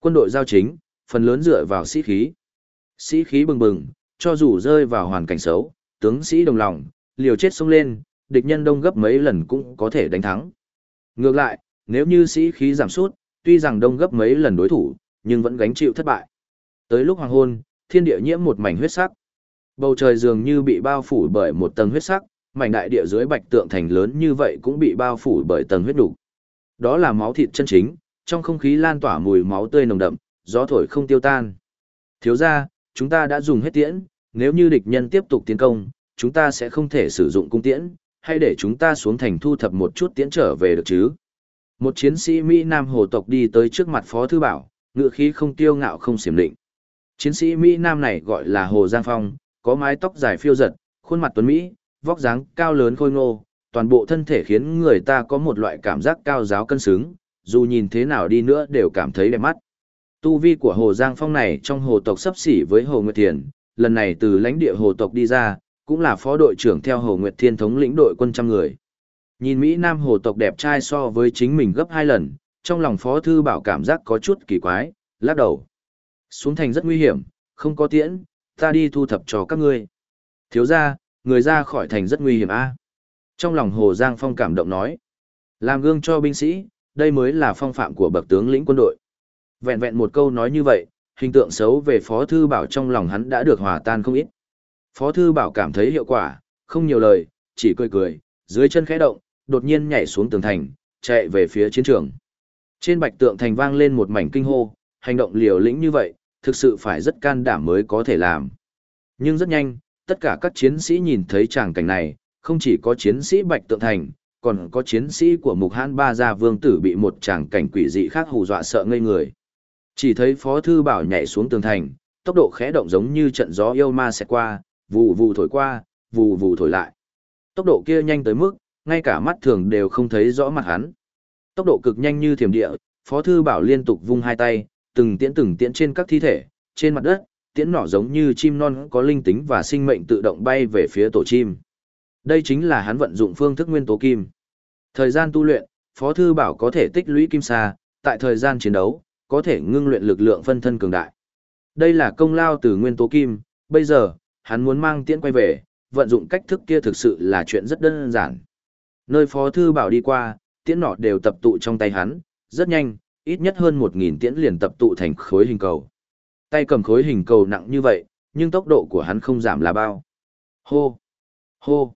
Quân đội giao chính, phần lớn dựa vào sĩ khí. Sĩ khí bừng bừng, cho dù rơi vào hoàn cảnh xấu, tướng sĩ đồng lòng, liều chết xông lên, địch nhân đông gấp mấy lần cũng có thể đánh thắng. Ngược lại, nếu như sĩ khí giảm sút, tuy rằng đông gấp mấy lần đối thủ, nhưng vẫn gánh chịu thất bại. Tới lúc hoàng hôn, thiên địa nhiễm một mảnh huyết sắc. Bầu trời dường như bị bao phủ bởi một tầng huyết sắc, mảnh đại địa dưới bạch tượng thành lớn như vậy cũng bị bao phủ bởi tầng huyết đủ. Đó là máu thịt chân chính, trong không khí lan tỏa mùi máu tươi nồng đậm, gió thổi không tiêu tan. Thiếu ra, chúng ta đã dùng hết tiễn, nếu như địch nhân tiếp tục tiến công, chúng ta sẽ không thể sử dụng cung tiễn, hay để chúng ta xuống thành thu thập một chút tiễn trở về được chứ. Một chiến sĩ Mỹ Nam hồ tộc đi tới trước mặt Phó Thư Bảo, ngựa khí không tiêu ngạo không xiểm định. Chiến sĩ Mỹ Nam này gọi là Hồ Giang Phong, có mái tóc dài phiêu giật, khuôn mặt tuấn Mỹ, vóc dáng cao lớn khôi ngô, toàn bộ thân thể khiến người ta có một loại cảm giác cao giáo cân xứng, dù nhìn thế nào đi nữa đều cảm thấy đẹp mắt. Tu vi của Hồ Giang Phong này trong hồ tộc sắp xỉ với Hồ Nguyệt Thiền, lần này từ lãnh địa hồ tộc đi ra, cũng là phó đội trưởng theo Hồ Nguyệt Thiên thống lĩnh đội quân trăm người. Nhìn Mỹ Nam hồ tộc đẹp trai so với chính mình gấp hai lần, trong lòng phó thư bảo cảm giác có chút kỳ quái, lắc đầu. Xuống thành rất nguy hiểm, không có tiễn, ta đi thu thập cho các ngươi. Thiếu ra, người ra khỏi thành rất nguy hiểm a Trong lòng Hồ Giang Phong cảm động nói. Làm gương cho binh sĩ, đây mới là phong phạm của bậc tướng lĩnh quân đội. Vẹn vẹn một câu nói như vậy, hình tượng xấu về Phó Thư Bảo trong lòng hắn đã được hòa tan không ít. Phó Thư Bảo cảm thấy hiệu quả, không nhiều lời, chỉ cười cười, dưới chân khẽ động, đột nhiên nhảy xuống tường thành, chạy về phía chiến trường. Trên bạch tượng thành vang lên một mảnh kinh hô, hành động liều lĩnh như vậy, thực sự phải rất can đảm mới có thể làm. Nhưng rất nhanh, tất cả các chiến sĩ nhìn thấy tràng cảnh này, không chỉ có chiến sĩ bạch tượng thành, còn có chiến sĩ của mục hãn ba gia vương tử bị một tràng cảnh quỷ dị khác hù dọa sợ ngây người. Chỉ thấy Phó Thư Bảo nhảy xuống tường thành, tốc độ khẽ động giống như trận gió yêu ma sẽ qua, vù vù thổi qua, vù vù thổi lại. Tốc độ kia nhanh tới mức, ngay cả mắt thường đều không thấy rõ mặt hắn. Tốc độ cực nhanh như thiểm địa, Phó Thư Bảo liên tục vung hai tay, từng tiễn từng tiễn trên các thi thể, trên mặt đất, tiễn nỏ giống như chim non có linh tính và sinh mệnh tự động bay về phía tổ chim. Đây chính là hắn vận dụng phương thức nguyên tố kim. Thời gian tu luyện, Phó Thư Bảo có thể tích lũy kim sa, tại thời gian chiến đấu, có thể ngưng luyện lực lượng phân thân cường đại. Đây là công lao từ nguyên tố kim, bây giờ, hắn muốn mang tiễn quay về, vận dụng cách thức kia thực sự là chuyện rất đơn giản. Nơi Phó Thư Bảo đi qua, tiễn nọ đều tập tụ trong tay hắn, rất nhanh, ít nhất hơn 1.000 tiễn liền tập tụ thành khối hình cầu. Tay cầm khối hình cầu nặng như vậy, nhưng tốc độ của hắn không giảm là bao. Hô! Hô!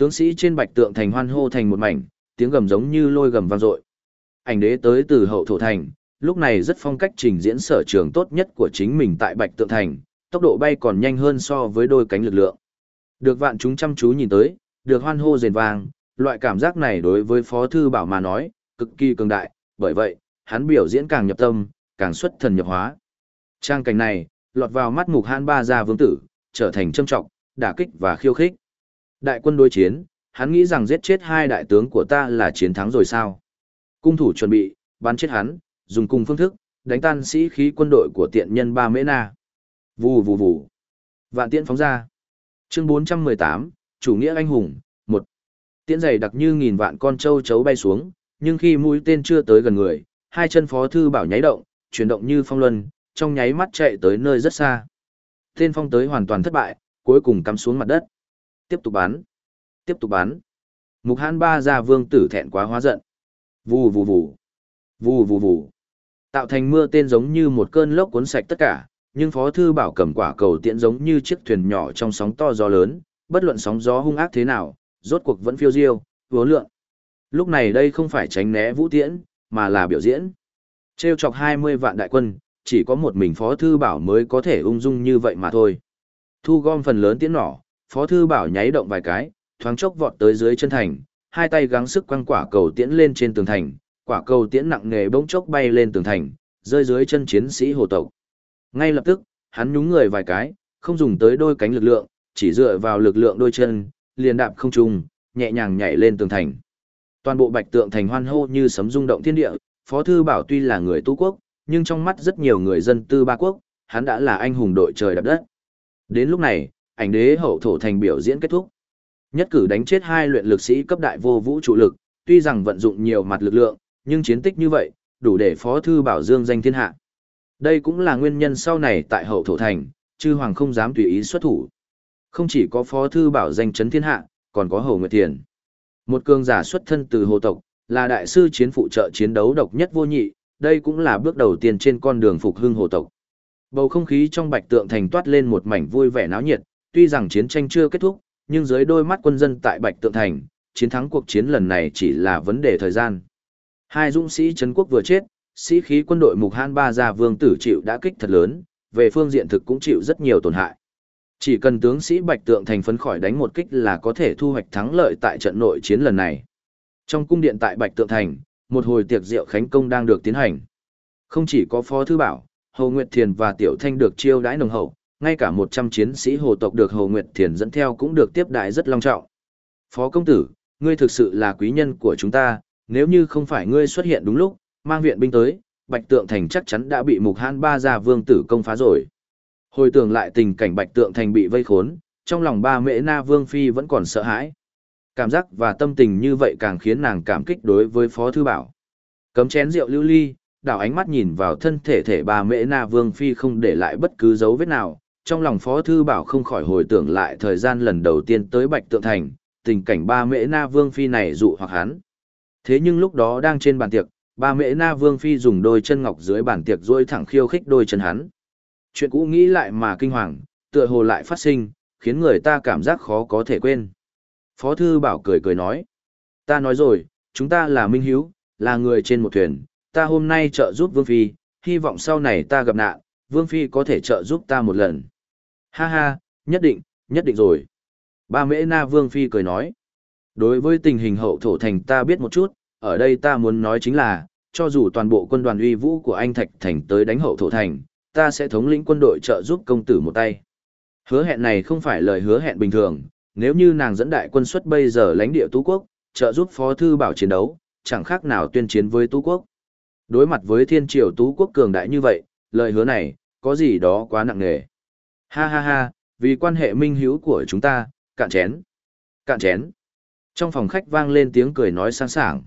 Tướng sĩ trên bạch tượng thành hoan hô thành một mảnh, tiếng gầm giống như lôi gầm vang dội. Ảnh đế tới từ hậu thổ thành, lúc này rất phong cách trình diễn sở trường tốt nhất của chính mình tại bạch tượng thành, tốc độ bay còn nhanh hơn so với đôi cánh lực lượng. Được vạn chúng chăm chú nhìn tới, được hoan hô rền vang, loại cảm giác này đối với Phó Thư Bảo mà nói, cực kỳ cường đại, bởi vậy, hắn biểu diễn càng nhập tâm, càng xuất thần nhập hóa. Trang cảnh này, lọt vào mắt mục hãn ba gia vương tử, trở thành châm trọng, đả kích và khiêu khích. Đại quân đối chiến, hắn nghĩ rằng giết chết hai đại tướng của ta là chiến thắng rồi sao. Cung thủ chuẩn bị, bắn chết hắn, dùng cùng phương thức, đánh tan sĩ khí quân đội của tiện nhân ba mễ na. Vù vù vù. Vạn tiễn phóng ra. Chương 418, chủ nghĩa anh hùng, một Tiễn dày đặc như nghìn vạn con trâu chấu bay xuống, nhưng khi mũi tên chưa tới gần người, hai chân phó thư bảo nháy động, chuyển động như phong luân, trong nháy mắt chạy tới nơi rất xa. Tên phong tới hoàn toàn thất bại, cuối cùng cắm xuống mặt đất. Tiếp tục bắn. Tiếp tục bắn. Mục hãn ba ra vương tử thẹn quá hóa giận. Vù vù vù. Vù vù vù. Tạo thành mưa tên giống như một cơn lốc cuốn sạch tất cả, nhưng Phó Thư Bảo cầm quả cầu tiễn giống như chiếc thuyền nhỏ trong sóng to gió lớn, bất luận sóng gió hung ác thế nào, rốt cuộc vẫn phiêu diêu, vốn lượn. Lúc này đây không phải tránh né vũ tiễn, mà là biểu diễn. Trêu chọc 20 vạn đại quân, chỉ có một mình Phó Thư Bảo mới có thể ung dung như vậy mà thôi. Thu gom phần lớn tiễn nỏ, Phó Thư Bảo nháy động vài cái, thoáng chốc vọt tới dưới chân thành, hai tay gắng sức quăng quả cầu tiễn lên trên tường thành, quả cầu tiễn nặng nề bỗng chốc bay lên tường thành, rơi dưới chân chiến sĩ hồ tộc. Ngay lập tức, hắn nhúng người vài cái, không dùng tới đôi cánh lực lượng, chỉ dựa vào lực lượng đôi chân, liền đạp không trung, nhẹ nhàng nhảy lên tường thành. Toàn bộ bạch tượng thành hoan hô như sấm rung động thiên địa, Phó Thư Bảo tuy là người tu quốc, nhưng trong mắt rất nhiều người dân tư ba quốc, hắn đã là anh hùng đội trời đạp đất. Đến lúc này, ảnh đế hậu thổ thành biểu diễn kết thúc. Nhất cử đánh chết hai luyện lực sĩ cấp đại vô vũ trụ lực, tuy rằng vận dụng nhiều mặt lực lượng, nhưng chiến tích như vậy, đủ để Phó Thư Bảo dương danh thiên hạ. Đây cũng là nguyên nhân sau này tại hậu thổ thành, chư hoàng không dám tùy ý xuất thủ. Không chỉ có phó thư bảo danh chấn thiên hạ, còn có Hồ Nguyệt tiền, Một cường giả xuất thân từ hồ tộc, là đại sư chiến phụ trợ chiến đấu độc nhất vô nhị, đây cũng là bước đầu tiên trên con đường phục hưng hồ tộc. Bầu không khí trong bạch tượng thành toát lên một mảnh vui vẻ náo nhiệt, tuy rằng chiến tranh chưa kết thúc, nhưng dưới đôi mắt quân dân tại bạch tượng thành, chiến thắng cuộc chiến lần này chỉ là vấn đề thời gian. Hai dũng sĩ Trấn quốc vừa chết, sĩ khí quân đội Mục Han Ba Gia Vương tử chịu đã kích thật lớn, về phương diện thực cũng chịu rất nhiều tổn hại. Chỉ cần tướng sĩ Bạch Tượng thành phấn khỏi đánh một kích là có thể thu hoạch thắng lợi tại trận nội chiến lần này. Trong cung điện tại Bạch Tượng thành, một hồi tiệc rượu khánh công đang được tiến hành. Không chỉ có Phó Thư Bảo, Hồ Nguyệt Thiền và Tiểu Thanh được chiêu đãi nồng hậu, ngay cả 100 chiến sĩ hồ tộc được Hồ Nguyệt Thiền dẫn theo cũng được tiếp đại rất long trọng. Phó công tử, ngươi thực sự là quý nhân của chúng ta, nếu như không phải ngươi xuất hiện đúng lúc, mang viện binh tới, Bạch Tượng Thành chắc chắn đã bị Mục Hãn Ba gia vương tử công phá rồi. Hồi tưởng lại tình cảnh Bạch Tượng Thành bị vây khốn, trong lòng ba mẹ na vương phi vẫn còn sợ hãi. Cảm giác và tâm tình như vậy càng khiến nàng cảm kích đối với Phó Thư Bảo. Cấm chén rượu lưu ly, đảo ánh mắt nhìn vào thân thể thể bà mễ na vương phi không để lại bất cứ dấu vết nào. Trong lòng Phó Thư Bảo không khỏi hồi tưởng lại thời gian lần đầu tiên tới Bạch Tượng Thành, tình cảnh ba mễ na vương phi này dụ hoặc hắn. Thế nhưng lúc đó đang trên bàn tiệc, ba mễ na vương phi dùng đôi chân ngọc dưới bàn tiệc dôi thẳng khiêu khích đôi chân hắn. Chuyện cũ nghĩ lại mà kinh hoàng, tựa hồ lại phát sinh, khiến người ta cảm giác khó có thể quên. Phó thư bảo cười cười nói. Ta nói rồi, chúng ta là minh hiếu, là người trên một thuyền, ta hôm nay trợ giúp Vương Phi, hy vọng sau này ta gặp nạn, Vương Phi có thể trợ giúp ta một lần. Ha ha, nhất định, nhất định rồi. Ba mễ na Vương Phi cười nói. Đối với tình hình hậu thổ thành ta biết một chút, ở đây ta muốn nói chính là, cho dù toàn bộ quân đoàn uy vũ của anh Thạch Thành tới đánh hậu thổ thành, ta sẽ thống lĩnh quân đội trợ giúp công tử một tay. Hứa hẹn này không phải lời hứa hẹn bình thường, nếu như nàng dẫn đại quân xuất bây giờ lãnh địa Tú Quốc, trợ giúp Phó Thư Bảo chiến đấu, chẳng khác nào tuyên chiến với Tú Quốc. Đối mặt với thiên triều Tú Quốc cường đại như vậy, lời hứa này, có gì đó quá nặng nề. Ha ha ha, vì quan hệ minh hiếu của chúng ta, cạn chén. Cạn chén. Trong phòng khách vang lên tiếng cười nói sáng sảng.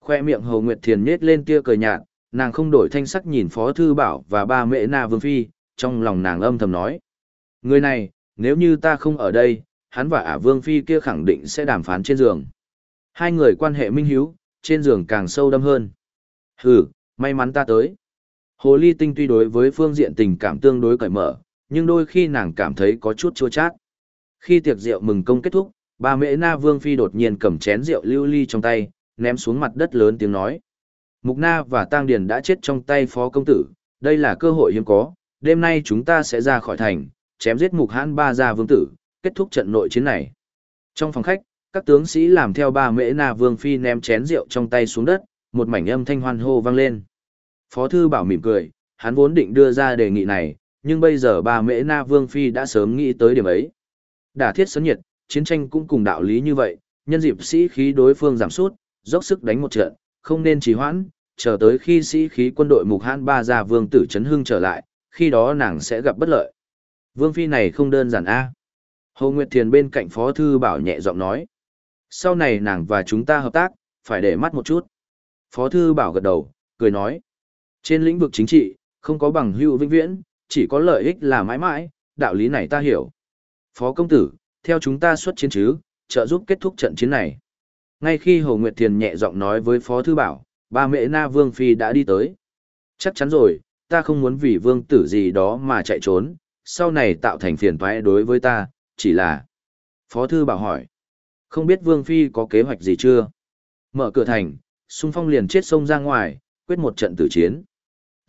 Khoe miệng Hồ Nguyệt Thiền nhết lên tia cười nhạt, nàng không đổi thanh sắc nhìn Phó Thư Bảo và ba mẹ na vương phi, trong lòng nàng âm thầm nói. Người này, nếu như ta không ở đây, hắn và ả vương phi kia khẳng định sẽ đàm phán trên giường. Hai người quan hệ minh hiếu, trên giường càng sâu đâm hơn. Hừ, may mắn ta tới. Hồ ly tinh tuy đối với phương diện tình cảm tương đối cởi mở, nhưng đôi khi nàng cảm thấy có chút chua chát. Khi tiệc rượu mừng công kết thúc, bà mễ na vương phi đột nhiên cầm chén rượu lưu ly trong tay, ném xuống mặt đất lớn tiếng nói. Mục Na và Tang Điền đã chết trong tay phó công tử, đây là cơ hội hiếm có, đêm nay chúng ta sẽ ra khỏi thành, chém giết Mục Hãn ba gia vương tử, kết thúc trận nội chiến này. Trong phòng khách, các tướng sĩ làm theo bà mễ na vương phi ném chén rượu trong tay xuống đất, một mảnh âm thanh hoan hô vang lên. Phó thư bảo mỉm cười, hắn vốn định đưa ra đề nghị này, nhưng bây giờ bà mễ na vương phi đã sớm nghĩ tới điểm ấy. Đả thiết sấn nhiệt, chiến tranh cũng cùng đạo lý như vậy, nhân dịp sĩ khí đối phương giảm sút, dốc sức đánh một trận, không nên trì hoãn, chờ tới khi sĩ khí quân đội mục hãn ba gia vương tử chấn hưng trở lại, khi đó nàng sẽ gặp bất lợi. Vương phi này không đơn giản a. Hồ Nguyệt Thiền bên cạnh Phó Thư Bảo nhẹ giọng nói. Sau này nàng và chúng ta hợp tác, phải để mắt một chút. Phó Thư Bảo gật đầu, cười nói. Trên lĩnh vực chính trị, không có bằng hữu vĩnh viễn, chỉ có lợi ích là mãi mãi, đạo lý này ta hiểu. Phó công tử, theo chúng ta xuất chiến chứ, trợ giúp kết thúc trận chiến này. Ngay khi Hồ Nguyệt Thiền nhẹ giọng nói với Phó Thư Bảo, ba mẹ na Vương Phi đã đi tới. Chắc chắn rồi, ta không muốn vì vương tử gì đó mà chạy trốn, sau này tạo thành phiền toái đối với ta, chỉ là... Phó Thư Bảo hỏi, không biết Vương Phi có kế hoạch gì chưa? Mở cửa thành, xung phong liền chết sông ra ngoài, quyết một trận tử chiến.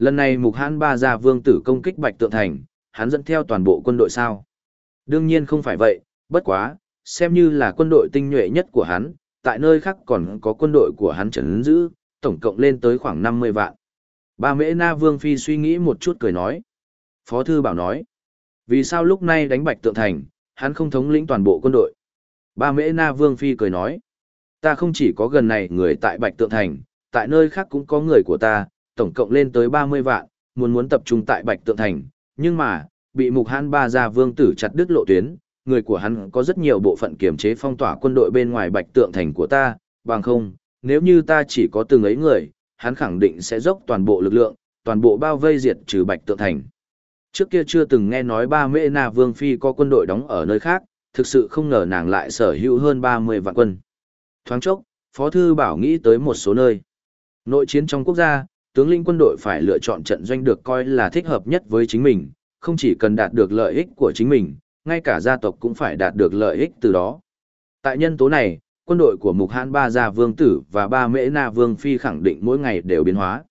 Lần này Mục Hãn Ba gia Vương tử công kích Bạch Tượng Thành, hắn dẫn theo toàn bộ quân đội sao? Đương nhiên không phải vậy, bất quá, xem như là quân đội tinh nhuệ nhất của hắn, tại nơi khác còn có quân đội của hắn trấn giữ, tổng cộng lên tới khoảng 50 vạn. Ba Mễ Na Vương Phi suy nghĩ một chút cười nói. Phó Thư Bảo nói, vì sao lúc này đánh Bạch Tượng Thành, hắn không thống lĩnh toàn bộ quân đội. Ba Mễ Na Vương Phi cười nói, ta không chỉ có gần này người tại Bạch Tượng Thành, tại nơi khác cũng có người của ta, tổng cộng lên tới 30 vạn, muốn muốn tập trung tại Bạch Tượng Thành, nhưng mà, bị Mục Hán Ba Gia Vương tử chặt đứt lộ tuyến, người của hắn có rất nhiều bộ phận kiểm chế phong tỏa quân đội bên ngoài Bạch Tượng Thành của ta, bằng không, nếu như ta chỉ có từng ấy người, hắn khẳng định sẽ dốc toàn bộ lực lượng, toàn bộ bao vây diệt trừ Bạch Tượng Thành. Trước kia chưa từng nghe nói ba mễ na vương phi có quân đội đóng ở nơi khác, thực sự không ngờ nàng lại sở hữu hơn 30 vạn quân. Thoáng chốc, Phó Thư Bảo nghĩ tới một số nơi. Nội chiến trong quốc gia, tướng lĩnh quân đội phải lựa chọn trận doanh được coi là thích hợp nhất với chính mình, không chỉ cần đạt được lợi ích của chính mình, ngay cả gia tộc cũng phải đạt được lợi ích từ đó. Tại nhân tố này, quân đội của Mục Hãn Ba Gia Vương Tử và Ba Mễ Na Vương Phi khẳng định mỗi ngày đều biến hóa.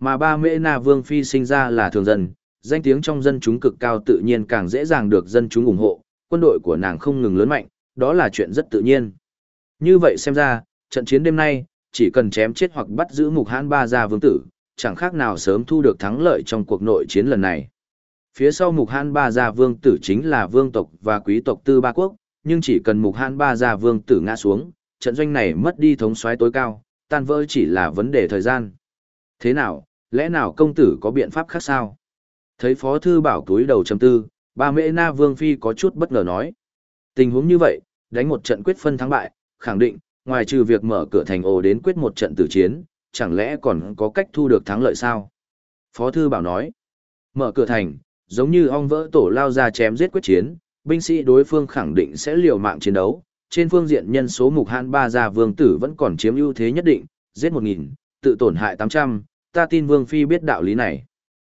Mà Ba Mễ Na Vương Phi sinh ra là thường dân, danh tiếng trong dân chúng cực cao tự nhiên càng dễ dàng được dân chúng ủng hộ, quân đội của nàng không ngừng lớn mạnh, đó là chuyện rất tự nhiên. Như vậy xem ra, trận chiến đêm nay, chỉ cần chém chết hoặc bắt giữ Mục Hãn Ba Gia Vương Tử, chẳng khác nào sớm thu được thắng lợi trong cuộc nội chiến lần này. Phía sau Mục Hãn Ba Gia Vương Tử chính là vương tộc và quý tộc Tư Ba Quốc, nhưng chỉ cần Mục Hãn Ba Gia Vương Tử ngã xuống, trận doanh này mất đi thống soái tối cao, tan vỡ chỉ là vấn đề thời gian. Thế nào, lẽ nào công tử có biện pháp khác sao? Thấy Phó Thư Bảo túi đầu chấm tư, ba mễ na Vương Phi có chút bất ngờ nói. Tình huống như vậy, đánh một trận quyết phân thắng bại, khẳng định, ngoài trừ việc mở cửa thành ồ đến quyết một trận tử chiến, chẳng lẽ còn có cách thu được thắng lợi sao? Phó Thư Bảo nói, mở cửa thành, giống như ong vỡ tổ lao ra chém giết quyết chiến, binh sĩ đối phương khẳng định sẽ liều mạng chiến đấu. Trên phương diện nhân số mục hãn ba gia vương tử vẫn còn chiếm ưu thế nhất định, giết 1.000, tự tổn hại 800, ta tin vương phi biết đạo lý này.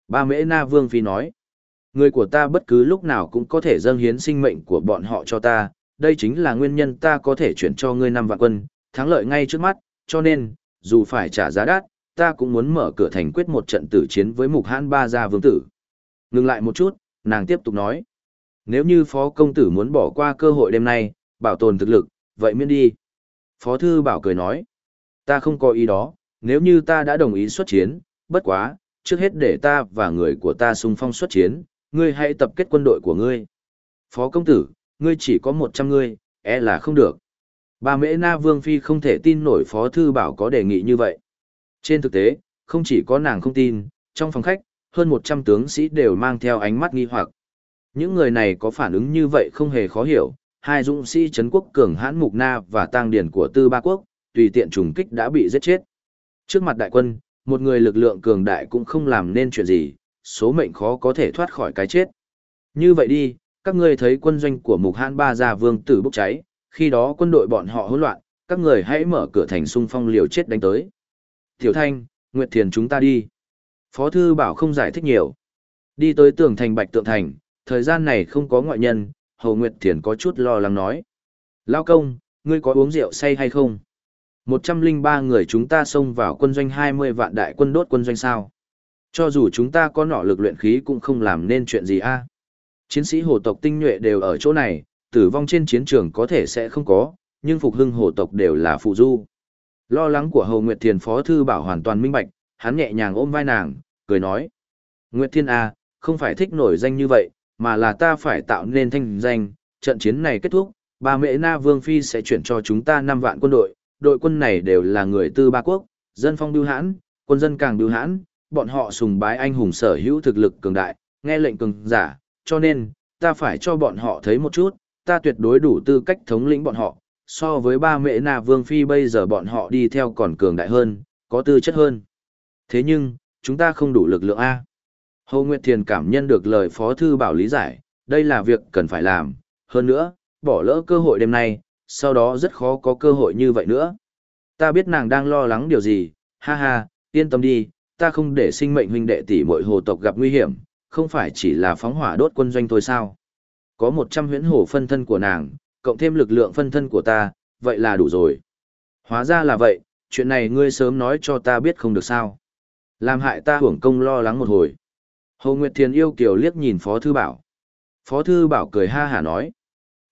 Ba mễ na vương phi nói, người của ta bất cứ lúc nào cũng có thể dâng hiến sinh mệnh của bọn họ cho ta, đây chính là nguyên nhân ta có thể chuyển cho ngươi năm vạn quân, thắng lợi ngay trước mắt, cho nên, dù phải trả giá đắt, ta cũng muốn mở cửa thành quyết một trận tử chiến với mục hãn ba gia vương tử. Ngừng lại một chút, nàng tiếp tục nói. Nếu như phó công tử muốn bỏ qua cơ hội đêm nay, bảo tồn thực lực, vậy miễn đi. Phó thư bảo cười nói. Ta không có ý đó, nếu như ta đã đồng ý xuất chiến, bất quá, trước hết để ta và người của ta xung phong xuất chiến, ngươi hãy tập kết quân đội của ngươi. Phó công tử, ngươi chỉ có 100 ngươi, e là không được. Bà Mễ Na Vương Phi không thể tin nổi Phó Thư Bảo có đề nghị như vậy. Trên thực tế, không chỉ có nàng không tin, trong phòng khách, hơn 100 tướng sĩ đều mang theo ánh mắt nghi hoặc. Những người này có phản ứng như vậy không hề khó hiểu, hai dũng sĩ Trấn quốc cường hãn Mục Na và tang điển của Tư Ba Quốc, tùy tiện trùng kích đã bị giết chết. Trước mặt đại quân, một người lực lượng cường đại cũng không làm nên chuyện gì, số mệnh khó có thể thoát khỏi cái chết. Như vậy đi, các ngươi thấy quân doanh của Mục Hãn Ba Gia Vương tử bốc cháy, khi đó quân đội bọn họ hỗn loạn, các người hãy mở cửa thành xung phong liều chết đánh tới. Tiểu Thanh, Nguyệt Thiền chúng ta đi. Phó Thư Bảo không giải thích nhiều. Đi tới tường thành Bạch Tượng Thành, thời gian này không có ngoại nhân, Hầu Nguyệt Thiền có chút lo lắng nói. Lao công, ngươi có uống rượu say hay không? 103 người chúng ta xông vào quân doanh 20 vạn đại quân đốt quân doanh sao? Cho dù chúng ta có nọ lực luyện khí cũng không làm nên chuyện gì a. Chiến sĩ hồ tộc tinh nhuệ đều ở chỗ này, tử vong trên chiến trường có thể sẽ không có, nhưng phục hưng hồ tộc đều là phụ du. Lo lắng của Hồ Nguyệt Thiền Phó Thư Bảo hoàn toàn minh bạch, hắn nhẹ nhàng ôm vai nàng, cười nói. Nguyệt Thiên A, không phải thích nổi danh như vậy, mà là ta phải tạo nên thanh danh, trận chiến này kết thúc, bà mẹ Na Vương Phi sẽ chuyển cho chúng ta 5 vạn quân đội, đội quân này đều là người tư ba quốc, dân phong bưu hãn, quân dân càng bưu hãn, bọn họ sùng bái anh hùng sở hữu thực lực cường đại, nghe lệnh cường giả, cho nên, ta phải cho bọn họ thấy một chút, ta tuyệt đối đủ tư cách thống lĩnh bọn họ, so với ba mẹ Na Vương Phi bây giờ bọn họ đi theo còn cường đại hơn, có tư chất hơn. Thế nhưng, chúng ta không đủ lực lượng A. Hồ Nguyệt Thiền cảm nhận được lời Phó Thư Bảo lý giải, đây là việc cần phải làm, hơn nữa, bỏ lỡ cơ hội đêm nay, sau đó rất khó có cơ hội như vậy nữa. Ta biết nàng đang lo lắng điều gì, ha ha, yên tâm đi, ta không để sinh mệnh huynh đệ tỷ muội hồ tộc gặp nguy hiểm, không phải chỉ là phóng hỏa đốt quân doanh thôi sao. Có 100 huyễn hổ phân thân của nàng, cộng thêm lực lượng phân thân của ta, vậy là đủ rồi. Hóa ra là vậy, chuyện này ngươi sớm nói cho ta biết không được sao. Làm hại ta hưởng công lo lắng một hồi. Hồ Nguyệt Thiền yêu kiều liếc nhìn Phó Thư Bảo. Phó Thư Bảo cười ha hả nói.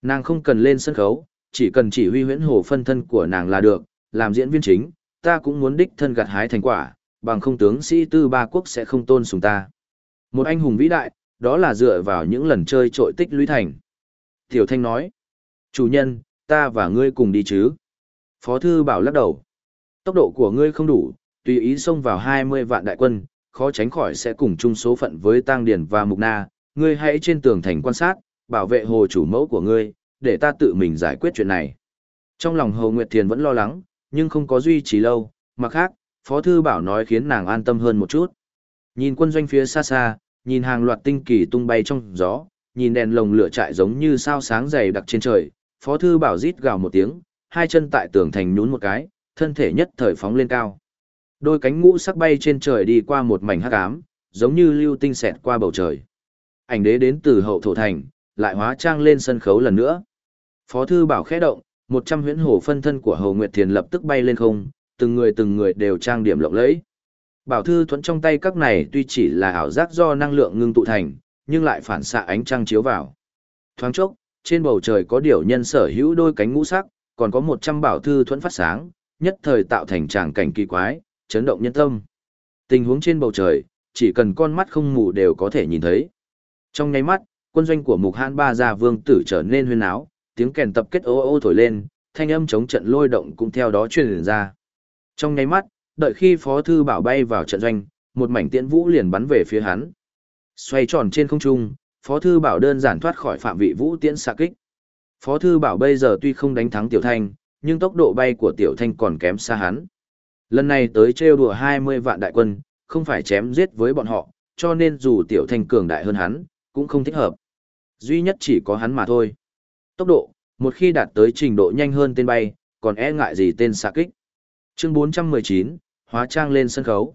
Nàng không cần lên sân khấu, chỉ cần chỉ huy huyễn hồ phân thân của nàng là được, làm diễn viên chính, ta cũng muốn đích thân gặt hái thành quả, bằng không tướng sĩ tư ba quốc sẽ không tôn sùng ta. Một anh hùng vĩ đại, đó là dựa vào những lần chơi trội tích lũy thành. Tiểu Thanh nói, chủ nhân, ta và ngươi cùng đi chứ. Phó Thư Bảo lắc đầu, tốc độ của ngươi không đủ, tùy ý xông vào 20 vạn đại quân, khó tránh khỏi sẽ cùng chung số phận với Tăng Điền và Mục Na, ngươi hãy trên tường thành quan sát, bảo vệ hồ chủ mẫu của ngươi, để ta tự mình giải quyết chuyện này. Trong lòng Hồ Nguyệt Thiền vẫn lo lắng, nhưng không có duy trì lâu, mà khác, Phó Thư Bảo nói khiến nàng an tâm hơn một chút. Nhìn quân doanh phía xa xa, nhìn hàng loạt tinh kỳ tung bay trong gió, nhìn đèn lồng lửa trại giống như sao sáng dày đặc trên trời, Phó thư bảo rít gào một tiếng, hai chân tại tường thành nhún một cái, thân thể nhất thời phóng lên cao. Đôi cánh ngũ sắc bay trên trời đi qua một mảnh hắc ám, giống như lưu tinh xẹt qua bầu trời. Ảnh đế đến từ hậu thổ thành, lại hóa trang lên sân khấu lần nữa. Phó thư bảo khẽ động, một trăm huyễn hổ phân thân của Hầu Nguyệt Thiền lập tức bay lên không, từng người từng người đều trang điểm lộng lẫy. Bảo thư thuẫn trong tay các này tuy chỉ là ảo giác do năng lượng ngưng tụ thành, nhưng lại phản xạ ánh trăng chiếu vào. Thoáng chốc, trên bầu trời có điều nhân sở hữu đôi cánh ngũ sắc, còn có một trăm bảo thư thuẫn phát sáng, nhất thời tạo thành tràng cảnh kỳ quái, chấn động nhân tâm. Tình huống trên bầu trời, chỉ cần con mắt không mù đều có thể nhìn thấy. Trong nháy mắt, quân doanh của Mục Hãn Ba Gia Vương tử trở nên huyên áo, tiếng kèn tập kết ô ô thổi lên, thanh âm chống trận lôi động cũng theo đó truyền ra. Trong nháy mắt, đợi khi Phó thư bảo bay vào trận doanh, một mảnh tiễn vũ liền bắn về phía hắn. Xoay tròn trên không trung, Phó thư bảo đơn giản thoát khỏi phạm vị vũ tiễn xạ kích. Phó thư bảo bây giờ tuy không đánh thắng Tiểu Thanh, nhưng tốc độ bay của Tiểu Thanh còn kém xa hắn. Lần này tới trêu đùa 20 vạn đại quân, không phải chém giết với bọn họ, cho nên dù Tiểu Thanh cường đại hơn hắn, cũng không thích hợp. Duy nhất chỉ có hắn mà thôi. Tốc độ, một khi đạt tới trình độ nhanh hơn tên bay, còn e ngại gì tên xạ kích. Chương 419, hóa trang lên sân khấu.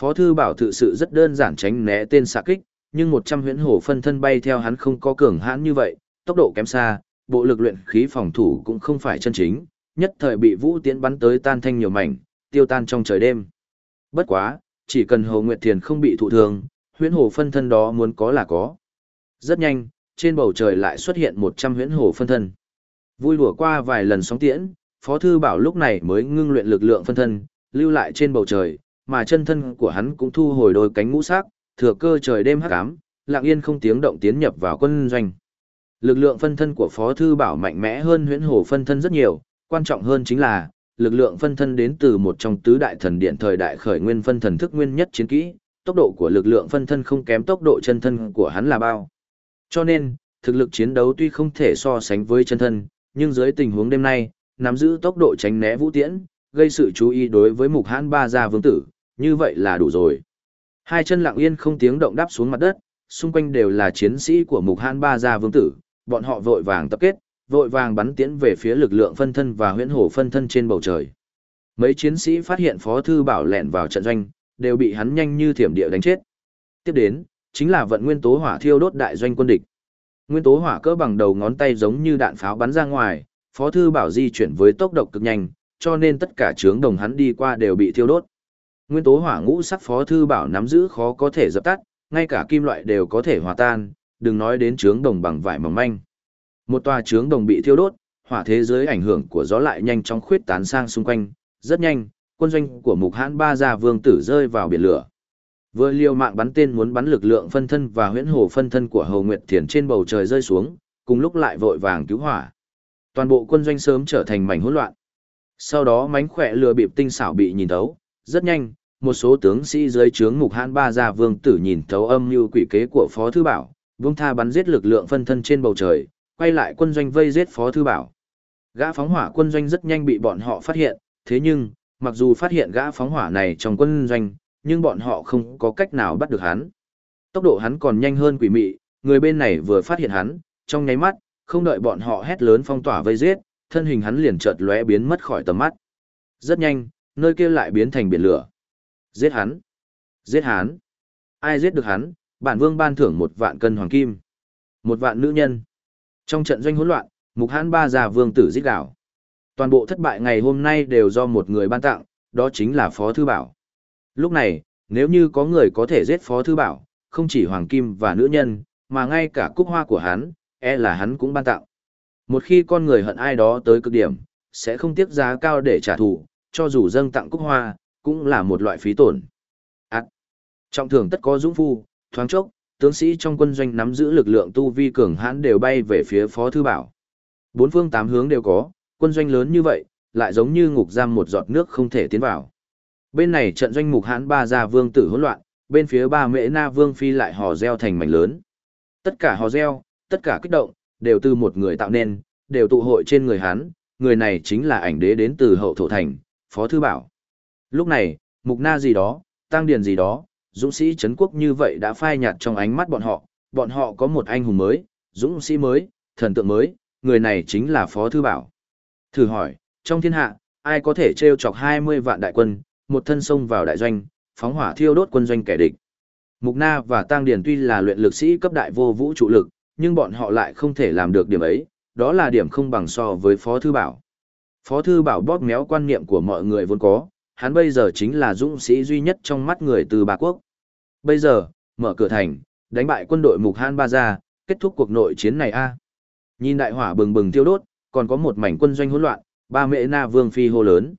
Phó thư bảo thực sự rất đơn giản tránh né tên xạ kích, nhưng 100 huyễn hổ phân thân bay theo hắn không có cường hãn như vậy, tốc độ kém xa, bộ lực luyện khí phòng thủ cũng không phải chân chính, nhất thời bị vũ tiễn bắn tới tan thanh nhiều mảnh, tiêu tan trong trời đêm. Bất quá, chỉ cần Hồ Nguyệt Thiền không bị thụ thương, huyễn hổ phân thân đó muốn có là có. Rất nhanh, trên bầu trời lại xuất hiện 100 huyễn hổ phân thân. Vui đùa qua vài lần sóng tiễn, Phó Thư Bảo lúc này mới ngưng luyện lực lượng phân thân, lưu lại trên bầu trời, mà chân thân của hắn cũng thu hồi đôi cánh ngũ sắc, thừa cơ trời đêm hắc ám, lặng yên không tiếng động tiến nhập vào quân doanh. Lực lượng phân thân của Phó Thư Bảo mạnh mẽ hơn huyễn hổ phân thân rất nhiều, quan trọng hơn chính là, lực lượng phân thân đến từ một trong tứ đại thần điện thời đại khởi nguyên phân thần thức nguyên nhất chiến kỹ, tốc độ của lực lượng phân thân không kém tốc độ chân thân của hắn là bao. Cho nên, thực lực chiến đấu tuy không thể so sánh với chân thân, nhưng dưới tình huống đêm nay, nắm giữ tốc độ tránh né vũ tiễn, gây sự chú ý đối với mục hãn ba gia vương tử, như vậy là đủ rồi. Hai chân lặng yên không tiếng động đáp xuống mặt đất, xung quanh đều là chiến sĩ của mục hãn ba gia vương tử, bọn họ vội vàng tập kết, vội vàng bắn tiễn về phía lực lượng phân thân và huyễn hổ phân thân trên bầu trời. Mấy chiến sĩ phát hiện Phó Thư Bảo lẹn vào trận doanh, đều bị hắn nhanh như thiểm địa đánh chết. Tiếp đến, chính là vận nguyên tố hỏa thiêu đốt đại doanh quân địch. Nguyên tố hỏa cỡ bằng đầu ngón tay giống như đạn pháo bắn ra ngoài, Phó Thư Bảo di chuyển với tốc độ cực nhanh, cho nên tất cả trướng đồng hắn đi qua đều bị thiêu đốt. Nguyên tố hỏa ngũ sắc Phó Thư Bảo nắm giữ khó có thể dập tắt, ngay cả kim loại đều có thể hòa tan, đừng nói đến trướng đồng bằng vải mỏng manh. Một tòa trướng đồng bị thiêu đốt, hỏa thế giới ảnh hưởng của gió lại nhanh chóng khuyết tán sang xung quanh, rất nhanh, quân doanh của Mục Hãn Ba gia vương tử rơi vào biển lửa. Vừa liều mạng bắn tên muốn bắn lực lượng phân thân và huyễn hồ phân thân của Hồ Nguyệt Thiền trên bầu trời rơi xuống, cùng lúc lại vội vàng cứu hỏa. Toàn bộ quân doanh sớm trở thành mảnh hỗn loạn. Sau đó mánh khỏe lừa bịp tinh xảo bị nhìn thấu, rất nhanh, một số tướng sĩ dưới trướng mục hãn ba gia vương tử nhìn thấu âm như quỷ kế của Phó Thư Bảo, vương tha bắn giết lực lượng phân thân trên bầu trời, quay lại quân doanh vây giết Phó Thư Bảo. Gã phóng hỏa quân doanh rất nhanh bị bọn họ phát hiện, thế nhưng, mặc dù phát hiện gã phóng hỏa này trong quân doanh, nhưng bọn họ không có cách nào bắt được hắn. Tốc độ hắn còn nhanh hơn quỷ mị, người bên này vừa phát hiện hắn, trong nháy mắt, không đợi bọn họ hét lớn phong tỏa vây giết, thân hình hắn liền chợt lóe biến mất khỏi tầm mắt. Rất nhanh, nơi kia lại biến thành biển lửa. Giết hắn! Giết hắn! Ai giết được hắn, bản vương ban thưởng một vạn cân hoàng kim. Một vạn nữ nhân. Trong trận doanh hỗn loạn, mục hãn ba già vương tử giết đảo. Toàn bộ thất bại ngày hôm nay đều do một người ban tặng, đó chính là Phó Thư Bảo. Lúc này, nếu như có người có thể giết Phó Thư Bảo, không chỉ Hoàng Kim và nữ nhân, mà ngay cả cúc hoa của hắn, e là hắn cũng ban tặng. Một khi con người hận ai đó tới cực điểm, sẽ không tiếc giá cao để trả thù, cho dù dâng tặng cúc hoa, cũng là một loại phí tổn. À, trọng thường tất có dũng phu, thoáng chốc, tướng sĩ trong quân doanh nắm giữ lực lượng tu vi cường hãn đều bay về phía Phó Thư Bảo. Bốn phương tám hướng đều có, quân doanh lớn như vậy, lại giống như ngục giam một giọt nước không thể tiến vào. Bên này trận doanh mục hãn ba gia vương tử hỗn loạn, bên phía ba mễ na vương phi lại hò reo thành mảnh lớn. Tất cả hò reo, tất cả kích động, đều từ một người tạo nên, đều tụ hội trên người hắn, người này chính là ảnh đế đến từ hậu thổ thành, Phó Thư Bảo. Lúc này, mục na gì đó, tăng điền gì đó, dũng sĩ Trấn quốc như vậy đã phai nhạt trong ánh mắt bọn họ, bọn họ có một anh hùng mới, dũng sĩ mới, thần tượng mới, người này chính là Phó Thư Bảo. Thử hỏi, trong thiên hạ, ai có thể trêu chọc 20 vạn đại quân, một thân sông vào đại doanh, phóng hỏa thiêu đốt quân doanh kẻ địch. Mục Na và Tăng Điền tuy là luyện lực sĩ cấp đại vô vũ trụ lực, nhưng bọn họ lại không thể làm được điểm ấy, đó là điểm không bằng so với Phó Thư Bảo. Phó Thư Bảo bóp méo quan niệm của mọi người vốn có, hắn bây giờ chính là dũng sĩ duy nhất trong mắt người từ bà Quốc. Bây giờ, mở cửa thành, đánh bại quân đội Mục Han Ba Gia, kết thúc cuộc nội chiến này a Nhìn đại hỏa bừng bừng tiêu đốt, còn có một mảnh quân doanh hỗn loạn, ba mẹ na vương phi hô lớn.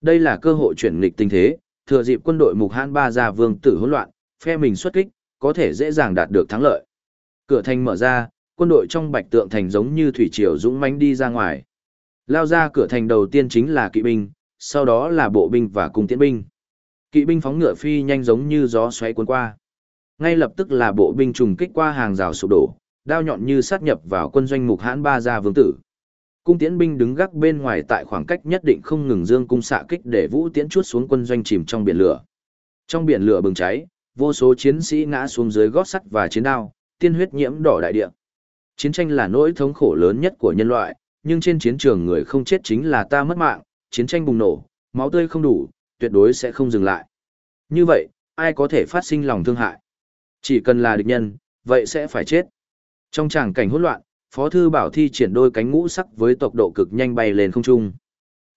Đây là cơ hội chuyển nghịch tình thế, thừa dịp quân đội Mục Han Ba Gia vương tử hỗn loạn, phe mình xuất kích, có thể dễ dàng đạt được thắng lợi. Cửa thành mở ra, quân đội trong bạch tượng thành giống như thủy triều dũng mãnh đi ra ngoài. Lao ra cửa thành đầu tiên chính là kỵ binh, sau đó là bộ binh và cung tiễn binh. Kỵ binh phóng ngựa phi nhanh giống như gió xoáy cuốn qua. Ngay lập tức là bộ binh trùng kích qua hàng rào sụp đổ, đao nhọn như sát nhập vào quân doanh mục hãn ba gia vương tử. Cung tiễn binh đứng gác bên ngoài tại khoảng cách nhất định không ngừng dương cung xạ kích để vũ tiễn chuốt xuống quân doanh chìm trong biển lửa. Trong biển lửa bừng cháy, vô số chiến sĩ ngã xuống dưới gót sắt và chiến đao, tiên huyết nhiễm đỏ đại địa. Chiến tranh là nỗi thống khổ lớn nhất của nhân loại, nhưng trên chiến trường người không chết chính là ta mất mạng, chiến tranh bùng nổ, máu tươi không đủ, tuyệt đối sẽ không dừng lại. Như vậy, ai có thể phát sinh lòng thương hại? Chỉ cần là địch nhân, vậy sẽ phải chết. Trong tràng cảnh hỗn loạn, Phó thư Bảo thi triển đôi cánh ngũ sắc với tốc độ cực nhanh bay lên không trung.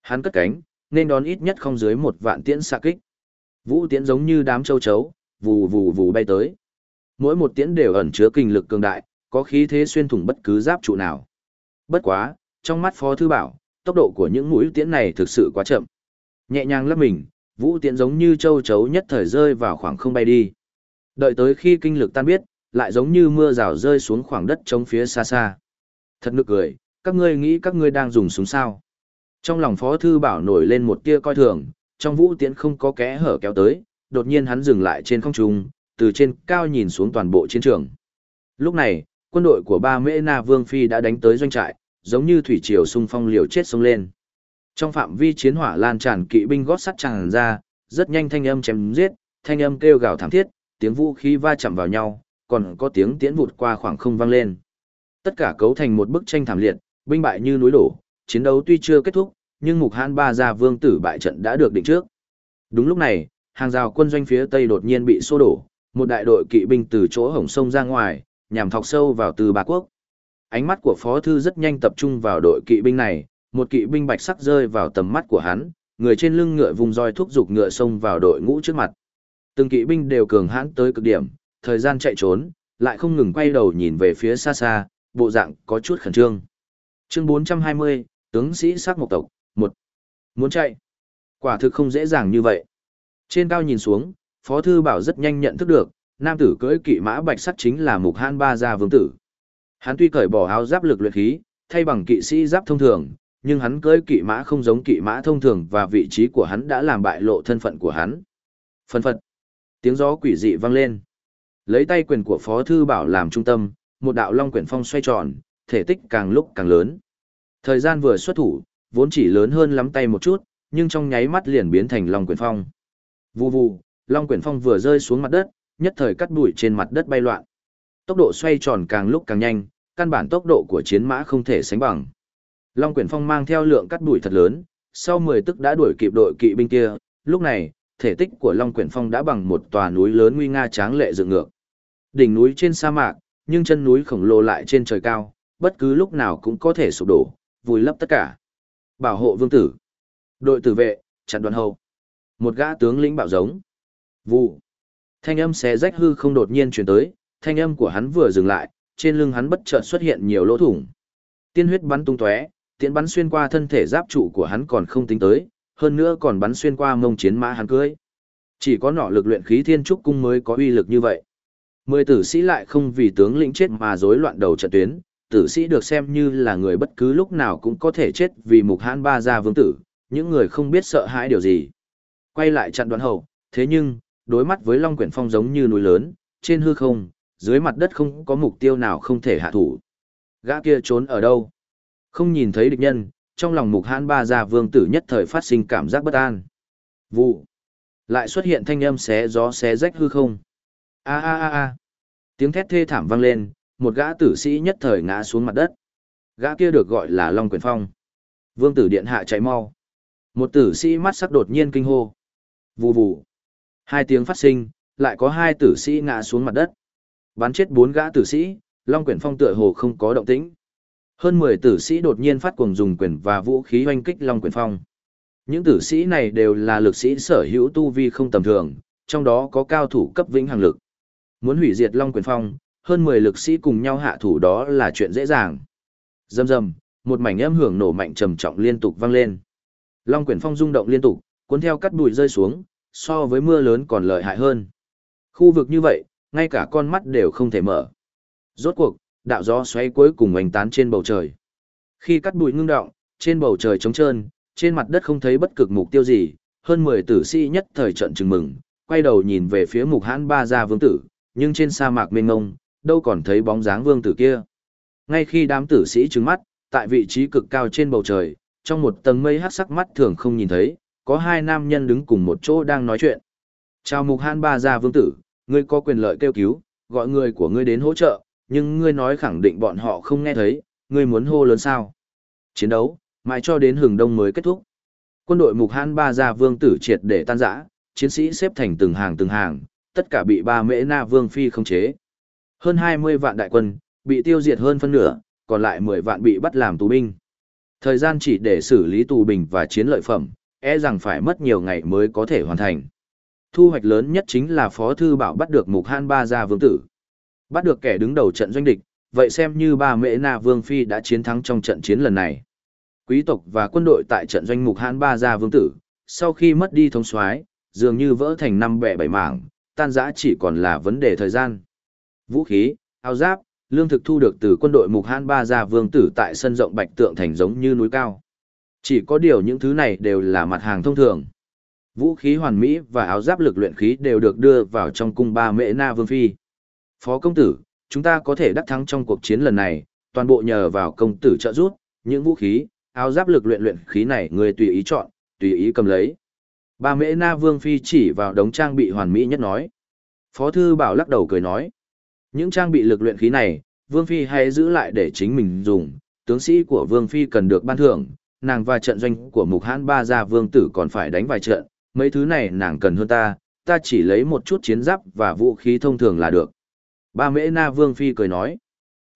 Hắn cất cánh, nên đón ít nhất không dưới một vạn tiễn xạ kích. Vũ tiễn giống như đám châu chấu, vù vù vù bay tới. Mỗi một tiễn đều ẩn chứa kinh lực cường đại, có khí thế xuyên thủng bất cứ giáp trụ nào. Bất quá, trong mắt Phó Thư Bảo, tốc độ của những mũi tiễn này thực sự quá chậm. Nhẹ nhàng lấp mình, vũ tiễn giống như châu chấu nhất thời rơi vào khoảng không bay đi. Đợi tới khi kinh lực tan biết, lại giống như mưa rào rơi xuống khoảng đất trống phía xa xa. Thật nực cười, các ngươi nghĩ các ngươi đang dùng súng sao. Trong lòng Phó Thư Bảo nổi lên một tia coi thường, trong vũ tiễn không có kẽ hở kéo tới, đột nhiên hắn dừng lại trên không trung, từ trên cao nhìn xuống toàn bộ chiến trường. Lúc này, quân đội của ba Mễ Na Vương Phi đã đánh tới doanh trại, giống như thủy triều xung phong liều chết sông lên. Trong phạm vi chiến hỏa lan tràn kỵ binh gót sắt tràn ra, rất nhanh thanh âm chém giết, thanh âm kêu gào thảm thiết, tiếng vũ khí va chạm vào nhau, còn có tiếng tiễn vụt qua khoảng không vang lên. Tất cả cấu thành một bức tranh thảm liệt, binh bại như núi đổ, chiến đấu tuy chưa kết thúc, nhưng mục hãn ba gia vương tử bại trận đã được định trước. Đúng lúc này, hàng rào quân doanh phía tây đột nhiên bị xô đổ, một đại đội kỵ binh từ chỗ hổng sông ra ngoài, nhằm thọc sâu vào từ bà quốc. Ánh mắt của phó thư rất nhanh tập trung vào đội kỵ binh này, một kỵ binh bạch sắc rơi vào tầm mắt của hắn, người trên lưng ngựa vùng roi thúc giục ngựa sông vào đội ngũ trước mặt. Từng kỵ binh đều cường hãn tới cực điểm, thời gian chạy trốn, lại không ngừng quay đầu nhìn về phía xa xa, bộ dạng có chút khẩn trương. Chương 420, tướng sĩ sắc mộc tộc, 1. Muốn chạy. Quả thực không dễ dàng như vậy. Trên cao nhìn xuống, Phó Thư Bảo rất nhanh nhận thức được, nam tử cưỡi kỵ mã bạch sắt chính là Mục han Ba Gia Vương Tử. Hắn tuy cởi bỏ áo giáp lực luyện khí, thay bằng kỵ sĩ giáp thông thường, nhưng hắn cưỡi kỵ mã không giống kỵ mã thông thường và vị trí của hắn đã làm bại lộ thân phận của hắn. Phân phật. Tiếng gió quỷ dị vang lên. Lấy tay quyền của Phó Thư Bảo làm trung tâm, một đạo long quyển phong xoay tròn, thể tích càng lúc càng lớn. Thời gian vừa xuất thủ, vốn chỉ lớn hơn lắm tay một chút, nhưng trong nháy mắt liền biến thành long quyển phong. Vù vù, long quyển phong vừa rơi xuống mặt đất, nhất thời cắt bụi trên mặt đất bay loạn. Tốc độ xoay tròn càng lúc càng nhanh, căn bản tốc độ của chiến mã không thể sánh bằng. Long quyển phong mang theo lượng cắt bụi thật lớn, sau 10 tức đã đuổi kịp đội kỵ binh kia, lúc này, thể tích của Long quyển phong đã bằng một tòa núi lớn nguy nga tráng lệ dựng ngược. Đỉnh núi trên sa mạc, nhưng chân núi khổng lồ lại trên trời cao, bất cứ lúc nào cũng có thể sụp đổ, vùi lấp tất cả. Bảo hộ vương tử. Đội tử vệ, chặn đoàn hầu. Một gã tướng lĩnh bảo giống. Vụ. Thanh âm xé rách hư không đột nhiên truyền tới, thanh âm của hắn vừa dừng lại, trên lưng hắn bất chợt xuất hiện nhiều lỗ thủng. Tiên huyết bắn tung tóe, tiễn bắn xuyên qua thân thể giáp trụ của hắn còn không tính tới, hơn nữa còn bắn xuyên qua mông chiến mã hắn cưỡi, Chỉ có nọ lực luyện khí thiên trúc cung mới có uy lực như vậy. Mười tử sĩ lại không vì tướng lĩnh chết mà rối loạn đầu trận tuyến, tử sĩ được xem như là người bất cứ lúc nào cũng có thể chết vì mục hãn ba gia vương tử, những người không biết sợ hãi điều gì. Quay lại chặn đoạn hậu, thế nhưng, đối mắt với Long Quyển Phong giống như núi lớn, trên hư không, dưới mặt đất không có mục tiêu nào không thể hạ thủ. Gã kia trốn ở đâu? Không nhìn thấy địch nhân, trong lòng mục hãn ba gia vương tử nhất thời phát sinh cảm giác bất an. Vụ. Lại xuất hiện thanh âm xé gió xé rách hư không. A a a a. Tiếng thét thê thảm vang lên, một gã tử sĩ nhất thời ngã xuống mặt đất. Gã kia được gọi là Long Quyền Phong. Vương tử điện hạ chạy mau. Một tử sĩ mắt sắc đột nhiên kinh hô. Vù vù. Hai tiếng phát sinh, lại có hai tử sĩ ngã xuống mặt đất. Bắn chết bốn gã tử sĩ, Long Quyển Phong tựa hồ không có động tĩnh. Hơn 10 tử sĩ đột nhiên phát cuồng dùng quyền và vũ khí hoanh kích Long Quyển Phong. Những tử sĩ này đều là lực sĩ sở hữu tu vi không tầm thường, trong đó có cao thủ cấp vĩnh hằng lực. Muốn hủy diệt Long Quyền Phong, hơn 10 lực sĩ cùng nhau hạ thủ đó là chuyện dễ dàng. Rầm rầm, một mảnh âm hưởng nổ mạnh trầm trọng liên tục vang lên. Long Quyền Phong rung động liên tục, cuốn theo cắt bụi rơi xuống, so với mưa lớn còn lợi hại hơn. Khu vực như vậy, ngay cả con mắt đều không thể mở. Rốt cuộc, đạo gió xoay cuối cùng oanh tán trên bầu trời. Khi cắt bụi ngưng động, trên bầu trời trống trơn, trên mặt đất không thấy bất cực mục tiêu gì, hơn 10 tử sĩ nhất thời trận chừng mừng, quay đầu nhìn về phía mục hãn ba gia vương tử, nhưng trên sa mạc mênh mông, đâu còn thấy bóng dáng vương tử kia. Ngay khi đám tử sĩ trừng mắt, tại vị trí cực cao trên bầu trời, trong một tầng mây hát sắc mắt thường không nhìn thấy, có hai nam nhân đứng cùng một chỗ đang nói chuyện. Chào mục hãn ba gia vương tử, ngươi có quyền lợi kêu cứu, gọi người của ngươi đến hỗ trợ, nhưng ngươi nói khẳng định bọn họ không nghe thấy, ngươi muốn hô lớn sao. Chiến đấu, mãi cho đến hừng đông mới kết thúc. Quân đội mục hãn ba gia vương tử triệt để tan rã, chiến sĩ xếp thành từng hàng từng hàng, tất cả bị ba mễ na vương phi khống chế. Hơn 20 vạn đại quân, bị tiêu diệt hơn phân nửa, còn lại 10 vạn bị bắt làm tù binh. Thời gian chỉ để xử lý tù binh và chiến lợi phẩm, e rằng phải mất nhiều ngày mới có thể hoàn thành. Thu hoạch lớn nhất chính là Phó Thư Bảo bắt được Mục Han Ba Gia Vương Tử. Bắt được kẻ đứng đầu trận doanh địch, vậy xem như ba mễ na Vương Phi đã chiến thắng trong trận chiến lần này. Quý tộc và quân đội tại trận doanh Mục Han Ba Gia Vương Tử, sau khi mất đi thống soái dường như vỡ thành năm bẻ bảy mảng, tan rã chỉ còn là vấn đề thời gian. Vũ khí, áo giáp, lương thực thu được từ quân đội Mục Han Ba Gia Vương Tử tại sân rộng Bạch Tượng Thành giống như núi cao. Chỉ có điều những thứ này đều là mặt hàng thông thường. Vũ khí hoàn mỹ và áo giáp lực luyện khí đều được đưa vào trong cung ba mễ na vương phi. Phó công tử, chúng ta có thể đắc thắng trong cuộc chiến lần này, toàn bộ nhờ vào công tử trợ giúp, những vũ khí, áo giáp lực luyện luyện khí này người tùy ý chọn, tùy ý cầm lấy. Ba mễ na vương phi chỉ vào đống trang bị hoàn mỹ nhất nói. Phó thư bảo lắc đầu cười nói. Những trang bị lực luyện khí này, vương phi hãy giữ lại để chính mình dùng, tướng sĩ của vương phi cần được ban thưởng, nàng và trận doanh của mục hãn ba gia vương tử còn phải đánh vài trận, mấy thứ này nàng cần hơn ta, ta chỉ lấy một chút chiến giáp và vũ khí thông thường là được. Ba mễ na vương phi cười nói,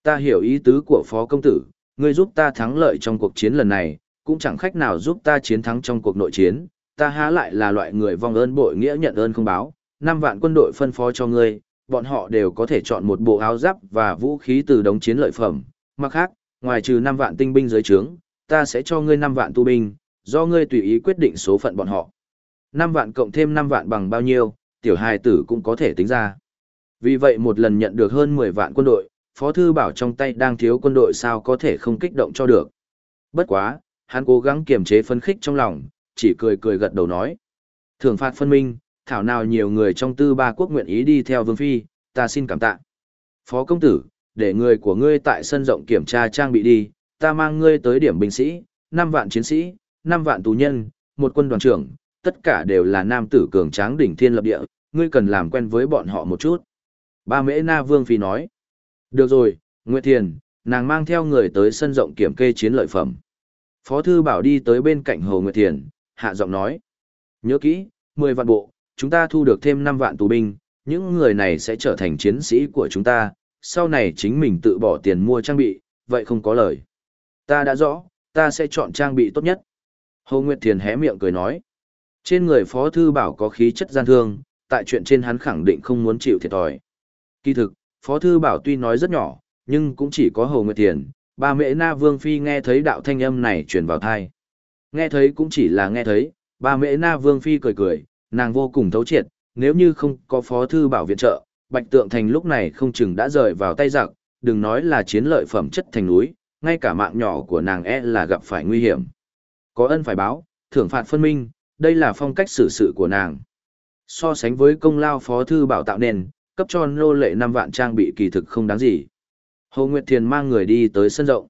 ta hiểu ý tứ của phó công tử, ngươi giúp ta thắng lợi trong cuộc chiến lần này, cũng chẳng khách nào giúp ta chiến thắng trong cuộc nội chiến, ta há lại là loại người vong ơn bội nghĩa nhận ơn không báo, năm vạn quân đội phân phó cho ngươi, bọn họ đều có thể chọn một bộ áo giáp và vũ khí từ đống chiến lợi phẩm, mặt khác, ngoài trừ năm vạn tinh binh dưới trướng, ta sẽ cho ngươi năm vạn tu binh, do ngươi tùy ý quyết định số phận bọn họ. 5 vạn cộng thêm 5 vạn bằng bao nhiêu, tiểu hài tử cũng có thể tính ra. Vì vậy một lần nhận được hơn 10 vạn quân đội, Phó Thư Bảo trong tay đang thiếu quân đội sao có thể không kích động cho được. Bất quá, hắn cố gắng kiềm chế phân khích trong lòng, chỉ cười cười gật đầu nói. Thưởng phạt phân minh, thảo nào nhiều người trong tư ba quốc nguyện ý đi theo Vương Phi, ta xin cảm tạ. Phó công tử, để người của ngươi tại sân rộng kiểm tra trang bị đi, ta mang ngươi tới điểm binh sĩ, 5 vạn chiến sĩ, 5 vạn tù nhân, một quân đoàn trưởng, tất cả đều là nam tử cường tráng đỉnh thiên lập địa, ngươi cần làm quen với bọn họ một chút. Ba mễ na vương phi nói. Được rồi, Nguyệt Thiền, nàng mang theo người tới sân rộng kiểm kê chiến lợi phẩm. Phó thư bảo đi tới bên cạnh Hồ Nguyệt Thiền, hạ giọng nói. Nhớ kỹ, 10 vạn bộ, chúng ta thu được thêm 5 vạn tù binh, những người này sẽ trở thành chiến sĩ của chúng ta, sau này chính mình tự bỏ tiền mua trang bị, vậy không có lời. Ta đã rõ, ta sẽ chọn trang bị tốt nhất. Hồ Nguyệt Thiền hé miệng cười nói. Trên người Phó Thư Bảo có khí chất gian thương, tại chuyện trên hắn khẳng định không muốn chịu thiệt thòi. Kỳ thực, Phó Thư Bảo tuy nói rất nhỏ, nhưng cũng chỉ có Hồ Nguyệt Thiền. bà mẹ Na Vương Phi nghe thấy đạo thanh âm này truyền vào thai. Nghe thấy cũng chỉ là nghe thấy, bà mẹ Na Vương Phi cười cười, nàng vô cùng thấu triệt, nếu như không có Phó Thư Bảo viện trợ, Bạch Tượng Thành lúc này không chừng đã rời vào tay giặc, đừng nói là chiến lợi phẩm chất thành núi, ngay cả mạng nhỏ của nàng e là gặp phải nguy hiểm. Có ân phải báo, thưởng phạt phân minh, đây là phong cách xử sự của nàng. So sánh với công lao phó thư bảo tạo nền, cấp cho nô lệ 5 vạn trang bị kỳ thực không đáng gì. Hồ Nguyệt Thiền mang người đi tới sân rộng.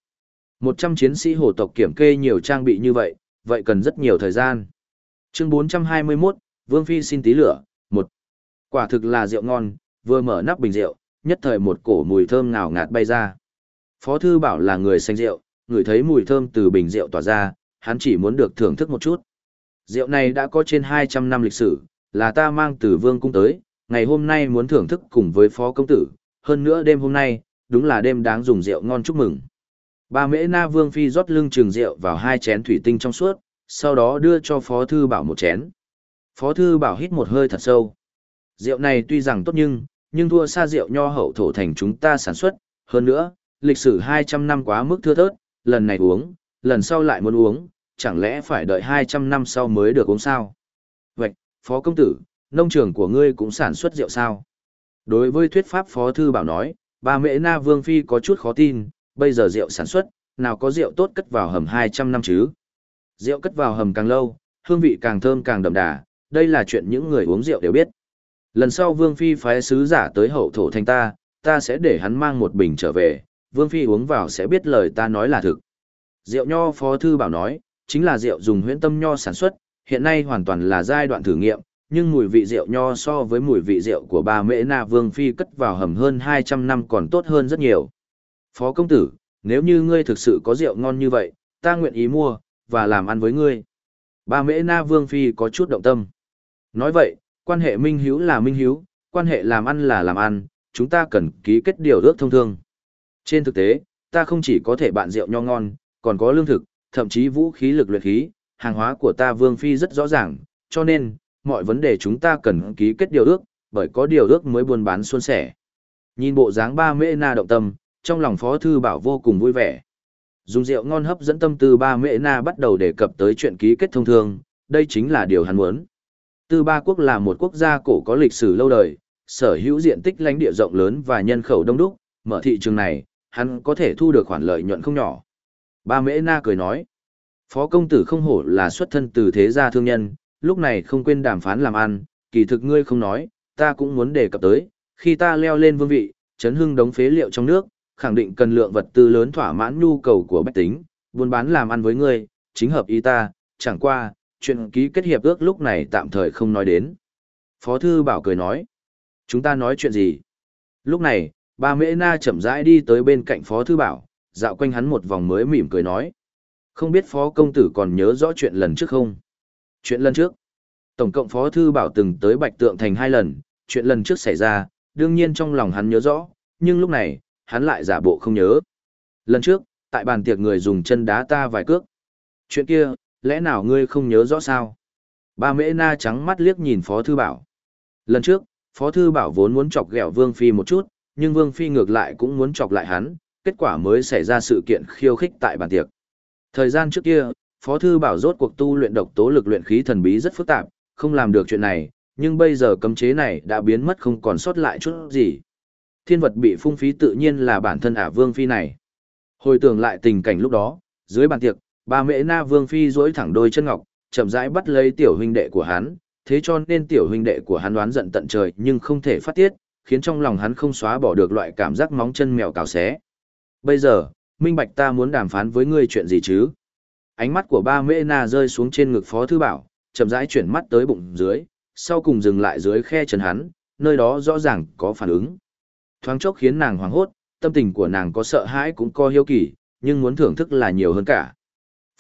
100 chiến sĩ hồ tộc kiểm kê nhiều trang bị như vậy, vậy cần rất nhiều thời gian. Chương 421, Vương Phi xin tí lửa, một. Quả thực là rượu ngon, vừa mở nắp bình rượu, nhất thời một cổ mùi thơm ngào ngạt bay ra. Phó thư bảo là người xanh rượu, người thấy mùi thơm từ bình rượu tỏa ra, hắn chỉ muốn được thưởng thức một chút. Rượu này đã có trên 200 năm lịch sử, là ta mang từ vương cung tới, ngày hôm nay muốn thưởng thức cùng với phó công tử, hơn nữa đêm hôm nay, đúng là đêm đáng dùng rượu ngon chúc mừng. Ba mễ na vương phi rót lưng trường rượu vào hai chén thủy tinh trong suốt, sau đó đưa cho phó thư bảo một chén. Phó thư bảo hít một hơi thật sâu. Rượu này tuy rằng tốt nhưng, nhưng thua xa rượu nho hậu thổ thành chúng ta sản xuất, hơn nữa, lịch sử 200 năm quá mức thưa thớt, lần này uống, lần sau lại muốn uống, chẳng lẽ phải đợi 200 năm sau mới được uống sao? Vậy, phó công tử, nông trường của ngươi cũng sản xuất rượu sao? Đối với thuyết pháp phó thư bảo nói, bà mẹ na vương phi có chút khó tin, bây giờ rượu sản xuất, nào có rượu tốt cất vào hầm 200 năm chứ? Rượu cất vào hầm càng lâu, hương vị càng thơm càng đậm đà, đây là chuyện những người uống rượu đều biết. Lần sau Vương Phi phái sứ giả tới hậu thổ thành ta, ta sẽ để hắn mang một bình trở về, Vương Phi uống vào sẽ biết lời ta nói là thực. Rượu nho Phó Thư Bảo nói, chính là rượu dùng huyễn tâm nho sản xuất, hiện nay hoàn toàn là giai đoạn thử nghiệm, nhưng mùi vị rượu nho so với mùi vị rượu của bà Mễ Na Vương Phi cất vào hầm hơn 200 năm còn tốt hơn rất nhiều. Phó công tử, nếu như ngươi thực sự có rượu ngon như vậy, ta nguyện ý mua, và làm ăn với ngươi. Bà Mễ Na Vương Phi có chút động tâm. Nói vậy, quan hệ minh hiếu là minh hiếu, quan hệ làm ăn là làm ăn, chúng ta cần ký kết điều ước thông thương. Trên thực tế, ta không chỉ có thể bạn rượu nho ngon, còn có lương thực, thậm chí vũ khí lực luyện khí, hàng hóa của ta Vương Phi rất rõ ràng, cho nên, mọi vấn đề chúng ta cần ký kết điều ước, bởi có điều ước mới buôn bán xuân sẻ. Nhìn bộ dáng ba mễ na động tâm, trong lòng Phó Thư Bảo vô cùng vui vẻ. Dùng rượu ngon hấp dẫn tâm tư ba mễ na bắt đầu đề cập tới chuyện ký kết thông thường, đây chính là điều hắn muốn. Tư Ba Quốc là một quốc gia cổ có lịch sử lâu đời, sở hữu diện tích lãnh địa rộng lớn và nhân khẩu đông đúc, mở thị trường này, hắn có thể thu được khoản lợi nhuận không nhỏ. Ba Mễ Na cười nói, Phó công tử không hổ là xuất thân từ thế gia thương nhân, lúc này không quên đàm phán làm ăn, kỳ thực ngươi không nói, ta cũng muốn đề cập tới, khi ta leo lên vương vị, chấn hưng đống phế liệu trong nước, khẳng định cần lượng vật tư lớn thỏa mãn nhu cầu của bách tính, buôn bán làm ăn với ngươi, chính hợp ý ta, chẳng qua, chuyện ký kết hiệp ước lúc này tạm thời không nói đến. Phó thư bảo cười nói, chúng ta nói chuyện gì? Lúc này, ba mễ na chậm rãi đi tới bên cạnh phó thư bảo, dạo quanh hắn một vòng mới mỉm cười nói. Không biết phó công tử còn nhớ rõ chuyện lần trước không? Chuyện lần trước, tổng cộng phó thư bảo từng tới bạch tượng thành hai lần, chuyện lần trước xảy ra, đương nhiên trong lòng hắn nhớ rõ, nhưng lúc này, hắn lại giả bộ không nhớ. Lần trước, tại bàn tiệc người dùng chân đá ta vài cước. Chuyện kia, lẽ nào ngươi không nhớ rõ sao? Ba mễ na trắng mắt liếc nhìn Phó Thư Bảo. Lần trước, Phó Thư Bảo vốn muốn chọc ghẹo Vương Phi một chút, nhưng Vương Phi ngược lại cũng muốn chọc lại hắn, kết quả mới xảy ra sự kiện khiêu khích tại bàn tiệc. Thời gian trước kia, Phó Thư Bảo rốt cuộc tu luyện độc tố lực luyện khí thần bí rất phức tạp, không làm được chuyện này, nhưng bây giờ cấm chế này đã biến mất không còn sót lại chút gì. Thiên vật bị phung phí tự nhiên là bản thân ả Vương Phi này. Hồi tưởng lại tình cảnh lúc đó, dưới bàn tiệc, bà mễ na vương phi duỗi thẳng đôi chân ngọc, chậm rãi bắt lấy tiểu huynh đệ của hắn, thế cho nên tiểu huynh đệ của hắn đoán giận tận trời nhưng không thể phát tiết, khiến trong lòng hắn không xóa bỏ được loại cảm giác móng chân mèo cào xé. Bây giờ, minh bạch ta muốn đàm phán với ngươi chuyện gì chứ? Ánh mắt của ba mễ na rơi xuống trên ngực phó thư bảo, chậm rãi chuyển mắt tới bụng dưới, sau cùng dừng lại dưới khe chân hắn, nơi đó rõ ràng có phản ứng. Thoáng chốc khiến nàng hoảng hốt, tâm tình của nàng có sợ hãi cũng có hiếu kỳ, nhưng muốn thưởng thức là nhiều hơn cả.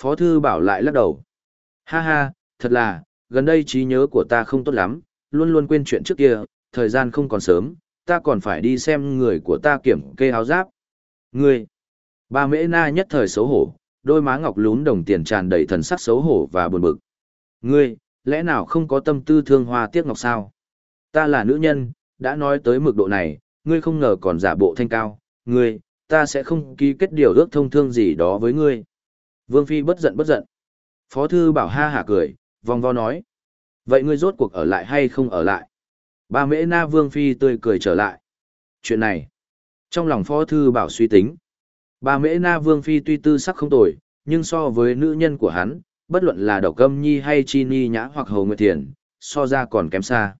Phó thư bảo lại lắc đầu. Ha ha, thật là, gần đây trí nhớ của ta không tốt lắm, luôn luôn quên chuyện trước kia, thời gian không còn sớm, ta còn phải đi xem người của ta kiểm kê áo giáp. Ngươi, ba mễ na nhất thời xấu hổ, đôi má ngọc lún đồng tiền tràn đầy thần sắc xấu hổ và buồn bực. Ngươi, lẽ nào không có tâm tư thương hoa tiếc ngọc sao? Ta là nữ nhân, đã nói tới mực độ này, ngươi không ngờ còn giả bộ thanh cao, ngươi, ta sẽ không ký kết điều ước thông thương gì đó với ngươi. Vương Phi bất giận bất giận. Phó thư bảo ha hả cười, vòng vo nói. Vậy ngươi rốt cuộc ở lại hay không ở lại? Ba mễ na Vương Phi tươi cười trở lại. Chuyện này, trong lòng phó thư bảo suy tính. Ba mễ na Vương Phi tuy tư sắc không tồi, nhưng so với nữ nhân của hắn, bất luận là độc câm nhi hay chi ni nhã hoặc hầu nguyệt thiền, so ra còn kém xa.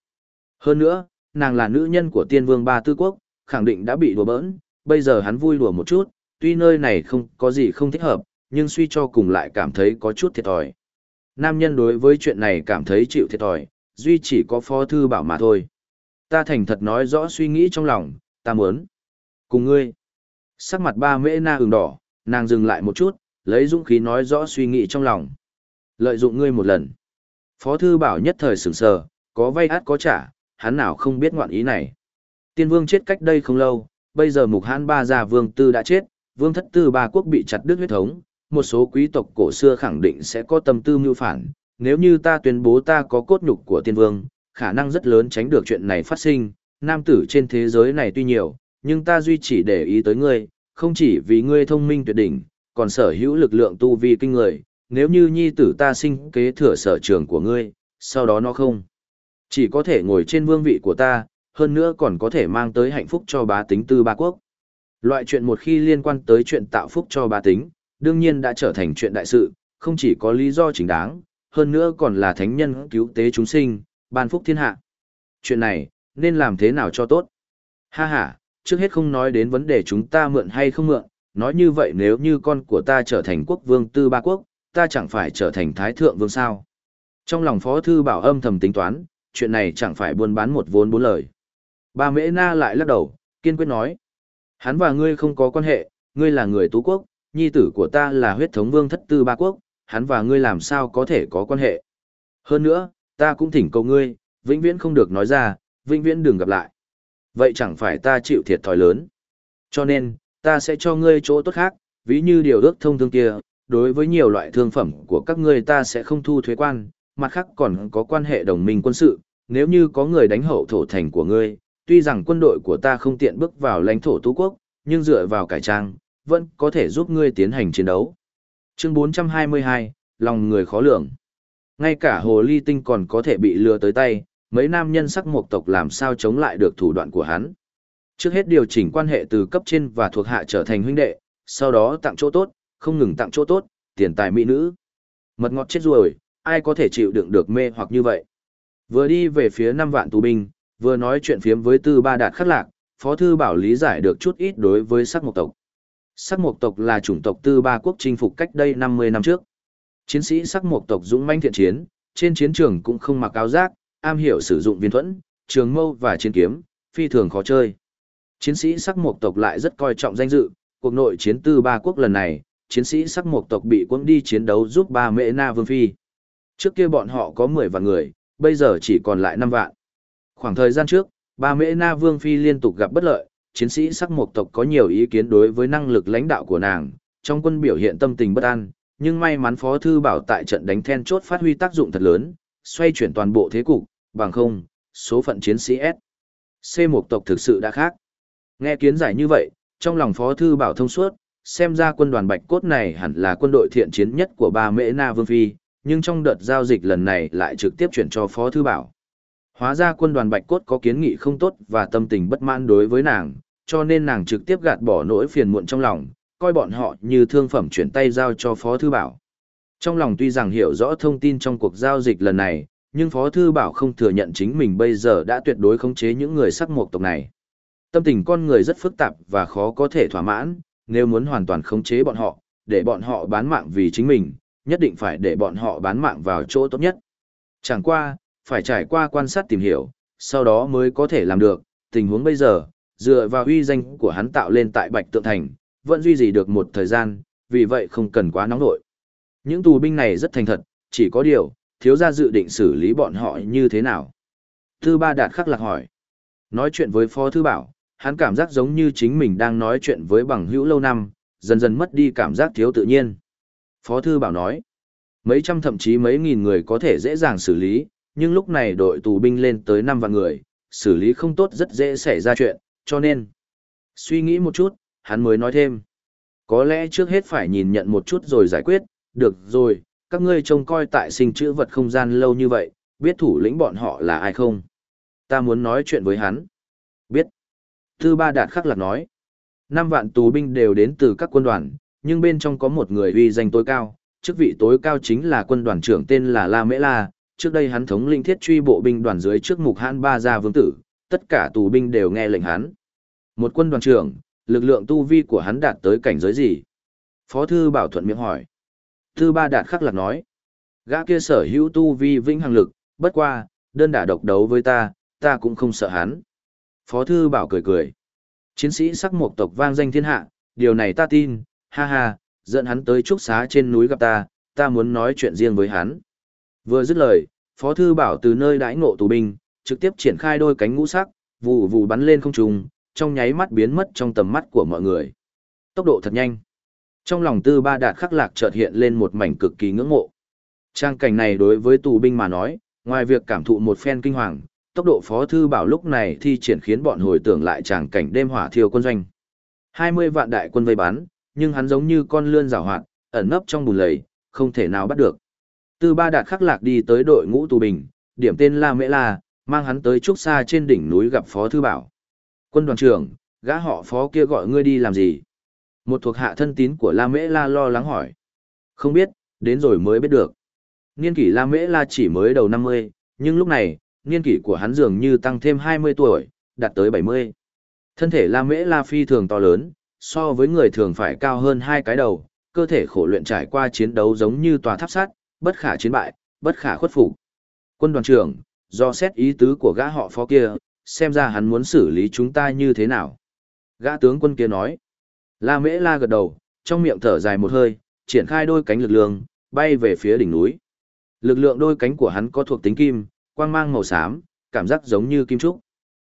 Hơn nữa, nàng là nữ nhân của tiên vương ba tư quốc, khẳng định đã bị đùa bỡn, bây giờ hắn vui đùa một chút, tuy nơi này không có gì không thích hợp, nhưng suy cho cùng lại cảm thấy có chút thiệt thòi. Nam nhân đối với chuyện này cảm thấy chịu thiệt thòi, duy chỉ có phó thư bảo mà thôi. Ta thành thật nói rõ suy nghĩ trong lòng, ta muốn. Cùng ngươi. Sắc mặt ba mễ na ửng đỏ, nàng dừng lại một chút, lấy dũng khí nói rõ suy nghĩ trong lòng. Lợi dụng ngươi một lần. Phó thư bảo nhất thời sửng sờ, có vay át có trả, hắn nào không biết ngoạn ý này. Tiên vương chết cách đây không lâu, bây giờ mục hãn ba già vương tư đã chết, vương thất tư ba quốc bị chặt đứt huyết thống, một số quý tộc cổ xưa khẳng định sẽ có tâm tư mưu phản. Nếu như ta tuyên bố ta có cốt nhục của tiên vương, khả năng rất lớn tránh được chuyện này phát sinh. Nam tử trên thế giới này tuy nhiều, nhưng ta duy chỉ để ý tới ngươi, không chỉ vì ngươi thông minh tuyệt đỉnh, còn sở hữu lực lượng tu vi kinh người. Nếu như nhi tử ta sinh kế thừa sở trường của ngươi, sau đó nó không. Chỉ có thể ngồi trên vương vị của ta, hơn nữa còn có thể mang tới hạnh phúc cho bá tính tư ba quốc. Loại chuyện một khi liên quan tới chuyện tạo phúc cho bá tính, đương nhiên đã trở thành chuyện đại sự, không chỉ có lý do chính đáng, hơn nữa còn là thánh nhân cứu tế chúng sinh, ban phúc thiên hạ. Chuyện này, nên làm thế nào cho tốt? Ha ha, trước hết không nói đến vấn đề chúng ta mượn hay không mượn, nói như vậy nếu như con của ta trở thành quốc vương tư ba quốc, ta chẳng phải trở thành thái thượng vương sao. Trong lòng phó thư bảo âm thầm tính toán, chuyện này chẳng phải buôn bán một vốn bốn lời. Ba mễ na lại lắc đầu, kiên quyết nói. Hắn và ngươi không có quan hệ, ngươi là người tú quốc, nhi tử của ta là huyết thống vương thất tư ba quốc, hắn và ngươi làm sao có thể có quan hệ. Hơn nữa, ta cũng thỉnh cầu ngươi, vĩnh viễn không được nói ra, vĩnh viễn đừng gặp lại. Vậy chẳng phải ta chịu thiệt thòi lớn. Cho nên, ta sẽ cho ngươi chỗ tốt khác, ví như điều ước thông thương kia, đối với nhiều loại thương phẩm của các ngươi ta sẽ không thu thuế quan, mặt khác còn có quan hệ đồng minh quân sự, nếu như có người đánh hậu thổ thành của ngươi, tuy rằng quân đội của ta không tiện bước vào lãnh thổ tú quốc, nhưng dựa vào cải trang, vẫn có thể giúp ngươi tiến hành chiến đấu. Chương 422, lòng người khó lường. Ngay cả hồ ly tinh còn có thể bị lừa tới tay, mấy nam nhân sắc mộc tộc làm sao chống lại được thủ đoạn của hắn. Trước hết điều chỉnh quan hệ từ cấp trên và thuộc hạ trở thành huynh đệ, sau đó tặng chỗ tốt, không ngừng tặng chỗ tốt, tiền tài mỹ nữ. Mật ngọt chết rồi, ai có thể chịu đựng được mê hoặc như vậy. Vừa đi về phía năm vạn tù binh, vừa nói chuyện phiếm với tư ba đạt khắc lạc, phó thư bảo lý giải được chút ít đối với sắc mộc tộc. Sắc mộc tộc là chủng tộc tư ba quốc chinh phục cách đây 50 năm trước. Chiến sĩ sắc mộc tộc dũng manh thiện chiến, trên chiến trường cũng không mặc áo giáp, am hiểu sử dụng viên thuẫn, trường mâu và chiến kiếm, phi thường khó chơi. Chiến sĩ sắc mộc tộc lại rất coi trọng danh dự, cuộc nội chiến tư ba quốc lần này, chiến sĩ sắc mộc tộc bị quân đi chiến đấu giúp ba mẹ na vương phi. Trước kia bọn họ có 10 vạn người, bây giờ chỉ còn lại 5 vạn. Khoảng thời gian trước, ba mẹ na vương phi liên tục gặp bất lợi, chiến sĩ sắc mộc tộc có nhiều ý kiến đối với năng lực lãnh đạo của nàng, trong quân biểu hiện tâm tình bất an, nhưng may mắn Phó Thư Bảo tại trận đánh then chốt phát huy tác dụng thật lớn, xoay chuyển toàn bộ thế cục, bằng không, số phận chiến sĩ S. C một tộc thực sự đã khác. Nghe kiến giải như vậy, trong lòng Phó Thư Bảo thông suốt, xem ra quân đoàn Bạch Cốt này hẳn là quân đội thiện chiến nhất của ba Mễ Na Vương Phi, nhưng trong đợt giao dịch lần này lại trực tiếp chuyển cho Phó Thư Bảo. Hóa ra quân đoàn Bạch Cốt có kiến nghị không tốt và tâm tình bất mãn đối với nàng, cho nên nàng trực tiếp gạt bỏ nỗi phiền muộn trong lòng, coi bọn họ như thương phẩm chuyển tay giao cho Phó Thư Bảo. Trong lòng tuy rằng hiểu rõ thông tin trong cuộc giao dịch lần này, nhưng Phó Thư Bảo không thừa nhận chính mình bây giờ đã tuyệt đối khống chế những người sắc mộc tộc này. Tâm tình con người rất phức tạp và khó có thể thỏa mãn, nếu muốn hoàn toàn khống chế bọn họ, để bọn họ bán mạng vì chính mình, nhất định phải để bọn họ bán mạng vào chỗ tốt nhất. Chẳng qua, phải trải qua quan sát tìm hiểu, sau đó mới có thể làm được, tình huống bây giờ, dựa vào uy danh của hắn tạo lên tại Bạch Tượng Thành, vẫn duy trì được một thời gian, vì vậy không cần quá nóng nội. Những tù binh này rất thành thật, chỉ có điều, thiếu gia dự định xử lý bọn họ như thế nào. Thư Ba Đạt khắc lạc hỏi. Nói chuyện với Phó Thư Bảo, hắn cảm giác giống như chính mình đang nói chuyện với bằng hữu lâu năm, dần dần mất đi cảm giác thiếu tự nhiên. Phó Thư Bảo nói, mấy trăm thậm chí mấy nghìn người có thể dễ dàng xử lý, nhưng lúc này đội tù binh lên tới 5 vạn người, xử lý không tốt rất dễ xảy ra chuyện, cho nên. Suy nghĩ một chút, hắn mới nói thêm. Có lẽ trước hết phải nhìn nhận một chút rồi giải quyết, được rồi, các ngươi trông coi tại sinh chữ vật không gian lâu như vậy, biết thủ lĩnh bọn họ là ai không? Ta muốn nói chuyện với hắn. Biết. Thư Ba Đạt khắc lạc nói. Năm vạn tù binh đều đến từ các quân đoàn, nhưng bên trong có một người uy danh tối cao, chức vị tối cao chính là quân đoàn trưởng tên là La Mễ La, trước đây hắn thống linh thiết truy bộ binh đoàn dưới trước mục hãn ba gia vương tử, tất cả tù binh đều nghe lệnh hắn. Một quân đoàn trưởng, lực lượng tu vi của hắn đạt tới cảnh giới gì? Phó thư bảo thuận miệng hỏi. Thư ba đạt khắc lạc nói. Gã kia sở hữu tu vi vĩnh hằng lực, bất qua, đơn đả độc đấu với ta, ta cũng không sợ hắn. Phó thư bảo cười cười. Chiến sĩ sắc mộc tộc vang danh thiên hạ, điều này ta tin, ha ha, dẫn hắn tới trúc xá trên núi gặp ta, ta muốn nói chuyện riêng với hắn. Vừa dứt lời, Phó Thư Bảo từ nơi đãi ngộ tù binh, trực tiếp triển khai đôi cánh ngũ sắc, vù vù bắn lên không trung, trong nháy mắt biến mất trong tầm mắt của mọi người. Tốc độ thật nhanh. Trong lòng Tư Ba Đạt khắc lạc chợt hiện lên một mảnh cực kỳ ngưỡng mộ. Trang cảnh này đối với tù binh mà nói, ngoài việc cảm thụ một phen kinh hoàng, tốc độ Phó Thư Bảo lúc này thi triển khiến bọn hồi tưởng lại tràng cảnh đêm hỏa thiêu quân doanh. 20 vạn đại quân vây bắn, nhưng hắn giống như con lươn rào hoạt, ẩn nấp trong bùn lầy, không thể nào bắt được. Tư ba đạt khắc lạc đi tới đội ngũ tù bình, điểm tên La Mễ La, mang hắn tới trúc xa trên đỉnh núi gặp Phó Thư Bảo. Quân đoàn trưởng, gã họ Phó kia gọi ngươi đi làm gì? Một thuộc hạ thân tín của La Mễ La lo lắng hỏi. Không biết, đến rồi mới biết được. Niên kỷ La Mễ La chỉ mới đầu 50, nhưng lúc này, niên kỷ của hắn dường như tăng thêm 20 tuổi, đạt tới 70. Thân thể La Mễ La phi thường to lớn, so với người thường phải cao hơn hai cái đầu, cơ thể khổ luyện trải qua chiến đấu giống như tòa tháp sắt, bất khả chiến bại, bất khả khuất phục. Quân đoàn trưởng, do xét ý tứ của gã họ phó kia, xem ra hắn muốn xử lý chúng ta như thế nào. Gã tướng quân kia nói. La Mễ La gật đầu, trong miệng thở dài một hơi, triển khai đôi cánh lực lượng, bay về phía đỉnh núi. Lực lượng đôi cánh của hắn có thuộc tính kim, quang mang màu xám, cảm giác giống như kim trúc.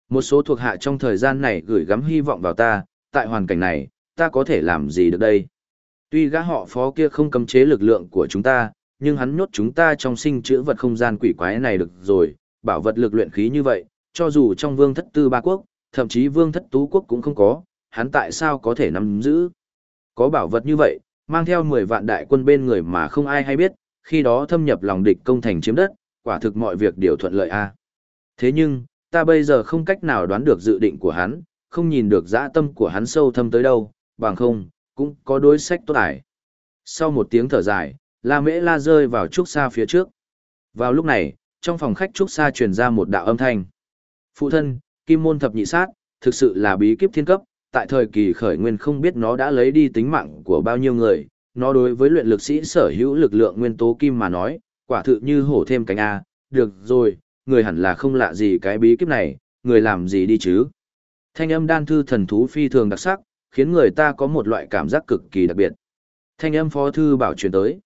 Một số thuộc hạ trong thời gian này gửi gắm hy vọng vào ta, tại hoàn cảnh này, ta có thể làm gì được đây? Tuy gã họ phó kia không cấm chế lực lượng của chúng ta, nhưng hắn nhốt chúng ta trong sinh chữ vật không gian quỷ quái này được rồi, bảo vật lực luyện khí như vậy, cho dù trong vương thất tư ba quốc, thậm chí vương thất tú quốc cũng không có, hắn tại sao có thể nắm giữ? Có bảo vật như vậy, mang theo 10 vạn đại quân bên người mà không ai hay biết, khi đó thâm nhập lòng địch công thành chiếm đất, quả thực mọi việc đều thuận lợi a. Thế nhưng, ta bây giờ không cách nào đoán được dự định của hắn, không nhìn được dã tâm của hắn sâu thâm tới đâu, bằng không, cũng có đối sách tốt ải. Sau một tiếng thở dài, La Mễ La rơi vào trúc xa phía trước. Vào lúc này, trong phòng khách trúc xa truyền ra một đạo âm thanh. Phụ thân, Kim Môn Thập Nhị Sát, thực sự là bí kíp thiên cấp, tại thời kỳ khởi nguyên không biết nó đã lấy đi tính mạng của bao nhiêu người, nó đối với luyện lực sĩ sở hữu lực lượng nguyên tố kim mà nói, quả thực như hổ thêm cánh A, được rồi, người hẳn là không lạ gì cái bí kíp này, người làm gì đi chứ. Thanh âm đan thư thần thú phi thường đặc sắc, khiến người ta có một loại cảm giác cực kỳ đặc biệt. Thanh âm phó thư bảo truyền tới.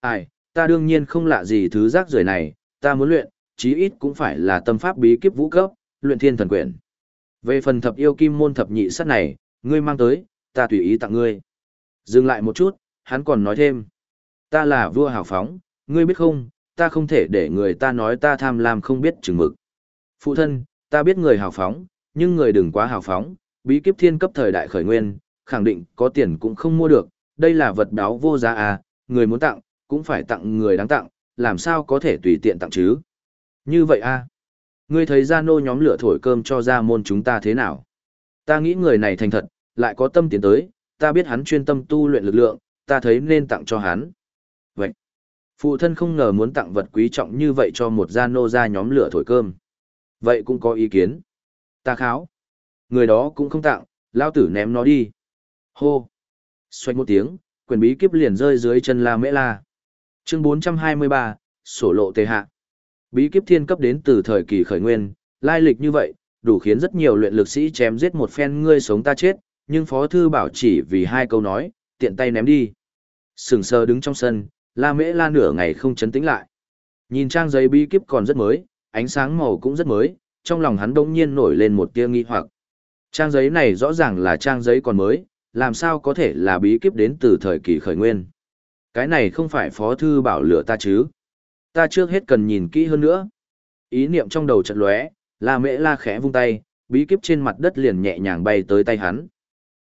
Ai, ta đương nhiên không lạ gì thứ rác rưởi này, ta muốn luyện, chí ít cũng phải là tâm pháp bí kíp vũ cấp, luyện thiên thần quyển. Về phần thập yêu kim môn thập nhị sắt này, ngươi mang tới, ta tùy ý tặng ngươi. Dừng lại một chút, hắn còn nói thêm. Ta là vua hào phóng, ngươi biết không, ta không thể để người ta nói ta tham lam không biết chừng mực. Phụ thân, ta biết người hào phóng, nhưng người đừng quá hào phóng, bí kíp thiên cấp thời đại khởi nguyên, khẳng định có tiền cũng không mua được, đây là vật đáo vô giá à, người muốn tặng, cũng phải tặng người đáng tặng, làm sao có thể tùy tiện tặng chứ. Như vậy à, ngươi thấy gia nô nhóm lửa thổi cơm cho gia môn chúng ta thế nào? Ta nghĩ người này thành thật, lại có tâm tiến tới, ta biết hắn chuyên tâm tu luyện lực lượng, ta thấy nên tặng cho hắn. Vậy, phụ thân không ngờ muốn tặng vật quý trọng như vậy cho một gia nô ra nhóm lửa thổi cơm. Vậy cũng có ý kiến. Ta kháo. Người đó cũng không tặng, lao tử ném nó đi. Hô. Xoay một tiếng, quyền bí kíp liền rơi dưới chân La Mễ La. Chương 423, sổ lộ tề hạ. Bí kíp thiên cấp đến từ thời kỳ khởi nguyên, lai lịch như vậy, đủ khiến rất nhiều luyện lực sĩ chém giết một phen ngươi sống ta chết, nhưng Phó Thư Bảo chỉ vì hai câu nói, tiện tay ném đi. Sừng sờ đứng trong sân, La Mễ La nửa ngày không chấn tĩnh lại. Nhìn trang giấy bí kíp còn rất mới, ánh sáng màu cũng rất mới, trong lòng hắn đông nhiên nổi lên một tia nghi hoặc. Trang giấy này rõ ràng là trang giấy còn mới, làm sao có thể là bí kíp đến từ thời kỳ khởi nguyên. Cái này không phải phó thư bảo lửa ta chứ. Ta trước hết cần nhìn kỹ hơn nữa. Ý niệm trong đầu chợt lóe, La Mễ La khẽ vung tay, bí kíp trên mặt đất liền nhẹ nhàng bay tới tay hắn.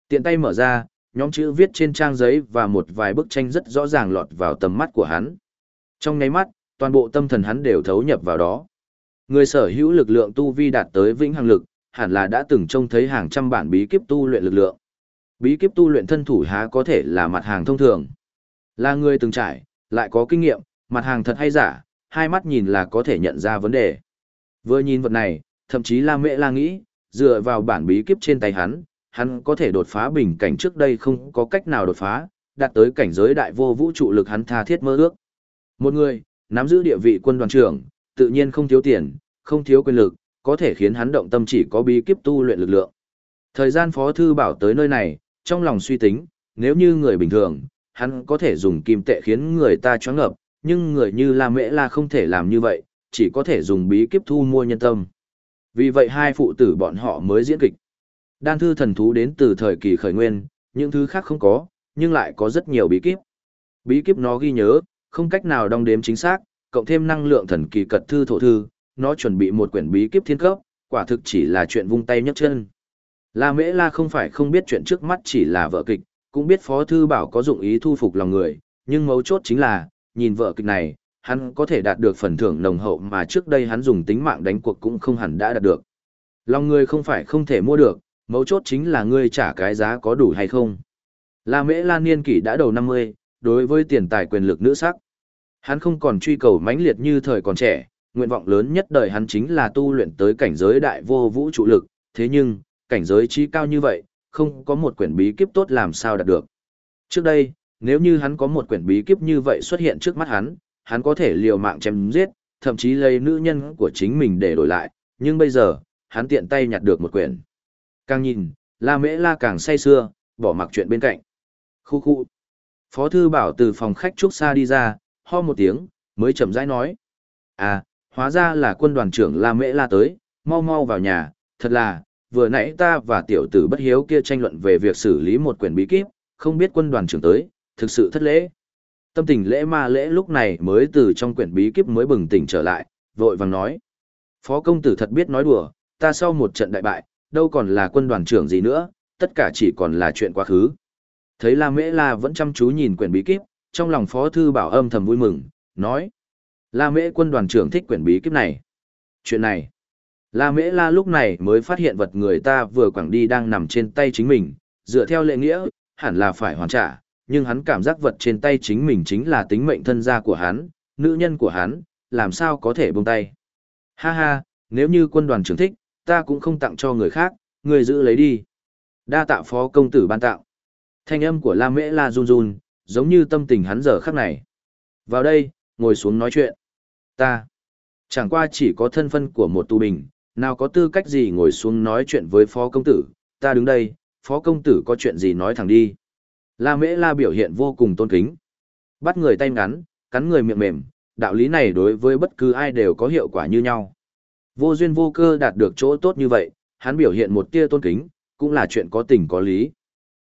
Tiện tay mở ra, nhóm chữ viết trên trang giấy và một vài bức tranh rất rõ ràng lọt vào tầm mắt của hắn. Trong nháy mắt, toàn bộ tâm thần hắn đều thấu nhập vào đó. Người sở hữu lực lượng tu vi đạt tới vĩnh hằng lực, hẳn là đã từng trông thấy hàng trăm bản bí kíp tu luyện lực lượng. Bí kíp tu luyện thân thủ há có thể là mặt hàng thông thường. Là người từng trải, lại có kinh nghiệm, mặt hàng thật hay giả, hai mắt nhìn là có thể nhận ra vấn đề. Vừa nhìn vật này, thậm chí La Mễ La nghĩ, dựa vào bản bí kíp trên tay hắn, hắn có thể đột phá bình cảnh trước đây không có cách nào đột phá, đạt tới cảnh giới đại vô vũ trụ lực hắn tha thiết mơ ước. Một người, nắm giữ địa vị quân đoàn trưởng, tự nhiên không thiếu tiền, không thiếu quyền lực, có thể khiến hắn động tâm chỉ có bí kíp tu luyện lực lượng. Thời gian Phó Thư Bảo tới nơi này, trong lòng suy tính, nếu như người bình thường, hắn có thể dùng kim tệ khiến người ta choáng ngợp, nhưng người như La Mễ La không thể làm như vậy, chỉ có thể dùng bí kíp thu mua nhân tâm. Vì vậy hai phụ tử bọn họ mới diễn kịch. Đan thư thần thú đến từ thời kỳ khởi nguyên, những thứ khác không có, nhưng lại có rất nhiều bí kíp. Bí kíp nó ghi nhớ, không cách nào đong đếm chính xác, cộng thêm năng lượng thần kỳ cật thư thổ thư, nó chuẩn bị một quyển bí kíp thiên cấp, quả thực chỉ là chuyện vung tay nhấc chân. La Mễ La không phải không biết chuyện trước mắt chỉ là vợ kịch, cũng biết Phó Thư Bảo có dụng ý thu phục lòng người, nhưng mấu chốt chính là, nhìn vợ kịch này, hắn có thể đạt được phần thưởng nồng hậu mà trước đây hắn dùng tính mạng đánh cuộc cũng không hẳn đã đạt được. Lòng người không phải không thể mua được, mấu chốt chính là ngươi trả cái giá có đủ hay không. La Mễ La niên kỷ đã đầu 50, đối với tiền tài quyền lực nữ sắc. Hắn không còn truy cầu mãnh liệt như thời còn trẻ, nguyện vọng lớn nhất đời hắn chính là tu luyện tới cảnh giới đại vô vũ trụ lực, thế nhưng, cảnh giới trí cao như vậy, không có một quyển bí kíp tốt làm sao đạt được. Trước đây, nếu như hắn có một quyển bí kíp như vậy xuất hiện trước mắt hắn, hắn có thể liều mạng chém giết, thậm chí lấy nữ nhân của chính mình để đổi lại, nhưng bây giờ, hắn tiện tay nhặt được một quyển. Càng nhìn, La Mễ La càng say xưa, bỏ mặc chuyện bên cạnh. Khu khu. Phó thư bảo từ phòng khách trúc xa đi ra, ho một tiếng, mới chậm rãi nói. À, hóa ra là quân đoàn trưởng La Mễ La tới, mau mau vào nhà, thật là, vừa nãy ta và tiểu tử bất hiếu kia tranh luận về việc xử lý một quyển bí kíp, không biết quân đoàn trưởng tới, thực sự thất lễ. Tâm tình lễ ma lễ lúc này mới từ trong quyển bí kíp mới bừng tỉnh trở lại, vội vàng nói. Phó công tử thật biết nói đùa, ta sau một trận đại bại, đâu còn là quân đoàn trưởng gì nữa, tất cả chỉ còn là chuyện quá khứ. Thấy La Mễ La vẫn chăm chú nhìn quyển bí kíp, trong lòng Phó Thư Bảo âm thầm vui mừng, nói. La Mễ quân đoàn trưởng thích quyển bí kíp này. Chuyện này, La Mễ La lúc này mới phát hiện vật người ta vừa quẳng đi đang nằm trên tay chính mình, dựa theo lệ nghĩa, hẳn là phải hoàn trả, nhưng hắn cảm giác vật trên tay chính mình chính là tính mệnh thân gia của hắn, nữ nhân của hắn, làm sao có thể buông tay. Ha ha, nếu như quân đoàn trưởng thích, ta cũng không tặng cho người khác, người giữ lấy đi. Đa tạ phó công tử ban tạo. Thanh âm của La Mễ La run run, giống như tâm tình hắn giờ khắc này. Vào đây, ngồi xuống nói chuyện. Ta, chẳng qua chỉ có thân phân của một tu bình, nào có tư cách gì ngồi xuống nói chuyện với phó công tử, ta đứng đây, phó công tử có chuyện gì nói thẳng đi. La Mễ La biểu hiện vô cùng tôn kính. Bắt người tay ngắn, cắn người miệng mềm, đạo lý này đối với bất cứ ai đều có hiệu quả như nhau. Vô duyên vô cơ đạt được chỗ tốt như vậy, hắn biểu hiện một tia tôn kính, cũng là chuyện có tình có lý.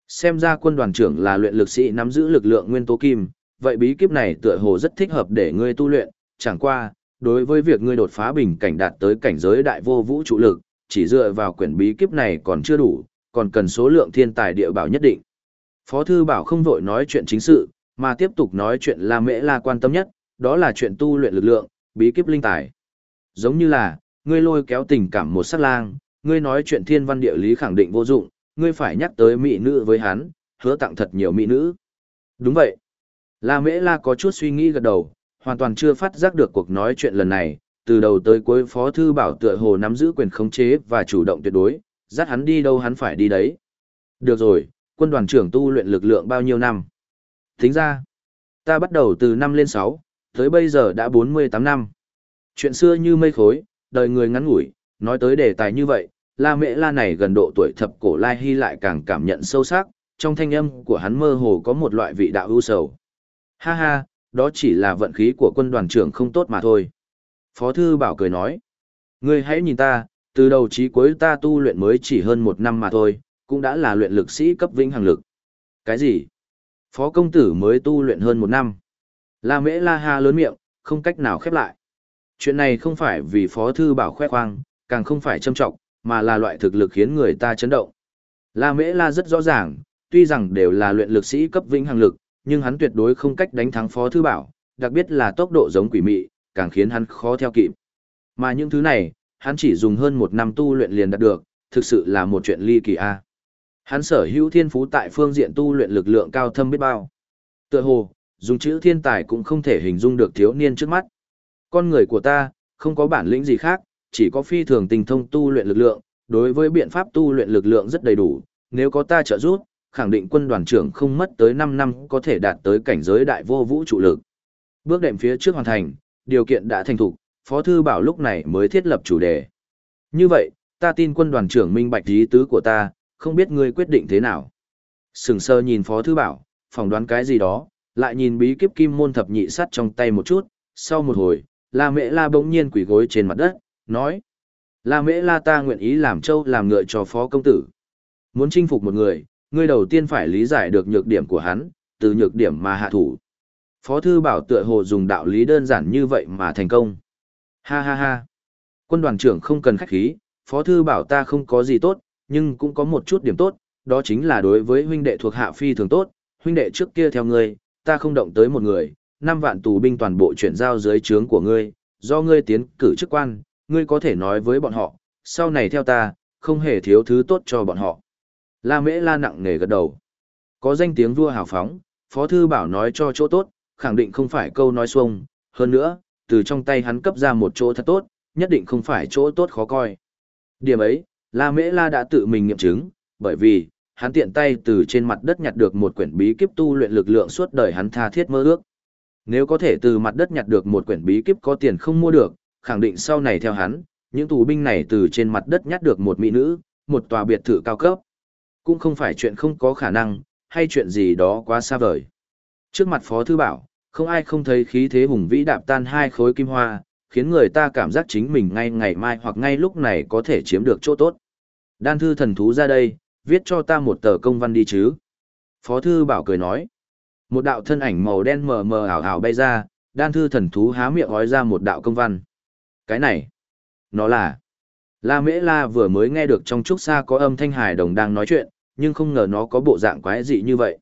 Xem ra quân đoàn trưởng là luyện lực sĩ nắm giữ lực lượng nguyên tố kim, vậy bí kíp này tựa hồ rất thích hợp để ngươi tu luyện, chẳng qua, đối với việc ngươi đột phá bình cảnh đạt tới cảnh giới đại vô vũ trụ lực, chỉ dựa vào quyển bí kíp này còn chưa đủ, còn cần số lượng thiên tài địa bảo nhất định. Phó thư bảo không vội nói chuyện chính sự, mà tiếp tục nói chuyện La Mễ La quan tâm nhất, đó là chuyện tu luyện lực lượng, bí kíp linh tài. Giống như là, ngươi lôi kéo tình cảm một sát lang, ngươi nói chuyện thiên văn địa lý khẳng định vô dụng, ngươi phải nhắc tới mỹ nữ với hắn, hứa tặng thật nhiều mỹ nữ. Đúng vậy. La Mễ La có chút suy nghĩ gật đầu, hoàn toàn chưa phát giác được cuộc nói chuyện lần này, từ đầu tới cuối Phó Thư Bảo tựa hồ nắm giữ quyền khống chế và chủ động tuyệt đối, dắt hắn đi đâu hắn phải đi đấy. Được rồi, quân đoàn trưởng tu luyện lực lượng bao nhiêu năm? Tính ra, ta bắt đầu từ năm lên 6, tới bây giờ đã 48 năm. Chuyện xưa như mây khối, đời người ngắn ngủi, nói tới đề tài như vậy, La Mễ La này gần độ tuổi thập cổ Lai Hy lại càng cảm nhận sâu sắc, trong thanh âm của hắn mơ hồ có một loại vị đạo ưu sầu. Ha ha, đó chỉ là vận khí của quân đoàn trưởng không tốt mà thôi. Phó Thư Bảo cười nói, ngươi hãy nhìn ta, từ đầu chí cuối ta tu luyện mới chỉ hơn một năm mà thôi, cũng đã là luyện lực sĩ cấp vĩnh hằng lực. Cái gì? Phó công tử mới tu luyện hơn một năm. La Mễ La Ha lớn miệng, không cách nào khép lại. Chuyện này không phải vì Phó Thư Bảo khoe khoang, càng không phải châm trọng, mà là loại thực lực khiến người ta chấn động. La Mễ La rất rõ ràng, tuy rằng đều là luyện lực sĩ cấp vĩnh hằng lực, nhưng hắn tuyệt đối không cách đánh thắng Phó Thư Bảo, đặc biệt là tốc độ giống quỷ mị, càng khiến hắn khó theo kịp. Mà những thứ này, hắn chỉ dùng hơn một năm tu luyện liền đạt được, thực sự là một chuyện ly kỳ a. Hắn sở hữu thiên phú tại phương diện tu luyện lực lượng cao thâm biết bao. Tựa hồ, dùng chữ thiên tài cũng không thể hình dung được thiếu niên trước mắt. Con người của ta, không có bản lĩnh gì khác, chỉ có phi thường tình thông tu luyện lực lượng, đối với biện pháp tu luyện lực lượng rất đầy đủ, nếu có ta trợ giúp, khẳng định quân đoàn trưởng không mất tới 5 năm có thể đạt tới cảnh giới đại vô vũ trụ lực. Bước đệm phía trước hoàn thành, điều kiện đã thành thục, Phó Thư Bảo lúc này mới thiết lập chủ đề. Như vậy, ta tin quân đoàn trưởng minh bạch ý tứ của ta, không biết ngươi quyết định thế nào. Sừng sơ nhìn Phó Thư Bảo, phỏng đoán cái gì đó, lại nhìn bí kíp kim môn thập nhị sắt trong tay một chút, sau một hồi, La Mễ La bỗng nhiên quỳ gối trên mặt đất, nói: "La Mễ La ta nguyện ý làm trâu làm ngựa cho phó công tử. Muốn chinh phục một người, ngươi đầu tiên phải lý giải được nhược điểm của hắn, từ nhược điểm mà hạ thủ." Phó thư bảo tựa hồ dùng đạo lý đơn giản như vậy mà thành công. Ha ha ha. Quân đoàn trưởng không cần khách khí, phó thư bảo ta không có gì tốt, nhưng cũng có một chút điểm tốt, đó chính là đối với huynh đệ thuộc hạ phi thường tốt, huynh đệ trước kia theo ngươi, ta không động tới một người, năm vạn tù binh toàn bộ chuyển giao dưới trướng của ngươi, do ngươi tiến cử chức quan, ngươi có thể nói với bọn họ, sau này theo ta, không hề thiếu thứ tốt cho bọn họ. La Mễ La nặng nề gật đầu. Có danh tiếng vua hào phóng, Phó Thư Bảo nói cho chỗ tốt, khẳng định không phải câu nói xuông, hơn nữa, từ trong tay hắn cấp ra một chỗ thật tốt, nhất định không phải chỗ tốt khó coi. Điểm ấy, La Mễ La đã tự mình nghiệm chứng, bởi vì, hắn tiện tay từ trên mặt đất nhặt được một quyển bí kíp tu luyện lực lượng suốt đời hắn tha thiết mơ ước. Nếu có thể từ mặt đất nhặt được một quyển bí kíp có tiền không mua được, khẳng định sau này theo hắn, những tù binh này từ trên mặt đất nhặt được một mỹ nữ, một tòa biệt thự cao cấp. Cũng không phải chuyện không có khả năng, hay chuyện gì đó quá xa vời. Trước mặt Phó Thư Bảo, không ai không thấy khí thế hùng vĩ đạp tan hai khối kim hoa, khiến người ta cảm giác chính mình ngay ngày mai hoặc ngay lúc này có thể chiếm được chỗ tốt. Đan thư thần thú ra đây, viết cho ta một tờ công văn đi chứ. Phó thư bảo cười nói. Một đạo thân ảnh màu đen mờ mờ ảo ảo bay ra, đan thư thần thú há miệng gói ra một đạo công văn. Cái này, nó là... La Mễ La vừa mới nghe được trong trúc xa có âm thanh hài đồng đang nói chuyện, nhưng không ngờ nó có bộ dạng quái dị như vậy.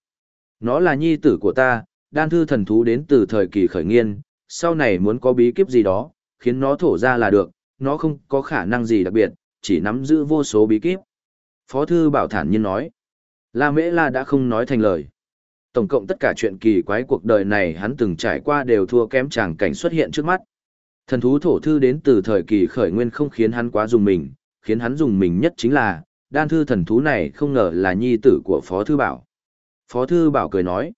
Nó là nhi tử của ta, đan thư thần thú đến từ thời kỳ khởi nghiên, sau này muốn có bí kíp gì đó, khiến nó thổ ra là được, nó không có khả năng gì đặc biệt, chỉ nắm giữ vô số bí kíp. Phó thư bảo thản nhiên nói. La Mễ La đã không nói thành lời. Tổng cộng tất cả chuyện kỳ quái cuộc đời này hắn từng trải qua đều thua kém chàng cảnh xuất hiện trước mắt. Thần thú thổ thư đến từ thời kỳ khởi nguyên không khiến hắn quá dùng mình, khiến hắn dùng mình nhất chính là, đan thư thần thú này không ngờ là nhi tử của Phó Thư Bảo. Phó Thư Bảo cười nói,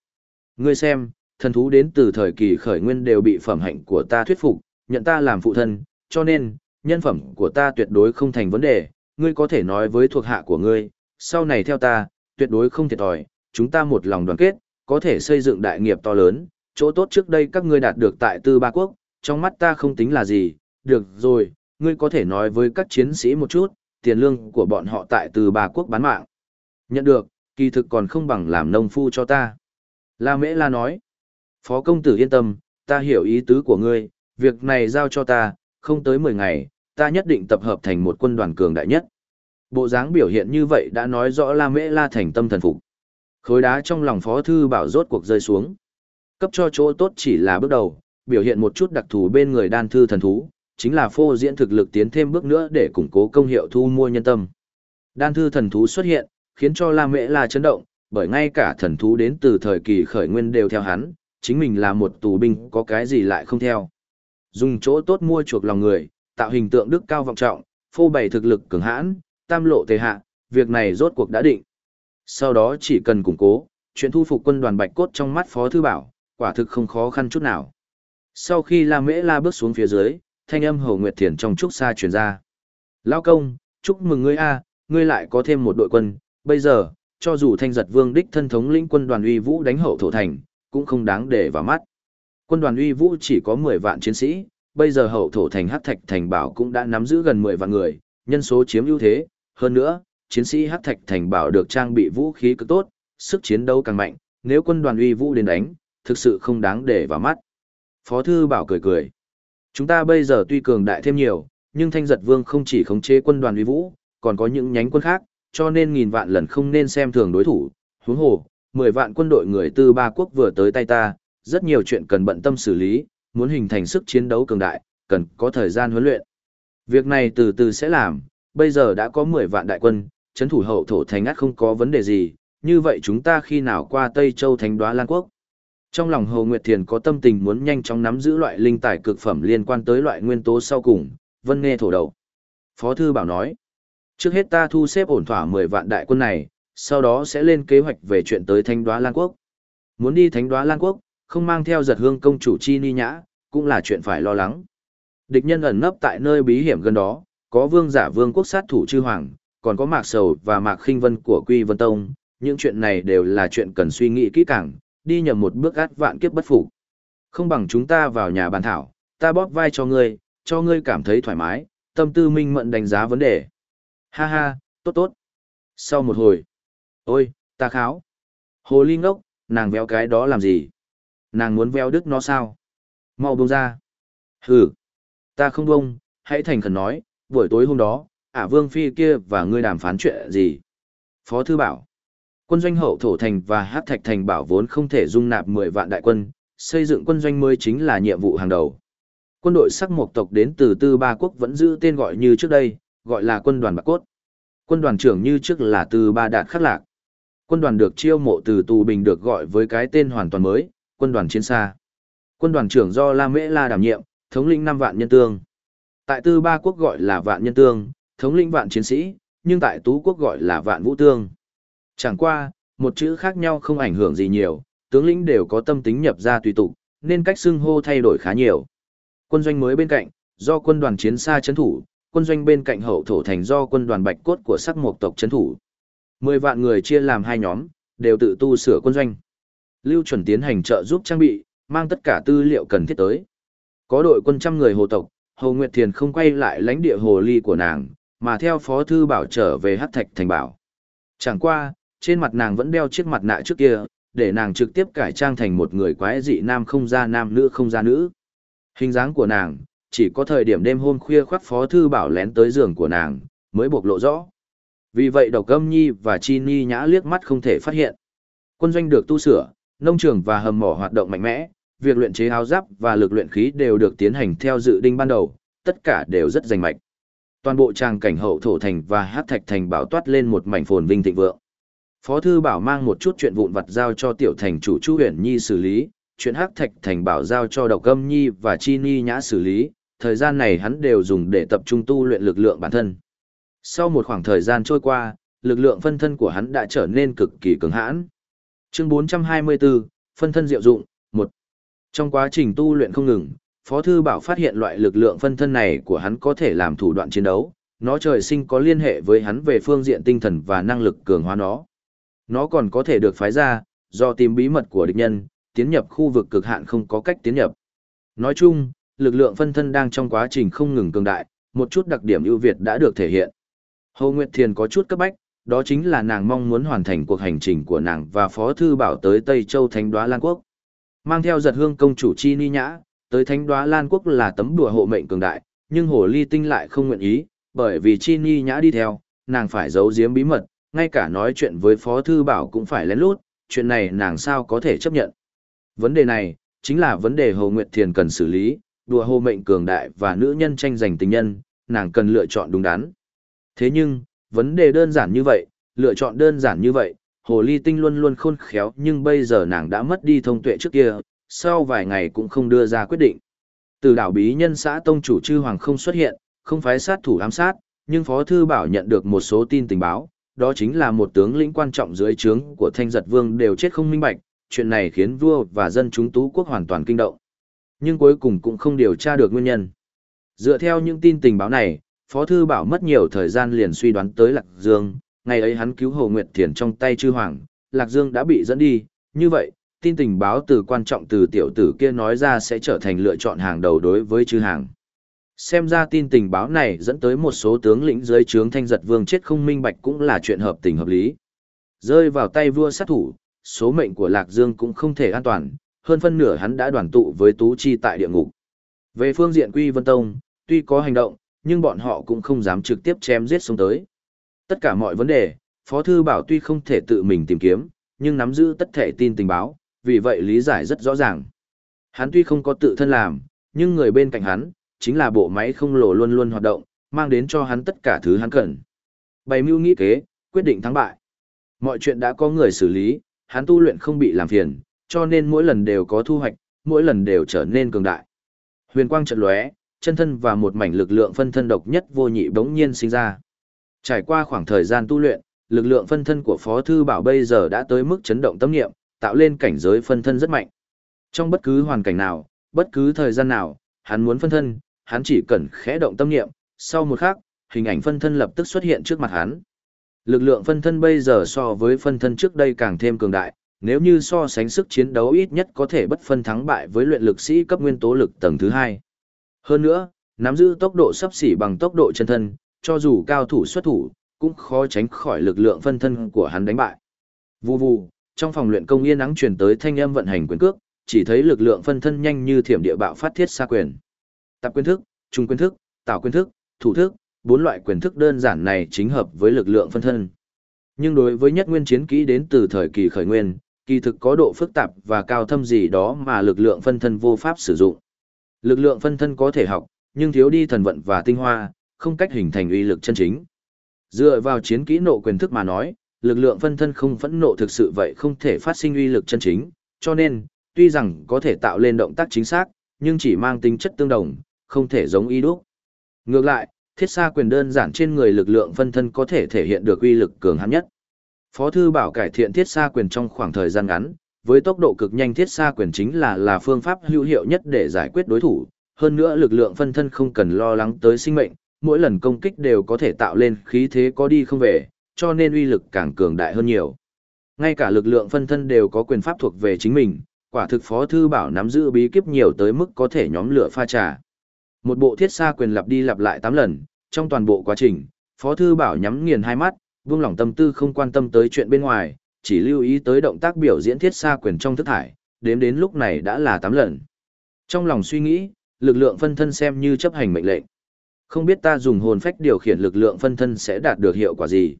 Ngươi xem, thần thú đến từ thời kỳ khởi nguyên đều bị phẩm hạnh của ta thuyết phục, nhận ta làm phụ thân, cho nên, nhân phẩm của ta tuyệt đối không thành vấn đề, ngươi có thể nói với thuộc hạ của ngươi, sau này theo ta, tuyệt đối không thiệt thòi, chúng ta một lòng đoàn kết, có thể xây dựng đại nghiệp to lớn, chỗ tốt trước đây các ngươi đạt được tại tư ba quốc, trong mắt ta không tính là gì, được rồi, ngươi có thể nói với các chiến sĩ một chút, tiền lương của bọn họ tại tư ba quốc bán mạng. Nhận được, kỳ thực còn không bằng làm nông phu cho ta. La Mễ La nói, Phó công tử yên tâm, ta hiểu ý tứ của ngươi, việc này giao cho ta, không tới 10 ngày, ta nhất định tập hợp thành một quân đoàn cường đại nhất. Bộ dáng biểu hiện như vậy đã nói rõ La Mễ La thành tâm thần phục. Khối đá trong lòng Phó Thư Bảo rốt cuộc rơi xuống. Cấp cho chỗ tốt chỉ là bước đầu, biểu hiện một chút đặc thù bên người đan thư thần thú, chính là phô diễn thực lực tiến thêm bước nữa để củng cố công hiệu thu mua nhân tâm. Đan thư thần thú xuất hiện, khiến cho La Mễ La chấn động, bởi ngay cả thần thú đến từ thời kỳ khởi nguyên đều theo hắn, chính mình là một tù binh có cái gì lại không theo. Dùng chỗ tốt mua chuộc lòng người, tạo hình tượng đức cao vọng trọng, phô bày thực lực cường hãn, tam lộ tề hạ, việc này rốt cuộc đã định. Sau đó chỉ cần củng cố, chuyện thu phục quân đoàn Bạch Cốt trong mắt Phó Thư Bảo, quả thực không khó khăn chút nào. Sau khi La Mễ La bước xuống phía dưới, thanh âm Hầu Nguyệt Thiền trong trúc xa truyền ra. Lao công, chúc mừng ngươi a ngươi lại có thêm một đội quân, bây giờ, cho dù thanh giật vương đích thân thống lĩnh quân đoàn uy vũ đánh hậu thổ thành, cũng không đáng để vào mắt. Quân đoàn uy vũ chỉ có 10 vạn chiến sĩ, bây giờ hậu thổ thành hắc thạch thành bảo cũng đã nắm giữ gần 10 vạn người, nhân số chiếm ưu thế, hơn nữa, chiến sĩ hắc thạch thành bảo được trang bị vũ khí cực tốt, sức chiến đấu càng mạnh, nếu quân đoàn uy vũ đến đánh, thực sự không đáng để vào mắt. Phó thư bảo cười cười. Chúng ta bây giờ tuy cường đại thêm nhiều, nhưng thanh giật vương không chỉ khống chế quân đoàn uy vũ, còn có những nhánh quân khác, cho nên nghìn vạn lần không nên xem thường đối thủ, huống hồ, mười vạn quân đội người tư ba quốc vừa tới tay ta, rất nhiều chuyện cần bận tâm xử lý, muốn hình thành sức chiến đấu cường đại, cần có thời gian huấn luyện. Việc này từ từ sẽ làm, bây giờ đã có 10 vạn đại quân, chấn thủ hậu thổ thành át không có vấn đề gì, như vậy chúng ta khi nào qua Tây Châu Thánh Đoá Lan Quốc? Trong lòng Hồ Nguyệt Thiền có tâm tình muốn nhanh chóng nắm giữ loại linh tài cực phẩm liên quan tới loại nguyên tố sau cùng, vân nghe thổ đầu. Phó Thư Bảo nói, Trước hết ta thu xếp ổn thỏa 10 vạn đại quân này, sau đó sẽ lên kế hoạch về chuyện tới Thánh Đoá Lan Quốc. Muốn đi Thánh Đoá Lan Quốc, không mang theo giật hương công chủ chi ni nhã, cũng là chuyện phải lo lắng. Địch nhân ẩn nấp tại nơi bí hiểm gần đó, có vương giả vương quốc sát thủ chư hoàng, còn có Mạc Sầu và Mạc Khinh Vân của Quy Vân Tông, những chuyện này đều là chuyện cần suy nghĩ kỹ càng, đi nhầm một bước át vạn kiếp bất phục. Không bằng chúng ta vào nhà bàn thảo, ta bóp vai cho ngươi, cho ngươi cảm thấy thoải mái, tâm tư minh mẫn đánh giá vấn đề. Ha ha, tốt tốt. Sau một hồi, ôi, ta kháo. Hồ ly ngốc, nàng véo cái đó làm gì? Nàng muốn veo đứt nó sao? Mau buông ra. Hừ, ta không buông, hãy thành khẩn nói, buổi tối hôm đó, ả vương phi kia và ngươi đàm phán chuyện gì? Phó thư bảo, quân doanh hậu thổ thành và hát thạch thành bảo vốn không thể dung nạp 10 vạn đại quân, xây dựng quân doanh mới chính là nhiệm vụ hàng đầu. Quân đội sắc mộc tộc đến từ tư ba quốc vẫn giữ tên gọi như trước đây, gọi là quân đoàn bạc cốt. Quân đoàn trưởng như trước là tư ba đạt khắc lạc. Quân đoàn được chiêu mộ từ tù bình được gọi với cái tên hoàn toàn mới, quân đoàn chiến xa. Quân đoàn trưởng do La Mễ La đảm nhiệm, thống lĩnh 5 vạn nhân tương. Tại tư ba quốc gọi là vạn nhân tương, thống lĩnh vạn chiến sĩ, nhưng tại tú quốc gọi là vạn vũ tương. Chẳng qua, một chữ khác nhau không ảnh hưởng gì nhiều, tướng lĩnh đều có tâm tính nhập ra tùy tục, nên cách xưng hô thay đổi khá nhiều. Quân doanh mới bên cạnh, do quân đoàn chiến xa chấn thủ, quân doanh bên cạnh hậu thổ thành do quân đoàn bạch cốt của sắc mộc tộc chấn thủ. Mười vạn người chia làm hai nhóm, đều tự tu sửa quân doanh. Lưu chuẩn tiến hành trợ giúp trang bị, mang tất cả tư liệu cần thiết tới. Có đội quân trăm người hồ tộc, Hồ Nguyệt Thiền không quay lại lãnh địa hồ ly của nàng, mà theo phó thư bảo trở về hát thạch thành bảo. Chẳng qua, trên mặt nàng vẫn đeo chiếc mặt nạ trước kia, để nàng trực tiếp cải trang thành một người quái dị nam không ra nam nữ không ra nữ. Hình dáng của nàng, chỉ có thời điểm đêm hôm khuya khoác phó thư bảo lén tới giường của nàng, mới bộc lộ rõ. Vì vậy độc âm nhi và chi ni nhã liếc mắt không thể phát hiện. Quân doanh được tu sửa, nông trường và hầm mỏ hoạt động mạnh mẽ, việc luyện chế áo giáp và lực luyện khí đều được tiến hành theo dự định ban đầu, tất cả đều rất rành mạch. Toàn bộ trang cảnh hậu thổ thành và hát thạch thành bảo toát lên một mảnh phồn vinh thịnh vượng. Phó thư bảo mang một chút chuyện vụn vặt giao cho tiểu thành chủ Chu Huyền Nhi xử lý, chuyện hắc thạch thành bảo giao cho độc âm nhi và chi ni nhã xử lý, thời gian này hắn đều dùng để tập trung tu luyện lực lượng bản thân. Sau một khoảng thời gian trôi qua, lực lượng phân thân của hắn đã trở nên cực kỳ cứng hãn. Chương 424, phân thân diệu dụng, 1. Trong quá trình tu luyện không ngừng, Phó Thư Bảo phát hiện loại lực lượng phân thân này của hắn có thể làm thủ đoạn chiến đấu, nó trời sinh có liên hệ với hắn về phương diện tinh thần và năng lực cường hóa nó. Nó còn có thể được phái ra, do tìm bí mật của địch nhân, tiến nhập khu vực cực hạn không có cách tiến nhập. Nói chung, lực lượng phân thân đang trong quá trình không ngừng cường đại, một chút đặc điểm ưu việt đã được thể hiện. Hồ Nguyệt Thiền có chút cấp bách, đó chính là nàng mong muốn hoàn thành cuộc hành trình của nàng và Phó Thư Bảo tới Tây Châu Thánh Đoá Lan Quốc. Mang theo giật hương công chủ Chi Ni Nhã, tới Thánh Đoá Lan Quốc là tấm đùa hộ mệnh cường đại, nhưng Hồ Ly Tinh lại không nguyện ý, bởi vì Chi Ni Nhã đi theo, nàng phải giấu giếm bí mật, ngay cả nói chuyện với Phó Thư Bảo cũng phải lén lút, chuyện này nàng sao có thể chấp nhận. Vấn đề này, chính là vấn đề Hồ Nguyệt Thiền cần xử lý, đùa hồ mệnh cường đại và nữ nhân tranh giành tình nhân, nàng cần lựa chọn đúng đắn. Thế nhưng, vấn đề đơn giản như vậy, lựa chọn đơn giản như vậy, hồ ly tinh luôn luôn khôn khéo nhưng bây giờ nàng đã mất đi thông tuệ trước kia, sau vài ngày cũng không đưa ra quyết định. Từ đảo bí nhân xã tông chủ chư hoàng không xuất hiện, không phái sát thủ ám sát, nhưng Phó Thư Bảo nhận được một số tin tình báo, đó chính là một tướng lĩnh quan trọng dưới trướng của Thanh Giật Vương đều chết không minh bạch, chuyện này khiến vua và dân chúng tú quốc hoàn toàn kinh động. Nhưng cuối cùng cũng không điều tra được nguyên nhân. Dựa theo những tin tình báo này, Phó Thư Bảo mất nhiều thời gian liền suy đoán tới Lạc Dương, ngày ấy hắn cứu Hồ Nguyệt Thiền trong tay chư hoàng, Lạc Dương đã bị dẫn đi, như vậy, tin tình báo từ quan trọng từ tiểu tử kia nói ra sẽ trở thành lựa chọn hàng đầu đối với chư hàng. Xem ra tin tình báo này dẫn tới một số tướng lĩnh dưới trướng thanh giật vương chết không minh bạch cũng là chuyện hợp tình hợp lý. Rơi vào tay vua sát thủ, số mệnh của Lạc Dương cũng không thể an toàn, hơn phân nửa hắn đã đoàn tụ với Tú Chi tại địa ngục. Về phương diện Quy Vân Tông, tuy có hành động, nhưng bọn họ cũng không dám trực tiếp chém giết xuống tới. Tất cả mọi vấn đề, Phó Thư Bảo tuy không thể tự mình tìm kiếm, nhưng nắm giữ tất thể tin tình báo, vì vậy lý giải rất rõ ràng. Hắn tuy không có tự thân làm, nhưng người bên cạnh hắn, chính là bộ máy không lồ luôn luôn hoạt động, mang đến cho hắn tất cả thứ hắn cần. Bày mưu nghĩ kế, quyết định thắng bại. Mọi chuyện đã có người xử lý, hắn tu luyện không bị làm phiền, cho nên mỗi lần đều có thu hoạch, mỗi lần đều trở nên cường đại. Huyền quang trận lóe, chân thân và một mảnh lực lượng phân thân độc nhất vô nhị bỗng nhiên sinh ra. Trải qua khoảng thời gian tu luyện, lực lượng phân thân của Phó Thư Bảo bây giờ đã tới mức chấn động tâm niệm, tạo lên cảnh giới phân thân rất mạnh. Trong bất cứ hoàn cảnh nào, bất cứ thời gian nào, hắn muốn phân thân, hắn chỉ cần khẽ động tâm niệm, sau một khắc, hình ảnh phân thân lập tức xuất hiện trước mặt hắn. Lực lượng phân thân bây giờ so với phân thân trước đây càng thêm cường đại, nếu như so sánh sức chiến đấu ít nhất có thể bất phân thắng bại với luyện lực sĩ cấp nguyên tố lực tầng thứ hai. Hơn nữa, nắm giữ tốc độ sấp xỉ bằng tốc độ chân thân, cho dù cao thủ xuất thủ, cũng khó tránh khỏi lực lượng phân thân của hắn đánh bại. Vù vù, trong phòng luyện công yên nắng truyền tới thanh âm vận hành quyền cước, chỉ thấy lực lượng phân thân nhanh như thiểm địa bạo phát thiết xa quyền. Tập quyền thức, trung quyền thức, tạo quyền thức, thủ thức, bốn loại quyền thức đơn giản này chính hợp với lực lượng phân thân. Nhưng đối với nhất nguyên chiến kỹ đến từ thời kỳ khởi nguyên, kỳ thực có độ phức tạp và cao thâm gì đó mà lực lượng phân thân vô pháp sử dụng. Lực lượng phân thân có thể học, nhưng thiếu đi thần vận và tinh hoa, không cách hình thành uy lực chân chính. Dựa vào chiến kỹ nộ quyền thức mà nói, lực lượng phân thân không phẫn nộ thực sự vậy không thể phát sinh uy lực chân chính, cho nên, tuy rằng có thể tạo lên động tác chính xác, nhưng chỉ mang tính chất tương đồng, không thể giống y đúc. Ngược lại, thiết xa quyền đơn giản trên người lực lượng phân thân có thể thể hiện được uy lực cường hãn nhất. Phó thư bảo cải thiện thiết xa quyền trong khoảng thời gian ngắn, với tốc độ cực nhanh thiết xa quyền chính là là phương pháp hữu hiệu nhất để giải quyết đối thủ, hơn nữa lực lượng phân thân không cần lo lắng tới sinh mệnh, mỗi lần công kích đều có thể tạo lên khí thế có đi không về, cho nên uy lực càng cường đại hơn nhiều. Ngay cả lực lượng phân thân đều có quyền pháp thuộc về chính mình, quả thực Phó Thư Bảo nắm giữ bí kíp nhiều tới mức có thể nhóm lửa pha trà. Một bộ thiết xa quyền lặp đi lặp lại 8 lần, trong toàn bộ quá trình, Phó Thư Bảo nhắm nghiền hai mắt, buông lỏng tâm tư không quan tâm tới chuyện bên ngoài, chỉ lưu ý tới động tác biểu diễn thiết xa quyền trong thức thải, đếm đến lúc này đã là 8 lần. Trong lòng suy nghĩ, lực lượng phân thân xem như chấp hành mệnh lệnh. Không biết ta dùng hồn phách điều khiển lực lượng phân thân sẽ đạt được hiệu quả gì.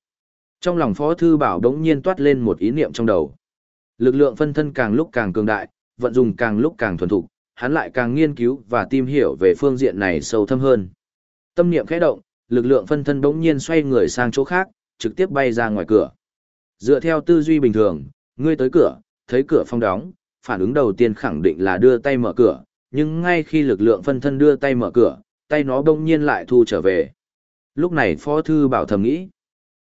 Trong lòng Phó Thư Bảo đống nhiên toát lên một ý niệm trong đầu. Lực lượng phân thân càng lúc càng cường đại, vận dụng càng lúc càng thuần thục, hắn lại càng nghiên cứu và tìm hiểu về phương diện này sâu thâm hơn. Tâm niệm khẽ động, lực lượng phân thân đống nhiên xoay người sang chỗ khác, trực tiếp bay ra ngoài cửa. Dựa theo tư duy bình thường, ngươi tới cửa, thấy cửa phong đóng, phản ứng đầu tiên khẳng định là đưa tay mở cửa, nhưng ngay khi lực lượng phân thân đưa tay mở cửa, tay nó bỗng nhiên lại thu trở về. Lúc này Phó Thư Bảo thầm nghĩ,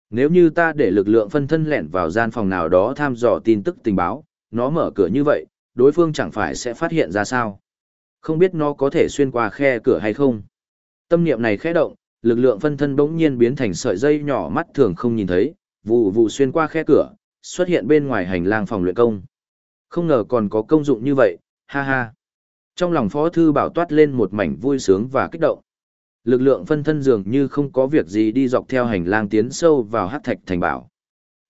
nếu như ta để lực lượng phân thân lẻn vào gian phòng nào đó tham dò tin tức tình báo, nó mở cửa như vậy, đối phương chẳng phải sẽ phát hiện ra sao. Không biết nó có thể xuyên qua khe cửa hay không. Tâm niệm này khẽ động, lực lượng phân thân bỗng nhiên biến thành sợi dây nhỏ mắt thường không nhìn thấy, vụ vụ xuyên qua khe cửa, xuất hiện bên ngoài hành lang phòng luyện công. Không ngờ còn có công dụng như vậy, ha ha. Trong lòng Phó Thư Bảo toát lên một mảnh vui sướng và kích động. Lực lượng phân thân dường như không có việc gì đi dọc theo hành lang tiến sâu vào hát thạch thành bảo.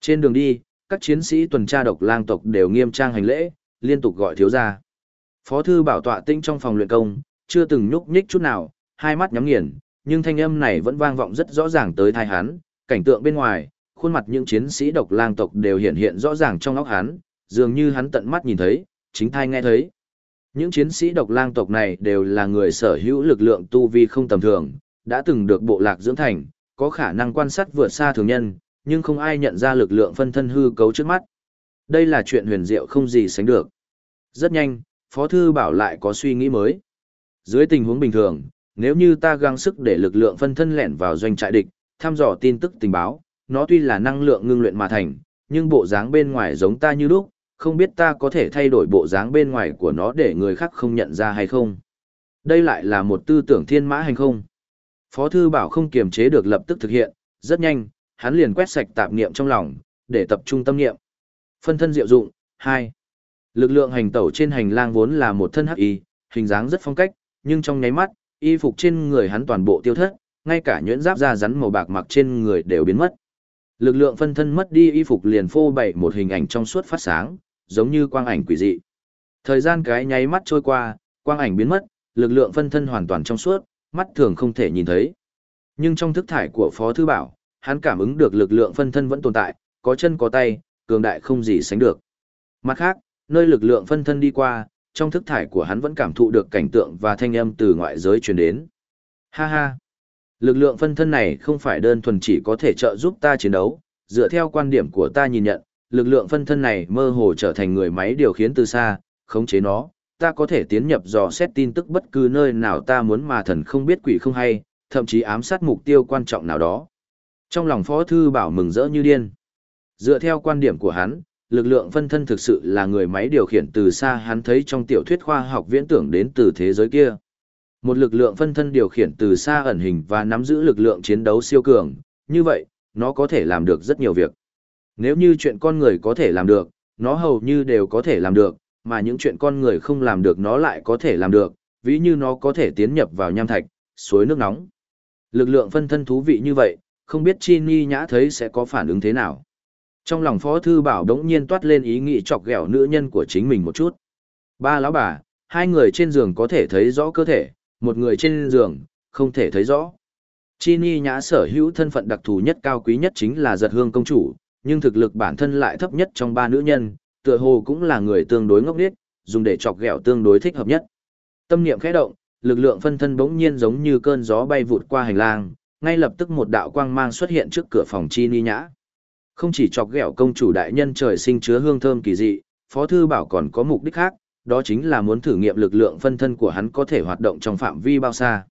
Trên đường đi, các chiến sĩ tuần tra độc lang tộc đều nghiêm trang hành lễ, liên tục gọi thiếu ra. Phó Thư Bảo tọa tinh trong phòng luyện công, chưa từng nhúc nhích chút nào, hai mắt nhắm nghiền, nhưng thanh âm này vẫn vang vọng rất rõ ràng tới thai hắn, cảnh tượng bên ngoài, khuôn mặt những chiến sĩ độc lang tộc đều hiện hiện rõ ràng trong óc hắn, dường như hắn tận mắt nhìn thấy, chính thai nghe thấy. Những chiến sĩ độc lang tộc này đều là người sở hữu lực lượng tu vi không tầm thường, đã từng được bộ lạc dưỡng thành, có khả năng quan sát vượt xa thường nhân, nhưng không ai nhận ra lực lượng phân thân hư cấu trước mắt. Đây là chuyện huyền diệu không gì sánh được. Rất nhanh, Phó Thư Bảo lại có suy nghĩ mới. Dưới tình huống bình thường, nếu như ta gắng sức để lực lượng phân thân lẻn vào doanh trại địch, thăm dò tin tức tình báo, nó tuy là năng lượng ngưng luyện mà thành, nhưng bộ dáng bên ngoài giống ta như lúc, không biết ta có thể thay đổi bộ dáng bên ngoài của nó để người khác không nhận ra hay không. Đây lại là một tư tưởng thiên mã hành không. Phó thư bảo không kiềm chế được lập tức thực hiện, rất nhanh, hắn liền quét sạch tạp niệm trong lòng, để tập trung tâm niệm. Phân thân diệu dụng, 2. Lực lượng hành tẩu trên hành lang vốn là một thân hắc y, hình dáng rất phong cách, nhưng trong nháy mắt, y phục trên người hắn toàn bộ tiêu thất, ngay cả nhuyễn giáp da rắn màu bạc mặc trên người đều biến mất. Lực lượng phân thân mất đi y phục liền phô bày một hình ảnh trong suốt phát sáng, giống như quang ảnh quỷ dị. Thời gian cái nháy mắt trôi qua, quang ảnh biến mất, lực lượng phân thân hoàn toàn trong suốt, mắt thường không thể nhìn thấy. Nhưng trong thức thải của Phó Thư Bảo, hắn cảm ứng được lực lượng phân thân vẫn tồn tại, có chân có tay, cường đại không gì sánh được. Mặt khác, nơi lực lượng phân thân đi qua, trong thức thải của hắn vẫn cảm thụ được cảnh tượng và thanh âm từ ngoại giới truyền đến. Ha ha! Lực lượng phân thân này không phải đơn thuần chỉ có thể trợ giúp ta chiến đấu, dựa theo quan điểm của ta nhìn nhận, lực lượng phân thân này mơ hồ trở thành người máy điều khiển từ xa, khống chế nó, ta có thể tiến nhập dò xét tin tức bất cứ nơi nào ta muốn mà thần không biết quỷ không hay, thậm chí ám sát mục tiêu quan trọng nào đó. Trong lòng Phó Thư Bảo mừng rỡ như điên. Dựa theo quan điểm của hắn, lực lượng phân thân thực sự là người máy điều khiển từ xa hắn thấy trong tiểu thuyết khoa học viễn tưởng đến từ thế giới kia. Một lực lượng phân thân điều khiển từ xa ẩn hình và nắm giữ lực lượng chiến đấu siêu cường, như vậy, nó có thể làm được rất nhiều việc. Nếu như chuyện con người có thể làm được, nó hầu như đều có thể làm được, mà những chuyện con người không làm được nó lại có thể làm được, ví như nó có thể tiến nhập vào nham thạch, suối nước nóng. Lực lượng phân thân thú vị như vậy, không biết Chi Ni Nhã thấy sẽ có phản ứng thế nào. Trong lòng Phó Thư Bảo đống nhiên toát lên ý nghĩ chọc ghẹo nữ nhân của chính mình một chút. Ba lão bà, hai người trên giường có thể thấy rõ cơ thể, một người trên giường, không thể thấy rõ. Chi Ni Nhã sở hữu thân phận đặc thù nhất cao quý nhất chính là giật hương công chủ, nhưng thực lực bản thân lại thấp nhất trong ba nữ nhân, tựa hồ cũng là người tương đối ngốc nghếch, dùng để chọc ghẹo tương đối thích hợp nhất. Tâm niệm khẽ động, lực lượng phân thân bỗng nhiên giống như cơn gió bay vụt qua hành lang, ngay lập tức một đạo quang mang xuất hiện trước cửa phòng Chi Ni Nhã. Không chỉ chọc ghẹo công chủ đại nhân trời sinh chứa hương thơm kỳ dị, Phó thư bảo còn có mục đích khác, đó chính là muốn thử nghiệm lực lượng phân thân của hắn có thể hoạt động trong phạm vi bao xa.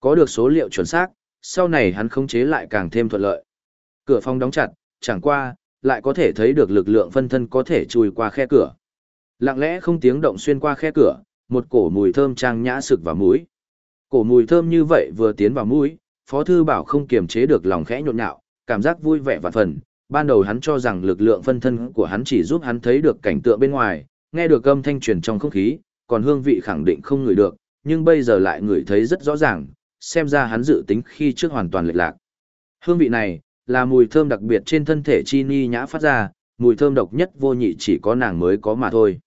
Có được số liệu chuẩn xác, sau này hắn khống chế lại càng thêm thuận lợi. Cửa phòng đóng chặt, chẳng qua, lại có thể thấy được lực lượng phân thân có thể chui qua khe cửa. Lặng lẽ không tiếng động xuyên qua khe cửa, một cổ mùi thơm trang nhã sực vào mũi. Cổ mùi thơm như vậy vừa tiến vào mũi, Phó Thư Bảo không kiềm chế được lòng khẽ nhộn nhạo, cảm giác vui vẻ và phần. Ban đầu hắn cho rằng lực lượng phân thân của hắn chỉ giúp hắn thấy được cảnh tượng bên ngoài, nghe được âm thanh truyền trong không khí, còn hương vị khẳng định không ngửi được, nhưng bây giờ lại ngửi thấy rất rõ ràng, xem ra hắn dự tính khi trước hoàn toàn lệch lạc. Hương vị này, là mùi thơm đặc biệt trên thân thể chi ni nhã phát ra, mùi thơm độc nhất vô nhị chỉ có nàng mới có mà thôi.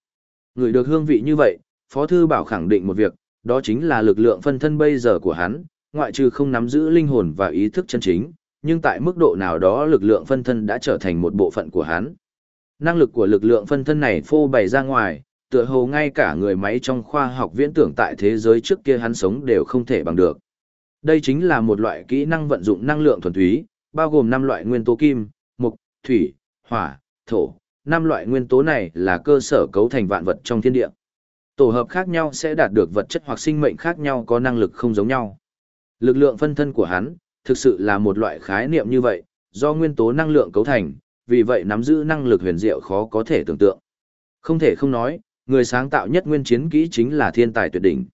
Ngửi được hương vị như vậy, Phó Thư Bảo khẳng định một việc, đó chính là lực lượng phân thân bây giờ của hắn, ngoại trừ không nắm giữ linh hồn và ý thức chân chính, nhưng tại mức độ nào đó lực lượng phân thân đã trở thành một bộ phận của hắn. Năng lực của lực lượng phân thân này phô bày ra ngoài, tựa hồ ngay cả người máy trong khoa học viễn tưởng tại thế giới trước kia hắn sống đều không thể bằng được. Đây chính là một loại kỹ năng vận dụng năng lượng thuần túy, bao gồm 5 loại nguyên tố kim, mộc, thủy, hỏa, thổ. 5 loại nguyên tố này là cơ sở cấu thành vạn vật trong thiên địa. Tổ hợp khác nhau sẽ đạt được vật chất hoặc sinh mệnh khác nhau có năng lực không giống nhau. Lực lượng phân thân của hắn, thực sự là một loại khái niệm như vậy, do nguyên tố năng lượng cấu thành, vì vậy nắm giữ năng lực huyền diệu khó có thể tưởng tượng. Không thể không nói, người sáng tạo nhất nguyên chiến kỹ chính là thiên tài tuyệt đỉnh.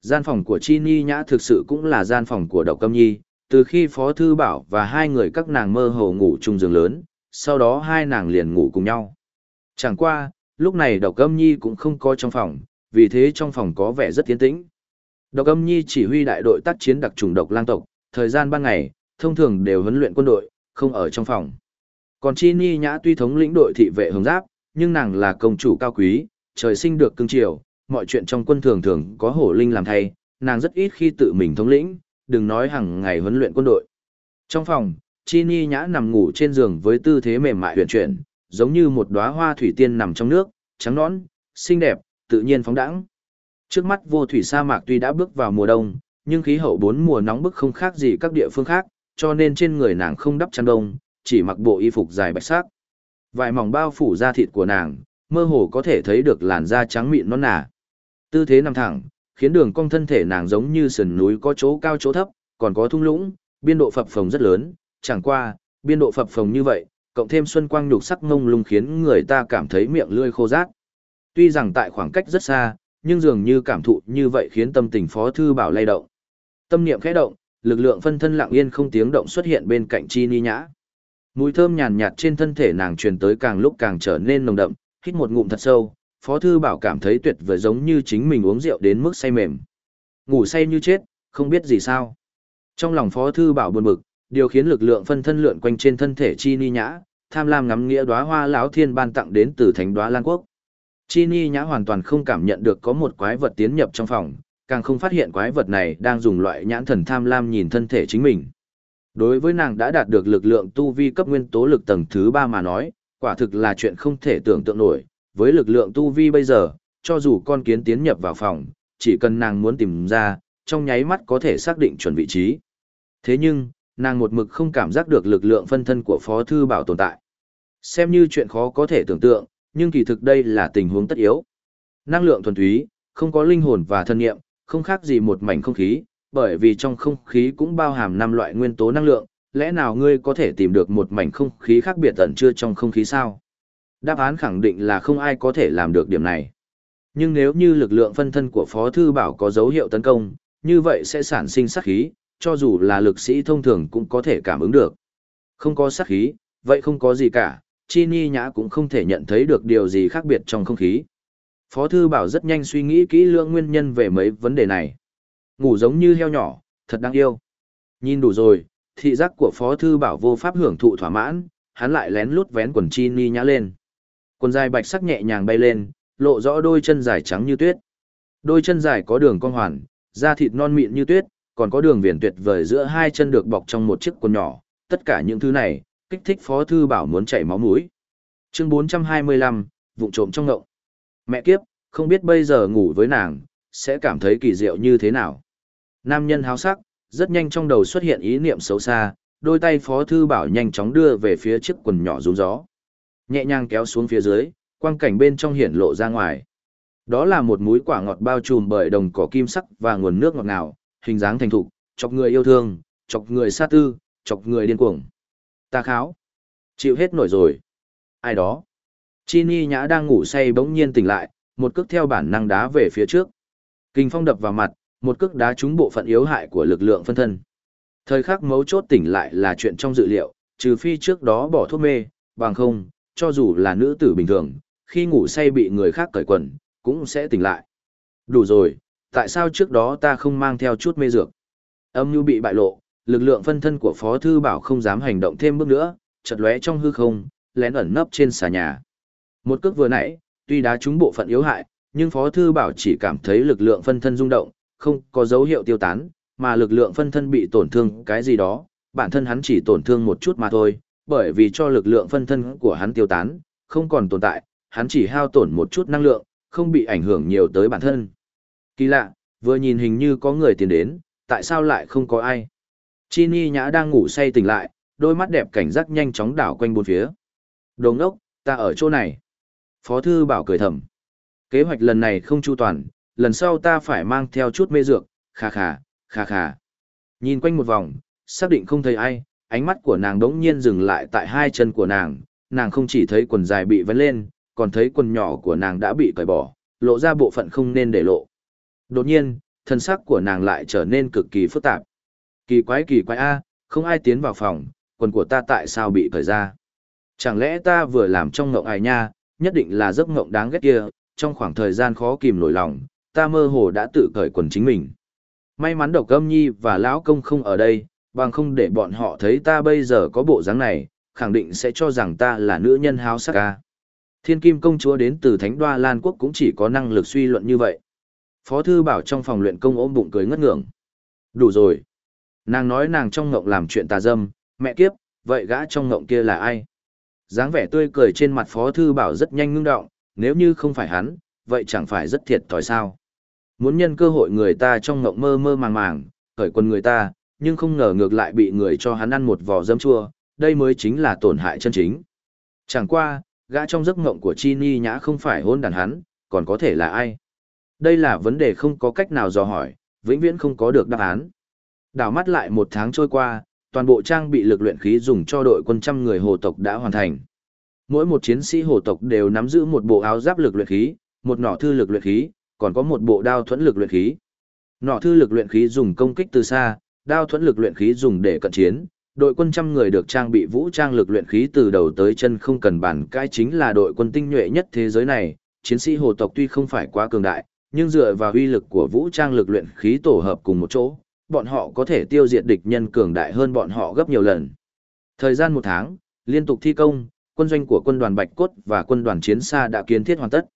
Gian phòng của Chi Ni Nhã thực sự cũng là gian phòng của Đậu Câm Nhi, từ khi Phó Thư Bảo và hai người các nàng mơ hồ ngủ chung giường lớn, sau đó hai nàng liền ngủ cùng nhau. Chẳng qua, lúc này Đậu Câm Nhi cũng không có trong phòng, vì thế trong phòng có vẻ rất tiến tĩnh. Độc Âm Nhi chỉ huy đại đội tác chiến đặc trùng độc lang tộc, thời gian ban ngày, thông thường đều huấn luyện quân đội, không ở trong phòng. Còn Chi Ni Nhã tuy thống lĩnh đội thị vệ hồng giáp, nhưng nàng là công chủ cao quý, trời sinh được cưng chiều, mọi chuyện trong quân thường thường có hổ linh làm thay, nàng rất ít khi tự mình thống lĩnh, đừng nói hàng ngày huấn luyện quân đội. Trong phòng, Chi Ni Nhã nằm ngủ trên giường với tư thế mềm mại huyền chuyển, giống như một đóa hoa thủy tiên nằm trong nước, trắng nõn, xinh đẹp, tự nhiên phóng đãng. Trước mắt vô thủy sa mạc tuy đã bước vào mùa đông, nhưng khí hậu bốn mùa nóng bức không khác gì các địa phương khác, cho nên trên người nàng không đắp chăn đông, chỉ mặc bộ y phục dài bạch sắc. Vài mỏng bao phủ da thịt của nàng, mơ hồ có thể thấy được làn da trắng mịn non nà. Tư thế nằm thẳng, khiến đường cong thân thể nàng giống như sườn núi có chỗ cao chỗ thấp, còn có thung lũng, biên độ phập phồng rất lớn, chẳng qua, biên độ phập phồng như vậy, cộng thêm xuân quang nhục sắc ngông lung khiến người ta cảm thấy miệng lưỡi khô rát. Tuy rằng tại khoảng cách rất xa, nhưng dường như cảm thụ như vậy khiến tâm tình Phó Thư Bảo lay động. Tâm niệm khẽ động, lực lượng phân thân lặng yên không tiếng động xuất hiện bên cạnh Chi Ni Nhã. Mùi thơm nhàn nhạt trên thân thể nàng truyền tới càng lúc càng trở nên nồng đậm, hít một ngụm thật sâu, Phó Thư Bảo cảm thấy tuyệt vời giống như chính mình uống rượu đến mức say mềm. Ngủ say như chết, không biết gì sao. Trong lòng Phó Thư Bảo buồn bực, điều khiến lực lượng phân thân lượn quanh trên thân thể Chi Ni Nhã, tham lam ngắm nghĩa đóa hoa lão thiên ban tặng đến từ thánh đóa Lan Quốc. Chi Ni Nhã hoàn toàn không cảm nhận được có một quái vật tiến nhập trong phòng, càng không phát hiện quái vật này đang dùng loại nhãn thần tham lam nhìn thân thể chính mình. Đối với nàng đã đạt được lực lượng tu vi cấp nguyên tố lực tầng thứ 3 mà nói, quả thực là chuyện không thể tưởng tượng nổi. Với lực lượng tu vi bây giờ, cho dù con kiến tiến nhập vào phòng, chỉ cần nàng muốn tìm ra, trong nháy mắt có thể xác định chuẩn vị trí. Thế nhưng, nàng một mực không cảm giác được lực lượng phân thân của Phó Thư Bảo tồn tại. Xem như chuyện khó có thể tưởng tượng, nhưng kỳ thực đây là tình huống tất yếu. Năng lượng thuần túy, không có linh hồn và thân nghiệm, không khác gì một mảnh không khí, bởi vì trong không khí cũng bao hàm năm loại nguyên tố năng lượng, lẽ nào ngươi có thể tìm được một mảnh không khí khác biệt tận chưa trong không khí sao? Đáp án khẳng định là không ai có thể làm được điểm này. Nhưng nếu như lực lượng phân thân của Phó Thư Bảo có dấu hiệu tấn công, như vậy sẽ sản sinh sát khí, cho dù là lực sĩ thông thường cũng có thể cảm ứng được. Không có sát khí, vậy không có gì cả, Chi Ni Nhã cũng không thể nhận thấy được điều gì khác biệt trong không khí. Phó Thư Bảo rất nhanh suy nghĩ kỹ lưỡng nguyên nhân về mấy vấn đề này. Ngủ giống như heo nhỏ, thật đáng yêu. Nhìn đủ rồi, thị giác của Phó Thư Bảo vô pháp hưởng thụ thỏa mãn, hắn lại lén lút vén quần Chi Ni Nhã lên. Quần dài bạch sắc nhẹ nhàng bay lên, lộ rõ đôi chân dài trắng như tuyết. Đôi chân dài có đường cong hoàn, da thịt non mịn như tuyết, còn có đường viền tuyệt vời giữa hai chân được bọc trong một chiếc quần nhỏ. Tất cả những thứ này, kích thích Phó Thư Bảo muốn chảy máu mũi. Chương 425, vụ trộm trong ngộng. Mẹ kiếp, không biết bây giờ ngủ với nàng, sẽ cảm thấy kỳ diệu như thế nào. Nam nhân háo sắc, rất nhanh trong đầu xuất hiện ý niệm xấu xa, đôi tay Phó Thư Bảo nhanh chóng đưa về phía chiếc quần nhỏ rúng gió. Nhẹ nhàng kéo xuống phía dưới, quang cảnh bên trong hiển lộ ra ngoài. Đó là một múi quả ngọt bao trùm bởi đồng cỏ kim sắc và nguồn nước ngọt ngào, hình dáng thành thục, chọc người yêu thương, chọc người xa tư, chọc người điên cuồng. Ta kháo. Chịu hết nổi rồi. Ai đó? Chini Nhã đang ngủ say bỗng nhiên tỉnh lại, một cước theo bản năng đá về phía trước. Kinh phong đập vào mặt, một cước đá trúng bộ phận yếu hại của lực lượng phân thân. Thời khắc mấu chốt tỉnh lại là chuyện trong dự liệu, trừ phi trước đó bỏ thuốc mê, bằng không, cho dù là nữ tử bình thường, khi ngủ say bị người khác cởi quần, cũng sẽ tỉnh lại. Đủ rồi, tại sao trước đó ta không mang theo chút mê dược? Âm nhu bị bại lộ, lực lượng phân thân của Phó Thư Bảo không dám hành động thêm bước nữa, chật lóe trong hư không, lén ẩn nấp trên xà nhà. Một cước vừa nãy, tuy đá trúng bộ phận yếu hại, nhưng Phó Thư Bảo chỉ cảm thấy lực lượng phân thân rung động, không có dấu hiệu tiêu tán, mà lực lượng phân thân bị tổn thương cái gì đó, bản thân hắn chỉ tổn thương một chút mà thôi, bởi vì cho lực lượng phân thân của hắn tiêu tán, không còn tồn tại, hắn chỉ hao tổn một chút năng lượng, không bị ảnh hưởng nhiều tới bản thân. Kỳ lạ, vừa nhìn hình như có người tiến đến, tại sao lại không có ai? Chini Nhã đang ngủ say tỉnh lại, đôi mắt đẹp cảnh giác nhanh chóng đảo quanh bốn phía. Đồng ốc, ta ở chỗ này. Phó thư bảo cười thầm. Kế hoạch lần này không chu toàn, lần sau ta phải mang theo chút mê dược, khà khà, khà khà. Nhìn quanh một vòng, xác định không thấy ai, ánh mắt của nàng đống nhiên dừng lại tại hai chân của nàng, nàng không chỉ thấy quần dài bị vấn lên, còn thấy quần nhỏ của nàng đã bị cởi bỏ, lộ ra bộ phận không nên để lộ. Đột nhiên, thân sắc của nàng lại trở nên cực kỳ phức tạp. Kỳ quái kỳ quái a, không ai tiến vào phòng, quần của ta tại sao bị cởi ra? Chẳng lẽ ta vừa làm trong ngộng ai nha, nhất định là giấc ngộng đáng ghét kia, trong khoảng thời gian khó kìm nổi lòng, ta mơ hồ đã tự cởi quần chính mình. May mắn độc âm nhi và lão công không ở đây, bằng không để bọn họ thấy ta bây giờ có bộ dáng này, khẳng định sẽ cho rằng ta là nữ nhân háo sắc ca. Thiên kim công chúa đến từ Thánh Đoa Lan Quốc cũng chỉ có năng lực suy luận như vậy. Phó thư bảo trong phòng luyện công ôm bụng cười ngất ngưỡng. Đủ rồi. Nàng nói nàng trong ngộng làm chuyện tà dâm, mẹ kiếp, vậy gã trong ngộng kia là ai? dáng vẻ tươi cười trên mặt Phó Thư Bảo rất nhanh ngưng động, nếu như không phải hắn, vậy chẳng phải rất thiệt thòi sao. Muốn nhân cơ hội người ta trong ngộng mơ mơ màng màng, khởi quân người ta, nhưng không ngờ ngược lại bị người cho hắn ăn một vò dấm chua, đây mới chính là tổn hại chân chính. Chẳng qua, gã trong giấc ngộng của Chi Ni Nhã không phải hôn đàn hắn, còn có thể là ai? Đây là vấn đề không có cách nào dò hỏi, vĩnh viễn không có được đáp án. Đảo mắt lại một tháng trôi qua, toàn bộ trang bị lực luyện khí dùng cho đội quân trăm người hồ tộc đã hoàn thành. Mỗi một chiến sĩ hồ tộc đều nắm giữ một bộ áo giáp lực luyện khí, một nỏ thư lực luyện khí, còn có một bộ đao thuẫn lực luyện khí. Nỏ thư lực luyện khí dùng công kích từ xa, đao thuẫn lực luyện khí dùng để cận chiến. Đội quân trăm người được trang bị vũ trang lực luyện khí từ đầu tới chân không cần bàn cái chính là đội quân tinh nhuệ nhất thế giới này. Chiến sĩ hồ tộc tuy không phải quá cường đại, nhưng dựa vào uy lực của vũ trang lực luyện khí tổ hợp cùng một chỗ, bọn họ có thể tiêu diệt địch nhân cường đại hơn bọn họ gấp nhiều lần. Thời gian một tháng, liên tục thi công, quân doanh của quân đoàn Bạch Cốt và quân đoàn Chiến xa đã kiến thiết hoàn tất.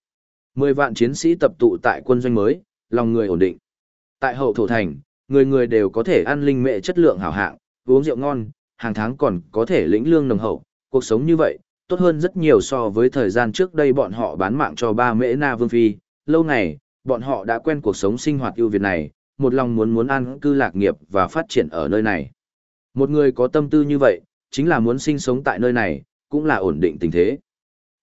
10 vạn chiến sĩ tập tụ tại quân doanh mới, lòng người ổn định. Tại hậu thổ thành, người người đều có thể ăn linh mệ chất lượng hảo hạng, uống rượu ngon, hàng tháng còn có thể lĩnh lương nồng hậu, cuộc sống như vậy, tốt hơn rất nhiều so với thời gian trước đây bọn họ bán mạng cho ba mễ na vương phi. Lâu ngày, bọn họ đã quen cuộc sống sinh hoạt ưu việt này, một lòng muốn muốn ăn cư lạc nghiệp và phát triển ở nơi này. Một người có tâm tư như vậy, chính là muốn sinh sống tại nơi này, cũng là ổn định tình thế.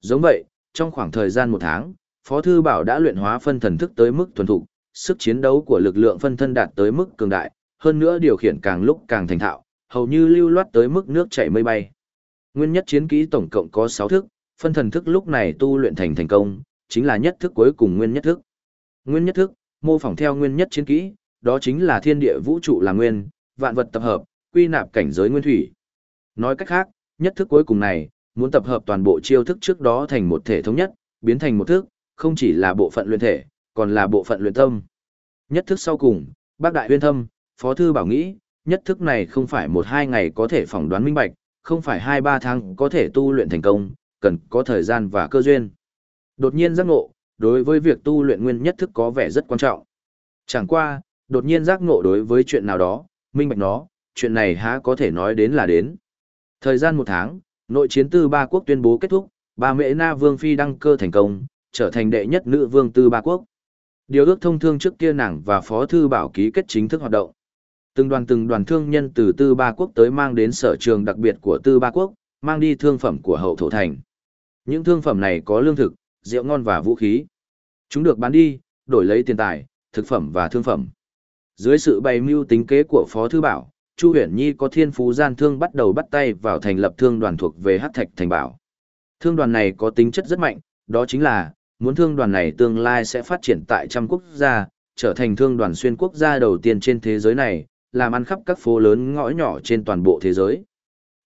Giống vậy, trong khoảng thời gian một tháng, Phó Thư Bảo đã luyện hóa phân thần thức tới mức thuần thục, sức chiến đấu của lực lượng phân thân đạt tới mức cường đại, hơn nữa điều khiển càng lúc càng thành thạo, hầu như lưu loát tới mức nước chảy mây bay. Nguyên nhất chiến kỹ tổng cộng có 6 thức, phân thần thức lúc này tu luyện thành thành công, chính là nhất thức cuối cùng nguyên nhất thức. Nguyên nhất thức, mô phỏng theo nguyên nhất chiến kỹ, đó chính là thiên địa vũ trụ là nguyên, vạn vật tập hợp, quy nạp cảnh giới nguyên thủy. Nói cách khác, nhất thức cuối cùng này, muốn tập hợp toàn bộ chiêu thức trước đó thành một thể thống nhất, biến thành một thức, không chỉ là bộ phận luyện thể, còn là bộ phận luyện tâm. Nhất thức sau cùng, bác đại huyên thâm, phó thư bảo nghĩ, nhất thức này không phải một hai ngày có thể phỏng đoán minh bạch, không phải hai ba tháng có thể tu luyện thành công, cần có thời gian và cơ duyên. Đột nhiên giác ngộ, đối với việc tu luyện nguyên nhất thức có vẻ rất quan trọng. Chẳng qua, đột nhiên giác ngộ đối với chuyện nào đó, minh bạch nó, chuyện này há có thể nói đến là đến. Thời gian một tháng, nội chiến tư ba quốc tuyên bố kết thúc, ba mẹ Na Vương Phi đăng cơ thành công, trở thành đệ nhất nữ vương tư ba quốc. Điều ước thông thương trước kia nàng và Phó Thư Bảo ký kết chính thức hoạt động. Từng đoàn từng đoàn thương nhân từ tư ba quốc tới mang đến sở trường đặc biệt của tư ba quốc, mang đi thương phẩm của hậu thổ thành. Những thương phẩm này có lương thực, rượu ngon và vũ khí. Chúng được bán đi, đổi lấy tiền tài, thực phẩm và thương phẩm. Dưới sự bày mưu tính kế của Phó Thư Bảo, Chu Huyền Nhi có thiên phú gian thương bắt đầu bắt tay vào thành lập thương đoàn thuộc về Hắc Thạch Thành Bảo. Thương đoàn này có tính chất rất mạnh, đó chính là, muốn thương đoàn này tương lai sẽ phát triển tại trăm quốc gia, trở thành thương đoàn xuyên quốc gia đầu tiên trên thế giới này, làm ăn khắp các phố lớn ngõ nhỏ trên toàn bộ thế giới.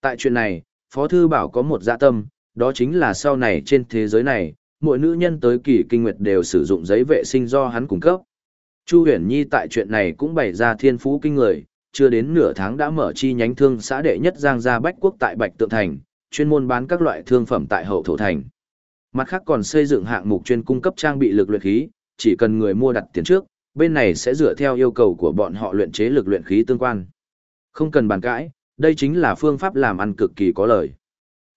Tại chuyện này, Phó Thư Bảo có một dạ tâm, đó chính là sau này trên thế giới này, mỗi nữ nhân tới kỳ kinh nguyệt đều sử dụng giấy vệ sinh do hắn cung cấp. Chu Huyền Nhi tại chuyện này cũng bày ra thiên phú kinh người, chưa đến nửa tháng đã mở chi nhánh thương xã đệ nhất Giang Gia Bách Quốc tại Bạch Tượng Thành, chuyên môn bán các loại thương phẩm tại Hậu Thổ Thành. Mặt khác còn xây dựng hạng mục chuyên cung cấp trang bị lực luyện khí, chỉ cần người mua đặt tiền trước, bên này sẽ dựa theo yêu cầu của bọn họ luyện chế lực luyện khí tương quan. Không cần bàn cãi, đây chính là phương pháp làm ăn cực kỳ có lợi.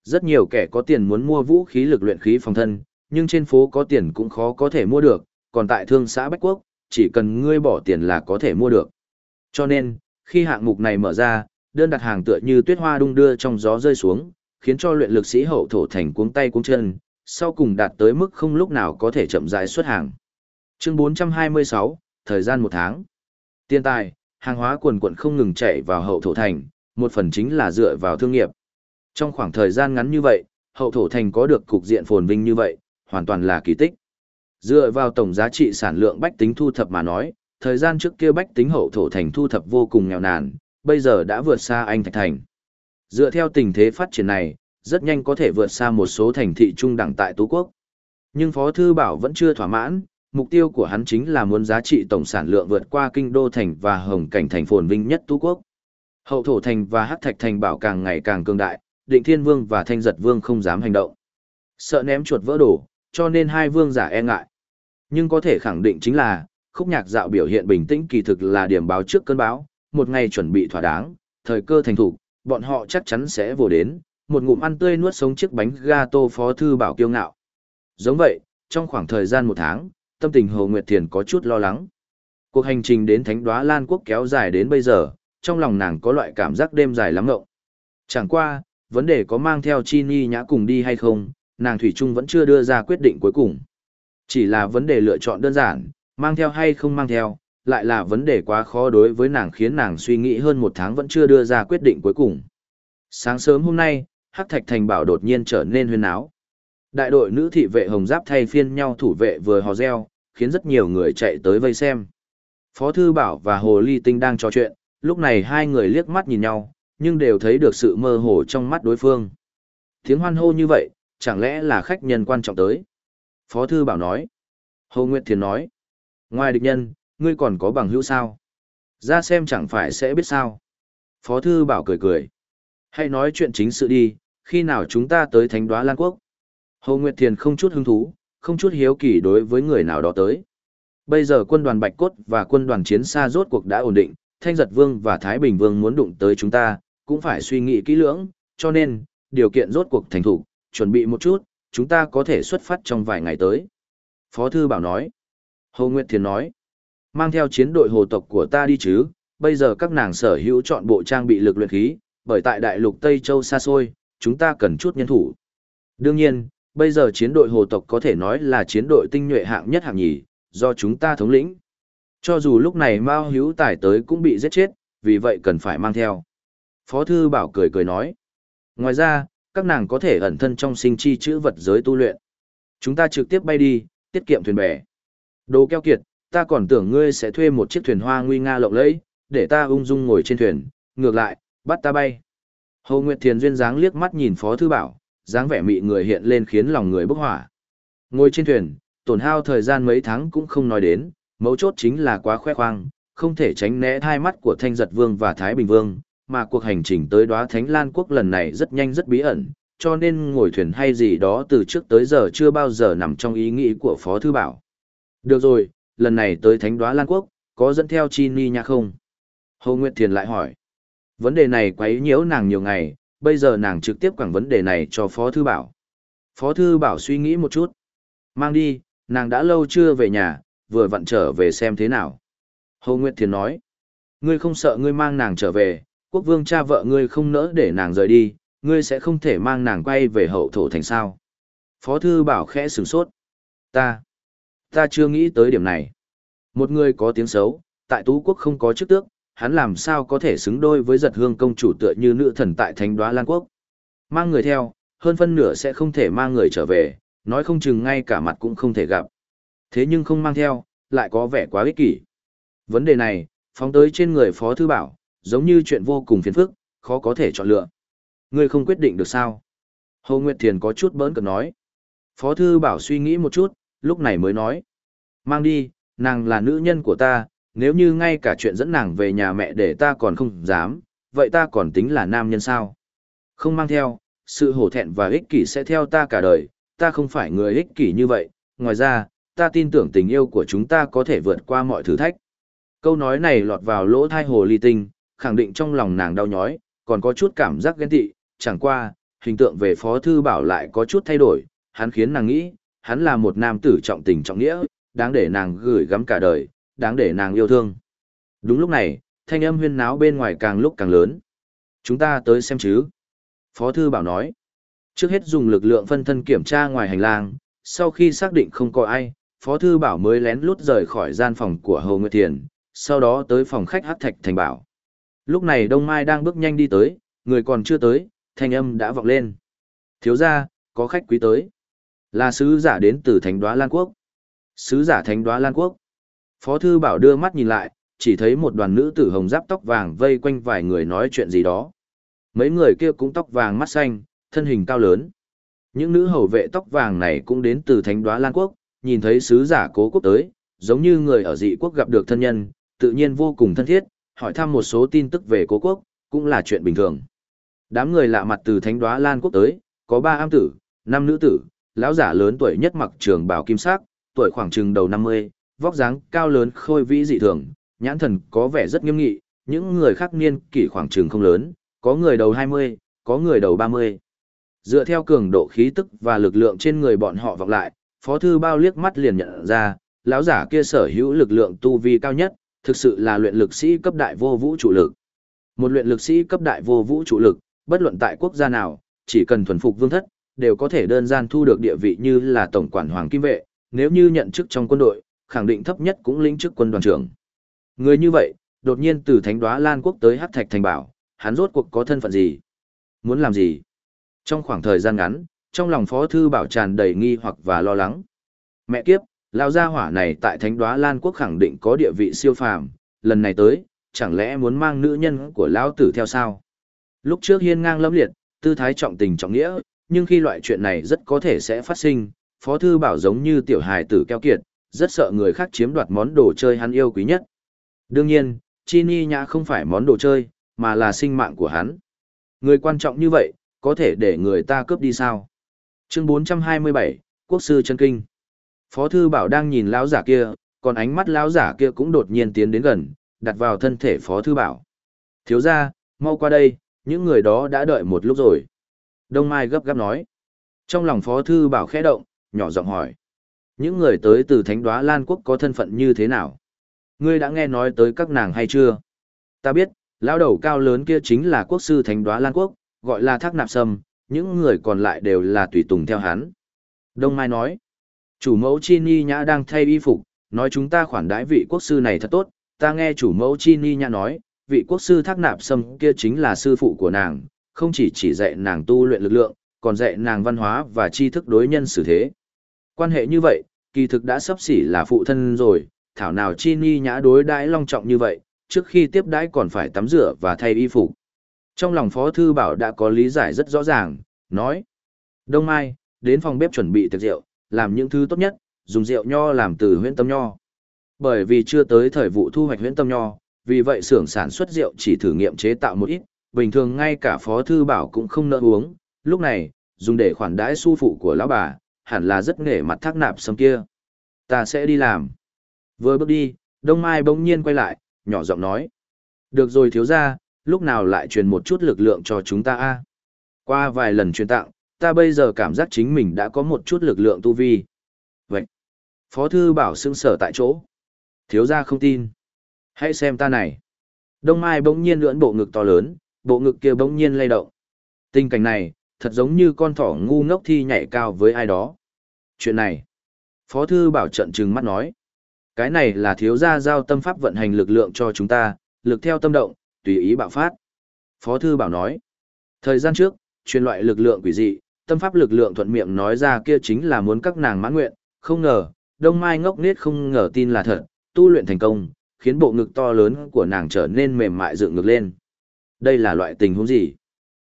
Rất nhiều kẻ có tiền muốn mua vũ khí lực luyện khí phòng thân, nhưng trên phố có tiền cũng khó có thể mua được, còn tại thương xã Bách Quốc, chỉ cần ngươi bỏ tiền là có thể mua được. Cho nên, khi hạng mục này mở ra, đơn đặt hàng tựa như tuyết hoa đung đưa trong gió rơi xuống, khiến cho luyện lực sĩ hậu thổ thành cuống tay cuống chân, sau cùng đạt tới mức không lúc nào có thể chậm rãi xuất hàng. Chương 426, thời gian một tháng. Tiền tài, hàng hóa quần quận không ngừng chạy vào hậu thổ thành, một phần chính là dựa vào thương nghiệp. Trong khoảng thời gian ngắn như vậy, hậu thổ thành có được cục diện phồn vinh như vậy, hoàn toàn là kỳ tích. Dựa vào tổng giá trị sản lượng bách tính thu thập mà nói, thời gian trước kia bách tính hậu thổ thành thu thập vô cùng nghèo nàn, bây giờ đã vượt xa anh thạch thành. Dựa theo tình thế phát triển này, rất nhanh có thể vượt xa một số thành thị trung đẳng tại Tú Quốc. Nhưng Phó Thư Bảo vẫn chưa thỏa mãn, mục tiêu của hắn chính là muốn giá trị tổng sản lượng vượt qua kinh đô thành và hồng cảnh thành phồn vinh nhất Tú Quốc. Hậu thổ thành và hắc thạch thành bảo càng ngày càng cường đại, định thiên vương và thanh giật vương không dám hành động. Sợ ném chuột vỡ đổ, cho nên hai vương giả e ngại. Nhưng có thể khẳng định chính là, khúc nhạc dạo biểu hiện bình tĩnh kỳ thực là điểm báo trước cơn bão, một ngày chuẩn bị thỏa đáng, thời cơ thành thủ, bọn họ chắc chắn sẽ vô đến, một ngụm ăn tươi nuốt sống chiếc bánh gato phó thư bảo kiêu ngạo. Giống vậy, trong khoảng thời gian một tháng, tâm tình Hồ Nguyệt Thiền có chút lo lắng. Cuộc hành trình đến Thánh Đóa Lan Quốc kéo dài đến bây giờ, trong lòng nàng có loại cảm giác đêm dài lắm ngộng. Chẳng qua, vấn đề có mang theo Chi Ni nhã cùng đi hay không, nàng Thủy Trung vẫn chưa đưa ra quyết định cuối cùng. Chỉ là vấn đề lựa chọn đơn giản, mang theo hay không mang theo, lại là vấn đề quá khó đối với nàng khiến nàng suy nghĩ hơn một tháng vẫn chưa đưa ra quyết định cuối cùng. Sáng sớm hôm nay, Hắc Thạch Thành bảo đột nhiên trở nên huyên áo. Đại đội nữ thị vệ hồng giáp thay phiên nhau thủ vệ vừa hò reo, khiến rất nhiều người chạy tới vây xem. Phó Thư Bảo và Hồ Ly Tinh đang trò chuyện, lúc này hai người liếc mắt nhìn nhau, nhưng đều thấy được sự mơ hồ trong mắt đối phương. Tiếng hoan hô như vậy, chẳng lẽ là khách nhân quan trọng tới? Phó Thư Bảo nói. Hồ Nguyệt Thiền nói. Ngoài địch nhân, ngươi còn có bằng hữu sao? Ra xem chẳng phải sẽ biết sao. Phó Thư Bảo cười cười. Hãy nói chuyện chính sự đi, khi nào chúng ta tới Thánh Đoá Lan Quốc? Hồ Nguyệt Thiền không chút hứng thú, không chút hiếu kỳ đối với người nào đó tới. Bây giờ quân đoàn Bạch Cốt và quân đoàn chiến xa rốt cuộc đã ổn định, Thanh Giật Vương và Thái Bình Vương muốn đụng tới chúng ta, cũng phải suy nghĩ kỹ lưỡng, cho nên, điều kiện rốt cuộc thành thủ, chuẩn bị một chút, chúng ta có thể xuất phát trong vài ngày tới. Phó Thư Bảo nói. Hồ Nguyệt Thiền nói. Mang theo chiến đội hồ tộc của ta đi chứ, bây giờ các nàng sở hữu chọn bộ trang bị lực luyện khí, bởi tại đại lục Tây Châu xa xôi, chúng ta cần chút nhân thủ. Đương nhiên, bây giờ chiến đội hồ tộc có thể nói là chiến đội tinh nhuệ hạng nhất hạng nhì, do chúng ta thống lĩnh. Cho dù lúc này Mao Hữu Tài tới cũng bị giết chết, vì vậy cần phải mang theo. Phó Thư Bảo cười cười nói. Ngoài ra, các nàng có thể ẩn thân trong sinh chi chữ vật giới tu luyện. Chúng ta trực tiếp bay đi, tiết kiệm thuyền bè. Đồ keo kiệt, ta còn tưởng ngươi sẽ thuê một chiếc thuyền hoa nguy nga lộng lẫy, để ta ung dung ngồi trên thuyền, ngược lại, bắt ta bay. Hồ Nguyệt Thiền duyên dáng liếc mắt nhìn Phó Thư Bảo, dáng vẻ mị người hiện lên khiến lòng người bốc hỏa. Ngồi trên thuyền, tổn hao thời gian mấy tháng cũng không nói đến, mấu chốt chính là quá khoe khoang, không thể tránh né hai mắt của Thanh Giật Vương và Thái Bình Vương, mà cuộc hành trình tới đoá Thánh Lan Quốc lần này rất nhanh rất bí ẩn, cho nên ngồi thuyền hay gì đó từ trước tới giờ chưa bao giờ nằm trong ý nghĩ của Phó Thư Bảo. Được rồi, lần này tới Thánh Đoá Lan Quốc, có dẫn theo Chi Ni nha không? Hồ Nguyệt Thiền lại hỏi. Vấn đề này quấy nhiễu nàng nhiều ngày, bây giờ nàng trực tiếp quảng vấn đề này cho Phó Thư Bảo. Phó Thư Bảo suy nghĩ một chút. Mang đi, nàng đã lâu chưa về nhà, vừa vặn trở về xem thế nào. Hồ Nguyệt Thiền nói. Ngươi không sợ ngươi mang nàng trở về, quốc vương cha vợ ngươi không nỡ để nàng rời đi, ngươi sẽ không thể mang nàng quay về hậu thổ thành sao. Phó Thư Bảo khẽ sửng sốt. Ta, ta chưa nghĩ tới điểm này. Một người có tiếng xấu, tại Tú Quốc không có chức tước, hắn làm sao có thể xứng đôi với giật hương công chủ tựa như nữ thần tại thánh đoá Lan Quốc. Mang người theo, hơn phân nửa sẽ không thể mang người trở về, nói không chừng ngay cả mặt cũng không thể gặp. Thế nhưng không mang theo, lại có vẻ quá ích kỷ. Vấn đề này, phóng tới trên người Phó Thư Bảo, giống như chuyện vô cùng phiền phức, khó có thể chọn lựa. Ngươi không quyết định được sao? Hồ Nguyệt Thiền có chút bỡn cợt nói. Phó Thư Bảo suy nghĩ một chút, lúc này mới nói. Mang đi, nàng là nữ nhân của ta, nếu như ngay cả chuyện dẫn nàng về nhà mẹ để ta còn không dám, vậy ta còn tính là nam nhân sao? Không mang theo, sự hổ thẹn và ích kỷ sẽ theo ta cả đời, ta không phải người ích kỷ như vậy, ngoài ra, ta tin tưởng tình yêu của chúng ta có thể vượt qua mọi thử thách. Câu nói này lọt vào lỗ thai hồ ly tinh, khẳng định trong lòng nàng đau nhói, còn có chút cảm giác ghen tị, chẳng qua, hình tượng về Phó Thư Bảo lại có chút thay đổi, hắn khiến nàng nghĩ, hắn là một nam tử trọng tình trọng nghĩa, đáng để nàng gửi gắm cả đời, đáng để nàng yêu thương. Đúng lúc này, thanh âm huyên náo bên ngoài càng lúc càng lớn. Chúng ta tới xem chứ. Phó Thư Bảo nói, trước hết dùng lực lượng phân thân kiểm tra ngoài hành lang, sau khi xác định không có ai, Phó Thư Bảo mới lén lút rời khỏi gian phòng của Hồ Nguyệt Thiền, sau đó tới phòng khách hát thạch thành bảo. Lúc này Đông Mai đang bước nhanh đi tới, người còn chưa tới, thanh âm đã vọng lên. Thiếu ra, có khách quý tới. Là sứ giả đến từ Thánh Đoá Lan Quốc. Sứ giả Thánh Đoá Lan Quốc. Phó Thư Bảo đưa mắt nhìn lại, chỉ thấy một đoàn nữ tử hồng giáp tóc vàng vây quanh vài người nói chuyện gì đó. Mấy người kia cũng tóc vàng mắt xanh, thân hình cao lớn. Những nữ hầu vệ tóc vàng này cũng đến từ Thánh Đoá Lan Quốc, nhìn thấy sứ giả cố quốc tới, giống như người ở dị quốc gặp được thân nhân, tự nhiên vô cùng thân thiết, hỏi thăm một số tin tức về cố quốc, cũng là chuyện bình thường. Đám người lạ mặt từ Thánh Đoá Lan quốc tới, có ba am tử, năm nữ tử, lão giả lớn tuổi nhất mặc trường bào kim sắc, tuổi khoảng chừng đầu 50, vóc dáng cao lớn khôi vĩ dị thường, nhãn thần có vẻ rất nghiêm nghị, những người khác niên kỷ khoảng trường không lớn, có người đầu 20, có người đầu 30. Dựa theo cường độ khí tức và lực lượng trên người bọn họ vọng lại, Phó thư bao liếc mắt liền nhận ra, lão giả kia sở hữu lực lượng tu vi cao nhất, thực sự là luyện lực sĩ cấp đại vô vũ trụ lực. Một luyện lực sĩ cấp đại vô vũ trụ lực, bất luận tại quốc gia nào, chỉ cần thuần phục vương thất, đều có thể đơn giản thu được địa vị như là tổng quản hoàng kim vệ, nếu như nhận chức trong quân đội, khẳng định thấp nhất cũng lĩnh chức quân đoàn trưởng. Người như vậy, đột nhiên từ Thánh Đóa Lan quốc tới Hắc Thạch thành bảo, hắn rốt cuộc có thân phận gì? Muốn làm gì? Trong khoảng thời gian ngắn, trong lòng Phó thư bảo tràn đầy nghi hoặc và lo lắng. Mẹ kiếp, lao gia hỏa này tại Thánh Đóa Lan quốc khẳng định có địa vị siêu phàm, lần này tới, chẳng lẽ muốn mang nữ nhân của lão tử theo sao? Lúc trước hiên ngang lâm liệt, tư thái trọng tình trọng nghĩa, nhưng khi loại chuyện này rất có thể sẽ phát sinh, Phó Thư Bảo giống như tiểu hài tử keo kiệt, rất sợ người khác chiếm đoạt món đồ chơi hắn yêu quý nhất. Đương nhiên, Chi Ni Nhã không phải món đồ chơi, mà là sinh mạng của hắn. Người quan trọng như vậy, có thể để người ta cướp đi sao? Chương 427, Quốc sư chân kinh. Phó Thư Bảo đang nhìn lão giả kia, còn ánh mắt lão giả kia cũng đột nhiên tiến đến gần, đặt vào thân thể Phó Thư Bảo. Thiếu ra, mau qua đây, những người đó đã đợi một lúc rồi. Đông Mai gấp gáp nói. Trong lòng Phó Thư Bảo khẽ động, nhỏ giọng hỏi. Những người tới từ Thánh Đoá Lan Quốc có thân phận như thế nào? Ngươi đã nghe nói tới các nàng hay chưa? Ta biết, lão đầu cao lớn kia chính là quốc sư Thánh Đoá Lan Quốc, gọi là Thác Nạp Sâm, những người còn lại đều là tùy tùng theo hắn. Đông Mai nói. Chủ mẫu Chi Ni Nhã đang thay y phục, nói chúng ta khoản đãi vị quốc sư này thật tốt, ta nghe chủ mẫu Chi Ni Nhã nói, vị quốc sư thác nạp sâm kia chính là sư phụ của nàng, không chỉ chỉ dạy nàng tu luyện lực lượng, còn dạy nàng văn hóa và tri thức đối nhân xử thế. Quan hệ như vậy, kỳ thực đã sắp xỉ là phụ thân rồi, thảo nào chi ni nhã đối đãi long trọng như vậy, trước khi tiếp đãi còn phải tắm rửa và thay y phục. Trong lòng Phó Thư Bảo đã có lý giải rất rõ ràng, nói. Đông Mai, đến phòng bếp chuẩn bị tiệc rượu, làm những thứ tốt nhất, dùng rượu nho làm từ huyễn tâm nho. Bởi vì chưa tới thời vụ thu hoạch huyễn tâm nho, vì vậy xưởng sản xuất rượu chỉ thử nghiệm chế tạo một ít, bình thường ngay cả Phó Thư Bảo cũng không nỡ uống, lúc này, dùng để khoản đãi su phụ của lão bà, hẳn là rất nghề mặt thác nạp sâm kia. Ta sẽ đi làm. Vừa bước đi, Đông Mai bỗng nhiên quay lại, nhỏ giọng nói. Được rồi thiếu ra, lúc nào lại truyền một chút lực lượng cho chúng ta a Qua vài lần truyền tặng, ta bây giờ cảm giác chính mình đã có một chút lực lượng tu vi. Vậy, Phó Thư Bảo xương sở tại chỗ. Thiếu ra không tin. Hãy xem ta này. Đông Mai bỗng nhiên lưỡn bộ ngực to lớn, bộ ngực kia bỗng nhiên lay động. Tình cảnh này, thật giống như con thỏ ngu ngốc thi nhảy cao với ai đó. Chuyện này, Phó Thư Bảo trận trừng mắt nói. Cái này là thiếu gia giao tâm pháp vận hành lực lượng cho chúng ta, lực theo tâm động, tùy ý bạo phát. Phó Thư Bảo nói. Thời gian trước, truyền loại lực lượng quỷ dị, tâm pháp lực lượng thuận miệng nói ra kia chính là muốn các nàng mãn nguyện, không ngờ, Đông Mai ngốc nết không ngờ tin là thật, tu luyện thành công, khiến bộ ngực to lớn của nàng trở nên mềm mại dựng ngực lên. Đây là loại tình huống gì?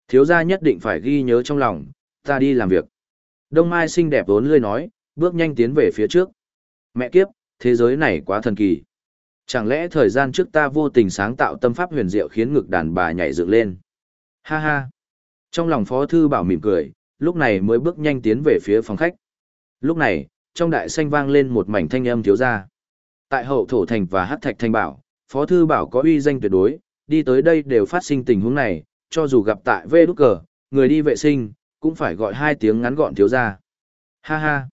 Thiếu gia nhất định phải ghi nhớ trong lòng, ta đi làm việc. Đông Mai xinh đẹp vốn lươi nói, bước nhanh tiến về phía trước. Mẹ kiếp, thế giới này quá thần kỳ. Chẳng lẽ thời gian trước ta vô tình sáng tạo tâm pháp huyền diệu khiến ngực đàn bà nhảy dựng lên? Ha ha. Trong lòng Phó Thư Bảo mỉm cười, lúc này mới bước nhanh tiến về phía phòng khách. Lúc này, trong đại sanh vang lên một mảnh thanh âm thiếu gia. Tại hậu thổ thành và hát thạch thanh bảo, Phó Thư Bảo có uy danh tuyệt đối, đi tới đây đều phát sinh tình huống này, cho dù gặp tại vê đúc cờ, người đi vệ sinh, cũng phải gọi hai tiếng ngắn gọn thiếu gia. Ha ha.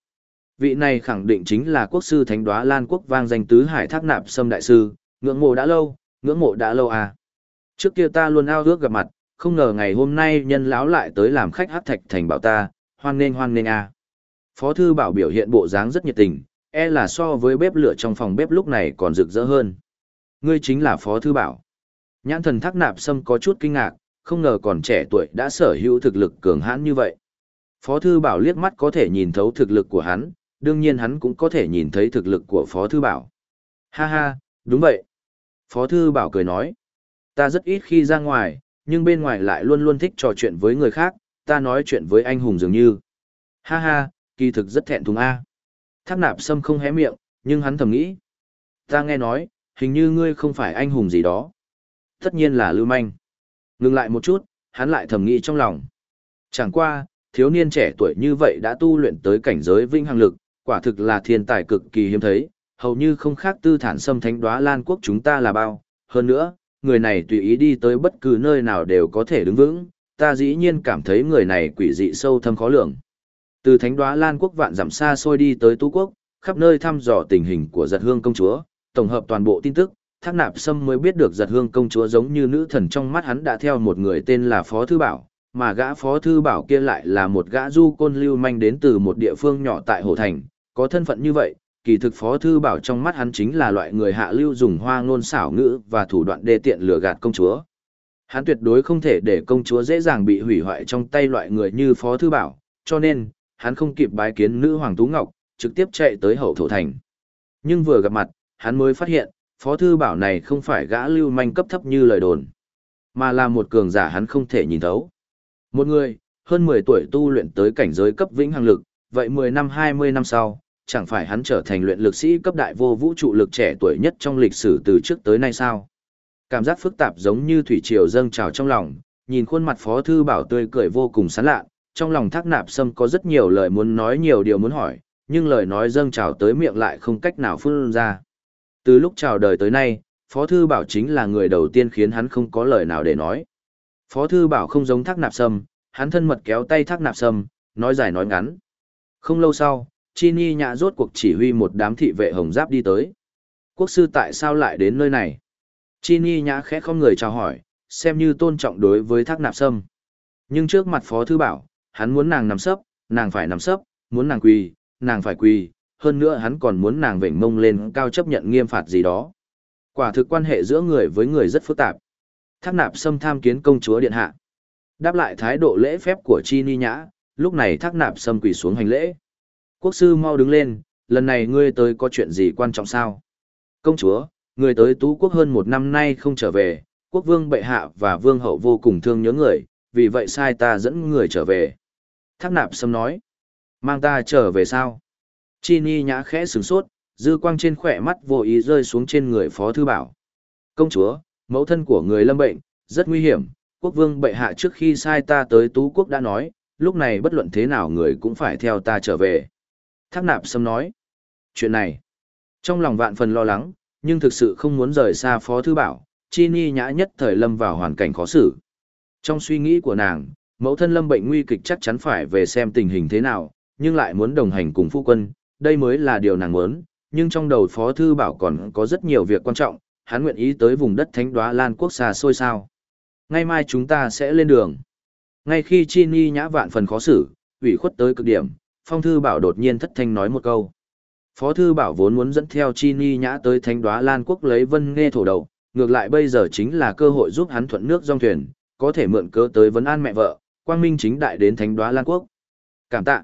Vị này khẳng định chính là quốc sư thánh đoá Lan quốc vang danh tứ hải thác nạp sâm đại sư, ngưỡng mộ đã lâu, ngưỡng mộ đã lâu à. Trước kia ta luôn ao ước gặp mặt, không ngờ ngày hôm nay nhân lão lại tới làm khách hát thạch thành bảo ta, hoan nghênh hoan nghênh à. Phó thư bảo biểu hiện bộ dáng rất nhiệt tình, e là so với bếp lửa trong phòng bếp lúc này còn rực rỡ hơn. Ngươi chính là Phó thư bảo. Nhãn thần thác nạp sâm có chút kinh ngạc, không ngờ còn trẻ tuổi đã sở hữu thực lực cường hãn như vậy. Phó Thư Bảo liếc mắt có thể nhìn thấu thực lực của hắn, đương nhiên hắn cũng có thể nhìn thấy thực lực của Phó Thư Bảo. Ha ha, đúng vậy. Phó Thư Bảo cười nói, ta rất ít khi ra ngoài, nhưng bên ngoài lại luôn luôn thích trò chuyện với người khác, ta nói chuyện với anh hùng dường như. Ha ha, kỳ thực rất thẹn thùng A. Thác nạp sâm không hé miệng, nhưng hắn thầm nghĩ. Ta nghe nói, hình như ngươi không phải anh hùng gì đó. Tất nhiên là lưu manh. Ngừng lại một chút, hắn lại thầm nghĩ trong lòng. Chẳng qua, thiếu niên trẻ tuổi như vậy đã tu luyện tới cảnh giới vinh hằng lực, quả thực là thiên tài cực kỳ hiếm thấy, hầu như không khác tư thản xâm thánh đoá lan quốc chúng ta là bao. Hơn nữa, người này tùy ý đi tới bất cứ nơi nào đều có thể đứng vững, ta dĩ nhiên cảm thấy người này quỷ dị sâu thâm khó lường. Từ thánh đoá lan quốc vạn dặm xa xôi đi tới tú quốc, khắp nơi thăm dò tình hình của giật hương công chúa, tổng hợp toàn bộ tin tức, thác nạp sâm mới biết được giật hương công chúa giống như nữ thần trong mắt hắn đã theo một người tên là Phó Thư Bảo, mà gã Phó Thư Bảo kia lại là một gã du côn lưu manh đến từ một địa phương nhỏ tại Hồ Thành, có thân phận như vậy, kỳ thực Phó Thư Bảo trong mắt hắn chính là loại người hạ lưu dùng hoa ngôn xảo ngữ và thủ đoạn đê tiện lừa gạt công chúa. Hắn tuyệt đối không thể để công chúa dễ dàng bị hủy hoại trong tay loại người như Phó Thư Bảo, cho nên, hắn không kịp bái kiến nữ Hoàng Tú Ngọc, trực tiếp chạy tới hậu thổ thành. Nhưng vừa gặp mặt, hắn mới phát hiện, Phó Thư Bảo này không phải gã lưu manh cấp thấp như lời đồn, mà là một cường giả hắn không thể nhìn thấu. Một người, hơn 10 tuổi tu luyện tới cảnh giới cấp vĩnh hằng lực, vậy 10 năm 20 năm sau, chẳng phải hắn trở thành luyện lực sĩ cấp đại vô vũ trụ lực trẻ tuổi nhất trong lịch sử từ trước tới nay sao? Cảm giác phức tạp giống như thủy triều dâng trào trong lòng, nhìn khuôn mặt Phó Thư Bảo tươi cười vô cùng sán lạ, trong lòng thác nạp sâm có rất nhiều lời muốn nói nhiều điều muốn hỏi, nhưng lời nói dâng trào tới miệng lại không cách nào phương ra. Từ lúc chào đời tới nay, Phó Thư Bảo chính là người đầu tiên khiến hắn không có lời nào để nói. Phó Thư Bảo không giống thác nạp sâm, hắn thân mật kéo tay thác nạp sâm, nói dài nói ngắn. Không lâu sau, Chi Ni nhã rốt cuộc chỉ huy một đám thị vệ hồng giáp đi tới. Quốc sư tại sao lại đến nơi này? Chi Ni nhã khẽ không người chào hỏi, xem như tôn trọng đối với thác nạp sâm. Nhưng trước mặt Phó Thư Bảo, hắn muốn nàng nằm sấp, nàng phải nằm sấp, muốn nàng quỳ, nàng phải quỳ, hơn nữa hắn còn muốn nàng vểnh mông lên cao chấp nhận nghiêm phạt gì đó. Quả thực quan hệ giữa người với người rất phức tạp. Tháp nạp xâm tham kiến công chúa điện hạ. Đáp lại thái độ lễ phép của Chi Ni Nhã, lúc này thác nạp xâm quỳ xuống hành lễ. Quốc sư mau đứng lên, lần này ngươi tới có chuyện gì quan trọng sao? Công chúa, người tới tú quốc hơn một năm nay không trở về, quốc vương bệ hạ và vương hậu vô cùng thương nhớ người, vì vậy sai ta dẫn người trở về. Thác nạp sâm nói, mang ta trở về sao? Chi ni nhã khẽ sửng sốt, dư quang trên khỏe mắt vô ý rơi xuống trên người phó thư bảo. Công chúa, mẫu thân của người lâm bệnh, rất nguy hiểm, quốc vương bệ hạ trước khi sai ta tới tú quốc đã nói, lúc này bất luận thế nào người cũng phải theo ta trở về. Thác nạp sâm nói, chuyện này, trong lòng vạn phần lo lắng, nhưng thực sự không muốn rời xa phó thư bảo, chi ni nhã nhất thời lâm vào hoàn cảnh khó xử. Trong suy nghĩ của nàng, mẫu thân lâm bệnh nguy kịch chắc chắn phải về xem tình hình thế nào, nhưng lại muốn đồng hành cùng phu quân, đây mới là điều nàng muốn, nhưng trong đầu phó thư bảo còn có rất nhiều việc quan trọng, hắn nguyện ý tới vùng đất thánh đoá lan quốc xa xôi sao. Ngay mai chúng ta sẽ lên đường. Ngay khi chi ni nhã vạn phần khó xử, ủy khuất tới cực điểm, phong thư bảo đột nhiên thất thanh nói một câu. Phó thư bảo vốn muốn dẫn theo chi ni nhã tới thánh đoá lan quốc lấy vân nghe thổ đầu, ngược lại bây giờ chính là cơ hội giúp hắn thuận nước dòng thuyền, có thể mượn cớ tới vấn an mẹ vợ, quang minh chính đại đến thánh đoá lan quốc. Cảm tạ.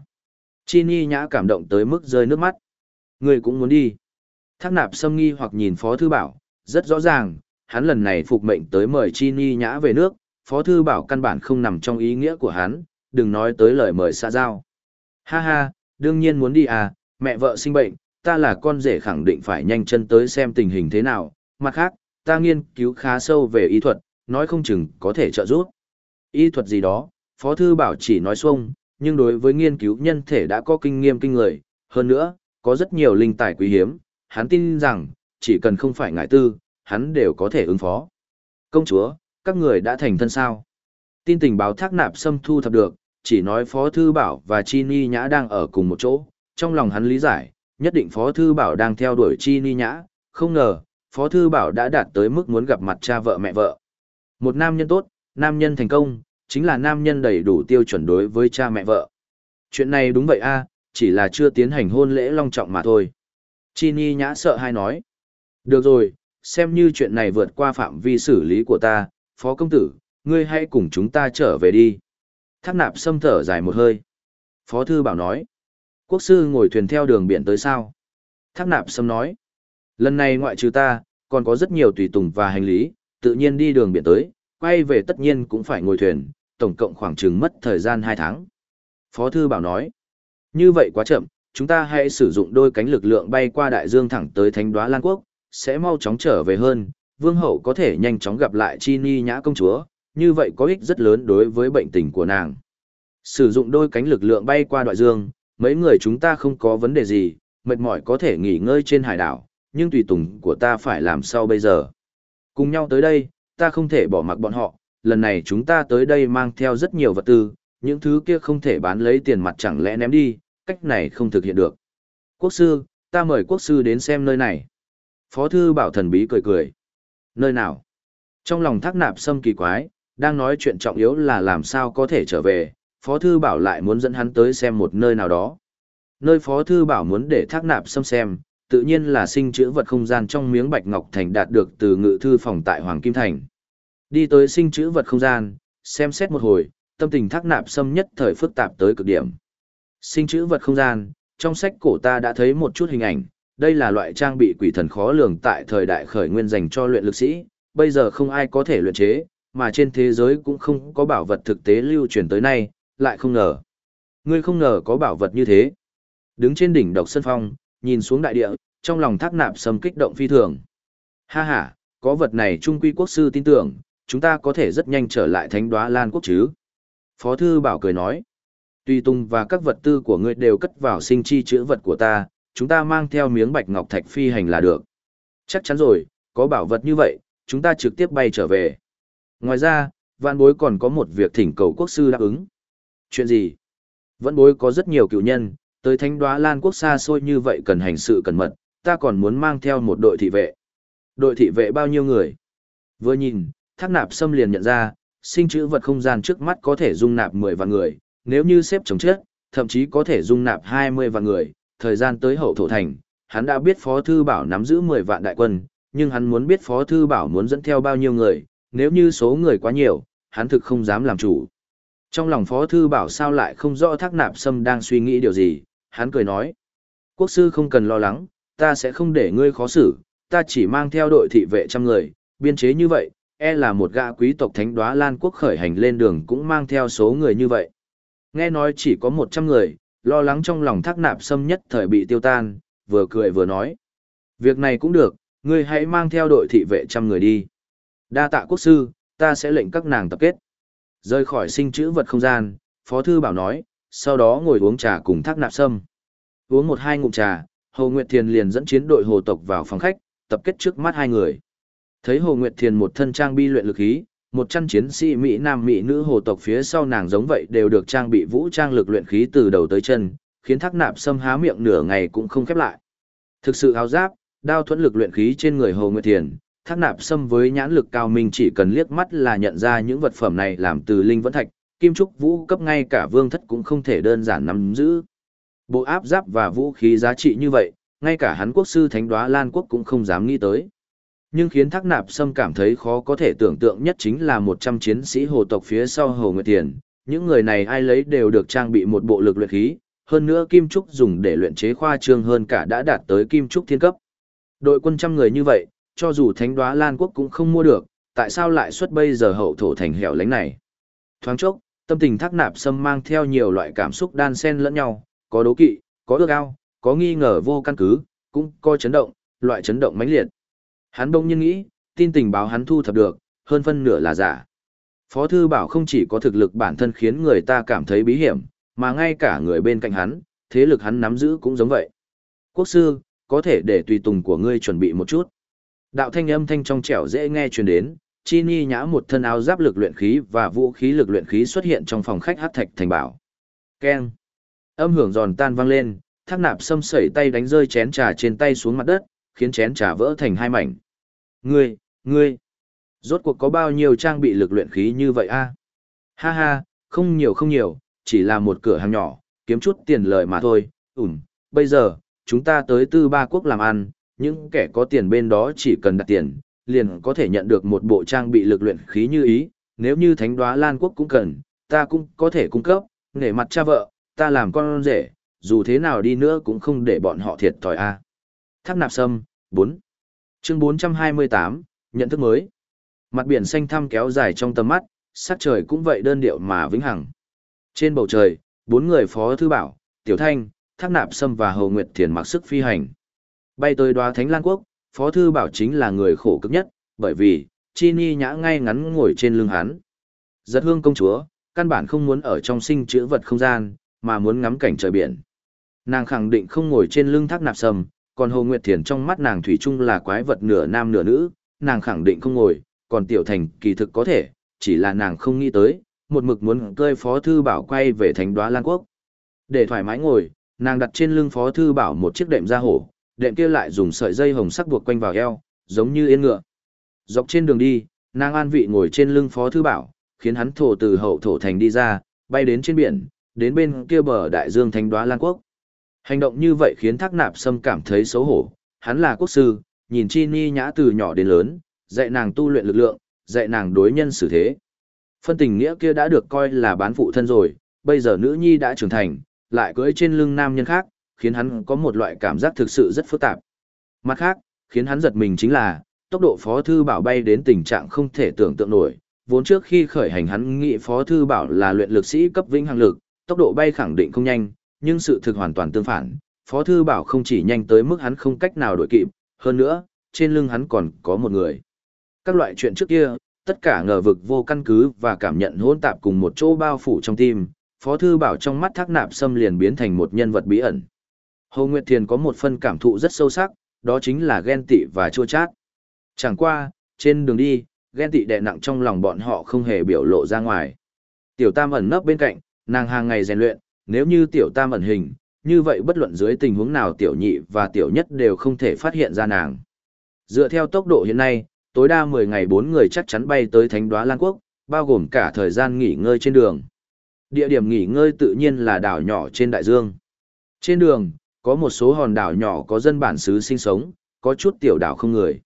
Chi ni nhã cảm động tới mức rơi nước mắt. Người cũng muốn đi. Thác nạp xâm nghi hoặc nhìn phó thư bảo, rất rõ ràng, hắn lần này phục mệnh tới mời Chi ni nhã về nước, phó thư bảo căn bản không nằm trong ý nghĩa của hắn, đừng nói tới lời mời xa giao. Ha ha, đương nhiên muốn đi à, mẹ vợ sinh bệnh, ta là con rể khẳng định phải nhanh chân tới xem tình hình thế nào, mặt khác, ta nghiên cứu khá sâu về y thuật, nói không chừng có thể trợ giúp. Y thuật gì đó, Phó Thư Bảo chỉ nói xuông, nhưng đối với nghiên cứu nhân thể đã có kinh nghiệm kinh người, hơn nữa, có rất nhiều linh tài quý hiếm, hắn tin rằng, chỉ cần không phải ngại tư, hắn đều có thể ứng phó. Công chúa, các người đã thành thân sao? Tin tình báo thác nạp xâm thu thập được, chỉ nói Phó Thư Bảo và Chi Ni Nhã đang ở cùng một chỗ, trong lòng hắn lý giải, nhất định Phó Thư Bảo đang theo đuổi Chi Ni Nhã, không ngờ, Phó Thư Bảo đã đạt tới mức muốn gặp mặt cha vợ mẹ vợ. Một nam nhân tốt, nam nhân thành công, chính là nam nhân đầy đủ tiêu chuẩn đối với cha mẹ vợ. Chuyện này đúng vậy a chỉ là chưa tiến hành hôn lễ long trọng mà thôi. Chi Ni nhã sợ hai nói. Được rồi, xem như chuyện này vượt qua phạm vi xử lý của ta, phó công tử, ngươi hãy cùng chúng ta trở về đi. Thác nạp xâm thở dài một hơi. Phó thư bảo nói. Quốc sư ngồi thuyền theo đường biển tới sao? Thác nạp xâm nói. Lần này ngoại trừ ta, còn có rất nhiều tùy tùng và hành lý, tự nhiên đi đường biển tới, quay về tất nhiên cũng phải ngồi thuyền, tổng cộng khoảng chừng mất thời gian 2 tháng. Phó Thư Bảo nói, như vậy quá chậm, chúng ta hãy sử dụng đôi cánh lực lượng bay qua đại dương thẳng tới Thánh Đoá Lan Quốc, sẽ mau chóng trở về hơn, Vương Hậu có thể nhanh chóng gặp lại Chi Ni Nhã Công Chúa, như vậy có ích rất lớn đối với bệnh tình của nàng. Sử dụng đôi cánh lực lượng bay qua đại dương, mấy người chúng ta không có vấn đề gì, mệt mỏi có thể nghỉ ngơi trên hải đảo, nhưng tùy tùng của ta phải làm sao bây giờ. Cùng nhau tới đây, ta không thể bỏ mặc bọn họ, lần này chúng ta tới đây mang theo rất nhiều vật tư, những thứ kia không thể bán lấy tiền mặt chẳng lẽ ném đi, cách này không thực hiện được. Quốc sư, ta mời quốc sư đến xem nơi này. Phó thư bảo thần bí cười cười. Nơi nào? Trong lòng thác nạp sâm kỳ quái, đang nói chuyện trọng yếu là làm sao có thể trở về, Phó thư bảo lại muốn dẫn hắn tới xem một nơi nào đó. Nơi Phó thư bảo muốn để thác nạp sâm xem, tự nhiên là sinh chữ vật không gian trong miếng bạch ngọc thành đạt được từ ngự thư phòng tại Hoàng Kim Thành. Đi tới sinh chữ vật không gian, xem xét một hồi, tâm tình thác nạp xâm nhất thời phức tạp tới cực điểm. Sinh chữ vật không gian, trong sách cổ ta đã thấy một chút hình ảnh, đây là loại trang bị quỷ thần khó lường tại thời đại khởi nguyên dành cho luyện lực sĩ, bây giờ không ai có thể luyện chế, mà trên thế giới cũng không có bảo vật thực tế lưu truyền tới nay, lại không ngờ. Ngươi không ngờ có bảo vật như thế. Đứng trên đỉnh độc sân phong, nhìn xuống đại địa, trong lòng thác nạp sâm kích động phi thường. Ha ha, có vật này trung quy quốc sư tin tưởng, chúng ta có thể rất nhanh trở lại thánh đoá lan quốc chứ. Phó thư bảo cười nói, tùy tung và các vật tư của ngươi đều cất vào sinh chi chữ vật của ta, chúng ta mang theo miếng bạch ngọc thạch phi hành là được. Chắc chắn rồi, có bảo vật như vậy, chúng ta trực tiếp bay trở về. Ngoài ra, vạn bối còn có một việc thỉnh cầu quốc sư đáp ứng. Chuyện gì? Vẫn bối có rất nhiều cựu nhân, tới thánh đoá lan quốc xa xôi như vậy cần hành sự cẩn mật, ta còn muốn mang theo một đội thị vệ. Đội thị vệ bao nhiêu người? Vừa nhìn, thác nạp xâm liền nhận ra, sinh chữ vật không gian trước mắt có thể dung nạp 10 vạn người, nếu như xếp chồng chết, thậm chí có thể dung nạp 20 vạn người, thời gian tới hậu thổ thành, hắn đã biết Phó Thư Bảo nắm giữ 10 vạn đại quân, nhưng hắn muốn biết Phó Thư Bảo muốn dẫn theo bao nhiêu người, nếu như số người quá nhiều, hắn thực không dám làm chủ. Trong lòng Phó Thư Bảo sao lại không rõ thác nạp sâm đang suy nghĩ điều gì, hắn cười nói. Quốc sư không cần lo lắng, ta sẽ không để ngươi khó xử, ta chỉ mang theo đội thị vệ trăm người, biên chế như vậy, e là một gã quý tộc thánh đoá Lan quốc khởi hành lên đường cũng mang theo số người như vậy. Nghe nói chỉ có 100 người, lo lắng trong lòng thác nạp xâm nhất thời bị tiêu tan, vừa cười vừa nói. Việc này cũng được, ngươi hãy mang theo đội thị vệ trăm người đi. Đa tạ quốc sư, ta sẽ lệnh các nàng tập kết. Rời khỏi sinh chữ vật không gian, Phó Thư Bảo nói, sau đó ngồi uống trà cùng thác nạp sâm. Uống một hai ngụm trà, Hồ Nguyệt Thiền liền dẫn chiến đội hồ tộc vào phòng khách, tập kết trước mắt hai người. Thấy Hồ Nguyệt Thiền một thân trang bi luyện lực khí, một trăm chiến sĩ Mỹ Nam Mỹ nữ hồ tộc phía sau nàng giống vậy đều được trang bị vũ trang lực luyện khí từ đầu tới chân, khiến thác nạp sâm há miệng nửa ngày cũng không khép lại. Thực sự áo giáp, đao thuẫn lực luyện khí trên người Hồ Nguyệt Thiền, thác nạp sâm với nhãn lực cao mình chỉ cần liếc mắt là nhận ra những vật phẩm này làm từ linh vẫn thạch, kim trúc vũ cấp ngay cả vương thất cũng không thể đơn giản nắm giữ. Bộ áp giáp và vũ khí giá trị như vậy, ngay cả hắn quốc sư thánh đoá Lan quốc cũng không dám nghĩ tới. Nhưng khiến Thác Nạp Sâm cảm thấy khó có thể tưởng tượng nhất chính là 100 chiến sĩ hồ tộc phía sau Hồ Nguyệt Tiền, những người này ai lấy đều được trang bị một bộ lực luyện khí, hơn nữa kim trúc dùng để luyện chế khoa trương hơn cả đã đạt tới kim trúc thiên cấp. Đội quân trăm người như vậy, cho dù thánh đoá Lan quốc cũng không mua được, tại sao lại xuất bây giờ hậu thổ thành hẻo lánh này? Thoáng chốc, tâm tình Thác Nạp Sâm mang theo nhiều loại cảm xúc đan xen lẫn nhau, có đố kỵ, có ước ao, có nghi ngờ vô căn cứ, cũng có chấn động, loại chấn động mãnh liệt. Hắn bỗng nhiên nghĩ, tin tình báo hắn thu thập được, hơn phân nửa là giả. Phó thư bảo không chỉ có thực lực bản thân khiến người ta cảm thấy bí hiểm, mà ngay cả người bên cạnh hắn, thế lực hắn nắm giữ cũng giống vậy. Quốc sư, có thể để tùy tùng của ngươi chuẩn bị một chút. Đạo thanh âm thanh trong trẻo dễ nghe truyền đến, Chi Ni nhã một thân áo giáp lực luyện khí và vũ khí lực luyện khí xuất hiện trong phòng khách hát thạch thành bảo. Keng. Âm hưởng giòn tan vang lên, thác nạp xâm sẩy tay đánh rơi chén trà trên tay xuống mặt đất, khiến chén trà vỡ thành hai mảnh. Ngươi, ngươi, rốt cuộc có bao nhiêu trang bị lực luyện khí như vậy a? Ha ha, không nhiều không nhiều, chỉ là một cửa hàng nhỏ, kiếm chút tiền lợi mà thôi, ủm, bây giờ, chúng ta tới tư ba quốc làm ăn, những kẻ có tiền bên đó chỉ cần đặt tiền, liền có thể nhận được một bộ trang bị lực luyện khí như ý, nếu như thánh đoá Lan quốc cũng cần, ta cũng có thể cung cấp, nể mặt cha vợ, ta làm con rể, dù thế nào đi nữa cũng không để bọn họ thiệt thòi a. Thác nạp sâm, 4. Chương 428, nhận thức mới. Mặt biển xanh thăm kéo dài trong tầm mắt, sắc trời cũng vậy đơn điệu mà vĩnh hằng. Trên bầu trời, bốn người phó thư bảo, Tiểu Thanh, Thác Nạp Sâm và Hầu Nguyệt Thiền mặc sức phi hành. Bay tới đoá Thánh Lan Quốc, phó thư bảo chính là người khổ cực nhất, bởi vì, Chi Ni nhã ngay ngắn ngồi trên lưng hắn. Giật hương công chúa, căn bản không muốn ở trong sinh chữ vật không gian, mà muốn ngắm cảnh trời biển. Nàng khẳng định không ngồi trên lưng Thác Nạp Sâm, còn Hồ Nguyệt Thiền trong mắt nàng thủy chung là quái vật nửa nam nửa nữ, nàng khẳng định không ngồi, còn Tiểu Thành kỳ thực có thể, chỉ là nàng không nghĩ tới, một mực muốn cơi Phó Thư Bảo quay về thành đoá Lan Quốc. Để thoải mái ngồi, nàng đặt trên lưng Phó Thư Bảo một chiếc đệm da hổ, đệm kia lại dùng sợi dây hồng sắc buộc quanh vào eo, giống như yên ngựa. Dọc trên đường đi, nàng an vị ngồi trên lưng Phó Thư Bảo, khiến hắn thổ từ hậu thổ thành đi ra, bay đến trên biển, đến bên kia bờ đại dương thành đoá Lan Quốc. Hành động như vậy khiến Thác Nạp Sâm cảm thấy xấu hổ, hắn là quốc sư, nhìn Chi Ni nhã từ nhỏ đến lớn, dạy nàng tu luyện lực lượng, dạy nàng đối nhân xử thế. Phân tình nghĩa kia đã được coi là bán phụ thân rồi, bây giờ nữ nhi đã trưởng thành, lại cưỡi trên lưng nam nhân khác, khiến hắn có một loại cảm giác thực sự rất phức tạp. Mặt khác, khiến hắn giật mình chính là, tốc độ Phó Thư Bảo bay đến tình trạng không thể tưởng tượng nổi, vốn trước khi khởi hành hắn nghĩ Phó Thư Bảo là luyện lực sĩ cấp vĩnh hằng lực, tốc độ bay khẳng định không nhanh, nhưng sự thực hoàn toàn tương phản, Phó Thư Bảo không chỉ nhanh tới mức hắn không cách nào đổi kịp, hơn nữa, trên lưng hắn còn có một người. Các loại chuyện trước kia, tất cả ngờ vực vô căn cứ và cảm nhận hỗn tạp cùng một chỗ bao phủ trong tim, Phó Thư Bảo trong mắt thác nạp xâm liền biến thành một nhân vật bí ẩn. Hồ Nguyệt Thiền có một phân cảm thụ rất sâu sắc, đó chính là ghen tị và chua chát. Chẳng qua, trên đường đi, ghen tị đè nặng trong lòng bọn họ không hề biểu lộ ra ngoài. Tiểu Tam ẩn nấp bên cạnh, nàng hàng ngày rèn luyện, nếu như tiểu tam ẩn hình, như vậy bất luận dưới tình huống nào tiểu nhị và tiểu nhất đều không thể phát hiện ra nàng. Dựa theo tốc độ hiện nay, tối đa 10 ngày 4 người chắc chắn bay tới Thánh Đoá Lan Quốc, bao gồm cả thời gian nghỉ ngơi trên đường. Địa điểm nghỉ ngơi tự nhiên là đảo nhỏ trên đại dương. Trên đường, có một số hòn đảo nhỏ có dân bản xứ sinh sống, có chút tiểu đảo không người.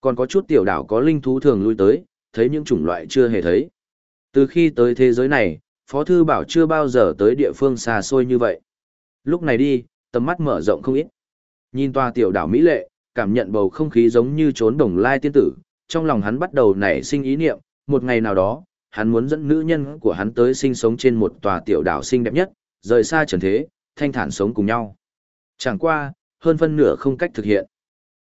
Còn có chút tiểu đảo có linh thú thường lui tới, thấy những chủng loại chưa hề thấy. Từ khi tới thế giới này, Phó Thư Bảo chưa bao giờ tới địa phương xa xôi như vậy. Lúc này đi, tầm mắt mở rộng không ít. Nhìn tòa tiểu đảo Mỹ Lệ, cảm nhận bầu không khí giống như trốn đồng lai tiên tử, trong lòng hắn bắt đầu nảy sinh ý niệm, một ngày nào đó, hắn muốn dẫn nữ nhân của hắn tới sinh sống trên một tòa tiểu đảo xinh đẹp nhất, rời xa trần thế, thanh thản sống cùng nhau. Chẳng qua, hơn phân nửa không cách thực hiện.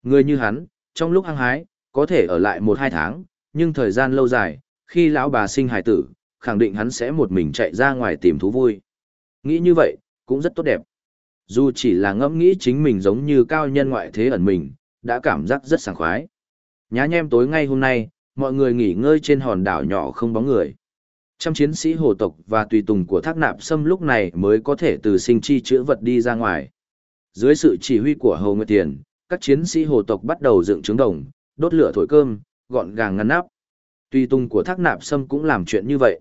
Người như hắn, trong lúc hăng hái, có thể ở lại một hai tháng, nhưng thời gian lâu dài, khi lão bà sinh hài tử, khẳng định hắn sẽ một mình chạy ra ngoài tìm thú vui. Nghĩ như vậy, cũng rất tốt đẹp. Dù chỉ là ngẫm nghĩ chính mình giống như cao nhân ngoại thế ẩn mình, đã cảm giác rất sảng khoái. Nhá nhem tối ngay hôm nay, mọi người nghỉ ngơi trên hòn đảo nhỏ không bóng người. Trăm chiến sĩ hồ tộc và tùy tùng của thác nạp sâm lúc này mới có thể từ sinh chi chữa vật đi ra ngoài. Dưới sự chỉ huy của Hồ Nguyệt Tiền, các chiến sĩ hồ tộc bắt đầu dựng trứng đồng, đốt lửa thổi cơm, gọn gàng ngăn nắp. Tùy tùng của thác nạp sâm cũng làm chuyện như vậy.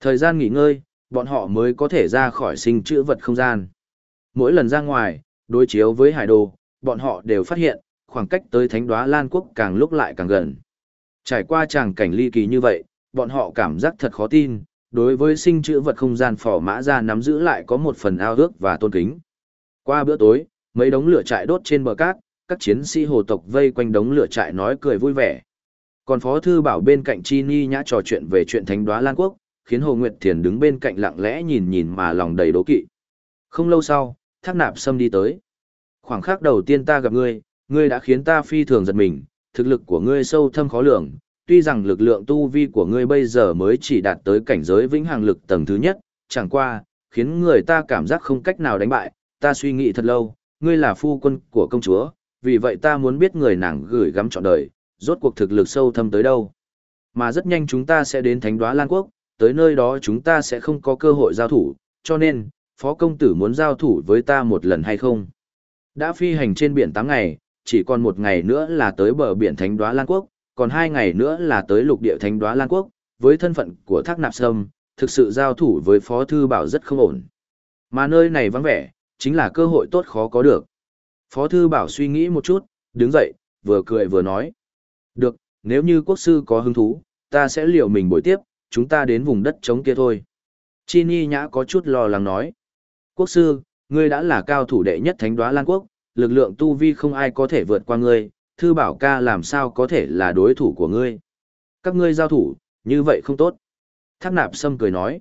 Thời gian nghỉ ngơi, bọn họ mới có thể ra khỏi sinh chữ vật không gian. Mỗi lần ra ngoài, đối chiếu với hải đồ, bọn họ đều phát hiện, khoảng cách tới thánh đoá Lan Quốc càng lúc lại càng gần. Trải qua tràng cảnh ly kỳ như vậy, bọn họ cảm giác thật khó tin, đối với sinh chữ vật không gian phỏ mã ra nắm giữ lại có một phần ao ước và tôn kính. Qua bữa tối, mấy đống lửa trại đốt trên bờ cát, các chiến sĩ hồ tộc vây quanh đống lửa trại nói cười vui vẻ. Còn Phó Thư Bảo bên cạnh Chi Ni nhã trò chuyện về chuyện thánh đoá Lan Quốc, khiến Hồ Nguyệt Thiền đứng bên cạnh lặng lẽ nhìn nhìn mà lòng đầy đố kỵ. Không lâu sau, thác nạp sâm đi tới. Khoảng khắc đầu tiên ta gặp ngươi, ngươi đã khiến ta phi thường giật mình, thực lực của ngươi sâu thâm khó lường, tuy rằng lực lượng tu vi của ngươi bây giờ mới chỉ đạt tới cảnh giới vĩnh hằng lực tầng thứ nhất, chẳng qua, khiến người ta cảm giác không cách nào đánh bại, ta suy nghĩ thật lâu, ngươi là phu quân của công chúa, vì vậy ta muốn biết người nàng gửi gắm trọn đời, rốt cuộc thực lực sâu thâm tới đâu. Mà rất nhanh chúng ta sẽ đến Thánh Đoá Lan Quốc, tới nơi đó chúng ta sẽ không có cơ hội giao thủ, cho nên, Phó Công Tử muốn giao thủ với ta một lần hay không? Đã phi hành trên biển 8 ngày, chỉ còn một ngày nữa là tới bờ biển Thánh Đoá Lan Quốc, còn hai ngày nữa là tới lục địa Thánh Đoá Lan Quốc, với thân phận của Thác Nạp Sâm, thực sự giao thủ với Phó Thư Bảo rất không ổn. Mà nơi này vắng vẻ, chính là cơ hội tốt khó có được. Phó Thư Bảo suy nghĩ một chút, đứng dậy, vừa cười vừa nói. Được, nếu như quốc sư có hứng thú, ta sẽ liệu mình buổi tiếp, chúng ta đến vùng đất trống kia thôi. Chi Nhi Nhã có chút lo lắng nói. Quốc sư, ngươi đã là cao thủ đệ nhất thánh đoá Lan Quốc, lực lượng tu vi không ai có thể vượt qua ngươi, thư bảo ca làm sao có thể là đối thủ của ngươi. Các ngươi giao thủ, như vậy không tốt. Thác nạp sâm cười nói.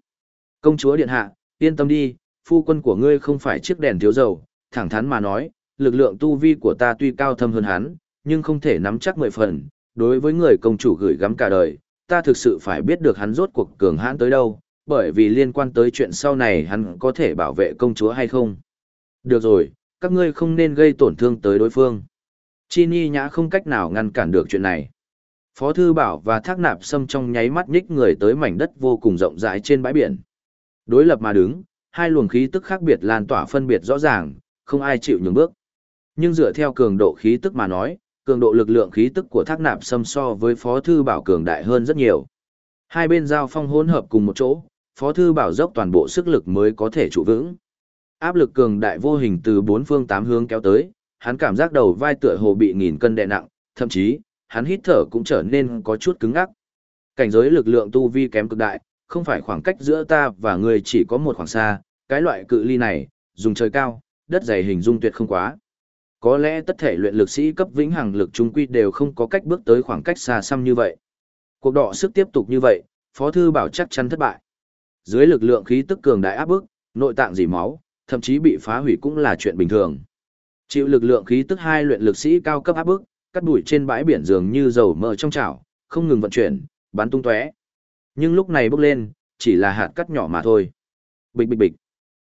Công chúa điện hạ, yên tâm đi, phu quân của ngươi không phải chiếc đèn thiếu dầu, thẳng thắn mà nói, lực lượng tu vi của ta tuy cao thâm hơn hắn, nhưng không thể nắm chắc mười phần, đối với người công chủ gửi gắm cả đời, ta thực sự phải biết được hắn rốt cuộc cường hãn tới đâu, bởi vì liên quan tới chuyện sau này hắn có thể bảo vệ công chúa hay không. Được rồi, các ngươi không nên gây tổn thương tới đối phương. Chi Ni Nhã không cách nào ngăn cản được chuyện này. Phó Thư Bảo và Thác Nạp Sâm trong nháy mắt nhích người tới mảnh đất vô cùng rộng rãi trên bãi biển. Đối lập mà đứng, hai luồng khí tức khác biệt lan tỏa phân biệt rõ ràng, không ai chịu nhường bước. Nhưng dựa theo cường độ khí tức mà nói, cường độ lực lượng khí tức của Thác Nạp Sâm so với Phó Thư Bảo cường đại hơn rất nhiều. Hai bên giao phong hỗn hợp cùng một chỗ, Phó Thư Bảo dốc toàn bộ sức lực mới có thể trụ vững. Áp lực cường đại vô hình từ bốn phương tám hướng kéo tới, hắn cảm giác đầu vai tựa hồ bị nghìn cân đè nặng, thậm chí, hắn hít thở cũng trở nên có chút cứng ngắc. Cảnh giới lực lượng tu vi kém cực đại, không phải khoảng cách giữa ta và người chỉ có một khoảng xa, cái loại cự ly này, dùng trời cao, đất dày hình dung tuyệt không quá. Có lẽ tất thể luyện lực sĩ cấp vĩnh hằng lực trung quy đều không có cách bước tới khoảng cách xa xăm như vậy. Cuộc đọ sức tiếp tục như vậy, Phó Thư Bảo chắc chắn thất bại. Dưới lực lượng khí tức cường đại áp bức, nội tạng dỉ máu, thậm chí bị phá hủy cũng là chuyện bình thường. Chịu lực lượng khí tức hai luyện lực sĩ cao cấp áp bức, cắt đuổi trên bãi biển dường như dầu mỡ trong chảo, không ngừng vận chuyển, bắn tung tóe. Nhưng lúc này bốc lên, chỉ là hạt cắt nhỏ mà thôi. Bịch bịch bịch.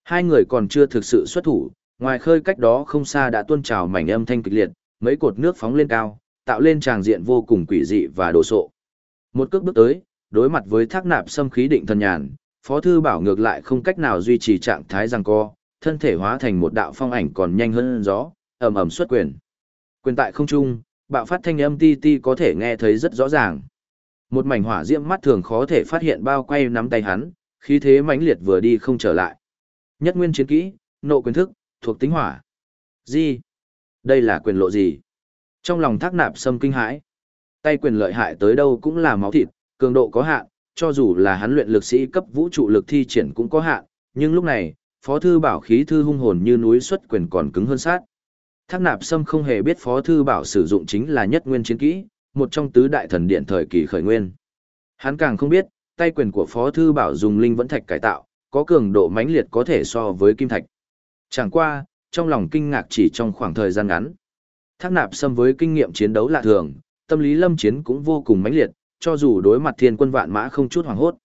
Hai người còn chưa thực sự xuất thủ, ngoài khơi cách đó không xa đã tuôn trào mảnh âm thanh kịch liệt, mấy cột nước phóng lên cao, tạo lên tràng diện vô cùng quỷ dị và đồ sộ. Một cước bước tới, đối mặt với thác nạp xâm khí định thần nhàn, Phó Thư Bảo ngược lại không cách nào duy trì trạng thái giằng co, thân thể hóa thành một đạo phong ảnh còn nhanh hơn gió, ầm ầm xuất quyền. Quyền tại không trung, bạo phát thanh âm ti ti có thể nghe thấy rất rõ ràng. Một mảnh hỏa diễm mắt thường khó thể phát hiện bao quay nắm tay hắn, khí thế mãnh liệt vừa đi không trở lại. Nhất nguyên chiến kỹ, nộ quyền thức, thuộc tính hỏa. Gì? Đây là quyền lộ gì? Trong lòng thác nạp sâm kinh hãi. Tay quyền lợi hại tới đâu cũng là máu thịt, cường độ có hạn, cho dù là hắn luyện lực sĩ cấp vũ trụ lực thi triển cũng có hạn, nhưng lúc này, Phó thư bảo khí thư hung hồn như núi xuất quyền còn cứng hơn sát. Thác nạp sâm không hề biết Phó Thư Bảo sử dụng chính là nhất nguyên chiến kỹ, một trong tứ đại thần điện thời kỳ khởi nguyên. Hắn càng không biết, tay quyền của Phó Thư Bảo dùng linh vẫn thạch cải tạo, có cường độ mãnh liệt có thể so với kim thạch. Chẳng qua, trong lòng kinh ngạc chỉ trong khoảng thời gian ngắn. Thác nạp xâm với kinh nghiệm chiến đấu lạ thường, tâm lý lâm chiến cũng vô cùng mãnh liệt, cho dù đối mặt thiên quân vạn mã không chút hoảng hốt.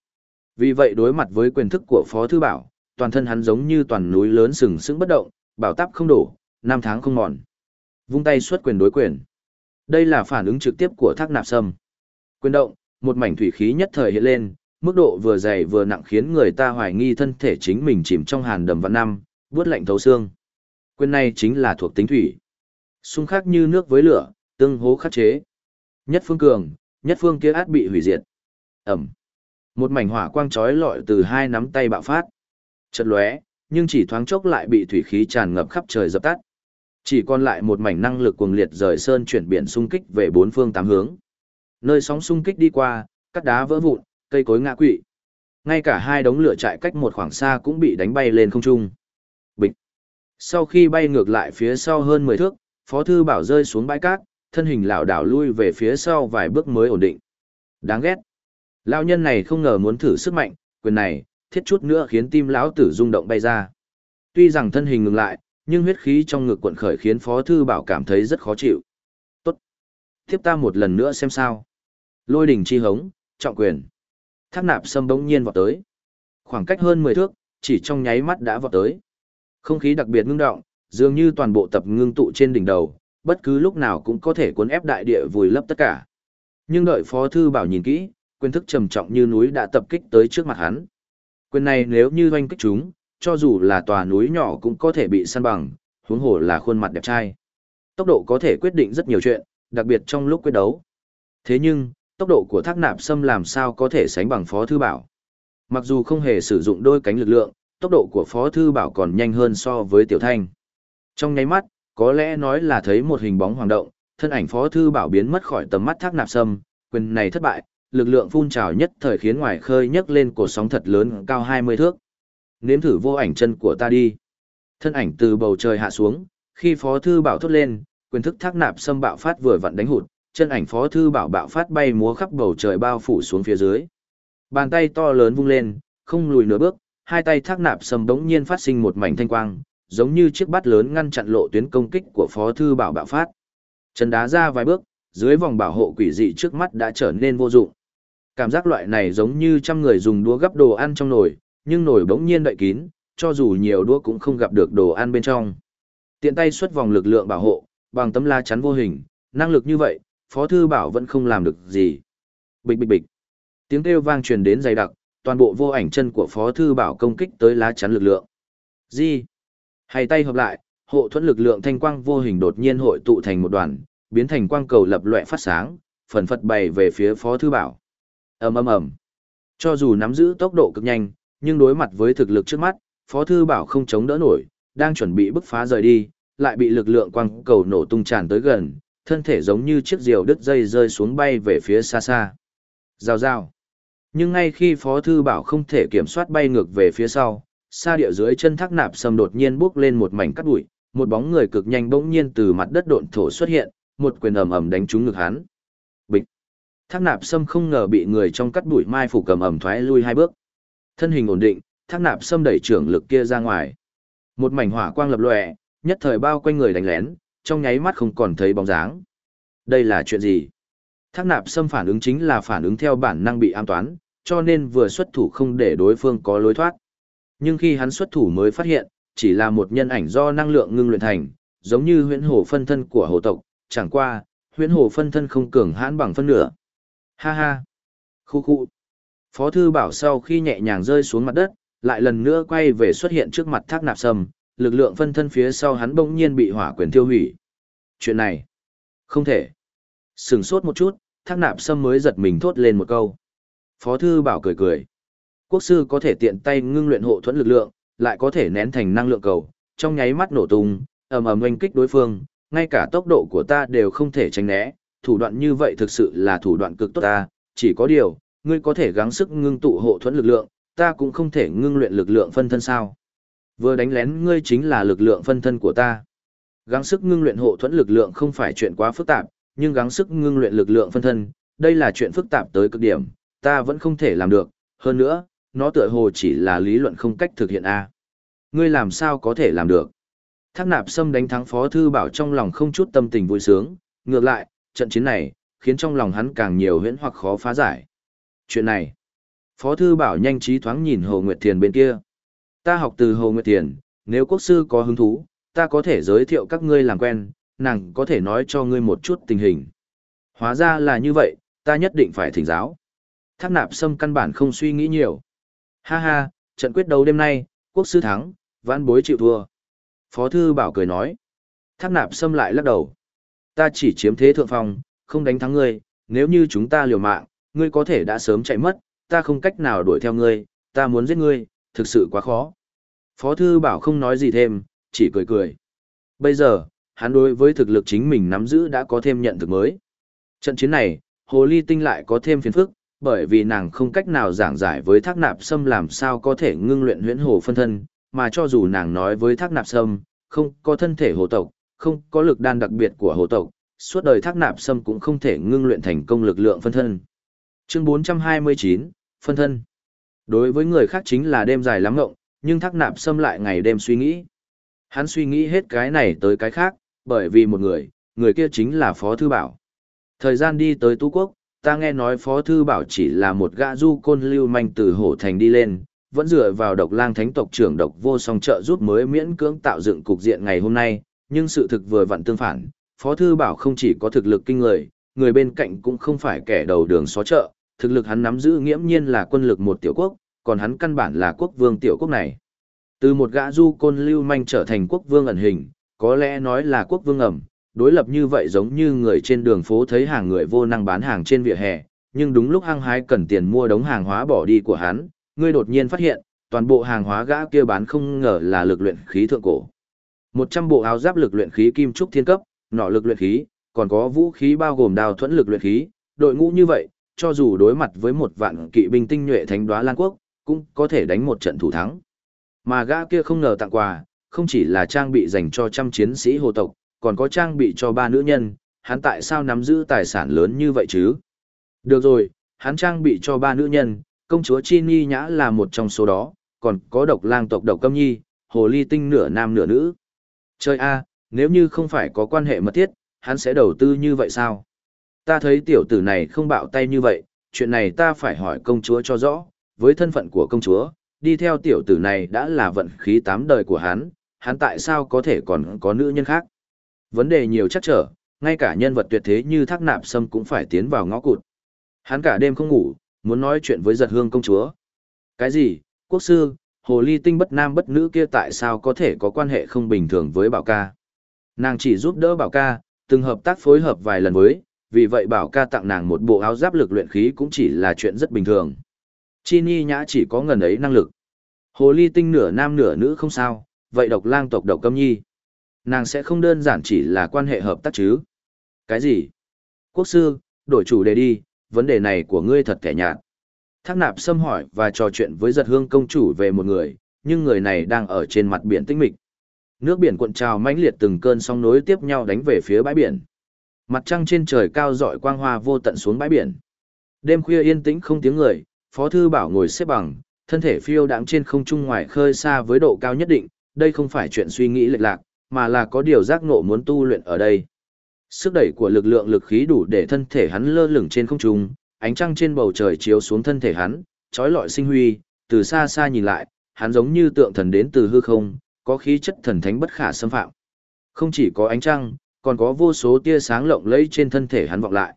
Vì vậy đối mặt với quyền thức của Phó Thư Bảo, toàn thân hắn giống như toàn núi lớn sừng sững bất động, bảo táp không đổ, năm tháng không mòn. Vung tay xuất quyền đối quyền. Đây là phản ứng trực tiếp của thác nạp sâm. Quyền động, một mảnh thủy khí nhất thời hiện lên, mức độ vừa dày vừa nặng khiến người ta hoài nghi thân thể chính mình chìm trong hàn đầm vạn năm, vuốt lạnh thấu xương. Quyền này chính là thuộc tính thủy. Xung khắc như nước với lửa, tương hố khắc chế. Nhất phương cường, nhất phương kia át bị hủy diệt. Ẩm. Một mảnh hỏa quang chói lọi từ hai nắm tay bạo phát. chật lóe, nhưng chỉ thoáng chốc lại bị thủy khí tràn ngập khắp trời dập tắt. Chỉ còn lại một mảnh năng lực cuồng liệt rời sơn chuyển biển xung kích về bốn phương tám hướng. Nơi sóng xung kích đi qua, cắt đá vỡ vụn, cây cối ngã quỵ. Ngay cả hai đống lửa chạy cách một khoảng xa cũng bị đánh bay lên không trung. Sau khi bay ngược lại phía sau hơn 10 thước, Phó Thư Bảo rơi xuống bãi cát, thân hình lảo đảo lui về phía sau vài bước mới ổn định. Đáng ghét. Lão nhân này không ngờ muốn thử sức mạnh, quyền này, thiết chút nữa khiến tim lão tử rung động bay ra. Tuy rằng thân hình ngừng lại, nhưng huyết khí trong ngực quận khởi khiến Phó Thư Bảo cảm thấy rất khó chịu. Tốt. Tiếp ta một lần nữa xem sao. Lôi đỉnh chi hống, trọng quyền. Thác nạp sâm bỗng nhiên vọt tới. Khoảng cách hơn 10 thước, chỉ trong nháy mắt đã vọt tới. Không khí đặc biệt ngưng động, dường như toàn bộ tập ngưng tụ trên đỉnh đầu, bất cứ lúc nào cũng có thể cuốn ép đại địa vùi lấp tất cả. Nhưng đợi Phó Thư Bảo nhìn kỹ, quyền thức trầm trọng như núi đã tập kích tới trước mặt hắn. Quyền này nếu như doanh kích chúng, cho dù là tòa núi nhỏ cũng có thể bị săn bằng, huống hồ là khuôn mặt đẹp trai. Tốc độ có thể quyết định rất nhiều chuyện, đặc biệt trong lúc quyết đấu. Thế nhưng, tốc độ của thác nạp sâm làm sao có thể sánh bằng Phó Thư Bảo. Mặc dù không hề sử dụng đôi cánh lực lượng, tốc độ của Phó Thư Bảo còn nhanh hơn so với Tiểu Thanh. Trong nháy mắt, có lẽ nói là thấy một hình bóng hoàng động, thân ảnh Phó Thư Bảo biến mất khỏi tầm mắt thác nạp sâm, quyền này thất bại, lực lượng phun trào nhất thời khiến ngoài khơi nhấc lên cổ sóng thật lớn cao 20 thước. Nếm thử vô ảnh chân của ta đi. Thân ảnh từ bầu trời hạ xuống, khi Phó Thư Bảo thốt lên, quyền thức thác nạp sâm bạo phát vừa vặn đánh hụt, chân ảnh Phó Thư Bảo bạo phát bay múa khắp bầu trời bao phủ xuống phía dưới. Bàn tay to lớn vung lên, không lùi nửa bước, hai tay thác nạp sầm đống nhiên phát sinh một mảnh thanh quang, giống như chiếc bát lớn ngăn chặn lộ tuyến công kích của Phó Thư Bảo bạo phát. Chân đá ra vài bước, dưới vòng bảo hộ quỷ dị trước mắt đã trở nên vô dụng. Cảm giác loại này giống như trăm người dùng đũa gấp đồ ăn trong nồi, nhưng nồi bỗng nhiên đậy kín, cho dù nhiều đũa cũng không gặp được đồ ăn bên trong. Tiện tay xuất vòng lực lượng bảo hộ, bằng tấm la chắn vô hình, năng lực như vậy, Phó Thư Bảo vẫn không làm được gì. Bịch bịch bịch. Tiếng kêu vang truyền đến dày đặc, toàn bộ vô ảnh chân của Phó Thư Bảo công kích tới lá chắn lực lượng. Gì? Hay tay hợp lại, hộ thuẫn lực lượng thanh quang vô hình đột nhiên hội tụ thành một đoàn, biến thành quang cầu lập loè phát sáng, phần phật bày về phía Phó Thư Bảo ầm ầm ầm cho dù nắm giữ tốc độ cực nhanh nhưng đối mặt với thực lực trước mắt phó thư bảo không chống đỡ nổi đang chuẩn bị bứt phá rời đi lại bị lực lượng quang cầu nổ tung tràn tới gần thân thể giống như chiếc diều đứt dây rơi xuống bay về phía xa xa rào rào nhưng ngay khi phó thư bảo không thể kiểm soát bay ngược về phía sau xa địa dưới chân thác nạp sầm đột nhiên bước lên một mảnh cắt bụi một bóng người cực nhanh bỗng nhiên từ mặt đất độn thổ xuất hiện một quyền ầm ầm đánh trúng ngực hắn Bịch! Thác nạp sâm không ngờ bị người trong cắt bụi mai phủ cầm ầm thoái lui hai bước. Thân hình ổn định, thác nạp sâm đẩy trưởng lực kia ra ngoài. Một mảnh hỏa quang lập lòe, nhất thời bao quanh người đánh lén, trong nháy mắt không còn thấy bóng dáng. Đây là chuyện gì? Thác nạp sâm phản ứng chính là phản ứng theo bản năng bị an toán, cho nên vừa xuất thủ không để đối phương có lối thoát. Nhưng khi hắn xuất thủ mới phát hiện, chỉ là một nhân ảnh do năng lượng ngưng luyện thành, giống như huyễn hồ phân thân của hồ tộc, chẳng qua, huyễn hồ phân thân không cường hãn bằng phân nửa. Ha ha. Khu khu. Phó thư bảo sau khi nhẹ nhàng rơi xuống mặt đất, lại lần nữa quay về xuất hiện trước mặt thác nạp sâm, lực lượng phân thân phía sau hắn bỗng nhiên bị hỏa quyền tiêu hủy. Chuyện này, không thể. Sừng sốt một chút, thác nạp sâm mới giật mình thốt lên một câu. Phó thư bảo cười cười. Quốc sư có thể tiện tay ngưng luyện hộ thuẫn lực lượng, lại có thể nén thành năng lượng cầu, trong nháy mắt nổ tung, ầm ầm oanh kích đối phương, ngay cả tốc độ của ta đều không thể tránh né, thủ đoạn như vậy thực sự là thủ đoạn cực tốt ta, chỉ có điều, ngươi có thể gắng sức ngưng tụ hộ thuẫn lực lượng, ta cũng không thể ngưng luyện lực lượng phân thân sao. Vừa đánh lén ngươi chính là lực lượng phân thân của ta. Gắng sức ngưng luyện hộ thuẫn lực lượng không phải chuyện quá phức tạp, nhưng gắng sức ngưng luyện lực lượng phân thân, đây là chuyện phức tạp tới cực điểm, ta vẫn không thể làm được, hơn nữa, nó tựa hồ chỉ là lý luận không cách thực hiện a. Ngươi làm sao có thể làm được? Thác nạp sâm đánh thắng Phó Thư Bảo trong lòng không chút tâm tình vui sướng, ngược lại, trận chiến này, khiến trong lòng hắn càng nhiều huyễn hoặc khó phá giải. Chuyện này, Phó Thư Bảo nhanh trí thoáng nhìn Hồ Nguyệt Thiền bên kia. Ta học từ Hồ Nguyệt Thiền, nếu quốc sư có hứng thú, ta có thể giới thiệu các ngươi làm quen, nàng có thể nói cho ngươi một chút tình hình. Hóa ra là như vậy, ta nhất định phải thỉnh giáo. Thác nạp sâm căn bản không suy nghĩ nhiều. Ha ha, trận quyết đấu đêm nay, quốc sư thắng, vãn bối chịu thua. Phó thư bảo cười nói. Thác nạp sâm lại lắc đầu. Ta chỉ chiếm thế thượng phong, không đánh thắng ngươi, nếu như chúng ta liều mạng, ngươi có thể đã sớm chạy mất, ta không cách nào đuổi theo ngươi, ta muốn giết ngươi, thực sự quá khó. Phó thư bảo không nói gì thêm, chỉ cười cười. Bây giờ, hắn đối với thực lực chính mình nắm giữ đã có thêm nhận thức mới. Trận chiến này, Hồ Ly Tinh lại có thêm phiền phức, bởi vì nàng không cách nào giảng giải với thác nạp sâm làm sao có thể ngưng luyện huyễn hồ phân thân, mà cho dù nàng nói với thác nạp sâm, không có thân thể hồ tộc, không có lực đan đặc biệt của hồ tộc, suốt đời thác nạp sâm cũng không thể ngưng luyện thành công lực lượng phân thân. Chương 429, phân thân. Đối với người khác chính là đêm dài lắm ngộng, nhưng thác nạp sâm lại ngày đêm suy nghĩ. Hắn suy nghĩ hết cái này tới cái khác, bởi vì một người, người kia chính là Phó Thư Bảo. Thời gian đi tới Tú Quốc, ta nghe nói Phó Thư Bảo chỉ là một gã du côn lưu manh từ hổ thành đi lên, vẫn dựa vào độc lang thánh tộc trưởng độc vô song trợ giúp mới miễn cưỡng tạo dựng cục diện ngày hôm nay, nhưng sự thực vừa vặn tương phản, Phó Thư Bảo không chỉ có thực lực kinh người, người bên cạnh cũng không phải kẻ đầu đường xó chợ, thực lực hắn nắm giữ nghiễm nhiên là quân lực một tiểu quốc, còn hắn căn bản là quốc vương tiểu quốc này. Từ một gã du côn lưu manh trở thành quốc vương ẩn hình, có lẽ nói là quốc vương ẩm, đối lập như vậy giống như người trên đường phố thấy hàng người vô năng bán hàng trên vỉa hè, nhưng đúng lúc hăng hái cần tiền mua đống hàng hóa bỏ đi của hắn, ngươi đột nhiên phát hiện, toàn bộ hàng hóa gã kia bán không ngờ là lực luyện khí thượng cổ. 100 bộ áo giáp lực luyện khí kim trúc thiên cấp, nỏ lực luyện khí, còn có vũ khí bao gồm đào thuẫn lực luyện khí, đội ngũ như vậy, cho dù đối mặt với một vạn kỵ binh tinh nhuệ thánh đoá Lan Quốc, cũng có thể đánh một trận thủ thắng. Mà gã kia không ngờ tặng quà, không chỉ là trang bị dành cho trăm chiến sĩ hồ tộc, còn có trang bị cho ba nữ nhân, hắn tại sao nắm giữ tài sản lớn như vậy chứ? Được rồi, hắn trang bị cho ba nữ nhân, công chúa Chi Ni Nhã là một trong số đó, còn có độc lang tộc độc câm nhi, hồ ly tinh nửa nam nửa nữ. Chơi a, nếu như không phải có quan hệ mật thiết, hắn sẽ đầu tư như vậy sao? Ta thấy tiểu tử này không bạo tay như vậy, chuyện này ta phải hỏi công chúa cho rõ, với thân phận của công chúa, đi theo tiểu tử này đã là vận khí tám đời của hắn, hắn tại sao có thể còn có nữ nhân khác? Vấn đề nhiều chắc trở, ngay cả nhân vật tuyệt thế như thác nạp sâm cũng phải tiến vào ngõ cụt. Hắn cả đêm không ngủ, muốn nói chuyện với giật hương công chúa. Cái gì, quốc sư, hồ ly tinh bất nam bất nữ kia tại sao có thể có quan hệ không bình thường với bảo ca? Nàng chỉ giúp đỡ bảo ca, từng hợp tác phối hợp vài lần với, vì vậy bảo ca tặng nàng một bộ áo giáp lực luyện khí cũng chỉ là chuyện rất bình thường. Chi Ni Nhã chỉ có ngần ấy năng lực. Hồ ly tinh nửa nam nửa nữ không sao, vậy độc lang tộc độc câm nhi. Nàng sẽ không đơn giản chỉ là quan hệ hợp tác chứ. Cái gì? Quốc sư, đổi chủ đề đi, vấn đề này của ngươi thật kẻ nhạt. Thác nạp xâm hỏi và trò chuyện với giật hương công chủ về một người, nhưng người này đang ở trên mặt biển tinh mịch. Nước biển cuộn trào mãnh liệt từng cơn sóng nối tiếp nhau đánh về phía bãi biển. Mặt trăng trên trời cao rọi quang hoa vô tận xuống bãi biển. Đêm khuya yên tĩnh không tiếng người, Phó thư bảo ngồi xếp bằng, thân thể phiêu đáng trên không trung ngoài khơi xa với độ cao nhất định, đây không phải chuyện suy nghĩ lệch lạc, mà là có điều giác ngộ muốn tu luyện ở đây. Sức đẩy của lực lượng lực khí đủ để thân thể hắn lơ lửng trên không trung, ánh trăng trên bầu trời chiếu xuống thân thể hắn, trói lọi sinh huy, từ xa xa nhìn lại, hắn giống như tượng thần đến từ hư không, có khí chất thần thánh bất khả xâm phạm. Không chỉ có ánh trăng, còn có vô số tia sáng lộng lẫy trên thân thể hắn vọng lại.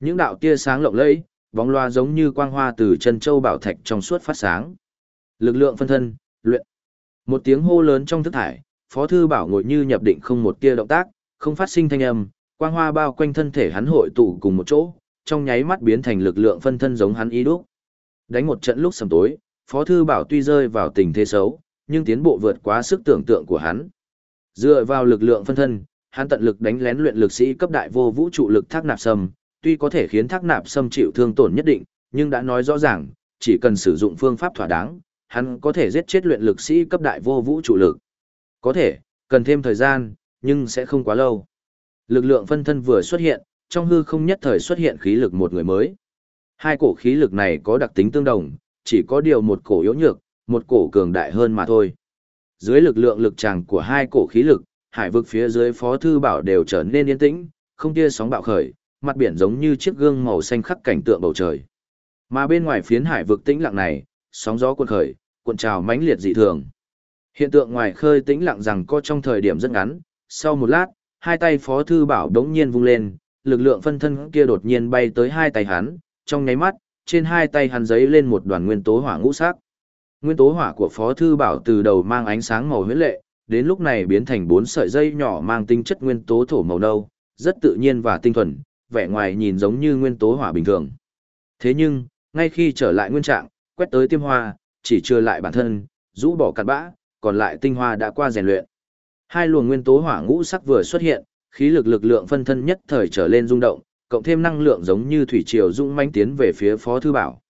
Những đạo tia sáng lộng lẫy, bóng loa giống như quang hoa từ chân châu bảo thạch trong suốt phát sáng. Lực lượng phân thân, luyện. Một tiếng hô lớn trong thức thải, Phó thư bảo ngồi như nhập định không một tia động tác, không phát sinh thanh âm, quang hoa bao quanh thân thể hắn hội tụ cùng một chỗ, trong nháy mắt biến thành lực lượng phân thân giống hắn ý đúc. Đánh một trận lúc sầm tối, Phó thư bảo tuy rơi vào tình thế xấu, nhưng tiến bộ vượt quá sức tưởng tượng của hắn. Dựa vào lực lượng phân thân, hắn tận lực đánh lén luyện lực sĩ cấp đại vô vũ trụ lực thác nạp sâm, tuy có thể khiến thác nạp sâm chịu thương tổn nhất định, nhưng đã nói rõ ràng, chỉ cần sử dụng phương pháp thỏa đáng, hắn có thể giết chết luyện lực sĩ cấp đại vô vũ trụ lực. Có thể, cần thêm thời gian, nhưng sẽ không quá lâu. Lực lượng phân thân vừa xuất hiện, trong hư không nhất thời xuất hiện khí lực một người mới. Hai cổ khí lực này có đặc tính tương đồng, chỉ có điều một cổ yếu nhược, một cổ cường đại hơn mà thôi. Dưới lực lượng lực tràng của hai cổ khí lực, hải vực phía dưới phó thư bảo đều trở nên yên tĩnh, không tia sóng bạo khởi, mặt biển giống như chiếc gương màu xanh khắc cảnh tượng bầu trời. Mà bên ngoài phiến hải vực tĩnh lặng này, sóng gió cuộn khởi, cuộn trào mãnh liệt dị thường. Hiện tượng ngoài khơi tĩnh lặng rằng có trong thời điểm rất ngắn, sau một lát, hai tay Phó thư bảo đống nhiên vung lên, lực lượng phân thân kia đột nhiên bay tới hai tay hắn, trong nháy mắt, trên hai tay hắn giấy lên một đoàn nguyên tố hỏa ngũ sắc. Nguyên tố hỏa của Phó thư bảo từ đầu mang ánh sáng màu huyết lệ, đến lúc này biến thành bốn sợi dây nhỏ mang tinh chất nguyên tố thổ màu nâu, rất tự nhiên và tinh thuần, vẻ ngoài nhìn giống như nguyên tố hỏa bình thường. Thế nhưng, ngay khi trở lại nguyên trạng, quét tới tiêm hoa, chỉ chưa lại bản thân, rũ bỏ cặn bã, còn lại tinh hoa đã qua rèn luyện. Hai luồng nguyên tố hỏa ngũ sắc vừa xuất hiện, khí lực lực lượng phân thân nhất thời trở lên rung động, cộng thêm năng lượng giống như thủy triều dũng mãnh tiến về phía Phó thư bảo.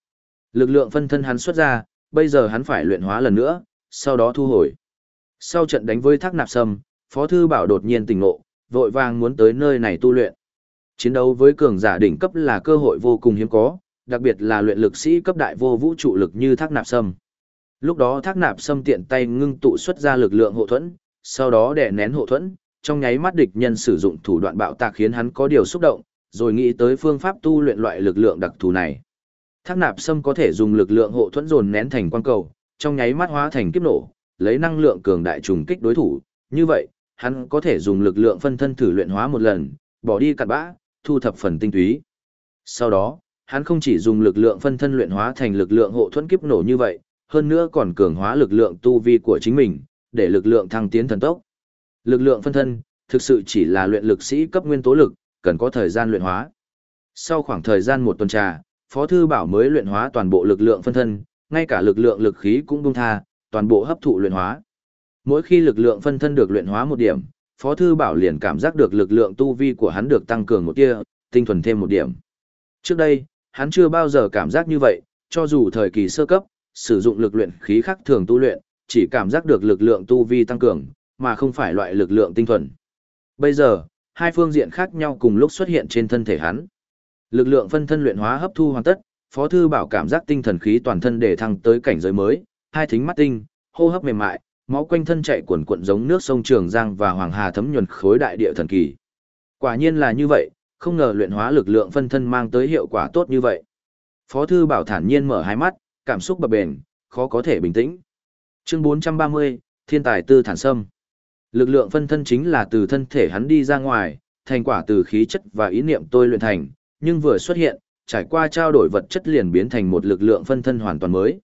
Lực lượng phân thân hắn xuất ra, bây giờ hắn phải luyện hóa lần nữa, sau đó thu hồi. Sau trận đánh với Thác Nạp Sâm, Phó thư bảo đột nhiên tỉnh ngộ, vội vàng muốn tới nơi này tu luyện. Chiến đấu với cường giả đỉnh cấp là cơ hội vô cùng hiếm có, đặc biệt là luyện lực sĩ cấp đại vô vũ trụ lực như Thác Nạp Sâm. Lúc đó Thác Nạp Sâm tiện tay ngưng tụ xuất ra lực lượng hộ thuẫn, sau đó đè nén hộ thuẫn, trong nháy mắt địch nhân sử dụng thủ đoạn bạo tạc khiến hắn có điều xúc động, rồi nghĩ tới phương pháp tu luyện loại lực lượng đặc thù này. Thác Nạp Sâm có thể dùng lực lượng hộ thuẫn dồn nén thành quang cầu, trong nháy mắt hóa thành kiếp nổ, lấy năng lượng cường đại trùng kích đối thủ, như vậy, hắn có thể dùng lực lượng phân thân thử luyện hóa một lần, bỏ đi cặn bã, thu thập phần tinh túy. Sau đó, hắn không chỉ dùng lực lượng phân thân luyện hóa thành lực lượng hộ thuẫn kiếp nổ như vậy, hơn nữa còn cường hóa lực lượng tu vi của chính mình, để lực lượng thăng tiến thần tốc. Lực lượng phân thân, thực sự chỉ là luyện lực sĩ cấp nguyên tố lực, cần có thời gian luyện hóa. Sau khoảng thời gian một tuần trà, Phó Thư Bảo mới luyện hóa toàn bộ lực lượng phân thân, ngay cả lực lượng lực khí cũng bung tha, toàn bộ hấp thụ luyện hóa. Mỗi khi lực lượng phân thân được luyện hóa một điểm, Phó Thư Bảo liền cảm giác được lực lượng tu vi của hắn được tăng cường một tia, tinh thuần thêm một điểm. Trước đây, hắn chưa bao giờ cảm giác như vậy, cho dù thời kỳ sơ cấp, sử dụng lực luyện khí khác thường tu luyện, chỉ cảm giác được lực lượng tu vi tăng cường, mà không phải loại lực lượng tinh thuần. Bây giờ, hai phương diện khác nhau cùng lúc xuất hiện trên thân thể hắn. Lực lượng phân thân luyện hóa hấp thu hoàn tất, Phó thư bảo cảm giác tinh thần khí toàn thân để thăng tới cảnh giới mới, hai thính mắt tinh, hô hấp mềm mại, máu quanh thân chạy cuồn cuộn giống nước sông Trường Giang và Hoàng Hà thấm nhuần khối đại địa thần kỳ. Quả nhiên là như vậy, không ngờ luyện hóa lực lượng phân thân mang tới hiệu quả tốt như vậy. Phó thư bảo thản nhiên mở hai mắt, cảm xúc bập bền, khó có thể bình tĩnh. Chương 430, Thiên tài tư thản sâm. Lực lượng phân thân chính là từ thân thể hắn đi ra ngoài, thành quả từ khí chất và ý niệm tôi luyện thành, nhưng vừa xuất hiện, trải qua trao đổi vật chất liền biến thành một lực lượng phân thân hoàn toàn mới.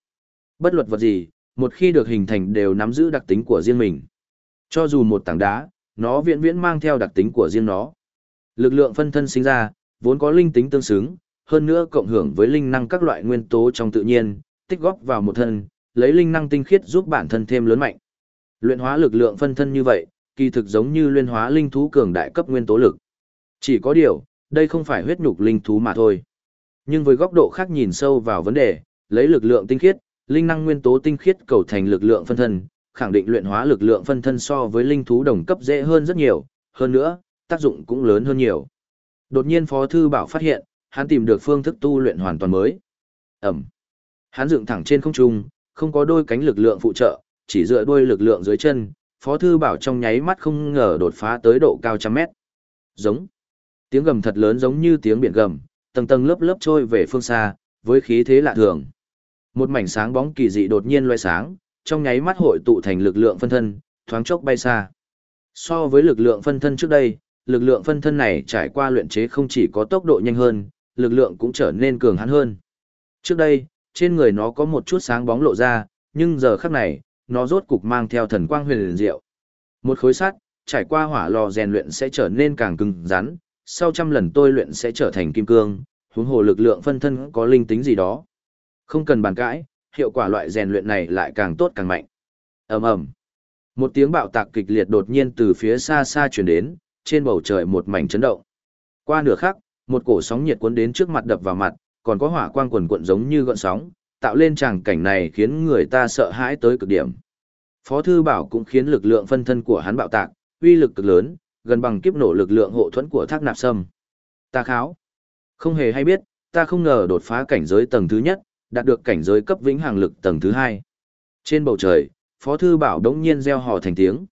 Bất luật vật gì, một khi được hình thành đều nắm giữ đặc tính của riêng mình. Cho dù một tảng đá, nó viễn viễn mang theo đặc tính của riêng nó. Lực lượng phân thân sinh ra, vốn có linh tính tương xứng, hơn nữa cộng hưởng với linh năng các loại nguyên tố trong tự nhiên, tích góp vào một thân, lấy linh năng tinh khiết giúp bản thân thêm lớn mạnh. Luyện hóa lực lượng phân thân như vậy, kỳ thực giống như luyện hóa linh thú cường đại cấp nguyên tố lực. Chỉ có điều, đây không phải huyết nhục linh thú mà thôi. Nhưng với góc độ khác nhìn sâu vào vấn đề, lấy lực lượng tinh khiết, linh năng nguyên tố tinh khiết cầu thành lực lượng phân thân, khẳng định luyện hóa lực lượng phân thân so với linh thú đồng cấp dễ hơn rất nhiều, hơn nữa, tác dụng cũng lớn hơn nhiều. Đột nhiên Phó Thư Bảo phát hiện, hắn tìm được phương thức tu luyện hoàn toàn mới. Ẩm. Hắn dựng thẳng trên không trung, không có đôi cánh lực lượng phụ trợ, chỉ dựa đôi lực lượng dưới chân, Phó Thư Bảo trong nháy mắt không ngờ đột phá tới độ cao trăm mét. Giống. Tiếng gầm thật lớn giống như tiếng biển gầm, tầng tầng lớp lớp trôi về phương xa, với khí thế lạ thường. Một mảnh sáng bóng kỳ dị đột nhiên loe sáng, trong nháy mắt hội tụ thành lực lượng phân thân, thoáng chốc bay xa. So với lực lượng phân thân trước đây, lực lượng phân thân này trải qua luyện chế không chỉ có tốc độ nhanh hơn, lực lượng cũng trở nên cường hãn hơn. Trước đây, trên người nó có một chút sáng bóng lộ ra, nhưng giờ khắc này, nó rốt cục mang theo thần quang huyền liền diệu. Một khối sắt, trải qua hỏa lò rèn luyện sẽ trở nên càng cứng rắn, sau trăm lần tôi luyện sẽ trở thành kim cương, huống hồ lực lượng phân thân có linh tính gì đó. Không cần bàn cãi, hiệu quả loại rèn luyện này lại càng tốt càng mạnh. Ầm ầm. Một tiếng bạo tạc kịch liệt đột nhiên từ phía xa xa truyền đến, trên bầu trời một mảnh chấn động. Qua nửa khắc, một cổ sóng nhiệt cuốn đến trước mặt đập vào mặt, còn có hỏa quang quần cuộn giống như gợn sóng, tạo lên tràng cảnh này khiến người ta sợ hãi tới cực điểm. Phó thư bảo cũng khiến lực lượng phân thân của hắn bạo tạc, uy lực cực lớn, gần bằng kiếp nổ lực lượng hộ thuẫn của thác nạp sâm. Ta kháo. Không hề hay biết, ta không ngờ đột phá cảnh giới tầng thứ nhất, đạt được cảnh giới cấp vĩnh hằng lực tầng thứ hai. Trên bầu trời, Phó Thư Bảo đống nhiên gieo hò thành tiếng.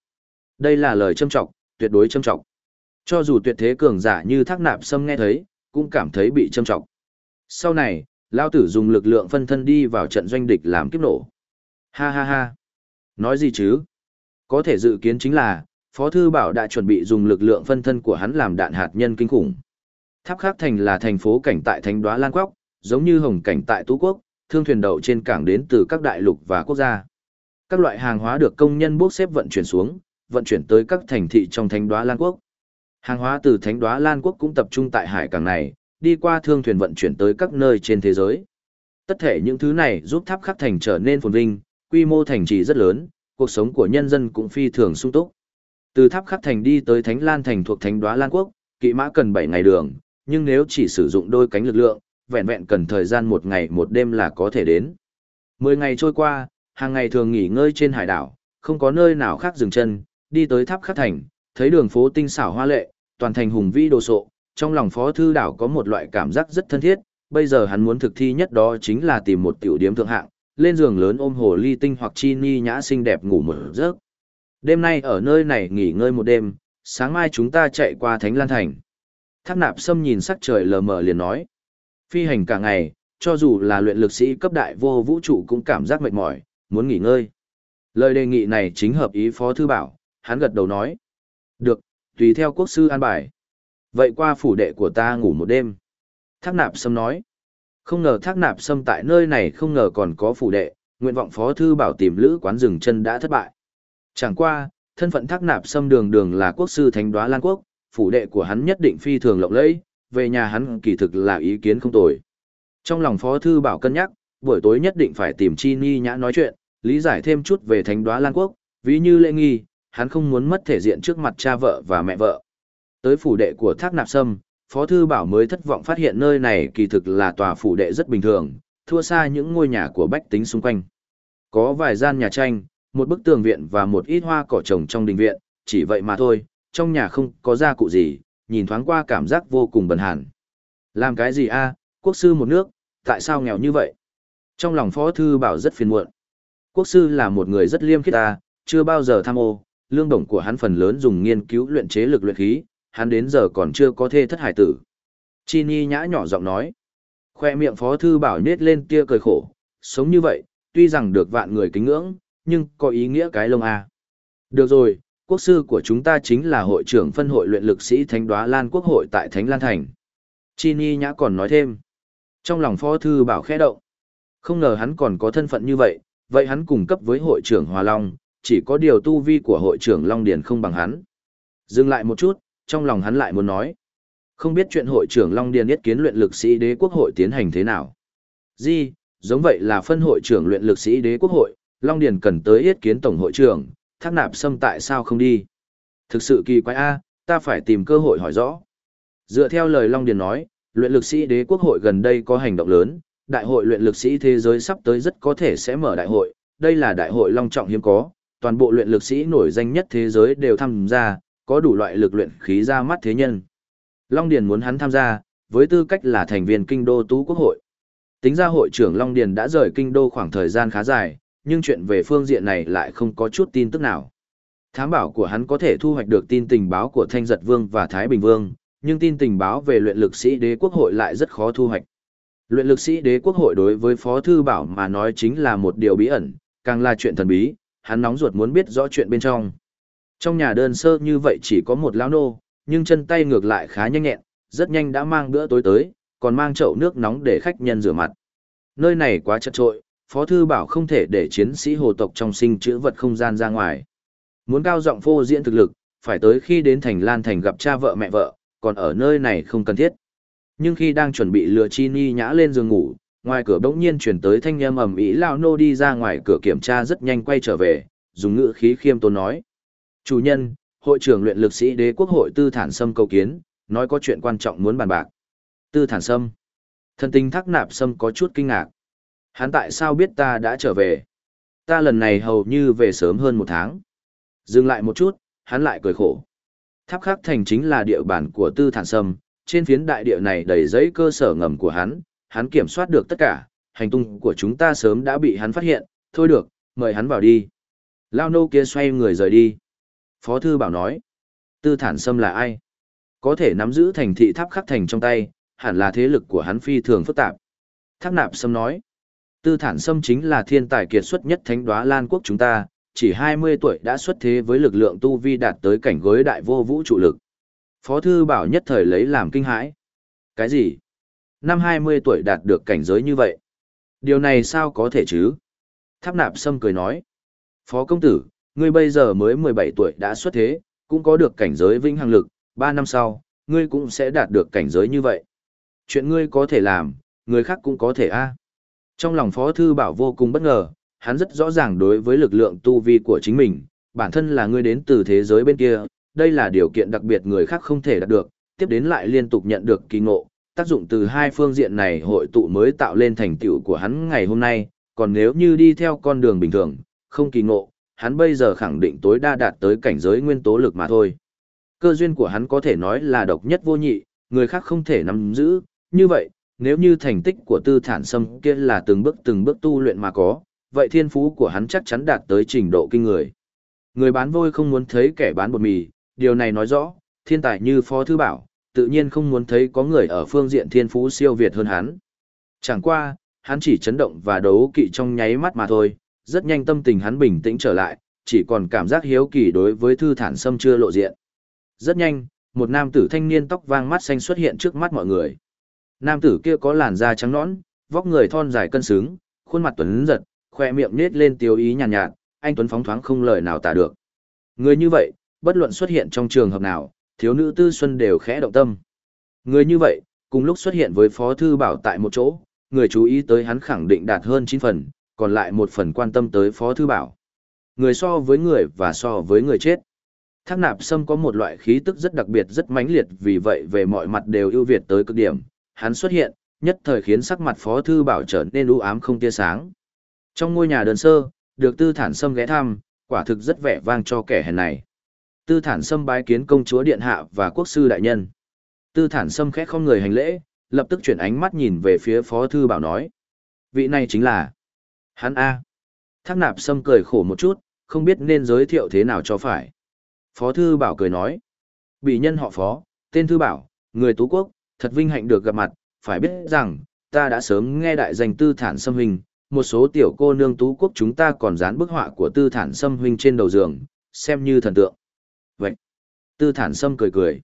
Đây là lời châm trọng, tuyệt đối châm trọng. Cho dù tuyệt thế cường giả như thác nạp sâm nghe thấy, cũng cảm thấy bị châm trọng. Sau này, Lao tử dùng lực lượng phân thân đi vào trận doanh địch làm kiếp nổ. Ha ha ha. Nói gì chứ? Có thể dự kiến chính là, Phó Thư Bảo đã chuẩn bị dùng lực lượng phân thân của hắn làm đạn hạt nhân kinh khủng. Tháp Khắc Thành là thành phố cảnh tại Thánh Đoá Lan Quốc, giống như Hồng Cảnh tại Tú Quốc, thương thuyền đậu trên cảng đến từ các đại lục và quốc gia. Các loại hàng hóa được công nhân bốc xếp vận chuyển xuống, vận chuyển tới các thành thị trong Thánh Đoá Lan Quốc. Hàng hóa từ Thánh Đóa Lan Quốc cũng tập trung tại hải cảng này, đi qua thương thuyền vận chuyển tới các nơi trên thế giới. Tất thể những thứ này giúp Tháp Khắc Thành trở nên phồn vinh, quy mô thành trì rất lớn, cuộc sống của nhân dân cũng phi thường sung túc. Từ Tháp Khắc Thành đi tới Thánh Lan Thành thuộc Thánh Đóa Lan Quốc, kỵ mã cần 7 ngày đường, nhưng nếu chỉ sử dụng đôi cánh lực lượng, vẹn vẹn cần thời gian một ngày một đêm là có thể đến. 10 ngày trôi qua, hàng ngày thường nghỉ ngơi trên hải đảo, không có nơi nào khác dừng chân, đi tới Tháp Khắc Thành, thấy đường phố tinh xảo hoa lệ, toàn thành hùng vĩ đồ sộ, trong lòng Phó Thư Đảo có một loại cảm giác rất thân thiết, bây giờ hắn muốn thực thi nhất đó chính là tìm một tiểu điếm thượng hạng, lên giường lớn ôm hồ ly tinh hoặc chi ni nhã xinh đẹp ngủ một giấc. Đêm nay ở nơi này nghỉ ngơi một đêm, sáng mai chúng ta chạy qua Thánh Lan Thành. Thác nạp sâm nhìn sắc trời lờ mờ liền nói. Phi hành cả ngày, cho dù là luyện lực sĩ cấp đại vô vũ trụ cũng cảm giác mệt mỏi, muốn nghỉ ngơi. Lời đề nghị này chính hợp ý Phó Thư Bảo, hắn gật đầu nói. Được, tùy theo quốc sư an bài. Vậy qua phủ đệ của ta ngủ một đêm. Thác nạp sâm nói. Không ngờ thác nạp sâm tại nơi này không ngờ còn có phủ đệ, nguyện vọng phó thư bảo tìm lữ quán rừng chân đã thất bại. Chẳng qua, thân phận thác nạp sâm đường đường là quốc sư thánh đoá Lan Quốc, phủ đệ của hắn nhất định phi thường lộng lẫy, về nhà hắn kỳ thực là ý kiến không tồi. Trong lòng phó thư bảo cân nhắc, buổi tối nhất định phải tìm chi ni nhã nói chuyện, lý giải thêm chút về thánh đoá Lan Quốc, ví như lễ nghi, hắn không muốn mất thể diện trước mặt cha vợ và mẹ vợ. Tới phủ đệ của Thác Nạp Sâm, Phó Thư Bảo mới thất vọng phát hiện nơi này kỳ thực là tòa phủ đệ rất bình thường, thua xa những ngôi nhà của bách tính xung quanh. Có vài gian nhà tranh, một bức tường viện và một ít hoa cỏ trồng trong đình viện, chỉ vậy mà thôi, trong nhà không có gia cụ gì, nhìn thoáng qua cảm giác vô cùng bần hàn. Làm cái gì a quốc sư một nước, tại sao nghèo như vậy? Trong lòng Phó Thư Bảo rất phiền muộn. Quốc sư là một người rất liêm khiết ta, chưa bao giờ tham ô, lương đồng của hắn phần lớn dùng nghiên cứu luyện chế lực luyện khí, hắn đến giờ còn chưa có thê thất hải tử. Chi Ni nhã nhỏ giọng nói. Khoe miệng phó thư bảo nết lên tia cười khổ, sống như vậy, tuy rằng được vạn người kính ngưỡng, nhưng có ý nghĩa cái lông à. Được rồi, quốc sư của chúng ta chính là hội trưởng phân hội luyện lực sĩ Thánh Đoá Lan Quốc hội tại Thánh Lan Thành. Chi Ni nhã còn nói thêm. Trong lòng phó thư bảo khẽ động. Không ngờ hắn còn có thân phận như vậy, vậy hắn cùng cấp với hội trưởng Hòa Long, chỉ có điều tu vi của hội trưởng Long Điền không bằng hắn. Dừng lại một chút, trong lòng hắn lại muốn nói. Không biết chuyện hội trưởng Long Điền yết kiến luyện lực sĩ đế quốc hội tiến hành thế nào. Di, giống vậy là phân hội trưởng luyện lực sĩ đế quốc hội, Long Điền cần tới yết kiến tổng hội trưởng, thác nạp xâm tại sao không đi. Thực sự kỳ quái a, ta phải tìm cơ hội hỏi rõ. Dựa theo lời Long Điền nói, luyện lực sĩ đế quốc hội gần đây có hành động lớn, đại hội luyện lực sĩ thế giới sắp tới rất có thể sẽ mở đại hội, đây là đại hội long trọng hiếm có, toàn bộ luyện lực sĩ nổi danh nhất thế giới đều tham gia, có đủ loại lực luyện khí ra mắt thế nhân. Long Điền muốn hắn tham gia, với tư cách là thành viên kinh đô tú quốc hội. Tính ra hội trưởng Long Điền đã rời kinh đô khoảng thời gian khá dài, nhưng chuyện về phương diện này lại không có chút tin tức nào. Thám bảo của hắn có thể thu hoạch được tin tình báo của Thanh Giật Vương và Thái Bình Vương, nhưng tin tình báo về luyện lực sĩ đế quốc hội lại rất khó thu hoạch. Luyện lực sĩ đế quốc hội đối với Phó Thư Bảo mà nói chính là một điều bí ẩn, càng là chuyện thần bí, hắn nóng ruột muốn biết rõ chuyện bên trong. Trong nhà đơn sơ như vậy chỉ có một lão nô, nhưng chân tay ngược lại khá nhanh nhẹn, rất nhanh đã mang bữa tối tới, còn mang chậu nước nóng để khách nhân rửa mặt. Nơi này quá chật trội, Phó Thư Bảo không thể để chiến sĩ hồ tộc trong sinh chữ vật không gian ra ngoài. Muốn cao giọng phô diễn thực lực, phải tới khi đến thành Lan Thành gặp cha vợ mẹ vợ, còn ở nơi này không cần thiết. Nhưng khi đang chuẩn bị lừa chi ni nhã lên giường ngủ, ngoài cửa bỗng nhiên chuyển tới thanh âm ầm ĩ lao nô đi ra ngoài cửa kiểm tra rất nhanh quay trở về, dùng ngữ khí khiêm tốn nói. Chủ nhân, hội trưởng luyện lực sĩ đế quốc hội Tư Thản Sâm cầu kiến, nói có chuyện quan trọng muốn bàn bạc. Tư Thản Sâm. thân tình thác nạp sâm có chút kinh ngạc. Hắn tại sao biết ta đã trở về? Ta lần này hầu như về sớm hơn một tháng. Dừng lại một chút, hắn lại cười khổ. Tháp khắc thành chính là địa bàn của tư thản sâm, trên phiến đại địa này đầy giấy cơ sở ngầm của hắn, hắn kiểm soát được tất cả, hành tung của chúng ta sớm đã bị hắn phát hiện, thôi được, mời hắn vào đi. Lao nô kia xoay người rời đi. Phó thư bảo nói, tư thản sâm là ai? Có thể nắm giữ thành thị tháp khắc thành trong tay, hẳn là thế lực của hắn phi thường phức tạp. Tháp nạp sâm nói, tư thản sâm chính là thiên tài kiệt xuất nhất thánh đoá lan quốc chúng ta, chỉ 20 tuổi đã xuất thế với lực lượng tu vi đạt tới cảnh gối đại vô vũ trụ lực. Phó thư bảo nhất thời lấy làm kinh hãi. Cái gì? Năm 20 tuổi đạt được cảnh giới như vậy? Điều này sao có thể chứ? Tháp nạp sâm cười nói. Phó công tử, ngươi bây giờ mới 17 tuổi đã xuất thế, cũng có được cảnh giới vĩnh hằng lực, 3 năm sau, ngươi cũng sẽ đạt được cảnh giới như vậy. Chuyện ngươi có thể làm, người khác cũng có thể a. Trong lòng Phó Thư Bảo vô cùng bất ngờ, hắn rất rõ ràng đối với lực lượng tu vi của chính mình, bản thân là ngươi đến từ thế giới bên kia, đây là điều kiện đặc biệt người khác không thể đạt được, tiếp đến lại liên tục nhận được kỳ ngộ, tác dụng từ hai phương diện này hội tụ mới tạo lên thành tựu của hắn ngày hôm nay, còn nếu như đi theo con đường bình thường, không kỳ ngộ, hắn bây giờ khẳng định tối đa đạt tới cảnh giới nguyên tố lực mà thôi. Cơ duyên của hắn có thể nói là độc nhất vô nhị, người khác không thể nắm giữ, như vậy, nếu như thành tích của tư thản sâm kia là từng bước từng bước tu luyện mà có, vậy thiên phú của hắn chắc chắn đạt tới trình độ kinh người. Người bán vôi không muốn thấy kẻ bán bột mì, điều này nói rõ, thiên tài như Phó Thư Bảo, tự nhiên không muốn thấy có người ở phương diện thiên phú siêu việt hơn hắn. Chẳng qua, hắn chỉ chấn động và đấu kỵ trong nháy mắt mà thôi, rất nhanh tâm tình hắn bình tĩnh trở lại, chỉ còn cảm giác hiếu kỳ đối với thư thản sâm chưa lộ diện. Rất nhanh, một nam tử thanh niên tóc vang mắt xanh xuất hiện trước mắt mọi người. Nam tử kia có làn da trắng nõn, vóc người thon dài cân xứng, khuôn mặt tuấn giật, khoe miệng nết lên tiêu ý nhàn nhạt, nhạt, anh tuấn phóng thoáng không lời nào tả được. Người như vậy, bất luận xuất hiện trong trường hợp nào, thiếu nữ tư xuân đều khẽ động tâm. Người như vậy, cùng lúc xuất hiện với Phó Thư Bảo tại một chỗ, người chú ý tới hắn khẳng định đạt hơn 9 phần, còn lại một phần quan tâm tới Phó Thư Bảo. Người so với người và so với người chết. Thác nạp sâm có một loại khí tức rất đặc biệt rất mãnh liệt vì vậy về mọi mặt đều ưu việt tới cực điểm. Hắn xuất hiện, nhất thời khiến sắc mặt Phó Thư Bảo trở nên u ám không tia sáng. Trong ngôi nhà đơn sơ, được tư thản sâm ghé thăm, quả thực rất vẻ vang cho kẻ hèn này. Tư thản sâm bái kiến công chúa điện hạ và quốc sư đại nhân. Tư thản sâm khẽ không người hành lễ, lập tức chuyển ánh mắt nhìn về phía phó thư bảo nói. Vị này chính là hắn A. Thác nạp sâm cười khổ một chút, không biết nên giới thiệu thế nào cho phải. Phó thư bảo cười nói. Bị nhân họ phó, tên thư bảo, người tú quốc, thật vinh hạnh được gặp mặt, phải biết rằng, ta đã sớm nghe đại danh tư thản sâm hình, một số tiểu cô nương tú quốc chúng ta còn dán bức họa của tư thản sâm huynh trên đầu giường, xem như thần tượng. Vậy, tư thản sâm cười cười.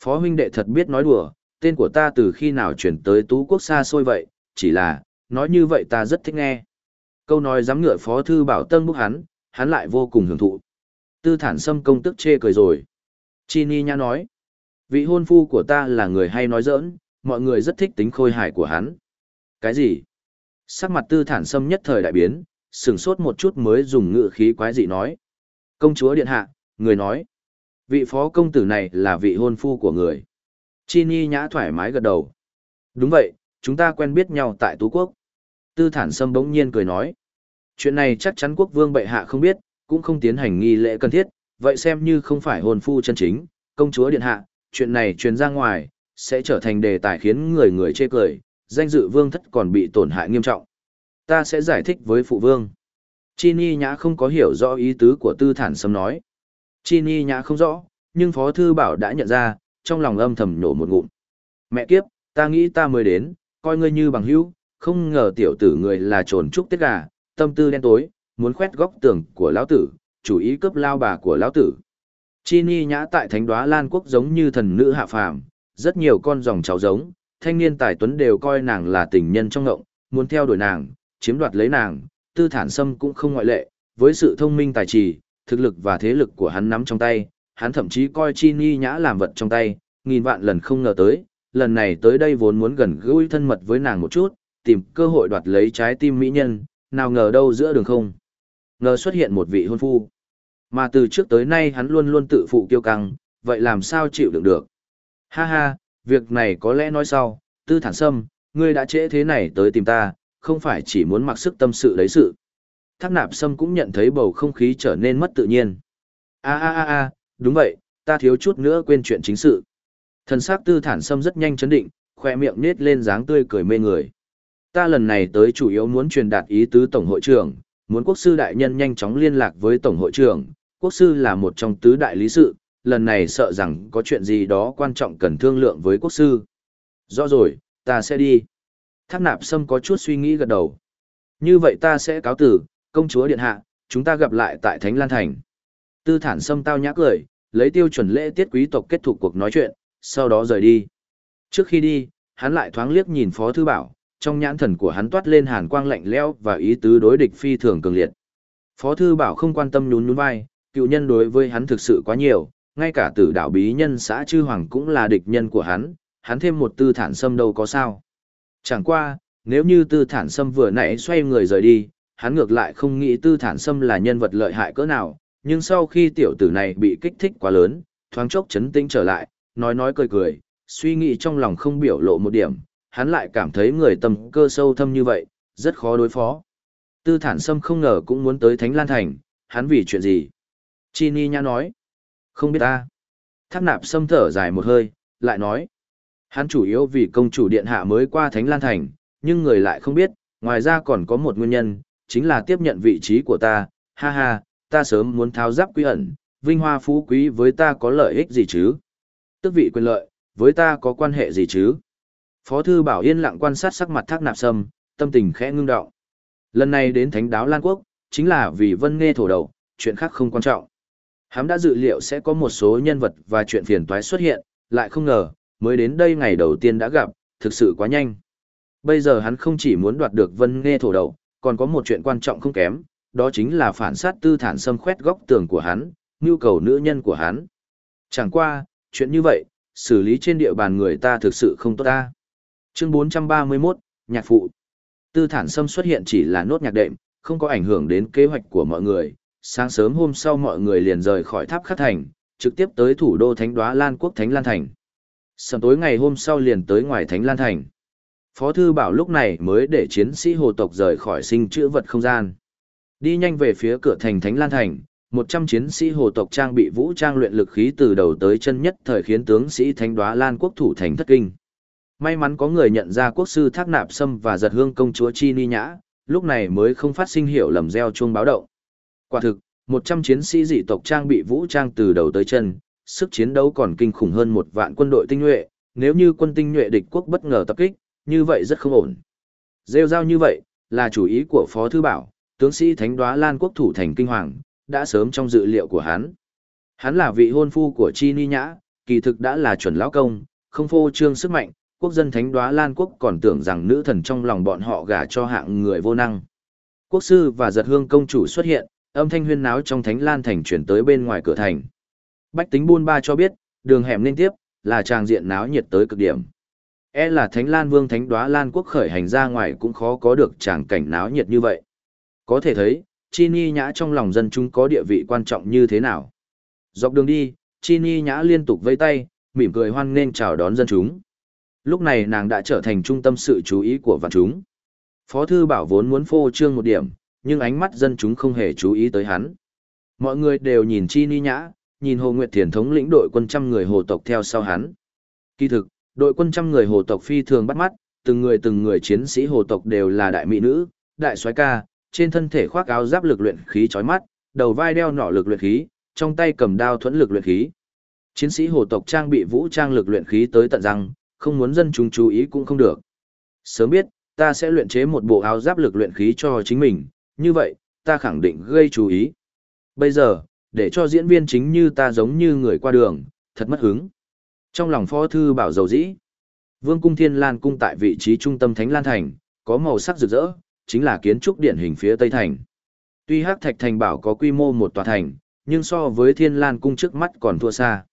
Phó huynh đệ thật biết nói đùa, tên của ta từ khi nào chuyển tới tú quốc xa xôi vậy, chỉ là, nói như vậy ta rất thích nghe. Câu nói dám ngựa phó thư bảo tân bức hắn, hắn lại vô cùng hưởng thụ. Tư thản sâm công tức chê cười rồi. Chi Ni Nha nói, vị hôn phu của ta là người hay nói giỡn, mọi người rất thích tính khôi hài của hắn. Cái gì? Sắc mặt tư thản sâm nhất thời đại biến, sừng sốt một chút mới dùng ngựa khí quái dị nói. Công chúa điện hạ, người nói. Vị phó công tử này là vị hôn phu của người. Chi Ni nhã thoải mái gật đầu. Đúng vậy, chúng ta quen biết nhau tại Tú Quốc. Tư thản sâm bỗng nhiên cười nói. Chuyện này chắc chắn quốc vương bệ hạ không biết, cũng không tiến hành nghi lễ cần thiết, vậy xem như không phải hôn phu chân chính, công chúa điện hạ, chuyện này truyền ra ngoài, sẽ trở thành đề tài khiến người người chê cười, danh dự vương thất còn bị tổn hại nghiêm trọng. Ta sẽ giải thích với phụ vương. Chi Ni Nhã không có hiểu rõ ý tứ của tư thản sâm nói. Chi Ni Nhã không rõ, nhưng Phó Thư Bảo đã nhận ra, trong lòng âm thầm nổ một ngụm. Mẹ kiếp, ta nghĩ ta mới đến, coi ngươi như bằng hữu, không ngờ tiểu tử người là trồn trúc tiết gà, tâm tư đen tối, muốn khoét góc tường của lão tử, chủ ý cướp lao bà của lão tử. Chi Ni Nhã tại Thánh Đoá Lan Quốc giống như thần nữ hạ phàm, rất nhiều con dòng cháu giống, thanh niên tài tuấn đều coi nàng là tình nhân trong ngộng, muốn theo đuổi nàng, chiếm đoạt lấy nàng, tư thản sâm cũng không ngoại lệ, với sự thông minh tài trì, thực lực và thế lực của hắn nắm trong tay, hắn thậm chí coi chi ni nhã làm vật trong tay, nghìn vạn lần không ngờ tới, lần này tới đây vốn muốn gần gũi thân mật với nàng một chút, tìm cơ hội đoạt lấy trái tim mỹ nhân, nào ngờ đâu giữa đường không. Ngờ xuất hiện một vị hôn phu. Mà từ trước tới nay hắn luôn luôn tự phụ kiêu căng, vậy làm sao chịu đựng được. Ha ha, việc này có lẽ nói sau, tư thản sâm, ngươi đã trễ thế này tới tìm ta, không phải chỉ muốn mặc sức tâm sự đấy sự. Thác nạp sâm cũng nhận thấy bầu không khí trở nên mất tự nhiên. a a a a đúng vậy, ta thiếu chút nữa quên chuyện chính sự. Thần sắc tư thản sâm rất nhanh chấn định, khoe miệng nết lên dáng tươi cười mê người. Ta lần này tới chủ yếu muốn truyền đạt ý tứ Tổng hội trưởng, muốn quốc sư đại nhân nhanh chóng liên lạc với Tổng hội trưởng, quốc sư là một trong tứ đại lý sự, lần này sợ rằng có chuyện gì đó quan trọng cần thương lượng với quốc sư. Rõ rồi, ta sẽ đi. Thác nạp sâm có chút suy nghĩ gật đầu. Như vậy ta sẽ cáo tử, công chúa điện hạ, chúng ta gặp lại tại Thánh Lan Thành. Tư thản sâm tao nhã cười, lấy tiêu chuẩn lễ tiết quý tộc kết thúc cuộc nói chuyện, sau đó rời đi. Trước khi đi, hắn lại thoáng liếc nhìn Phó Thư Bảo, trong nhãn thần của hắn toát lên hàn quang lạnh lẽo và ý tứ đối địch phi thường cường liệt. Phó Thư Bảo không quan tâm nhún nhún vai, cựu nhân đối với hắn thực sự quá nhiều, ngay cả tử đảo bí nhân xã Chư Hoàng cũng là địch nhân của hắn, hắn thêm một tư thản sâm đâu có sao. Chẳng qua, nếu như tư thản sâm vừa nãy xoay người rời đi, hắn ngược lại không nghĩ tư thản sâm là nhân vật lợi hại cỡ nào, nhưng sau khi tiểu tử này bị kích thích quá lớn, thoáng chốc chấn tĩnh trở lại, nói nói cười cười, suy nghĩ trong lòng không biểu lộ một điểm, hắn lại cảm thấy người tầm cơ sâu thâm như vậy, rất khó đối phó. Tư thản sâm không ngờ cũng muốn tới Thánh Lan Thành, hắn vì chuyện gì? Chi Ni Nha nói. Không biết ta. Tháp nạp sâm thở dài một hơi, lại nói. Hắn chủ yếu vì công chủ điện hạ mới qua Thánh Lan Thành, nhưng người lại không biết, ngoài ra còn có một nguyên nhân, chính là tiếp nhận vị trí của ta, ha ha, ta sớm muốn tháo giáp quý ẩn, vinh hoa phú quý với ta có lợi ích gì chứ? Tức vị quyền lợi, với ta có quan hệ gì chứ? Phó thư bảo yên lặng quan sát sắc mặt thác nạp sâm, tâm tình khẽ ngưng đọng. Lần này đến thánh đáo Lan Quốc, chính là vì vân nghe thổ đầu, chuyện khác không quan trọng. Hắn đã dự liệu sẽ có một số nhân vật và chuyện phiền toái xuất hiện, lại không ngờ, mới đến đây ngày đầu tiên đã gặp, thực sự quá nhanh. Bây giờ hắn không chỉ muốn đoạt được vân nghe thổ đầu, còn có một chuyện quan trọng không kém, đó chính là phản sát tư thản xâm khoét góc tường của hắn, nhu cầu nữ nhân của hắn. Chẳng qua, chuyện như vậy, xử lý trên địa bàn người ta thực sự không tốt ta. Chương 431, Nhạc Phụ Tư thản xâm xuất hiện chỉ là nốt nhạc đệm, không có ảnh hưởng đến kế hoạch của mọi người. Sáng sớm hôm sau mọi người liền rời khỏi tháp khắc thành, trực tiếp tới thủ đô Thánh Đoá Lan Quốc Thánh Lan Thành. Sầm tối ngày hôm sau liền tới ngoài Thánh Lan Thành. Phó Thư Bảo lúc này mới để chiến sĩ hồ tộc rời khỏi sinh chữ vật không gian. Đi nhanh về phía cửa thành Thánh Lan Thành, 100 chiến sĩ hồ tộc trang bị vũ trang luyện lực khí từ đầu tới chân nhất thời khiến tướng sĩ Thánh Đoá Lan Quốc thủ thành thất kinh. May mắn có người nhận ra quốc sư Thác Nạp Sâm và giật hương công chúa Chi Ni Nhã, lúc này mới không phát sinh hiểu lầm gieo chuông báo động. Quả thực, 100 chiến sĩ dị tộc trang bị vũ trang từ đầu tới chân, sức chiến đấu còn kinh khủng hơn một vạn quân đội tinh nhuệ, nếu như quân tinh nhuệ địch quốc bất ngờ tập kích, như vậy rất không ổn. Rêu rao như vậy, là chủ ý của Phó Thư Bảo, tướng sĩ Thánh Đoá Lan quốc thủ thành kinh hoàng, đã sớm trong dự liệu của hắn. Hắn là vị hôn phu của Chi Ni Nhã, kỳ thực đã là chuẩn lão công, không phô trương sức mạnh, quốc dân Thánh Đoá Lan quốc còn tưởng rằng nữ thần trong lòng bọn họ gả cho hạng người vô năng. Quốc sư và giật hương công chủ xuất hiện, âm thanh huyên náo trong Thánh Lan thành chuyển tới bên ngoài cửa thành. Bách tính buôn ba cho biết, đường hẻm liên tiếp, là tràng diện náo nhiệt tới cực điểm. E là Thánh Lan Vương Thánh Đoá Lan quốc khởi hành ra ngoài cũng khó có được tràng cảnh náo nhiệt như vậy. Có thể thấy, Chi Ni Nhã trong lòng dân chúng có địa vị quan trọng như thế nào. Dọc đường đi, Chi Ni Nhã liên tục vây tay, mỉm cười hoan nghênh chào đón dân chúng. Lúc này nàng đã trở thành trung tâm sự chú ý của vạn chúng. Phó thư bảo vốn muốn phô trương một điểm, nhưng ánh mắt dân chúng không hề chú ý tới hắn. Mọi người đều nhìn Chi Ni Nhã, nhìn Hồ Nguyệt Thiền thống lĩnh đội quân trăm người hồ tộc theo sau hắn. Kỳ thực, đội quân trăm người hồ tộc phi thường bắt mắt, từng người từng người chiến sĩ hồ tộc đều là đại mỹ nữ, đại soái ca, trên thân thể khoác áo giáp lực luyện khí chói mắt, đầu vai đeo nỏ lực luyện khí, trong tay cầm đao thuẫn lực luyện khí. Chiến sĩ hồ tộc trang bị vũ trang lực luyện khí tới tận răng, không muốn dân chúng chú ý cũng không được. Sớm biết, ta sẽ luyện chế một bộ áo giáp lực luyện khí cho chính mình, như vậy, ta khẳng định gây chú ý. Bây giờ, để cho diễn viên chính như ta giống như người qua đường, thật mất hứng. Trong lòng phó thư bảo dầu dĩ, Vương cung Thiên Lan cung tại vị trí trung tâm Thánh Lan Thành, có màu sắc rực rỡ, chính là kiến trúc điển hình phía Tây Thành. Tuy Hắc Thạch Thành bảo có quy mô một tòa thành, nhưng so với Thiên Lan cung trước mắt còn thua xa.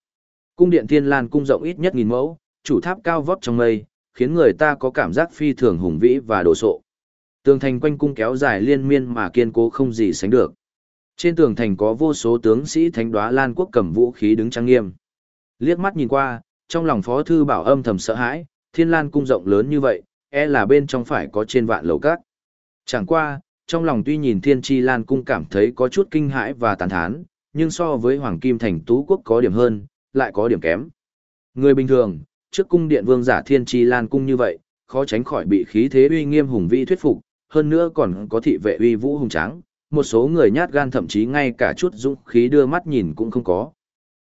Cung điện Thiên Lan cung rộng ít nhất nghìn mẫu, chủ tháp cao vót trong mây, khiến người ta có cảm giác phi thường hùng vĩ và đồ sộ. Tường thành quanh cung kéo dài liên miên mà kiên cố không gì sánh được. Trên tường thành có vô số tướng sĩ thánh đoá Lan quốc cầm vũ khí đứng trang nghiêm. Liếc mắt nhìn qua, trong lòng Phó thư bảo âm thầm sợ hãi, Thiên Lan cung rộng lớn như vậy, e là bên trong phải có trên vạn lầu các. Chẳng qua, trong lòng tuy nhìn Thiên Chi Lan cung cảm thấy có chút kinh hãi và tàn thán, nhưng so với Hoàng Kim Thành Tú Quốc có điểm hơn, lại có điểm kém. Người bình thường, trước cung điện vương giả thiên tri lan cung như vậy, khó tránh khỏi bị khí thế uy nghiêm hùng vĩ thuyết phục, hơn nữa còn có thị vệ uy vũ hùng tráng, một số người nhát gan thậm chí ngay cả chút dũng khí đưa mắt nhìn cũng không có.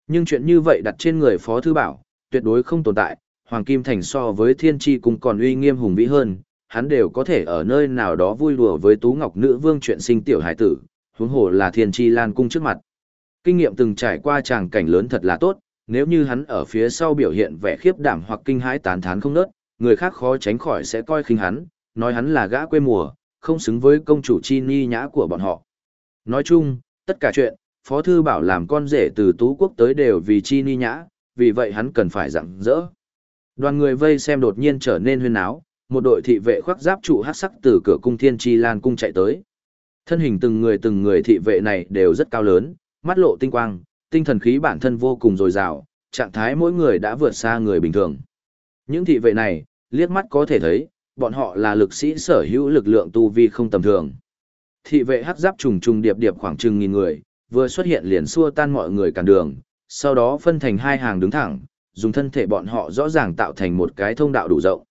Nhưng chuyện như vậy đặt trên người Phó Thư Bảo, tuyệt đối không tồn tại, Hoàng Kim Thành so với thiên tri cung còn uy nghiêm hùng vĩ hơn, hắn đều có thể ở nơi nào đó vui đùa với Tú Ngọc Nữ Vương chuyện sinh tiểu hải tử, huống hồ là thiên tri lan cung trước mặt. Kinh nghiệm từng trải qua tràng cảnh lớn thật là tốt, nếu như hắn ở phía sau biểu hiện vẻ khiếp đảm hoặc kinh hãi tán thán không nớt, người khác khó tránh khỏi sẽ coi khinh hắn, nói hắn là gã quê mùa, không xứng với công chủ chi ni nhã của bọn họ. Nói chung, tất cả chuyện, Phó Thư Bảo làm con rể từ Tú Quốc tới đều vì chi ni nhã, vì vậy hắn cần phải dặn rỡ. Đoàn người vây xem đột nhiên trở nên huyên áo, một đội thị vệ khoác giáp trụ hát sắc từ cửa cung thiên chi lan cung chạy tới. Thân hình từng người từng người thị vệ này đều rất cao lớn, mắt lộ tinh quang, tinh thần khí bản thân vô cùng dồi dào, trạng thái mỗi người đã vượt xa người bình thường. Những thị vệ này, liếc mắt có thể thấy, bọn họ là lực sĩ sở hữu lực lượng tu vi không tầm thường. Thị vệ hắc giáp trùng trùng điệp điệp khoảng chừng nghìn người, vừa xuất hiện liền xua tan mọi người cản đường, sau đó phân thành hai hàng đứng thẳng, dùng thân thể bọn họ rõ ràng tạo thành một cái thông đạo đủ rộng.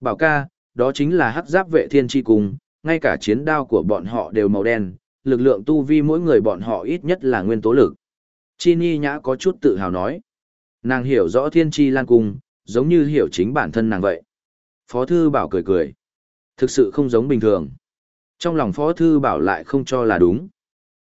Bảo ca, đó chính là hắc giáp vệ thiên tri cung, ngay cả chiến đao của bọn họ đều màu đen, lực lượng tu vi mỗi người bọn họ ít nhất là nguyên tố lực. Chi Ni Nhã có chút tự hào nói. Nàng hiểu rõ thiên tri lan cung, giống như hiểu chính bản thân nàng vậy. Phó Thư Bảo cười cười. Thực sự không giống bình thường. Trong lòng Phó Thư Bảo lại không cho là đúng.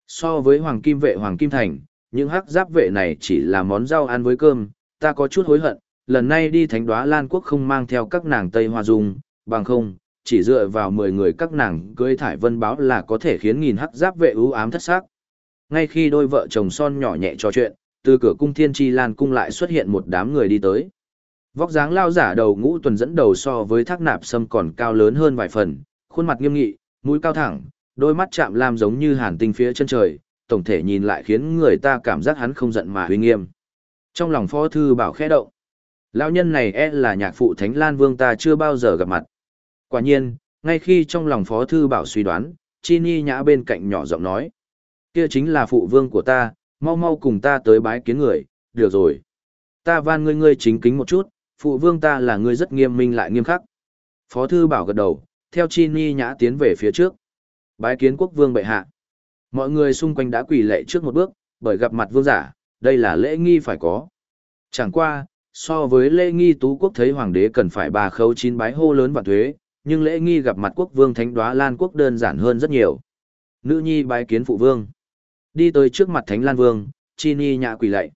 So với Hoàng Kim vệ Hoàng Kim Thành, những hắc giáp vệ này chỉ là món rau ăn với cơm, ta có chút hối hận, lần này đi thánh đoá Lan Quốc không mang theo các nàng Tây Hoa Dung, bằng không, chỉ dựa vào 10 người các nàng cưới thải vân báo là có thể khiến nghìn hắc giáp vệ ưu ám thất xác. Ngay khi đôi vợ chồng son nhỏ nhẹ trò chuyện, từ cửa cung Thiên Chi Lan cung lại xuất hiện một đám người đi tới. Vóc dáng lao giả đầu ngũ tuần dẫn đầu so với thác nạp sâm còn cao lớn hơn vài phần, khuôn mặt nghiêm nghị, mũi cao thẳng, đôi mắt chạm lam giống như hàn tinh phía chân trời, tổng thể nhìn lại khiến người ta cảm giác hắn không giận mà uy nghiêm. Trong lòng phó thư bảo khẽ động. Lão nhân này e là nhạc phụ Thánh Lan Vương ta chưa bao giờ gặp mặt. Quả nhiên, ngay khi trong lòng phó thư bảo suy đoán, Chi Ni nhã bên cạnh nhỏ giọng nói. Kia chính là phụ vương của ta, mau mau cùng ta tới bái kiến người, được rồi. Ta van ngươi ngươi chính kính một chút, phụ vương ta là ngươi rất nghiêm minh lại nghiêm khắc. Phó thư bảo gật đầu, theo Chi Ni nhã tiến về phía trước. Bái kiến quốc vương bệ hạ. Mọi người xung quanh đã quỳ lệ trước một bước, bởi gặp mặt vương giả, đây là lễ nghi phải có. Chẳng qua, so với lễ nghi tú quốc thấy hoàng đế cần phải ba khấu chín bái hô lớn và thuế, nhưng lễ nghi gặp mặt quốc vương thánh đoá lan quốc đơn giản hơn rất nhiều. Nữ nhi bái kiến phụ vương. Đi tới trước mặt thánh lan vương, chi ni nhã quỳ lạy.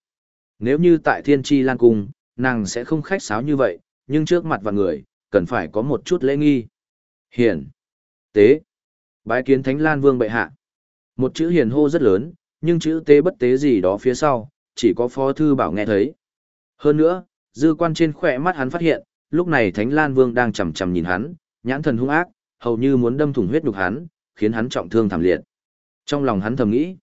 Nếu như tại thiên chi lan cung, nàng sẽ không khách sáo như vậy, nhưng trước mặt và người, cần phải có một chút lễ nghi. Hiển. Tế. Bái kiến thánh lan vương bệ hạ. Một chữ hiền hô rất lớn, nhưng chữ tế bất tế gì đó phía sau, chỉ có phó thư bảo nghe thấy. Hơn nữa, dư quan trên khỏe mắt hắn phát hiện, lúc này Thánh Lan Vương đang chầm chầm nhìn hắn, nhãn thần hung ác, hầu như muốn đâm thủng huyết nhục hắn, khiến hắn trọng thương thảm liệt. Trong lòng hắn thầm nghĩ,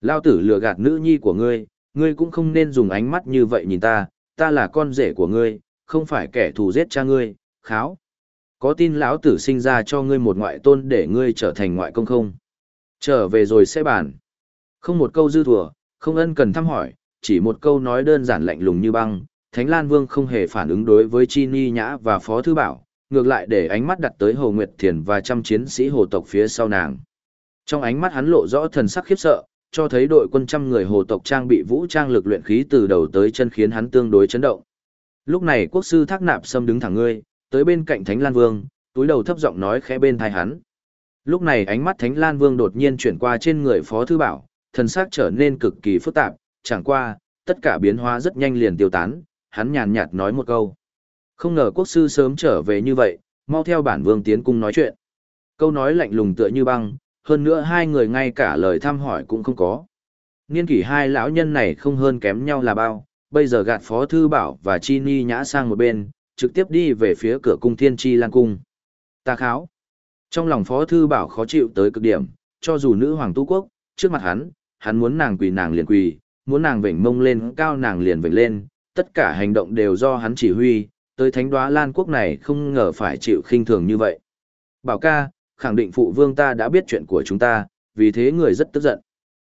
lao tử lừa gạt nữ nhi của ngươi, ngươi cũng không nên dùng ánh mắt như vậy nhìn ta, ta là con rể của ngươi, không phải kẻ thù giết cha ngươi, kháo. Có tin lão tử sinh ra cho ngươi một ngoại tôn để ngươi trở thành ngoại công không? Trở về rồi sẽ bàn. Không một câu dư thừa, không ân cần thăm hỏi, chỉ một câu nói đơn giản lạnh lùng như băng. Thánh Lan Vương không hề phản ứng đối với Chi Ni Nhã và Phó Thư Bảo, ngược lại để ánh mắt đặt tới Hồ Nguyệt Thiền và trăm chiến sĩ hồ tộc phía sau nàng. Trong ánh mắt hắn lộ rõ thần sắc khiếp sợ, cho thấy đội quân trăm người hồ tộc trang bị vũ trang lực luyện khí từ đầu tới chân khiến hắn tương đối chấn động. Lúc này quốc sư Thác Nạp Sâm đứng thẳng ngươi, tới bên cạnh Thánh Lan Vương, túi đầu thấp giọng nói khẽ bên tai hắn. Lúc này ánh mắt Thánh Lan Vương đột nhiên chuyển qua trên người Phó Thư Bảo, thần sắc trở nên cực kỳ phức tạp, chẳng qua, tất cả biến hóa rất nhanh liền tiêu tán, hắn nhàn nhạt nói một câu. Không ngờ quốc sư sớm trở về như vậy, mau theo bản vương tiến cung nói chuyện. Câu nói lạnh lùng tựa như băng, hơn nữa hai người ngay cả lời thăm hỏi cũng không có. Niên kỷ hai lão nhân này không hơn kém nhau là bao, bây giờ gạt Phó Thư Bảo và Chi Ni nhã sang một bên, trực tiếp đi về phía cửa cung Thiên Chi Lan Cung. Ta kháo. Trong lòng Phó Thư Bảo khó chịu tới cực điểm, cho dù nữ hoàng tu quốc, trước mặt hắn, hắn muốn nàng quỳ nàng liền quỳ, muốn nàng vểnh mông lên cao nàng liền vểnh lên, tất cả hành động đều do hắn chỉ huy, tới thánh đoá Lan quốc này không ngờ phải chịu khinh thường như vậy. Bảo ca, khẳng định phụ vương ta đã biết chuyện của chúng ta, vì thế người rất tức giận.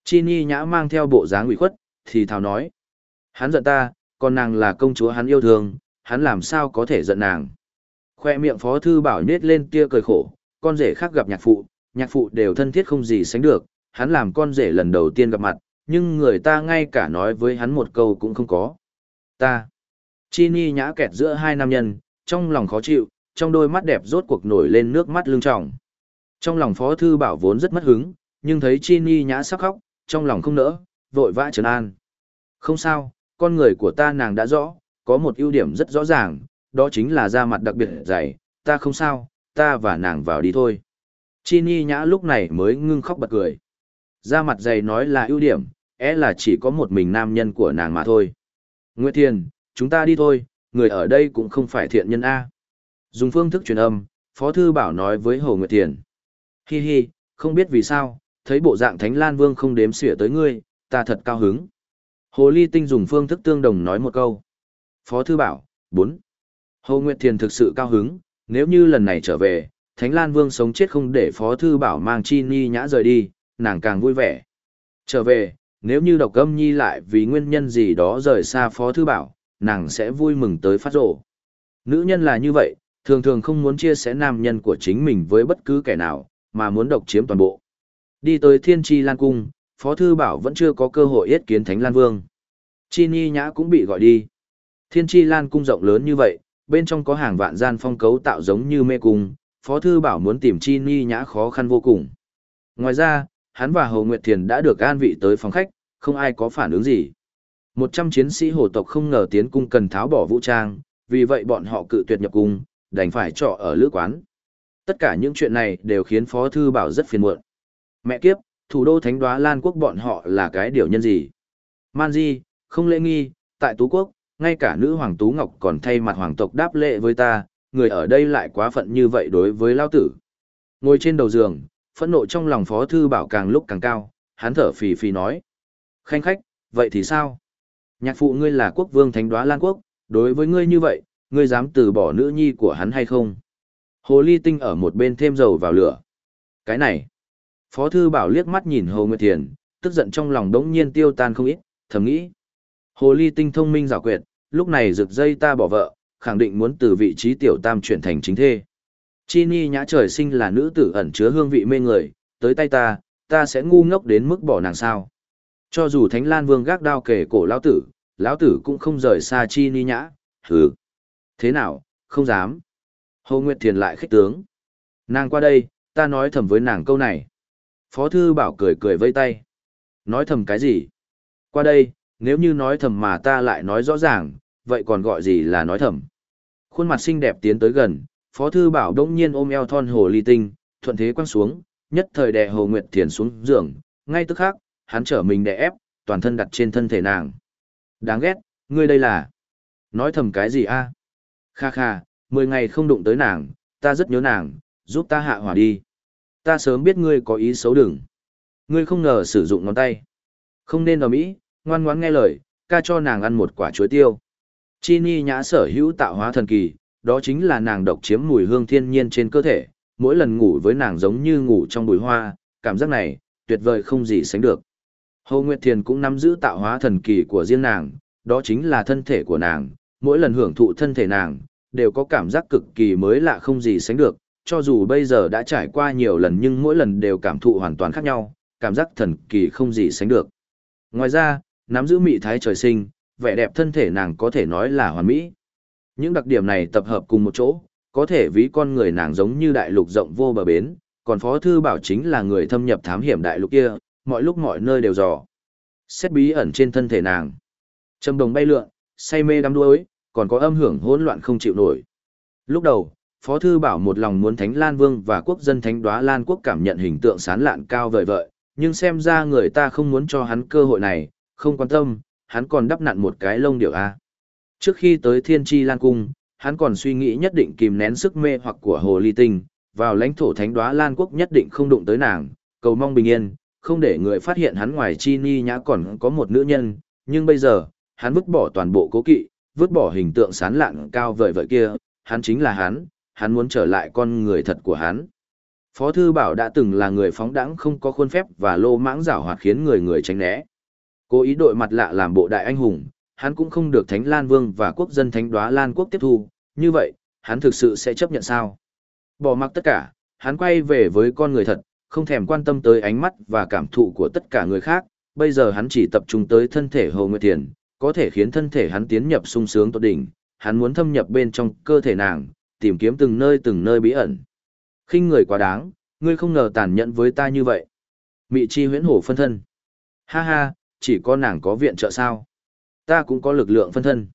Chi Ni nhã mang theo bộ dáng ủy khuất, thì thào nói. Hắn giận ta, còn nàng là công chúa hắn yêu thương, hắn làm sao có thể giận nàng. Khoe miệng phó thư bảo nết lên tia cười khổ, con rể khác gặp nhạc phụ, nhạc phụ đều thân thiết không gì sánh được, hắn làm con rể lần đầu tiên gặp mặt, nhưng người ta ngay cả nói với hắn một câu cũng không có. Ta. Chini nhã kẹt giữa hai nam nhân, trong lòng khó chịu, trong đôi mắt đẹp rốt cuộc nổi lên nước mắt lưng trọng. Trong lòng phó thư bảo vốn rất mất hứng, nhưng thấy Chini nhã sắp khóc, trong lòng không nỡ, vội vã trấn an. Không sao, con người của ta nàng đã rõ, có một ưu điểm rất rõ ràng, đó chính là da mặt đặc biệt dày, ta không sao, ta và nàng vào đi thôi. Chi Ni nhã lúc này mới ngưng khóc bật cười. Da mặt dày nói là ưu điểm, é là chỉ có một mình nam nhân của nàng mà thôi. Nguyệt Thiền, chúng ta đi thôi, người ở đây cũng không phải thiện nhân A. Dùng phương thức truyền âm, Phó Thư Bảo nói với Hồ Nguyệt Thiền. Hi hi, không biết vì sao, thấy bộ dạng Thánh Lan Vương không đếm xỉa tới ngươi, ta thật cao hứng. Hồ Ly Tinh dùng phương thức tương đồng nói một câu. Phó Thư Bảo, 4. Hồ Nguyệt Thiền thực sự cao hứng, nếu như lần này trở về, Thánh Lan Vương sống chết không để Phó Thư Bảo mang Chi Ni nhã rời đi, nàng càng vui vẻ. Trở về, nếu như độc âm nhi lại vì nguyên nhân gì đó rời xa Phó Thư Bảo, nàng sẽ vui mừng tới phát rổ. Nữ nhân là như vậy, thường thường không muốn chia sẻ nam nhân của chính mình với bất cứ kẻ nào, mà muốn độc chiếm toàn bộ. Đi tới Thiên Tri Lan Cung, Phó Thư Bảo vẫn chưa có cơ hội yết kiến Thánh Lan Vương. Chi Ni Nhã cũng bị gọi đi. Thiên Tri Lan Cung rộng lớn như vậy, bên trong có hàng vạn gian phong cấu tạo giống như mê cung, Phó Thư Bảo muốn tìm Chi Ni Nhã khó khăn vô cùng. Ngoài ra, hắn và Hồ Nguyệt Thiền đã được an vị tới phòng khách, không ai có phản ứng gì. Một trăm chiến sĩ hồ tộc không ngờ tiến cung cần tháo bỏ vũ trang, vì vậy bọn họ cự tuyệt nhập cung, đành phải trọ ở lữ quán. Tất cả những chuyện này đều khiến Phó Thư Bảo rất phiền muộn. Mẹ kiếp, thủ đô thánh đoá Lan quốc bọn họ là cái điều nhân gì? Man Di, không lễ nghi, tại Tú Quốc, ngay cả nữ hoàng Tú Ngọc còn thay mặt hoàng tộc đáp lễ với ta, người ở đây lại quá phận như vậy đối với lao tử. Ngồi trên đầu giường, phẫn nộ trong lòng Phó Thư Bảo càng lúc càng cao, hắn thở phì phì nói. Khanh khách, vậy thì sao? Nhạc phụ ngươi là quốc vương thánh đoá Lan quốc, đối với ngươi như vậy, ngươi dám từ bỏ nữ nhi của hắn hay không? Hồ ly tinh ở một bên thêm dầu vào lửa. Cái này, Phó Thư Bảo liếc mắt nhìn Hồ Nguyệt Thiền, tức giận trong lòng đống nhiên tiêu tan không ít, thầm nghĩ. Hồ ly tinh thông minh rào quyệt, lúc này rực dây ta bỏ vợ, khẳng định muốn từ vị trí tiểu tam chuyển thành chính thê. Chi Ni nhã trời sinh là nữ tử ẩn chứa hương vị mê người, tới tay ta, ta sẽ ngu ngốc đến mức bỏ nàng sao. Cho dù Thánh Lan Vương gác đao kể cổ lão tử, lão tử cũng không rời xa Chi Ni nhã, hừ. Thế nào, không dám. Hồ Nguyệt Thiền lại khích tướng. Nàng qua đây, ta nói thầm với nàng câu này. Phó Thư Bảo cười cười vây tay. Nói thầm cái gì? Qua đây, nếu như nói thầm mà ta lại nói rõ ràng, vậy còn gọi gì là nói thầm? Khuôn mặt xinh đẹp tiến tới gần, Phó Thư Bảo đông nhiên ôm eo thon hồ ly tinh, thuận thế quăng xuống, nhất thời đè Hồ Nguyệt Thiền xuống giường, ngay tức khắc, hắn trở mình đè ép, toàn thân đặt trên thân thể nàng. Đáng ghét, ngươi đây là... Nói thầm cái gì a Kha kha, mười ngày không đụng tới nàng, ta rất nhớ nàng, giúp ta hạ hỏa đi. Ta sớm biết ngươi có ý xấu đừng. Ngươi không ngờ sử dụng ngón tay. Không nên ở mỹ, ngoan ngoãn nghe lời, ca cho nàng ăn một quả chuối tiêu. Chi ni nhã sở hữu tạo hóa thần kỳ, đó chính là nàng độc chiếm mùi hương thiên nhiên trên cơ thể, mỗi lần ngủ với nàng giống như ngủ trong bụi hoa, cảm giác này, tuyệt vời không gì sánh được. Hồ Nguyệt Thiền cũng nắm giữ tạo hóa thần kỳ của riêng nàng, đó chính là thân thể của nàng, mỗi lần hưởng thụ thân thể nàng, đều có cảm giác cực kỳ mới lạ không gì sánh được, cho dù bây giờ đã trải qua nhiều lần nhưng mỗi lần đều cảm thụ hoàn toàn khác nhau, cảm giác thần kỳ không gì sánh được. Ngoài ra, nắm giữ mị thái trời sinh, vẻ đẹp thân thể nàng có thể nói là hoàn mỹ. Những đặc điểm này tập hợp cùng một chỗ, có thể ví con người nàng giống như đại lục rộng vô bờ bến, còn Phó Thư Bảo chính là người thâm nhập thám hiểm đại lục kia, mọi lúc mọi nơi đều dò. Xét bí ẩn trên thân thể nàng. Trầm đồng bay lượn, say mê đắm đuối, còn có âm hưởng hỗn loạn không chịu nổi. Lúc đầu, Phó Thư Bảo một lòng muốn Thánh Lan Vương và quốc dân Thánh Đoá Lan Quốc cảm nhận hình tượng sán lạn cao vời vợi, nhưng xem ra người ta không muốn cho hắn cơ hội này, không quan tâm, hắn còn đắp nặn một cái lông điểu A. Trước khi tới Thiên Tri Lan Cung, hắn còn suy nghĩ nhất định kìm nén sức mê hoặc của Hồ Ly Tinh, vào lãnh thổ Thánh Đoá Lan Quốc nhất định không đụng tới nàng, cầu mong bình yên, không để người phát hiện hắn ngoài Chi Ni Nhã còn có một nữ nhân, nhưng bây giờ, hắn vứt bỏ toàn bộ cố kỵ, vứt bỏ hình tượng sán lạn cao vời vợi kia, hắn chính là hắn, hắn muốn trở lại con người thật của hắn. Phó Thư Bảo đã từng là người phóng đẳng không có khuôn phép và lô mãng rảo hoạt khiến người người tránh né. Cố ý đội mặt lạ làm bộ đại anh hùng, hắn cũng không được Thánh Lan Vương và quốc dân Thánh Đóa Lan Quốc tiếp thu, như vậy, hắn thực sự sẽ chấp nhận sao? Bỏ mặc tất cả, hắn quay về với con người thật, không thèm quan tâm tới ánh mắt và cảm thụ của tất cả người khác, bây giờ hắn chỉ tập trung tới thân thể Hồ Nguyệt Thiền, có thể khiến thân thể hắn tiến nhập sung sướng tốt đỉnh, hắn muốn thâm nhập bên trong cơ thể nàng, tìm kiếm từng nơi từng nơi bí ẩn. khinh người quá đáng, ngươi không ngờ tàn nhẫn với ta như vậy. Mị chi huyễn hổ phân thân. Ha ha, chỉ có nàng có viện trợ sao. Ta cũng có lực lượng phân thân.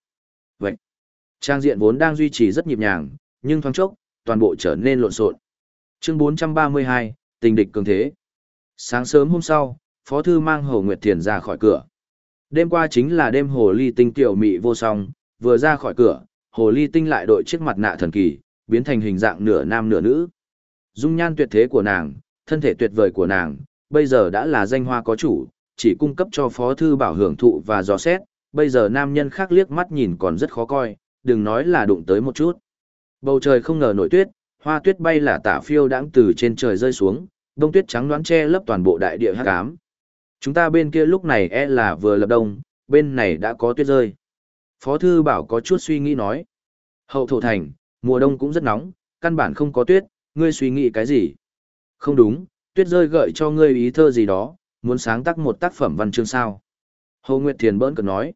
Vậy, trang diện vốn đang duy trì rất nhịp nhàng, nhưng thoáng chốc, toàn bộ trở nên lộn xộn. Chương 432, tình địch cường thế. Sáng sớm hôm sau, Phó Thư mang Hồ Nguyệt Thiền ra khỏi cửa. Đêm qua chính là đêm Hồ Ly Tinh tiểu mị vô song, vừa ra khỏi cửa, Hồ Ly Tinh lại đội chiếc mặt nạ thần kỳ, biến thành hình dạng nửa nam nửa nữ. Dung nhan tuyệt thế của nàng, thân thể tuyệt vời của nàng, bây giờ đã là danh hoa có chủ, chỉ cung cấp cho Phó Thư Bảo hưởng thụ và dò xét, bây giờ nam nhân khác liếc mắt nhìn còn rất khó coi, đừng nói là đụng tới một chút. Bầu trời không ngờ nổi tuyết, hoa tuyết bay là tả phiêu đãng từ trên trời rơi xuống, đông tuyết trắng đoán che lấp toàn bộ đại địa hắc ám. Chúng ta bên kia lúc này e là vừa lập đông, bên này đã có tuyết rơi. Phó thư bảo có chút suy nghĩ nói. Hậu thổ thành, mùa đông cũng rất nóng, căn bản không có tuyết, ngươi suy nghĩ cái gì? Không đúng, tuyết rơi gợi cho ngươi ý thơ gì đó, muốn sáng tác một tác phẩm văn chương sao? Hồ Nguyệt Thiền bỡn cực nói.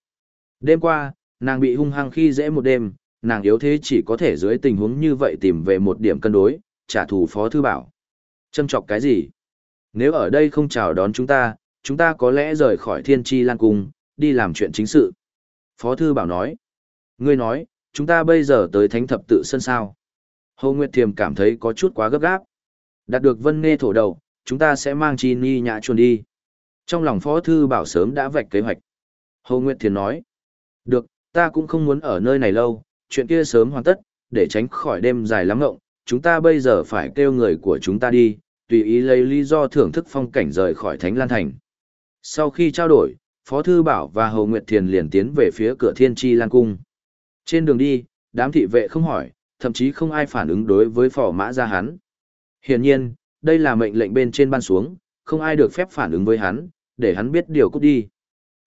Đêm qua, nàng bị hung hăng khi dễ một đêm, nàng yếu thế chỉ có thể dưới tình huống như vậy tìm về một điểm cân đối, trả thù Phó Thư Bảo. Châm chọc cái gì? Nếu ở đây không chào đón chúng ta, chúng ta có lẽ rời khỏi thiên tri lan cung, đi làm chuyện chính sự. Phó Thư Bảo nói. Ngươi nói, chúng ta bây giờ tới thánh thập tự sân sao. Hồ Nguyệt Thiềm cảm thấy có chút quá gấp gáp. Đạt được vân nghe thổ đầu, chúng ta sẽ mang chi ni nhã chuồn đi. Trong lòng Phó Thư Bảo sớm đã vạch kế hoạch. Hồ Nguyệt Thiền nói. Được, ta cũng không muốn ở nơi này lâu, chuyện kia sớm hoàn tất, để tránh khỏi đêm dài lắm ngộng, chúng ta bây giờ phải kêu người của chúng ta đi, tùy ý lấy lý do thưởng thức phong cảnh rời khỏi Thánh Lan Thành. Sau khi trao đổi, Phó Thư Bảo và Hồ Nguyệt Thiền liền tiến về phía cửa Thiên Tri Lan Cung. Trên đường đi, đám thị vệ không hỏi, thậm chí không ai phản ứng đối với phò mã ra hắn. Hiển nhiên, đây là mệnh lệnh bên trên ban xuống, không ai được phép phản ứng với hắn, để hắn biết điều cút đi.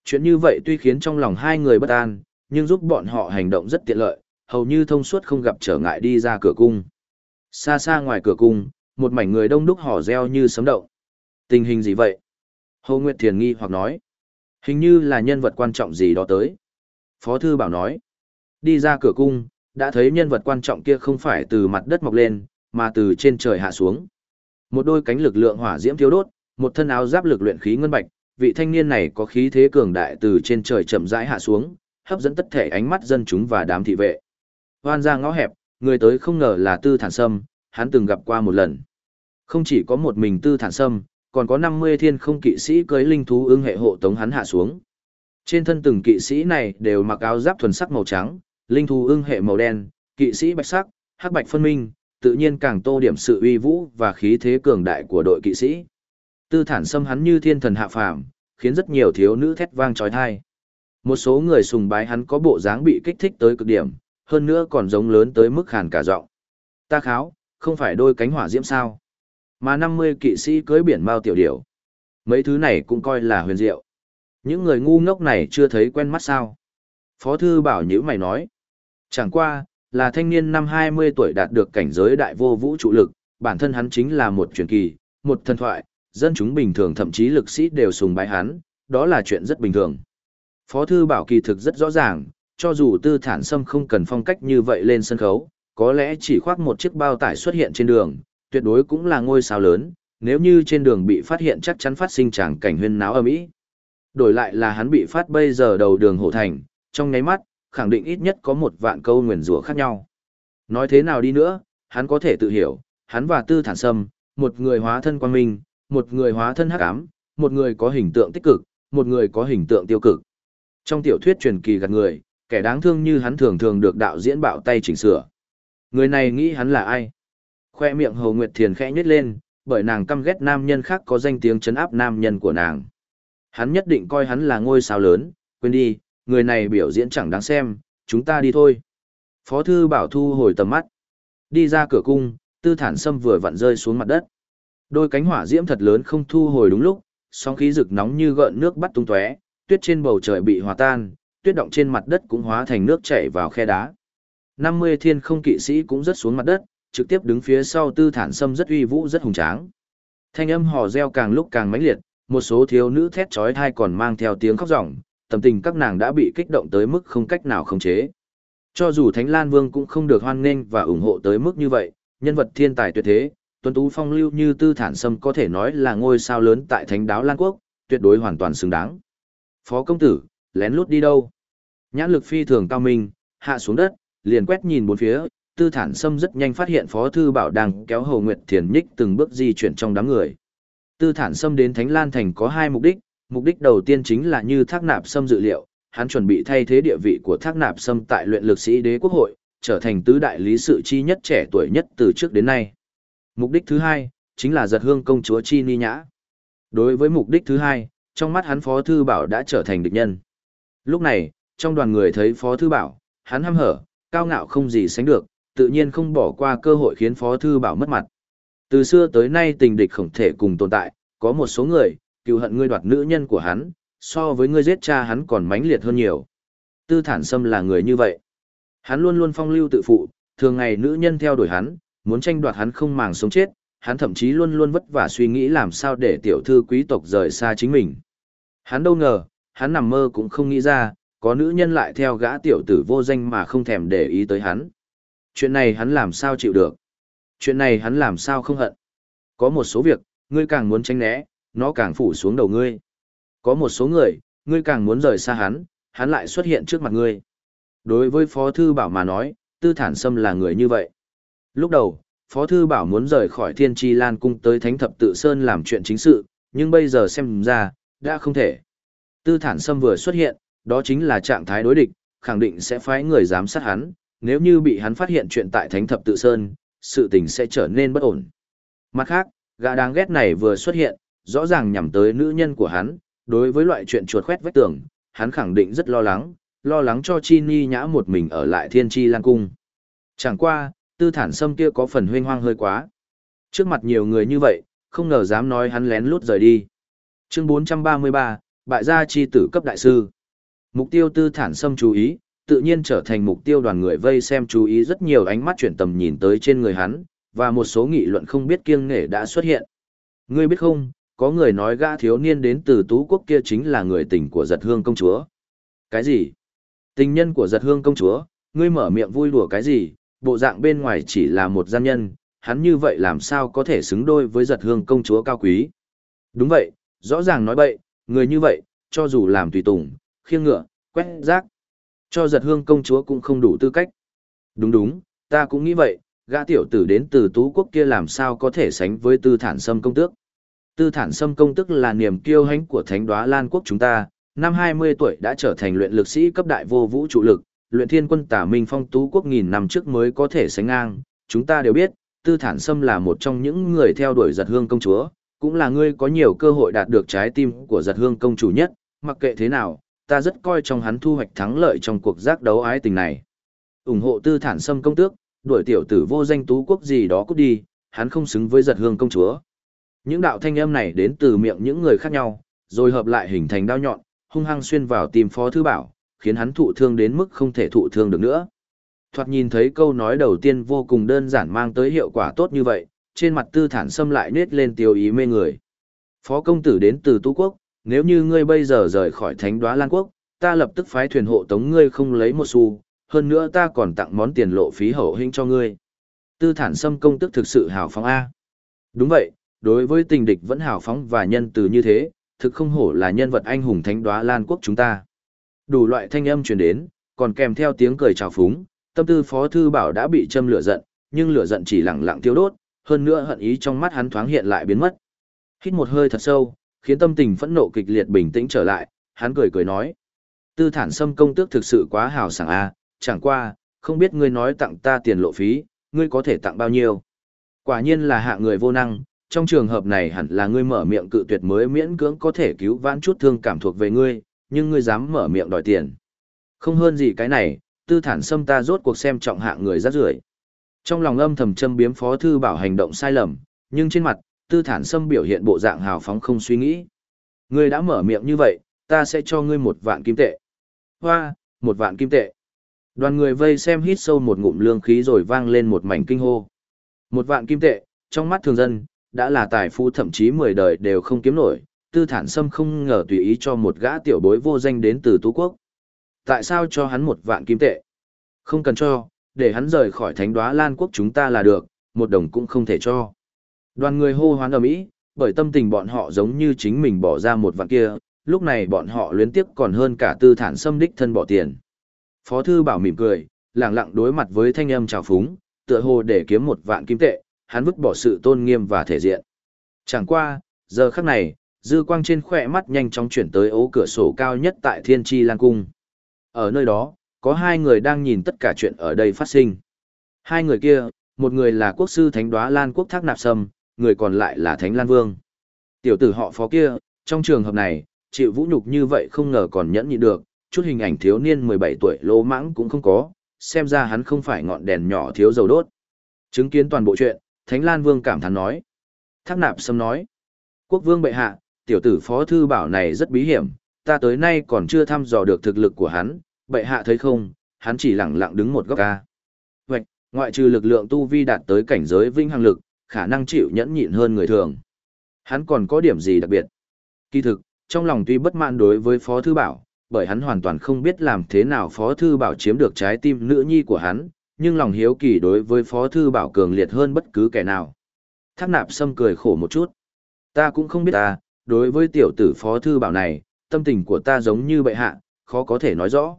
Chuyện như vậy tuy khiến trong lòng hai người bất an, nhưng giúp bọn họ hành động rất tiện lợi, hầu như thông suốt không gặp trở ngại đi ra cửa cung. Xa xa ngoài cửa cung, một mảnh người đông đúc hò reo như sấm động. Tình hình gì vậy? Hồ Nguyệt Thiền nghi hoặc nói. Hình như là nhân vật quan trọng gì đó tới. Phó Thư Bảo nói. Đi ra cửa cung, đã thấy nhân vật quan trọng kia không phải từ mặt đất mọc lên, mà từ trên trời hạ xuống. Một đôi cánh lực lượng hỏa diễm thiếu đốt, một thân áo giáp lực luyện khí ngân bạch, vị thanh niên này có khí thế cường đại từ trên trời chậm rãi hạ xuống, hấp dẫn tất thể ánh mắt dân chúng và đám thị vệ. Hoan ra ngõ hẹp, người tới không ngờ là Tư Thản Sâm, hắn từng gặp qua một lần. Không chỉ có một mình Tư Thản Sâm, còn có 50 thiên không kỵ sĩ cưới linh thú ưng hệ hộ tống hắn hạ xuống. Trên thân từng kỵ sĩ này đều mặc áo giáp thuần sắc màu trắng, linh thú ưng hệ màu đen, kỵ sĩ bạch sắc, hắc bạch phân minh, tự nhiên càng tô điểm sự uy vũ và khí thế cường đại của đội kỵ sĩ. Tư thản xâm hắn như thiên thần hạ phàm, khiến rất nhiều thiếu nữ thét vang trói thai. Một số người sùng bái hắn có bộ dáng bị kích thích tới cực điểm, hơn nữa còn giống lớn tới mức khàn cả giọng. Ta kháo, không phải đôi cánh hỏa diễm sao? Mà 50 kỵ sĩ cưới biển mao tiểu điểu. Mấy thứ này cũng coi là huyền diệu. Những người ngu ngốc này chưa thấy quen mắt sao? Phó thư bảo nhữ mày nói. Chẳng qua, là thanh niên năm 20 tuổi đạt được cảnh giới đại vô vũ trụ lực, bản thân hắn chính là một truyền kỳ, một thần thoại, dân chúng bình thường thậm chí lực sĩ đều sùng bái hắn, đó là chuyện rất bình thường. Phó thư bảo kỳ thực rất rõ ràng, cho dù tư thản sâm không cần phong cách như vậy lên sân khấu, có lẽ chỉ khoác một chiếc bao tải xuất hiện trên đường, tuyệt đối cũng là ngôi sao lớn, nếu như trên đường bị phát hiện chắc chắn phát sinh tràng cảnh huyên náo âm ĩ. Đổi lại là hắn bị phát bây giờ đầu đường hổ thành, trong nháy mắt, khẳng định ít nhất có một vạn câu nguyền rủa khác nhau. Nói thế nào đi nữa, hắn có thể tự hiểu, hắn và tư thản sâm, một người hóa thân quan minh, một người hóa thân hắc ám, một người có hình tượng tích cực, một người có hình tượng tiêu cực. Trong tiểu thuyết truyền kỳ gạt người, kẻ đáng thương như hắn thường thường được đạo diễn bạo tay chỉnh sửa. Người này nghĩ hắn là ai? Khoe miệng Hồ Nguyệt Thiền khẽ nhếch lên, bởi nàng căm ghét nam nhân khác có danh tiếng chấn áp nam nhân của nàng. Hắn nhất định coi hắn là ngôi sao lớn, quên đi, người này biểu diễn chẳng đáng xem, chúng ta đi thôi. Phó thư bảo thu hồi tầm mắt. Đi ra cửa cung, tư thản sâm vừa vặn rơi xuống mặt đất. Đôi cánh hỏa diễm thật lớn không thu hồi đúng lúc, sóng khí rực nóng như gợn nước bắt tung tóe, tuyết trên bầu trời bị hòa tan, tuyết động trên mặt đất cũng hóa thành nước chảy vào khe đá. 50 thiên không kỵ sĩ cũng rất xuống mặt đất, trực tiếp đứng phía sau tư thản sâm rất uy vũ rất hùng tráng. Thanh âm hò reo càng lúc càng mãnh liệt, một số thiếu nữ thét chói tai còn mang theo tiếng khóc ròng, tâm tình các nàng đã bị kích động tới mức không cách nào khống chế. Cho dù Thánh Lan Vương cũng không được hoan nghênh và ủng hộ tới mức như vậy, nhân vật thiên tài tuyệt thế, tuấn tú phong lưu như Tư Thản Sâm có thể nói là ngôi sao lớn tại Thánh Đáo Lan Quốc, tuyệt đối hoàn toàn xứng đáng. Phó công tử, lén lút đi đâu? Nhãn lực phi thường cao minh, hạ xuống đất, liền quét nhìn bốn phía, Tư Thản Sâm rất nhanh phát hiện Phó thư bảo đang kéo Hồ Nguyệt Thiền Nhích từng bước di chuyển trong đám người. Tư Thản Sâm đến Thánh Lan thành có hai mục đích, mục đích đầu tiên chính là như Thác Nạp Sâm dự liệu, hắn chuẩn bị thay thế địa vị của Thác Nạp Sâm tại luyện lực sĩ đế quốc hội, trở thành tứ đại lý sự chi nhất trẻ tuổi nhất từ trước đến nay. Mục đích thứ hai, chính là giật hương công chúa Chi Ni Nhã. Đối với mục đích thứ hai, trong mắt hắn Phó Thư Bảo đã trở thành địch nhân. Lúc này, trong đoàn người thấy Phó Thư Bảo, hắn hăm hở, cao ngạo không gì sánh được, tự nhiên không bỏ qua cơ hội khiến Phó Thư Bảo mất mặt. Từ xưa tới nay tình địch không thể cùng tồn tại, có một số người, cựu hận ngươi đoạt nữ nhân của hắn, so với ngươi giết cha hắn còn mãnh liệt hơn nhiều. Tư thản sâm là người như vậy. Hắn luôn luôn phong lưu tự phụ, thường ngày nữ nhân theo đuổi hắn, muốn tranh đoạt hắn không màng sống chết, hắn thậm chí luôn luôn vất vả suy nghĩ làm sao để tiểu thư quý tộc rời xa chính mình. Hắn đâu ngờ, hắn nằm mơ cũng không nghĩ ra, có nữ nhân lại theo gã tiểu tử vô danh mà không thèm để ý tới hắn. Chuyện này hắn làm sao chịu được? Chuyện này hắn làm sao không hận? Có một số việc, ngươi càng muốn tránh né, nó càng phủ xuống đầu ngươi. Có một số người, ngươi càng muốn rời xa hắn, hắn lại xuất hiện trước mặt ngươi. Đối với Phó Thư Bảo mà nói, Tư Thản Sâm là người như vậy. Lúc đầu, Phó Thư Bảo muốn rời khỏi Thiên Tri Lan Cung tới Thánh Thập Tự Sơn làm chuyện chính sự, nhưng bây giờ xem ra, đã không thể. Tư Thản Sâm vừa xuất hiện, đó chính là trạng thái đối địch, khẳng định sẽ phái người giám sát hắn, nếu như bị hắn phát hiện chuyện tại Thánh Thập Tự Sơn, sự tình sẽ trở nên bất ổn. Mặt khác, gã đáng ghét này vừa xuất hiện, rõ ràng nhằm tới nữ nhân của hắn, đối với loại chuyện chuột khoét vách tường, hắn khẳng định rất lo lắng, lo lắng cho Chi Ni nhã một mình ở lại Thiên Chi Lan Cung. Chẳng qua, tư thản sâm kia có phần huynh hoang hơi quá. Trước mặt nhiều người như vậy, không ngờ dám nói hắn lén lút rời đi. Chương 433, bại gia chi tử cấp đại sư. Mục tiêu tư thản sâm chú ý, tự nhiên trở thành mục tiêu đoàn người vây xem chú ý rất nhiều ánh mắt chuyển tầm nhìn tới trên người hắn, và một số nghị luận không biết kiêng nể đã xuất hiện. Ngươi biết không, có người nói gã thiếu niên đến từ tú quốc kia chính là người tình của giật hương công chúa. Cái gì? Tình nhân của giật hương công chúa, ngươi mở miệng vui đùa cái gì, bộ dạng bên ngoài chỉ là một gian nhân, hắn như vậy làm sao có thể xứng đôi với giật hương công chúa cao quý. Đúng vậy, rõ ràng nói bậy, người như vậy, cho dù làm tùy tùng, khiêng ngựa, quét rác, cho giật hương công chúa cũng không đủ tư cách. Đúng đúng, ta cũng nghĩ vậy, gã tiểu tử đến từ tú quốc kia làm sao có thể sánh với tư thản sâm công tước. Tư thản sâm công tức là niềm kiêu hãnh của thánh đoá Lan quốc chúng ta, năm 20 tuổi đã trở thành luyện lực sĩ cấp đại vô vũ trụ lực, luyện thiên quân tả minh phong tú quốc nghìn năm trước mới có thể sánh ngang. Chúng ta đều biết, tư thản sâm là một trong những người theo đuổi giật hương công chúa, cũng là người có nhiều cơ hội đạt được trái tim của giật hương công chủ nhất, mặc kệ thế nào, ta rất coi trọng hắn thu hoạch thắng lợi trong cuộc giác đấu ái tình này. ủng hộ tư thản sâm công tước, đuổi tiểu tử vô danh tú quốc gì đó cút đi, hắn không xứng với giật hương công chúa. Những đạo thanh âm này đến từ miệng những người khác nhau, rồi hợp lại hình thành đao nhọn, hung hăng xuyên vào tim Phó Thư Bảo, khiến hắn thụ thương đến mức không thể thụ thương được nữa. Thoạt nhìn thấy câu nói đầu tiên vô cùng đơn giản mang tới hiệu quả tốt như vậy, trên mặt tư thản xâm lại nết lên tiêu ý mê người. Phó công tử đến từ Tú Quốc, nếu như ngươi bây giờ rời khỏi thánh đoá Lan Quốc, ta lập tức phái thuyền hộ tống ngươi không lấy một xu, hơn nữa ta còn tặng món tiền lộ phí hậu hình cho ngươi. Tư thản xâm công tức thực sự hào phóng A. Đúng vậy, đối với tình địch vẫn hào phóng và nhân từ như thế, thực không hổ là nhân vật anh hùng thánh đoá Lan quốc chúng ta. Đủ loại thanh âm truyền đến, còn kèm theo tiếng cười chào phúng, tâm tư Phó Thư Bảo đã bị châm lửa giận, nhưng lửa giận chỉ lặng lặng tiêu đốt, hơn nữa hận ý trong mắt hắn thoáng hiện lại biến mất. Hít một hơi thật sâu, khiến tâm tình phẫn nộ kịch liệt bình tĩnh trở lại, hắn cười cười nói. Tư thản sâm công tước thực sự quá hào sảng a chẳng qua, không biết ngươi nói tặng ta tiền lộ phí, ngươi có thể tặng bao nhiêu. Quả nhiên là hạ người vô năng, trong trường hợp này hẳn là ngươi mở miệng cự tuyệt mới miễn cưỡng có thể cứu vãn chút thương cảm thuộc về ngươi, nhưng ngươi dám mở miệng đòi tiền. Không hơn gì cái này, tư thản xâm ta rốt cuộc xem trọng hạng người rác rưởi. Trong lòng âm thầm châm biếm phó thư bảo hành động sai lầm, nhưng trên mặt, tư thản sâm biểu hiện bộ dạng hào phóng không suy nghĩ. Ngươi đã mở miệng như vậy, ta sẽ cho ngươi một vạn kim tệ. Hoa, một vạn kim tệ. Đoàn người vây xem hít sâu một ngụm lương khí rồi vang lên một mảnh kinh hô. Một vạn kim tệ, trong mắt thường dân, đã là tài phú thậm chí mười đời đều không kiếm nổi, tư thản sâm không ngờ tùy ý cho một gã tiểu bối vô danh đến từ Tú Quốc. Tại sao cho hắn một vạn kim tệ? Không cần cho, để hắn rời khỏi thánh đoá Lan Quốc chúng ta là được, một đồng cũng không thể cho. Đoàn người hô hoán ở Mỹ, bởi tâm tình bọn họ giống như chính mình bỏ ra một vạn kia, lúc này bọn họ luyến tiếp còn hơn cả tư thản xâm đích thân bỏ tiền. Phó thư bảo mỉm cười, lặng lặng đối mặt với thanh âm trào phúng, tựa hồ để kiếm một vạn kim tệ, hắn vứt bỏ sự tôn nghiêm và thể diện. Chẳng qua, giờ khắc này, dư quang trên khỏe mắt nhanh chóng chuyển tới ố cửa sổ cao nhất tại Thiên Tri Lan Cung. Ở nơi đó, có hai người đang nhìn tất cả chuyện ở đây phát sinh. Hai người kia, một người là quốc sư Thánh Đoá Lan Quốc Thác Nạp Sâm, người còn lại là Thánh Lan Vương. Tiểu tử họ phó kia, trong trường hợp này, chịu vũ nhục như vậy không ngờ còn nhẫn nhịn được, chút hình ảnh thiếu niên 17 tuổi lỗ mãng cũng không có, xem ra hắn không phải ngọn đèn nhỏ thiếu dầu đốt. Chứng kiến toàn bộ chuyện, Thánh Lan Vương cảm thán nói. Thác nạp sâm nói. Quốc vương bệ hạ, tiểu tử phó thư bảo này rất bí hiểm, ta tới nay còn chưa thăm dò được thực lực của hắn, bệ hạ thấy không, hắn chỉ lặng lặng đứng một góc ca. Vậy, ngoại trừ lực lượng tu vi đạt tới cảnh giới vinh hằng lực, khả năng chịu nhẫn nhịn hơn người thường. Hắn còn có điểm gì đặc biệt? Kỳ thực, trong lòng tuy bất mãn đối với Phó Thư Bảo, bởi hắn hoàn toàn không biết làm thế nào Phó Thư Bảo chiếm được trái tim nữ nhi của hắn, nhưng lòng hiếu kỳ đối với Phó Thư Bảo cường liệt hơn bất cứ kẻ nào. Thác nạp sâm cười khổ một chút. Ta cũng không biết ta, đối với tiểu tử Phó Thư Bảo này, tâm tình của ta giống như bệ hạ, khó có thể nói rõ.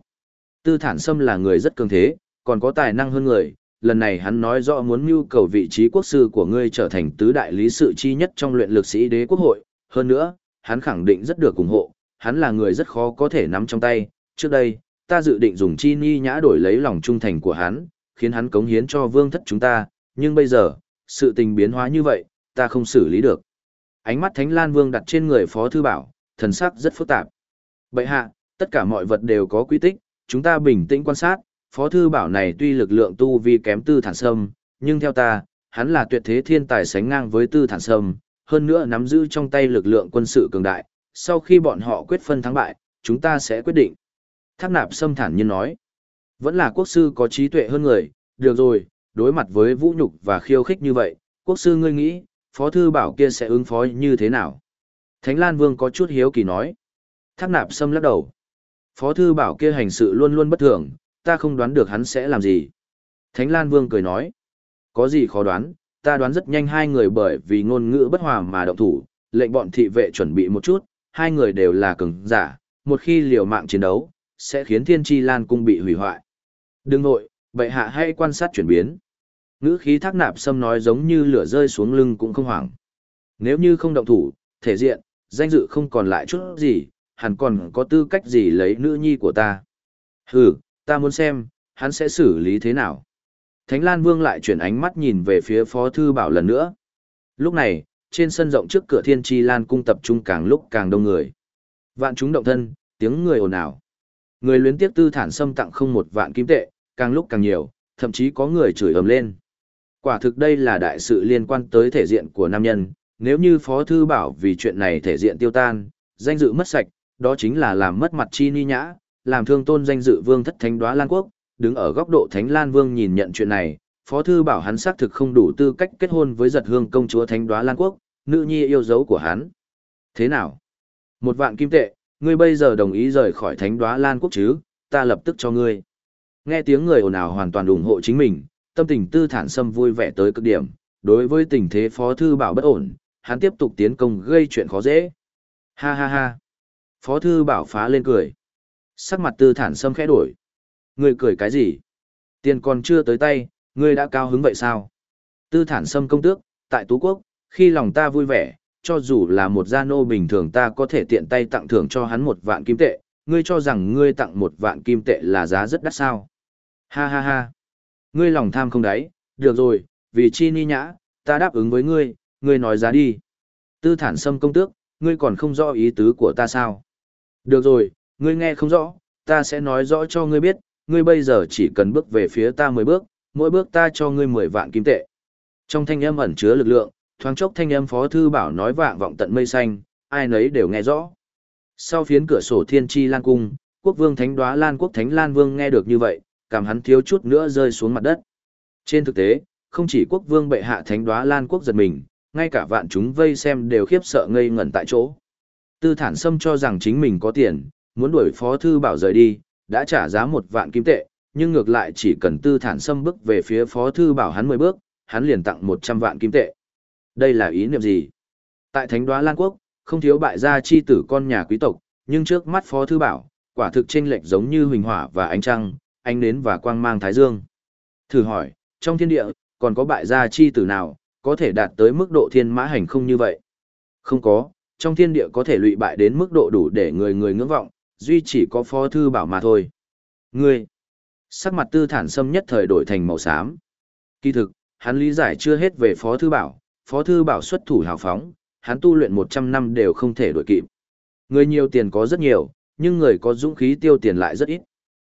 Tư thản sâm là người rất cường thế, còn có tài năng hơn người, lần này hắn nói rõ muốn mưu cầu vị trí quốc sư của ngươi trở thành tứ đại lý sự chi nhất trong luyện lực sĩ đế quốc hội, hơn nữa, hắn khẳng định rất được ủng hộ, hắn là người rất khó có thể nắm trong tay, trước đây, ta dự định dùng chi ni nhã đổi lấy lòng trung thành của hắn, khiến hắn cống hiến cho vương thất chúng ta, nhưng bây giờ, sự tình biến hóa như vậy, ta không xử lý được. Ánh mắt Thánh Lan Vương đặt trên người Phó Thư Bảo, thần sắc rất phức tạp. Bệ hạ, tất cả mọi vật đều có quy tích, chúng ta bình tĩnh quan sát, Phó Thư Bảo này tuy lực lượng tu vi kém tư thản sâm, nhưng theo ta, hắn là tuyệt thế thiên tài sánh ngang với tư thản sâm, hơn nữa nắm giữ trong tay lực lượng quân sự cường đại, sau khi bọn họ quyết phân thắng bại, chúng ta sẽ quyết định. Tháp nạp sâm thản nhiên nói, vẫn là quốc sư có trí tuệ hơn người, được rồi, đối mặt với vũ nhục và khiêu khích như vậy, quốc sư ngươi nghĩ, phó thư bảo kia sẽ ứng phó như thế nào? Thánh Lan Vương có chút hiếu kỳ nói. Thác nạp sâm lắc đầu. Phó thư bảo kia hành sự luôn luôn bất thường, ta không đoán được hắn sẽ làm gì. Thánh Lan Vương cười nói. Có gì khó đoán, ta đoán rất nhanh hai người bởi vì ngôn ngữ bất hòa mà động thủ, lệnh bọn thị vệ chuẩn bị một chút, hai người đều là cường giả, một khi liều mạng chiến đấu, sẽ khiến Thiên Chi Lan cung bị hủy hoại. Đừng nội, bệ hạ hãy quan sát chuyển biến. Ngữ khí thác nạp sâm nói giống như lửa rơi xuống lưng cũng không hoảng. Nếu như không động thủ, thể diện, danh dự không còn lại chút gì, hắn còn có tư cách gì lấy nữ nhi của ta. Hừ, ta muốn xem, hắn sẽ xử lý thế nào. Thánh Lan Vương lại chuyển ánh mắt nhìn về phía Phó Thư Bảo lần nữa. Lúc này, trên sân rộng trước cửa Thiên Tri Lan cung tập trung càng lúc càng đông người. Vạn chúng động thân, tiếng người ồn ào. Người luyến tiếc tư thản xâm tặng không một vạn kim tệ, càng lúc càng nhiều, thậm chí có người chửi ầm lên. Quả thực đây là đại sự liên quan tới thể diện của nam nhân, nếu như Phó Thư Bảo vì chuyện này thể diện tiêu tan, danh dự mất sạch, đó chính là làm mất mặt chi ni nhã, làm thương tôn danh dự vương thất thánh đoá Lan Quốc, đứng ở góc độ Thánh Lan Vương nhìn nhận chuyện này, Phó Thư bảo hắn xác thực không đủ tư cách kết hôn với giật hương công chúa Thánh đoá Lan Quốc, nữ nhi yêu dấu của hắn. Thế nào? Một vạn kim tệ, ngươi bây giờ đồng ý rời khỏi Thánh đoá Lan Quốc chứ, ta lập tức cho ngươi. Nghe tiếng người ồn ào hoàn toàn ủng hộ chính mình, tâm tình tư thản sâm vui vẻ tới cực điểm, đối với tình thế Phó Thư bảo bất ổn, hắn tiếp tục tiến công gây chuyện khó dễ. Ha ha ha. Phó Thư bảo phá lên cười. Sắc mặt tư thản sâm khẽ đổi. Ngươi cười cái gì? Tiền còn chưa tới tay, ngươi đã cao hứng vậy sao? Tư thản sâm công tước, tại Tú Quốc, khi lòng ta vui vẻ, cho dù là một gia nô bình thường ta có thể tiện tay tặng thưởng cho hắn một vạn kim tệ, ngươi cho rằng ngươi tặng một vạn kim tệ là giá rất đắt sao. Ha ha ha. Ngươi lòng tham không đáy, được rồi, vì chi ni nhã, ta đáp ứng với ngươi, ngươi nói giá đi. Tư thản sâm công tước, ngươi còn không rõ ý tứ của ta sao? Được rồi, ngươi nghe không rõ, ta sẽ nói rõ cho ngươi biết, ngươi bây giờ chỉ cần bước về phía ta 10 bước, mỗi bước ta cho ngươi 10 vạn kim tệ. Trong thanh âm ẩn chứa lực lượng, thoáng chốc thanh âm phó thư bảo nói vạng vọng tận mây xanh, ai nấy đều nghe rõ. Sau phiến cửa sổ thiên tri lan cung, quốc vương thánh đoá lan quốc thánh lan vương nghe được như vậy, cảm hắn thiếu chút nữa rơi xuống mặt đất. Trên thực tế, không chỉ quốc vương bệ hạ thánh đoá lan quốc giật mình, ngay cả vạn chúng vây xem đều khiếp sợ ngây ngẩn tại chỗ. Tư thản sâm cho rằng chính mình có tiền, muốn đuổi phó thư bảo rời đi, đã trả giá một vạn kim tệ, nhưng ngược lại chỉ cần tư thản sâm bước về phía phó thư bảo hắn 10 bước, hắn liền tặng 100 vạn kim tệ. Đây là ý niệm gì? Tại Thánh Đoá Lan Quốc, không thiếu bại gia chi tử con nhà quý tộc, nhưng trước mắt phó thư bảo, quả thực chênh lệch giống như huỳnh hỏa và ánh trăng, ánh nến và quang mang thái dương. Thử hỏi, trong thiên địa, còn có bại gia chi tử nào, có thể đạt tới mức độ thiên mã hành không như vậy? Không có, trong thiên địa có thể lụy bại đến mức độ đủ để người người ngưỡng vọng, duy chỉ có phó thư bảo mà thôi. Ngươi, sắc mặt tư thản sâm nhất thời đổi thành màu xám. Kỳ thực, hắn lý giải chưa hết về phó thư bảo, phó thư bảo xuất thủ hào phóng, hắn tu luyện 100 năm đều không thể đổi kịp. Người nhiều tiền có rất nhiều, nhưng người có dũng khí tiêu tiền lại rất ít.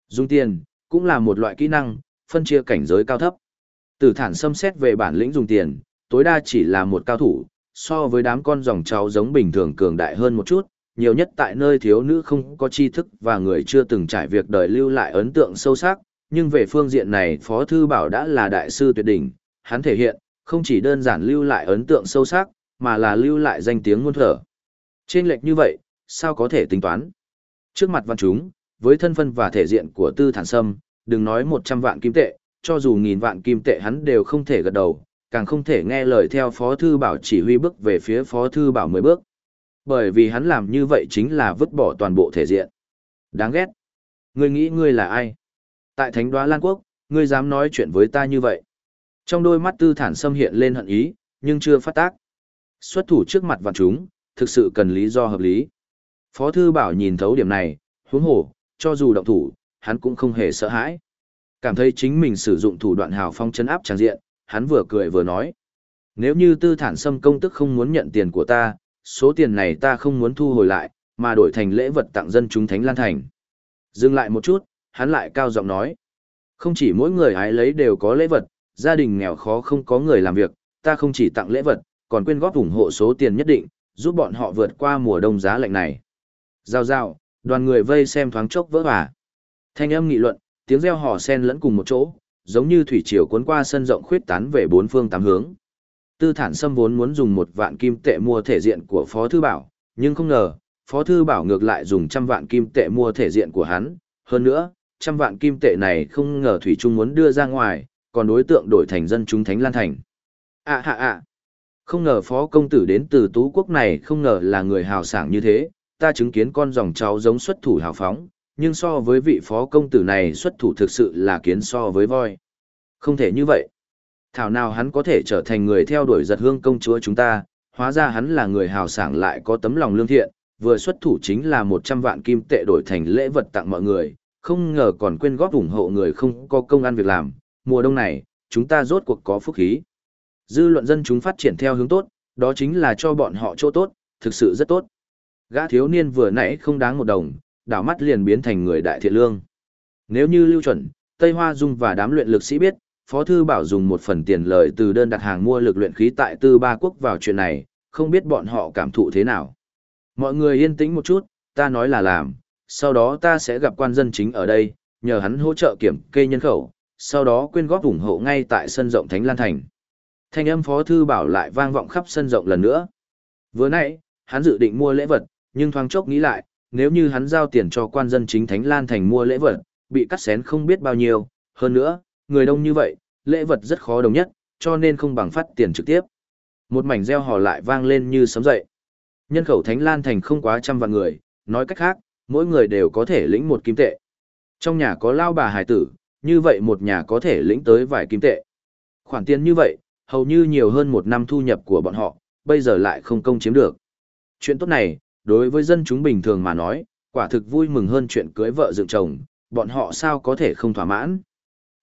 Dùng tiền, cũng là một loại kỹ năng, phân chia cảnh giới cao thấp. Tử thản xâm xét về bản lĩnh dùng tiền, tối đa chỉ là một cao thủ, so với đám con dòng cháu giống bình thường cường đại hơn một chút, nhiều nhất tại nơi thiếu nữ không có tri thức và người chưa từng trải việc đời lưu lại ấn tượng sâu sắc, nhưng về phương diện này Phó Thư Bảo đã là đại sư tuyệt đỉnh, hắn thể hiện, không chỉ đơn giản lưu lại ấn tượng sâu sắc, mà là lưu lại danh tiếng muôn thở. Trên lệch như vậy, sao có thể tính toán? Trước mặt văn chúng, với thân phân và thể diện của tư thản sâm, đừng nói 100 vạn kim tệ, cho dù nghìn vạn kim tệ hắn đều không thể gật đầu, càng không thể nghe lời theo Phó Thư Bảo chỉ huy bước về phía Phó Thư Bảo 10 bước. Bởi vì hắn làm như vậy chính là vứt bỏ toàn bộ thể diện. Đáng ghét. Ngươi nghĩ ngươi là ai? Tại Thánh Đoá Lan Quốc, ngươi dám nói chuyện với ta như vậy. Trong đôi mắt tư thản xâm hiện lên hận ý, nhưng chưa phát tác. Xuất thủ trước mặt vạn chúng, thực sự cần lý do hợp lý. Phó Thư Bảo nhìn thấu điểm này, huống hổ, cho dù động thủ, hắn cũng không hề sợ hãi. Cảm thấy chính mình sử dụng thủ đoạn hào phong chấn áp tràng diện, hắn vừa cười vừa nói. Nếu như tư thản xâm công tức không muốn nhận tiền của ta, số tiền này ta không muốn thu hồi lại, mà đổi thành lễ vật tặng dân chúng Thánh Lan Thành. Dừng lại một chút, hắn lại cao giọng nói. Không chỉ mỗi người hái lấy đều có lễ vật, gia đình nghèo khó không có người làm việc, ta không chỉ tặng lễ vật, còn quyên góp ủng hộ số tiền nhất định, giúp bọn họ vượt qua mùa đông giá lạnh này. Giao giao, đoàn người vây xem thoáng chốc vỡ hòa. Thanh âm nghị luận, tiếng reo hò sen lẫn cùng một chỗ, giống như thủy triều cuốn qua sân rộng khuyết tán về bốn phương tám hướng. Tư thản sâm vốn muốn dùng một vạn kim tệ mua thể diện của Phó Thư Bảo, nhưng không ngờ, Phó Thư Bảo ngược lại dùng trăm vạn kim tệ mua thể diện của hắn. Hơn nữa, trăm vạn kim tệ này không ngờ Thủy Trung muốn đưa ra ngoài, còn đối tượng đổi thành dân chúng Thánh Lan Thành. À hạ à, không ngờ Phó Công Tử đến từ Tú Quốc này không ngờ là người hào sảng như thế, ta chứng kiến con dòng cháu giống xuất thủ hào phóng, nhưng so với vị Phó Công Tử này xuất thủ thực sự là kiến so với voi. Không thể như vậy. Thảo nào hắn có thể trở thành người theo đuổi giật hương công chúa chúng ta, hóa ra hắn là người hào sảng lại có tấm lòng lương thiện, vừa xuất thủ chính là 100 vạn kim tệ đổi thành lễ vật tặng mọi người, không ngờ còn quên góp ủng hộ người không có công ăn việc làm. Mùa đông này, chúng ta rốt cuộc có phúc khí. Dư luận dân chúng phát triển theo hướng tốt, đó chính là cho bọn họ chỗ tốt, thực sự rất tốt. Gã thiếu niên vừa nãy không đáng một đồng, đảo mắt liền biến thành người đại thiện lương. Nếu như lưu chuẩn, Tây Hoa Dung và đám luyện lực sĩ biết, Phó Thư Bảo dùng một phần tiền lợi từ đơn đặt hàng mua lực luyện khí tại Tư Ba Quốc vào chuyện này, không biết bọn họ cảm thụ thế nào. Mọi người yên tĩnh một chút, ta nói là làm, sau đó ta sẽ gặp quan dân chính ở đây, nhờ hắn hỗ trợ kiểm kê nhân khẩu, sau đó quyên góp ủng hộ ngay tại sân rộng Thánh Lan Thành. Thanh âm Phó Thư Bảo lại vang vọng khắp sân rộng lần nữa. Vừa nãy, hắn dự định mua lễ vật, nhưng thoáng chốc nghĩ lại, nếu như hắn giao tiền cho quan dân chính Thánh Lan Thành mua lễ vật, bị cắt xén không biết bao nhiêu, hơn nữa, người đông như vậy, lễ vật rất khó đồng nhất, cho nên không bằng phát tiền trực tiếp. Một mảnh reo hò lại vang lên như sấm dậy. Nhân khẩu Thánh Lan thành không quá trăm vạn người, nói cách khác, mỗi người đều có thể lĩnh một kim tệ. Trong nhà có lao bà hài tử, như vậy một nhà có thể lĩnh tới vài kim tệ. Khoản tiền như vậy, hầu như nhiều hơn một năm thu nhập của bọn họ, bây giờ lại không công chiếm được. Chuyện tốt này, đối với dân chúng bình thường mà nói, quả thực vui mừng hơn chuyện cưới vợ dựng chồng, bọn họ sao có thể không thỏa mãn.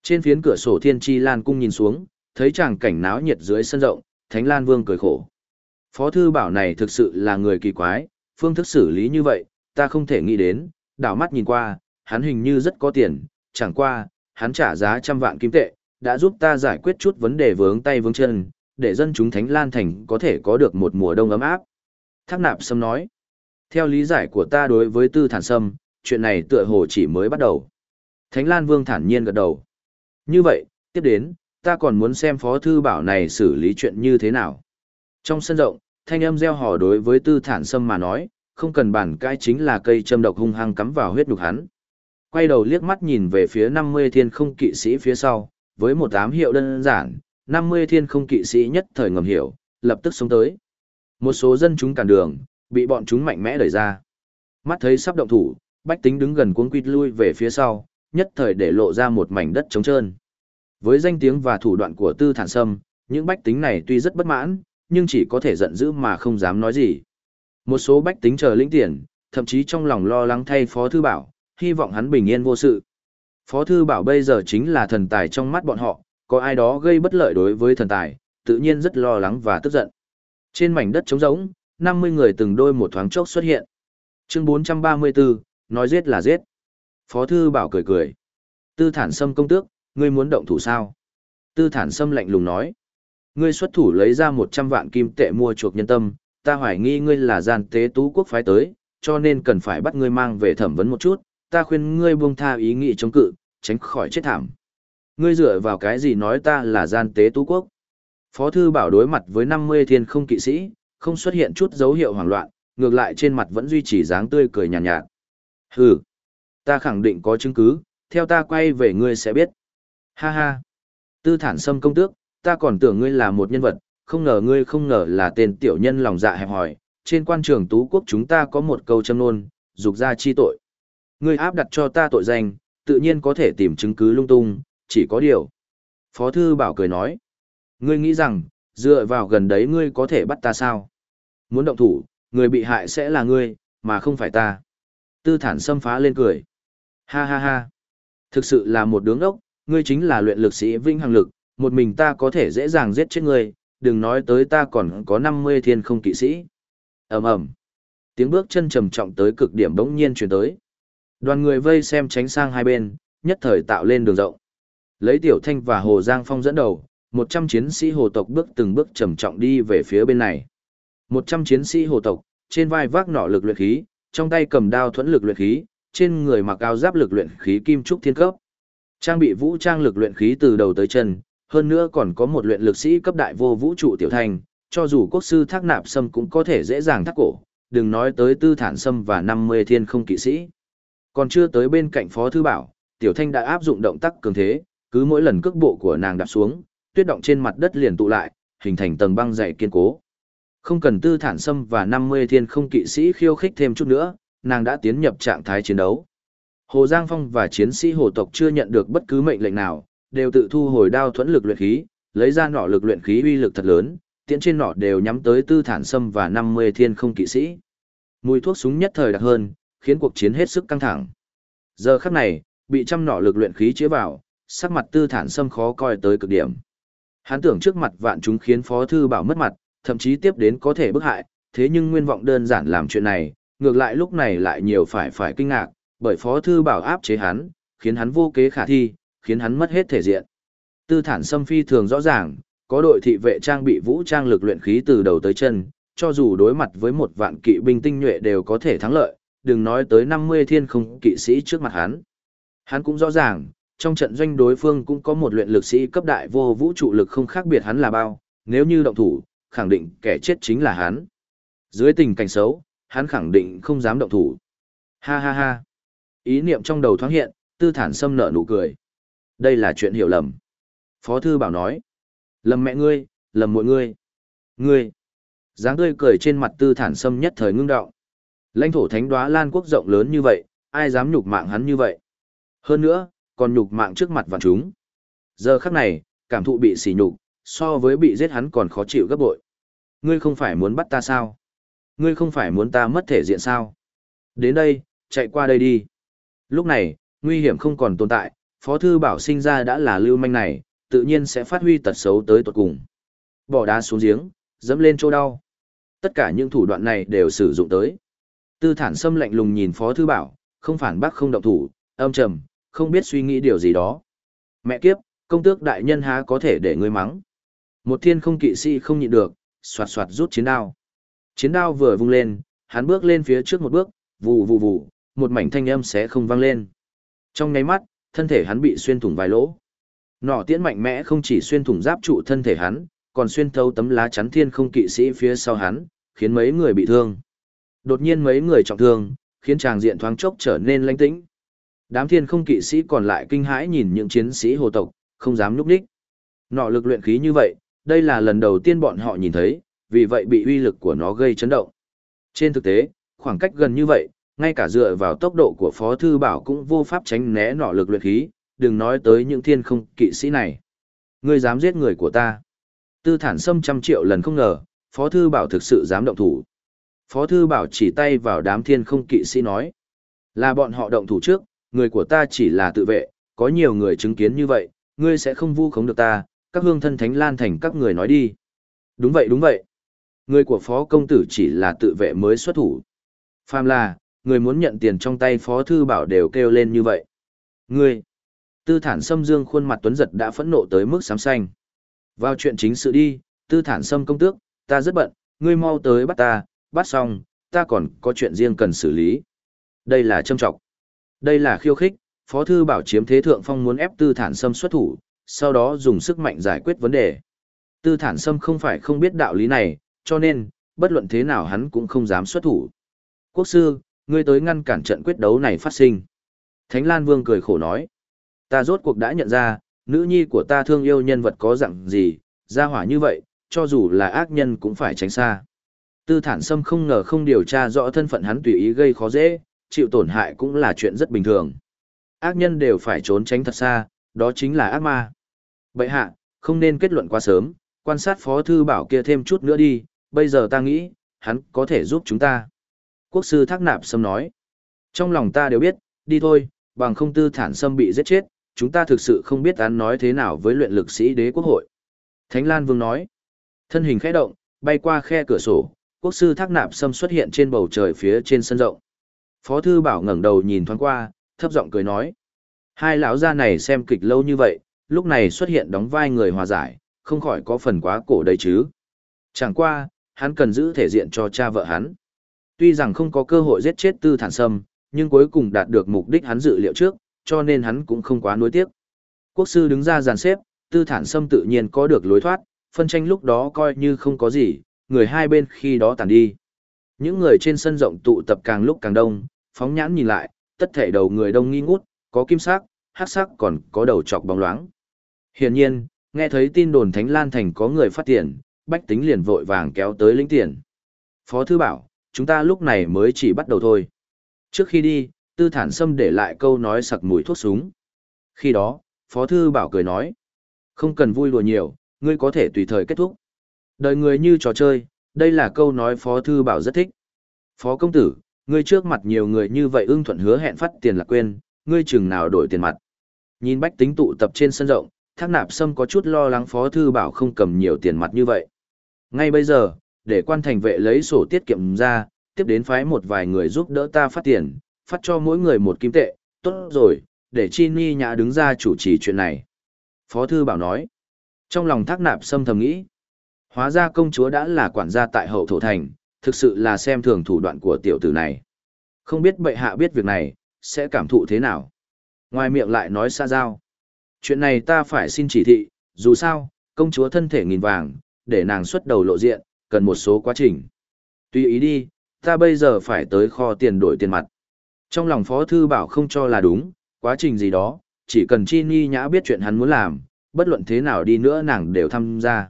Trên phiến cửa sổ Thiên Chi Lan cung nhìn xuống, thấy chàng cảnh náo nhiệt dưới sân rộng, Thánh Lan Vương cười khổ. Phó thư bảo này thực sự là người kỳ quái, phương thức xử lý như vậy, ta không thể nghĩ đến, đảo mắt nhìn qua, hắn hình như rất có tiền, chẳng qua, hắn trả giá trăm vạn kim tệ, đã giúp ta giải quyết chút vấn đề vướng tay vướng chân, để dân chúng Thánh Lan Thành có thể có được một mùa đông ấm áp. Thác nạp sâm nói, theo lý giải của ta đối với tư thản sâm, chuyện này tựa hồ chỉ mới bắt đầu. Thánh Lan Vương thản nhiên gật đầu. Như vậy, tiếp đến, ta còn muốn xem phó thư bảo này xử lý chuyện như thế nào. Trong sân rộng, thanh âm gieo hò đối với tư thản sâm mà nói, không cần bản cai chính là cây châm độc hung hăng cắm vào huyết nhục hắn. Quay đầu liếc mắt nhìn về phía 50 thiên không kỵ sĩ phía sau, với một ám hiệu đơn giản, 50 thiên không kỵ sĩ nhất thời ngầm hiểu, lập tức xuống tới. Một số dân chúng cản đường, bị bọn chúng mạnh mẽ đẩy ra. Mắt thấy sắp động thủ, bách tính đứng gần cuống quýt lui về phía sau, nhất thời để lộ ra một mảnh đất trống trơn. Với danh tiếng và thủ đoạn của Tư Thản Sâm, những bách tính này tuy rất bất mãn, nhưng chỉ có thể giận dữ mà không dám nói gì. Một số bách tính chờ lĩnh tiền, thậm chí trong lòng lo lắng thay Phó Thư Bảo, hy vọng hắn bình yên vô sự. Phó Thư Bảo bây giờ chính là thần tài trong mắt bọn họ, có ai đó gây bất lợi đối với thần tài, tự nhiên rất lo lắng và tức giận. Trên mảnh đất trống rỗng, 50 người từng đôi một thoáng chốc xuất hiện. Chương 434, nói giết là giết. Phó Thư Bảo cười cười. Tư thản sâm công tước, ngươi muốn động thủ sao? Tư thản sâm lạnh lùng nói. Ngươi xuất thủ lấy ra 100 vạn kim tệ mua chuộc nhân tâm, ta hoài nghi ngươi là gian tế tú quốc phái tới, cho nên cần phải bắt ngươi mang về thẩm vấn một chút, ta khuyên ngươi buông tha ý nghĩ chống cự, tránh khỏi chết thảm. Ngươi dựa vào cái gì nói ta là gian tế tú quốc? Phó thư bảo đối mặt với 50 thiên không kỵ sĩ, không xuất hiện chút dấu hiệu hoảng loạn, ngược lại trên mặt vẫn duy trì dáng tươi cười nhàn nhạt, nhạt. Hừ, ta khẳng định có chứng cứ, theo ta quay về ngươi sẽ biết. Ha ha. Tư thản sâm công tước, ta còn tưởng ngươi là một nhân vật, không ngờ ngươi không ngờ là tên tiểu nhân lòng dạ hẹp hòi. Trên quan trường tú quốc chúng ta có một câu châm nôn, dục ra chi tội. Ngươi áp đặt cho ta tội danh, tự nhiên có thể tìm chứng cứ lung tung, chỉ có điều. Phó thư bảo cười nói. Ngươi nghĩ rằng, dựa vào gần đấy ngươi có thể bắt ta sao? Muốn động thủ, người bị hại sẽ là ngươi, mà không phải ta. Tư thản xâm phá lên cười. Ha ha ha. Thực sự là một đứa ốc, ngươi chính là luyện lực sĩ vinh hằng lực, một mình ta có thể dễ dàng giết chết ngươi, đừng nói tới ta còn có 50 thiên không kỵ sĩ. ầm ầm Tiếng bước chân trầm trọng tới cực điểm bỗng nhiên chuyển tới. Đoàn người vây xem tránh sang hai bên, nhất thời tạo lên đường rộng. Lấy Tiểu Thanh và Hồ Giang Phong dẫn đầu, 100 chiến sĩ hồ tộc bước từng bước trầm trọng đi về phía bên này. 100 chiến sĩ hồ tộc, trên vai vác nỏ lực luyện khí, trong tay cầm đao thuẫn lực luyện khí, trên người mặc áo giáp lực luyện khí kim trúc thiên cấp. Trang bị vũ trang lực luyện khí từ đầu tới chân, hơn nữa còn có một luyện lực sĩ cấp đại vô vũ trụ tiểu thành, cho dù quốc sư thác nạp sâm cũng có thể dễ dàng thác cổ, đừng nói tới tư thản sâm và 50 thiên không kỵ sĩ. Còn chưa tới bên cạnh phó thư bảo, tiểu thanh đã áp dụng động tác cường thế, cứ mỗi lần cước bộ của nàng đạp xuống, tuyết động trên mặt đất liền tụ lại, hình thành tầng băng dày kiên cố. Không cần tư thản sâm và 50 thiên không kỵ sĩ khiêu khích thêm chút nữa, nàng đã tiến nhập trạng thái chiến đấu. Hồ Giang Phong và chiến sĩ hồ tộc chưa nhận được bất cứ mệnh lệnh nào, đều tự thu hồi đao thuẫn lực luyện khí, lấy ra nỏ lực luyện khí uy lực thật lớn, tiễn trên nỏ đều nhắm tới tư thản sâm và 50 thiên không kỵ sĩ. Mùi thuốc súng nhất thời đặc hơn, khiến cuộc chiến hết sức căng thẳng. Giờ khắc này, bị trăm nỏ lực luyện khí chế vào, sắc mặt tư thản sâm khó coi tới cực điểm. Hắn tưởng trước mặt vạn chúng khiến Phó Thư Bảo mất mặt, thậm chí tiếp đến có thể bức hại, thế nhưng nguyên vọng đơn giản làm chuyện này, ngược lại lúc này lại nhiều phải phải kinh ngạc, bởi Phó Thư Bảo áp chế hắn, khiến hắn vô kế khả thi, khiến hắn mất hết thể diện. Tư thản xâm phi thường rõ ràng, có đội thị vệ trang bị vũ trang lực luyện khí từ đầu tới chân, cho dù đối mặt với một vạn kỵ binh tinh nhuệ đều có thể thắng lợi, đừng nói tới 50 thiên không kỵ sĩ trước mặt hắn. Hắn cũng rõ ràng, trong trận doanh đối phương cũng có một luyện lực sĩ cấp đại vô vũ trụ lực không khác biệt hắn là bao, nếu như động thủ, khẳng định kẻ chết chính là hắn. Dưới tình cảnh xấu, hắn khẳng định không dám động thủ. Ha ha ha. Ý niệm trong đầu thoáng hiện, tư thản xâm nở nụ cười. Đây là chuyện hiểu lầm. Phó thư bảo nói. Lầm mẹ ngươi, lầm mọi ngươi. Ngươi. dáng tươi cười trên mặt tư thản xâm nhất thời ngưng đạo. Lãnh thổ thánh đoá lan quốc rộng lớn như vậy, ai dám nhục mạng hắn như vậy. Hơn nữa, còn nhục mạng trước mặt vạn chúng. Giờ khắc này, cảm thụ bị sỉ nhục, so với bị giết hắn còn khó chịu gấp bội. Ngươi không phải muốn bắt ta sao? Ngươi không phải muốn ta mất thể diện sao? Đến đây, chạy qua đây đi. Lúc này, nguy hiểm không còn tồn tại, Phó Thư Bảo sinh ra đã là lưu manh này, tự nhiên sẽ phát huy tật xấu tới tuột cùng. Bỏ đá xuống giếng, dẫm lên chỗ đau. Tất cả những thủ đoạn này đều sử dụng tới. Tư thản xâm lạnh lùng nhìn Phó Thư Bảo, không phản bác không động thủ, âm trầm, không biết suy nghĩ điều gì đó. Mẹ kiếp, công tước đại nhân há có thể để ngươi mắng. Một thiên không kỵ sĩ không nhịn được, soạt soạt rút chiến đao. Chiến đao vừa vung lên, hắn bước lên phía trước một bước, vù vù vù, một mảnh thanh âm sẽ không vang lên. Trong nháy mắt, thân thể hắn bị xuyên thủng vài lỗ. Nỏ tiễn mạnh mẽ không chỉ xuyên thủng giáp trụ thân thể hắn, còn xuyên thấu tấm lá chắn thiên không kỵ sĩ phía sau hắn, khiến mấy người bị thương. Đột nhiên mấy người trọng thương, khiến tràng diện thoáng chốc trở nên lãnh tĩnh. Đám thiên không kỵ sĩ còn lại kinh hãi nhìn những chiến sĩ hồ tộc, không dám núp đích. Nọ lực luyện khí như vậy, đây là lần đầu tiên bọn họ nhìn thấy, vì vậy bị uy lực của nó gây chấn động. Trên thực tế, khoảng cách gần như vậy, ngay cả dựa vào tốc độ của Phó Thư Bảo cũng vô pháp tránh né nọ lực luyện khí, đừng nói tới những thiên không kỵ sĩ này. Ngươi dám giết người của ta. Tư thản xâm trăm triệu lần không ngờ, Phó Thư Bảo thực sự dám động thủ. Phó Thư Bảo chỉ tay vào đám thiên không kỵ sĩ nói. Là bọn họ động thủ trước, người của ta chỉ là tự vệ, có nhiều người chứng kiến như vậy, ngươi sẽ không vu khống được ta, các hương thân thánh lan thành các người nói đi. Đúng vậy đúng vậy. Người của phó công tử chỉ là tự vệ mới xuất thủ. Phàm là, người muốn nhận tiền trong tay phó thư bảo đều kêu lên như vậy. người tư thản xâm dương khuôn mặt tuấn giật đã phẫn nộ tới mức sám xanh. Vào chuyện chính sự đi, tư thản xâm công tước, ta rất bận, ngươi mau tới bắt ta, bắt xong, ta còn có chuyện riêng cần xử lý. Đây là châm trọng. Đây là khiêu khích, phó thư bảo chiếm thế thượng phong muốn ép tư thản xâm xuất thủ, sau đó dùng sức mạnh giải quyết vấn đề. Tư thản Sâm không phải không biết đạo lý này, cho nên, bất luận thế nào hắn cũng không dám xuất thủ. Quốc sư, ngươi tới ngăn cản trận quyết đấu này phát sinh. Thánh Lan Vương cười khổ nói. Ta rốt cuộc đã nhận ra, nữ nhi của ta thương yêu nhân vật có dạng gì, ra hỏa như vậy, cho dù là ác nhân cũng phải tránh xa. Tư thản sâm không ngờ không điều tra rõ thân phận hắn tùy ý gây khó dễ, chịu tổn hại cũng là chuyện rất bình thường. Ác nhân đều phải trốn tránh thật xa, đó chính là ác ma. Bậy hạ, không nên kết luận quá sớm, quan sát phó thư bảo kia thêm chút nữa đi, bây giờ ta nghĩ, hắn có thể giúp chúng ta. Quốc sư Thác Nạp Sâm nói, trong lòng ta đều biết, đi thôi, bằng không tư thản sâm bị giết chết, chúng ta thực sự không biết án nói thế nào với luyện lực sĩ đế quốc hội. Thánh Lan Vương nói, thân hình khẽ động, bay qua khe cửa sổ, quốc sư Thác Nạp Sâm xuất hiện trên bầu trời phía trên sân rộng. Phó thư bảo ngẩng đầu nhìn thoáng qua, thấp giọng cười nói, hai lão gia này xem kịch lâu như vậy, lúc này xuất hiện đóng vai người hòa giải, không khỏi có phần quá cổ đấy chứ. Chẳng qua, hắn cần giữ thể diện cho cha vợ hắn. Tuy rằng không có cơ hội giết chết tư thản sâm, nhưng cuối cùng đạt được mục đích hắn dự liệu trước, cho nên hắn cũng không quá nuối tiếc. Quốc sư đứng ra dàn xếp, tư thản sâm tự nhiên có được lối thoát, phân tranh lúc đó coi như không có gì, người hai bên khi đó tàn đi. Những người trên sân rộng tụ tập càng lúc càng đông, phóng nhãn nhìn lại, tất thể đầu người đông nghi ngút, có kim sắc, hắc sắc còn có đầu trọc bóng loáng. Hiển nhiên, nghe thấy tin đồn Thánh Lan Thành có người phát tiền, bách tính liền vội vàng kéo tới lĩnh tiền. Phó Thư bảo, chúng ta lúc này mới chỉ bắt đầu thôi. Trước khi đi, Tư Thản Sâm để lại câu nói sặc mùi thuốc súng. Khi đó, Phó Thư bảo cười nói, không cần vui đùa nhiều, ngươi có thể tùy thời kết thúc. Đời người như trò chơi, đây là câu nói Phó Thư bảo rất thích. Phó công tử, ngươi trước mặt nhiều người như vậy ưng thuận hứa hẹn phát tiền là quên, ngươi chừng nào đổi tiền mặt. Nhìn bách tính tụ tập trên sân rộng, thác nạp sâm có chút lo lắng phó thư bảo không cầm nhiều tiền mặt như vậy. Ngay bây giờ, để quan thành vệ lấy sổ tiết kiệm ra, tiếp đến phái một vài người giúp đỡ ta phát tiền, phát cho mỗi người một kim tệ, tốt rồi, để chi ni nhã đứng ra chủ trì chuyện này. Phó thư bảo nói, trong lòng thác nạp sâm thầm nghĩ, hóa ra công chúa đã là quản gia tại hậu thổ thành, thực sự là xem thường thủ đoạn của tiểu tử này. Không biết bệ hạ biết việc này, sẽ cảm thụ thế nào. Ngoài miệng lại nói xa giao chuyện này ta phải xin chỉ thị, dù sao, công chúa thân thể nghìn vàng, để nàng xuất đầu lộ diện, cần một số quá trình. Tùy ý đi, ta bây giờ phải tới kho tiền đổi tiền mặt. Trong lòng Phó Thư Bảo không cho là đúng, quá trình gì đó, chỉ cần Chi Ni Nhã biết chuyện hắn muốn làm, bất luận thế nào đi nữa nàng đều tham gia.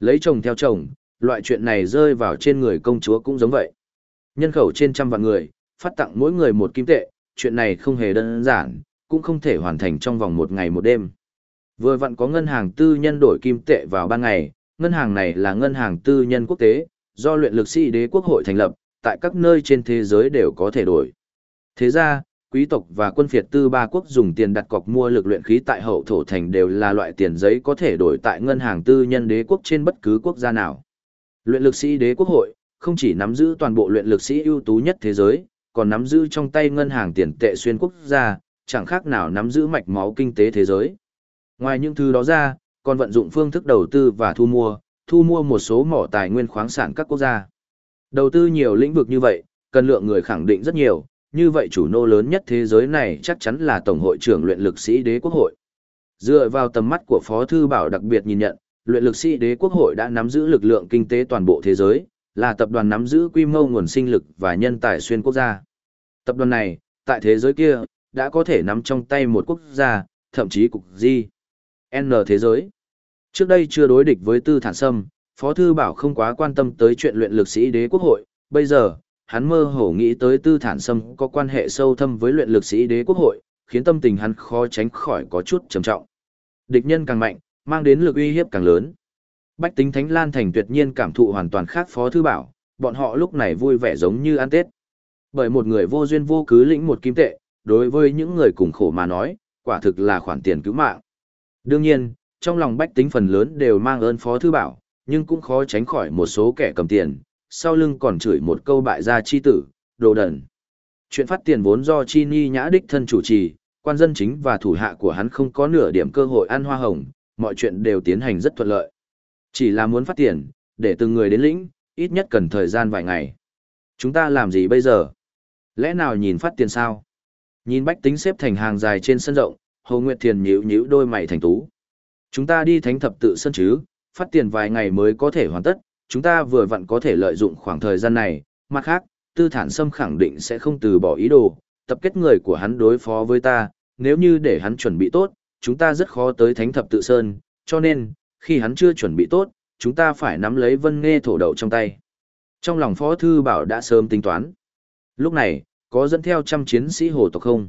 Lấy chồng theo chồng, loại chuyện này rơi vào trên người công chúa cũng giống vậy. Nhân khẩu trên trăm vạn người, phát tặng mỗi người một kim tệ, chuyện này không hề đơn giản, cũng không thể hoàn thành trong vòng một ngày một đêm. Vừa vặn có ngân hàng tư nhân đổi kim tệ vào ban ngày, ngân hàng này là ngân hàng tư nhân quốc tế, do luyện lực sĩ đế quốc hội thành lập, tại các nơi trên thế giới đều có thể đổi. Thế ra, quý tộc và quân phiệt tư ba quốc dùng tiền đặt cọc mua lực luyện khí tại hậu thổ thành đều là loại tiền giấy có thể đổi tại ngân hàng tư nhân đế quốc trên bất cứ quốc gia nào. Luyện lực sĩ đế quốc hội không chỉ nắm giữ toàn bộ luyện lực sĩ ưu tú nhất thế giới, còn nắm giữ trong tay ngân hàng tiền tệ xuyên quốc gia, chẳng khác nào nắm giữ mạch máu kinh tế thế giới. Ngoài những thứ đó ra, còn vận dụng phương thức đầu tư và thu mua, thu mua một số mỏ tài nguyên khoáng sản các quốc gia. Đầu tư nhiều lĩnh vực như vậy, cần lượng người khẳng định rất nhiều, như vậy chủ nô lớn nhất thế giới này chắc chắn là Tổng hội trưởng luyện lực sĩ đế quốc hội. Dựa vào tầm mắt của Phó Thư Bảo đặc biệt nhìn nhận, luyện lực sĩ đế quốc hội đã nắm giữ lực lượng kinh tế toàn bộ thế giới, là tập đoàn nắm giữ quy mô nguồn sinh lực và nhân tài xuyên quốc gia. Tập đoàn này, tại thế giới kia, đã có thể nắm trong tay một quốc gia, thậm chí cục di. N thế giới. Trước đây chưa đối địch với Tư Thản Sâm, Phó Thư Bảo không quá quan tâm tới chuyện luyện lực sĩ đế quốc hội, bây giờ, hắn mơ hồ nghĩ tới Tư Thản Sâm có quan hệ sâu thâm với luyện lực sĩ đế quốc hội, khiến tâm tình hắn khó tránh khỏi có chút trầm trọng. Địch nhân càng mạnh, mang đến lực uy hiếp càng lớn. Bách tính Thánh Lan Thành tuyệt nhiên cảm thụ hoàn toàn khác Phó Thư Bảo, bọn họ lúc này vui vẻ giống như ăn Tết. Bởi một người vô duyên vô cứ lĩnh một kim tệ, đối với những người cùng khổ mà nói, quả thực là khoản tiền cứu mạng. Đương nhiên, trong lòng bách tính phần lớn đều mang ơn Phó Thư Bảo, nhưng cũng khó tránh khỏi một số kẻ cầm tiền, sau lưng còn chửi một câu bại gia chi tử, đồ đần. Chuyện phát tiền vốn do Chi Ni nhã đích thân chủ trì, quan dân chính và thủ hạ của hắn không có nửa điểm cơ hội ăn hoa hồng, mọi chuyện đều tiến hành rất thuận lợi. Chỉ là muốn phát tiền, để từng người đến lĩnh, ít nhất cần thời gian vài ngày. Chúng ta làm gì bây giờ? Lẽ nào nhìn phát tiền sao? Nhìn bách tính xếp thành hàng dài trên sân rộng, Hồ Nguyệt Thiền nhíu nhíu đôi mày thành tú. Chúng ta đi thánh thập tự sân chứ, phát tiền vài ngày mới có thể hoàn tất, chúng ta vừa vặn có thể lợi dụng khoảng thời gian này. Mặt khác, tư thản sâm khẳng định sẽ không từ bỏ ý đồ, tập kết người của hắn đối phó với ta, nếu như để hắn chuẩn bị tốt, chúng ta rất khó tới thánh thập tự sơn, cho nên, khi hắn chưa chuẩn bị tốt, chúng ta phải nắm lấy vân nghe thổ đậu trong tay. Trong lòng Phó Thư Bảo đã sớm tính toán. Lúc này, có dẫn theo trăm chiến sĩ hồ tộc không?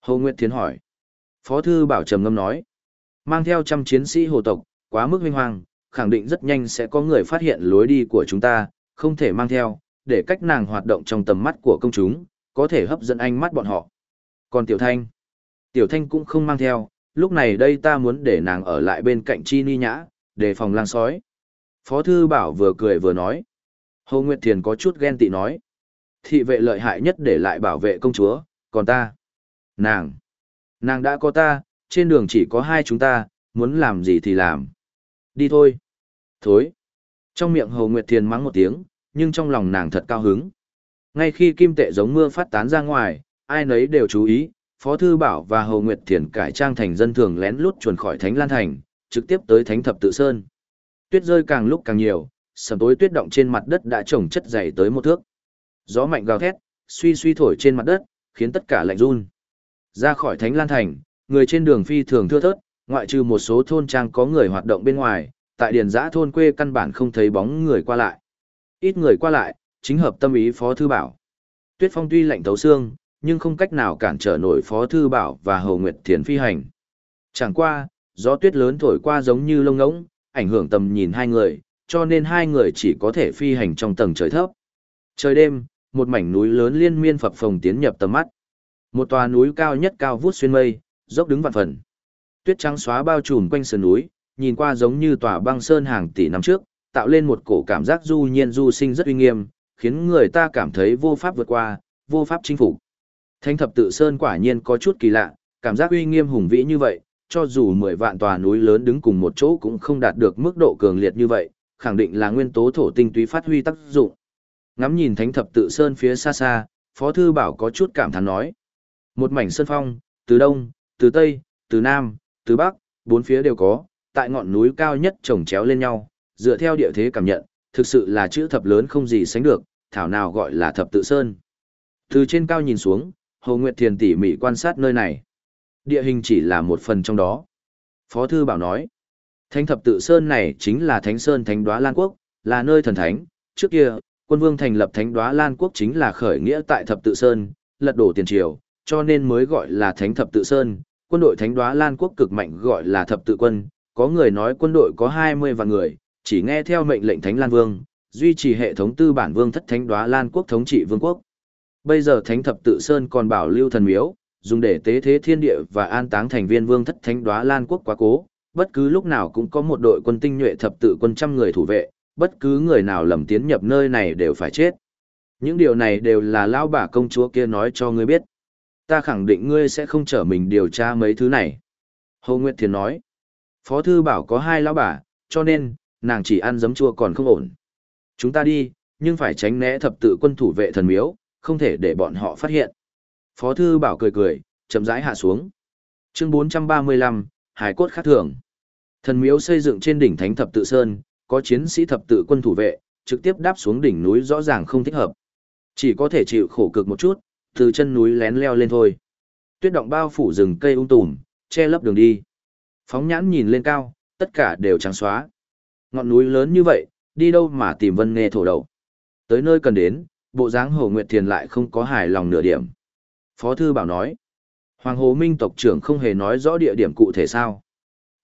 Hồ Nguyệt Thiến hỏi. Phó Thư Bảo trầm ngâm nói. Mang theo trăm chiến sĩ hồ tộc, quá mức vinh hoàng, khẳng định rất nhanh sẽ có người phát hiện lối đi của chúng ta, không thể mang theo, để cách nàng hoạt động trong tầm mắt của công chúng, có thể hấp dẫn ánh mắt bọn họ. Còn Tiểu Thanh? Tiểu Thanh cũng không mang theo, lúc này đây ta muốn để nàng ở lại bên cạnh Chi Ni Nhã, để phòng lang sói. Phó Thư Bảo vừa cười vừa nói. Hồ Nguyệt Thiền có chút ghen tị nói. Thị vệ lợi hại nhất để lại bảo vệ công chúa, còn ta. Nàng. Nàng đã có ta, trên đường chỉ có hai chúng ta, muốn làm gì thì làm. Đi thôi. Thối. Trong miệng Hồ Nguyệt Thiền mắng một tiếng, nhưng trong lòng nàng thật cao hứng. Ngay khi kim tệ giống mưa phát tán ra ngoài, ai nấy đều chú ý, Phó Thư Bảo và Hồ Nguyệt Thiền cải trang thành dân thường lén lút chuồn khỏi Thánh Lan Thành, trực tiếp tới Thánh Thập Tự Sơn. Tuyết rơi càng lúc càng nhiều, sầm tối tuyết động trên mặt đất đã trồng chất dày tới một thước. Gió mạnh gào thét, suy suy thổi trên mặt đất, khiến tất cả lạnh run. Ra khỏi Thánh Lan Thành, người trên đường phi thường thưa thớt, ngoại trừ một số thôn trang có người hoạt động bên ngoài, tại điền giã thôn quê căn bản không thấy bóng người qua lại. Ít người qua lại, chính hợp tâm ý Phó Thư Bảo. Tuyết phong tuy lạnh thấu xương, nhưng không cách nào cản trở nổi Phó Thư Bảo và Hầu Nguyệt Thiền phi hành. Chẳng qua, gió tuyết lớn thổi qua giống như lông ngỗng, ảnh hưởng tầm nhìn hai người, cho nên hai người chỉ có thể phi hành trong tầng trời thấp. Trời đêm, một mảnh núi lớn liên miên phập phồng tiến nhập tầm mắt. Một tòa núi cao nhất cao vút xuyên mây, dốc đứng vạn phần. Tuyết trắng xóa bao trùm quanh sườn núi, nhìn qua giống như tòa băng sơn hàng tỷ năm trước, tạo lên một cổ cảm giác du nhiên du sinh rất uy nghiêm, khiến người ta cảm thấy vô pháp vượt qua, vô pháp chinh phục. Thánh thập tự sơn quả nhiên có chút kỳ lạ, cảm giác uy nghiêm hùng vĩ như vậy, cho dù 10 vạn tòa núi lớn đứng cùng một chỗ cũng không đạt được mức độ cường liệt như vậy, khẳng định là nguyên tố thổ tinh túy phát huy tác dụng. Ngắm nhìn thánh thập tự sơn phía xa xa, Phó Thư Bảo có chút cảm thán nói. Một mảnh sơn phong, từ đông, từ tây, từ nam, từ bắc, bốn phía đều có, tại ngọn núi cao nhất trồng chéo lên nhau, dựa theo địa thế cảm nhận, thực sự là chữ thập lớn không gì sánh được, thảo nào gọi là thập tự sơn. Từ trên cao nhìn xuống, Hồ Nguyệt Thiền tỉ mỉ quan sát nơi này. Địa hình chỉ là một phần trong đó. Phó Thư Bảo nói, Thánh thập tự sơn này chính là Thánh Sơn Thánh Đoá Lan Quốc, là nơi thần thánh. Trước kia, quân vương thành lập Thánh Đoá Lan Quốc chính là khởi nghĩa tại thập tự sơn, lật đổ tiền triều, cho nên mới gọi là Thánh thập tự sơn. Quân đội Thánh Đoá Lan Quốc cực mạnh gọi là thập tự quân, có người nói quân đội có 20 vạn người, chỉ nghe theo mệnh lệnh Thánh Lan Vương, duy trì hệ thống tư bản vương thất Thánh Đoá Lan Quốc thống trị vương quốc. Bây giờ Thánh thập tự sơn còn bảo lưu thần miếu, dùng để tế thế thiên địa và an táng thành viên vương thất Thánh Đoá Lan Quốc quá cố, bất cứ lúc nào cũng có một đội quân tinh nhuệ thập tự quân trăm người thủ vệ, bất cứ người nào lầm tiến nhập nơi này đều phải chết. Những điều này đều là lão bà công chúa kia nói cho ngươi biết. Ta khẳng định ngươi sẽ không trở mình điều tra mấy thứ này. Hồ Nguyệt Thiền nói. Phó thư bảo có hai lão bà, cho nên, nàng chỉ ăn giấm chua còn không ổn. Chúng ta đi, nhưng phải tránh né thập tự quân thủ vệ thần miếu, không thể để bọn họ phát hiện. Phó thư bảo cười cười, chậm rãi hạ xuống. Chương 435, Hải cốt khác thường. Thần miếu xây dựng trên đỉnh Thánh Thập Tự Sơn, có chiến sĩ thập tự quân thủ vệ, trực tiếp đáp xuống đỉnh núi rõ ràng không thích hợp. Chỉ có thể chịu khổ cực một chút, từ chân núi lén leo lên thôi. Tuyết động bao phủ rừng cây ung tùm, che lấp đường đi. Phóng nhãn nhìn lên cao, tất cả đều trắng xóa. Ngọn núi lớn như vậy, đi đâu mà tìm vân nghe thổ đầu. Tới nơi cần đến, bộ dáng Hồ Nguyệt Thiền lại không có hài lòng nửa điểm. Phó Thư Bảo nói, Hoàng Hồ Minh tộc trưởng không hề nói rõ địa điểm cụ thể sao.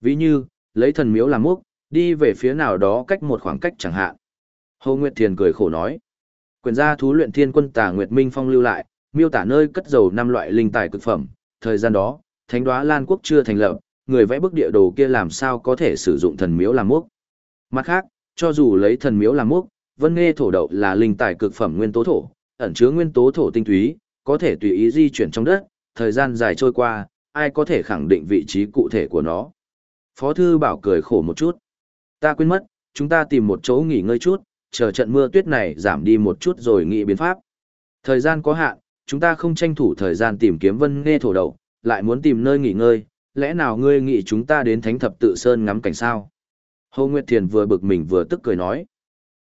Ví như, lấy thần miếu làm mốc, đi về phía nào đó cách một khoảng cách chẳng hạn. Hồ Nguyệt Thiền cười khổ nói, quyền gia thú luyện thiên quân tà Nguyệt Minh Phong lưu lại, miêu tả nơi cất dầu năm loại linh tài cực phẩm, thời gian đó, thánh đoá Lan Quốc chưa thành lập, người vẽ bức địa đồ kia làm sao có thể sử dụng thần miếu làm mốc. Mặt khác, cho dù lấy thần miếu làm mốc, vân nghe thổ đậu là linh tài cực phẩm nguyên tố thổ, ẩn chứa nguyên tố thổ tinh túy, có thể tùy ý di chuyển trong đất, thời gian dài trôi qua, ai có thể khẳng định vị trí cụ thể của nó. Phó thư bảo cười khổ một chút. Ta quên mất, chúng ta tìm một chỗ nghỉ ngơi chút, chờ trận mưa tuyết này giảm đi một chút rồi nghĩ biến pháp. Thời gian có hạn, chúng ta không tranh thủ thời gian tìm kiếm vân nghe thổ đầu, lại muốn tìm nơi nghỉ ngơi, lẽ nào ngươi nghĩ chúng ta đến thánh thập tự sơn ngắm cảnh sao? Hồ Nguyệt Thiền vừa bực mình vừa tức cười nói.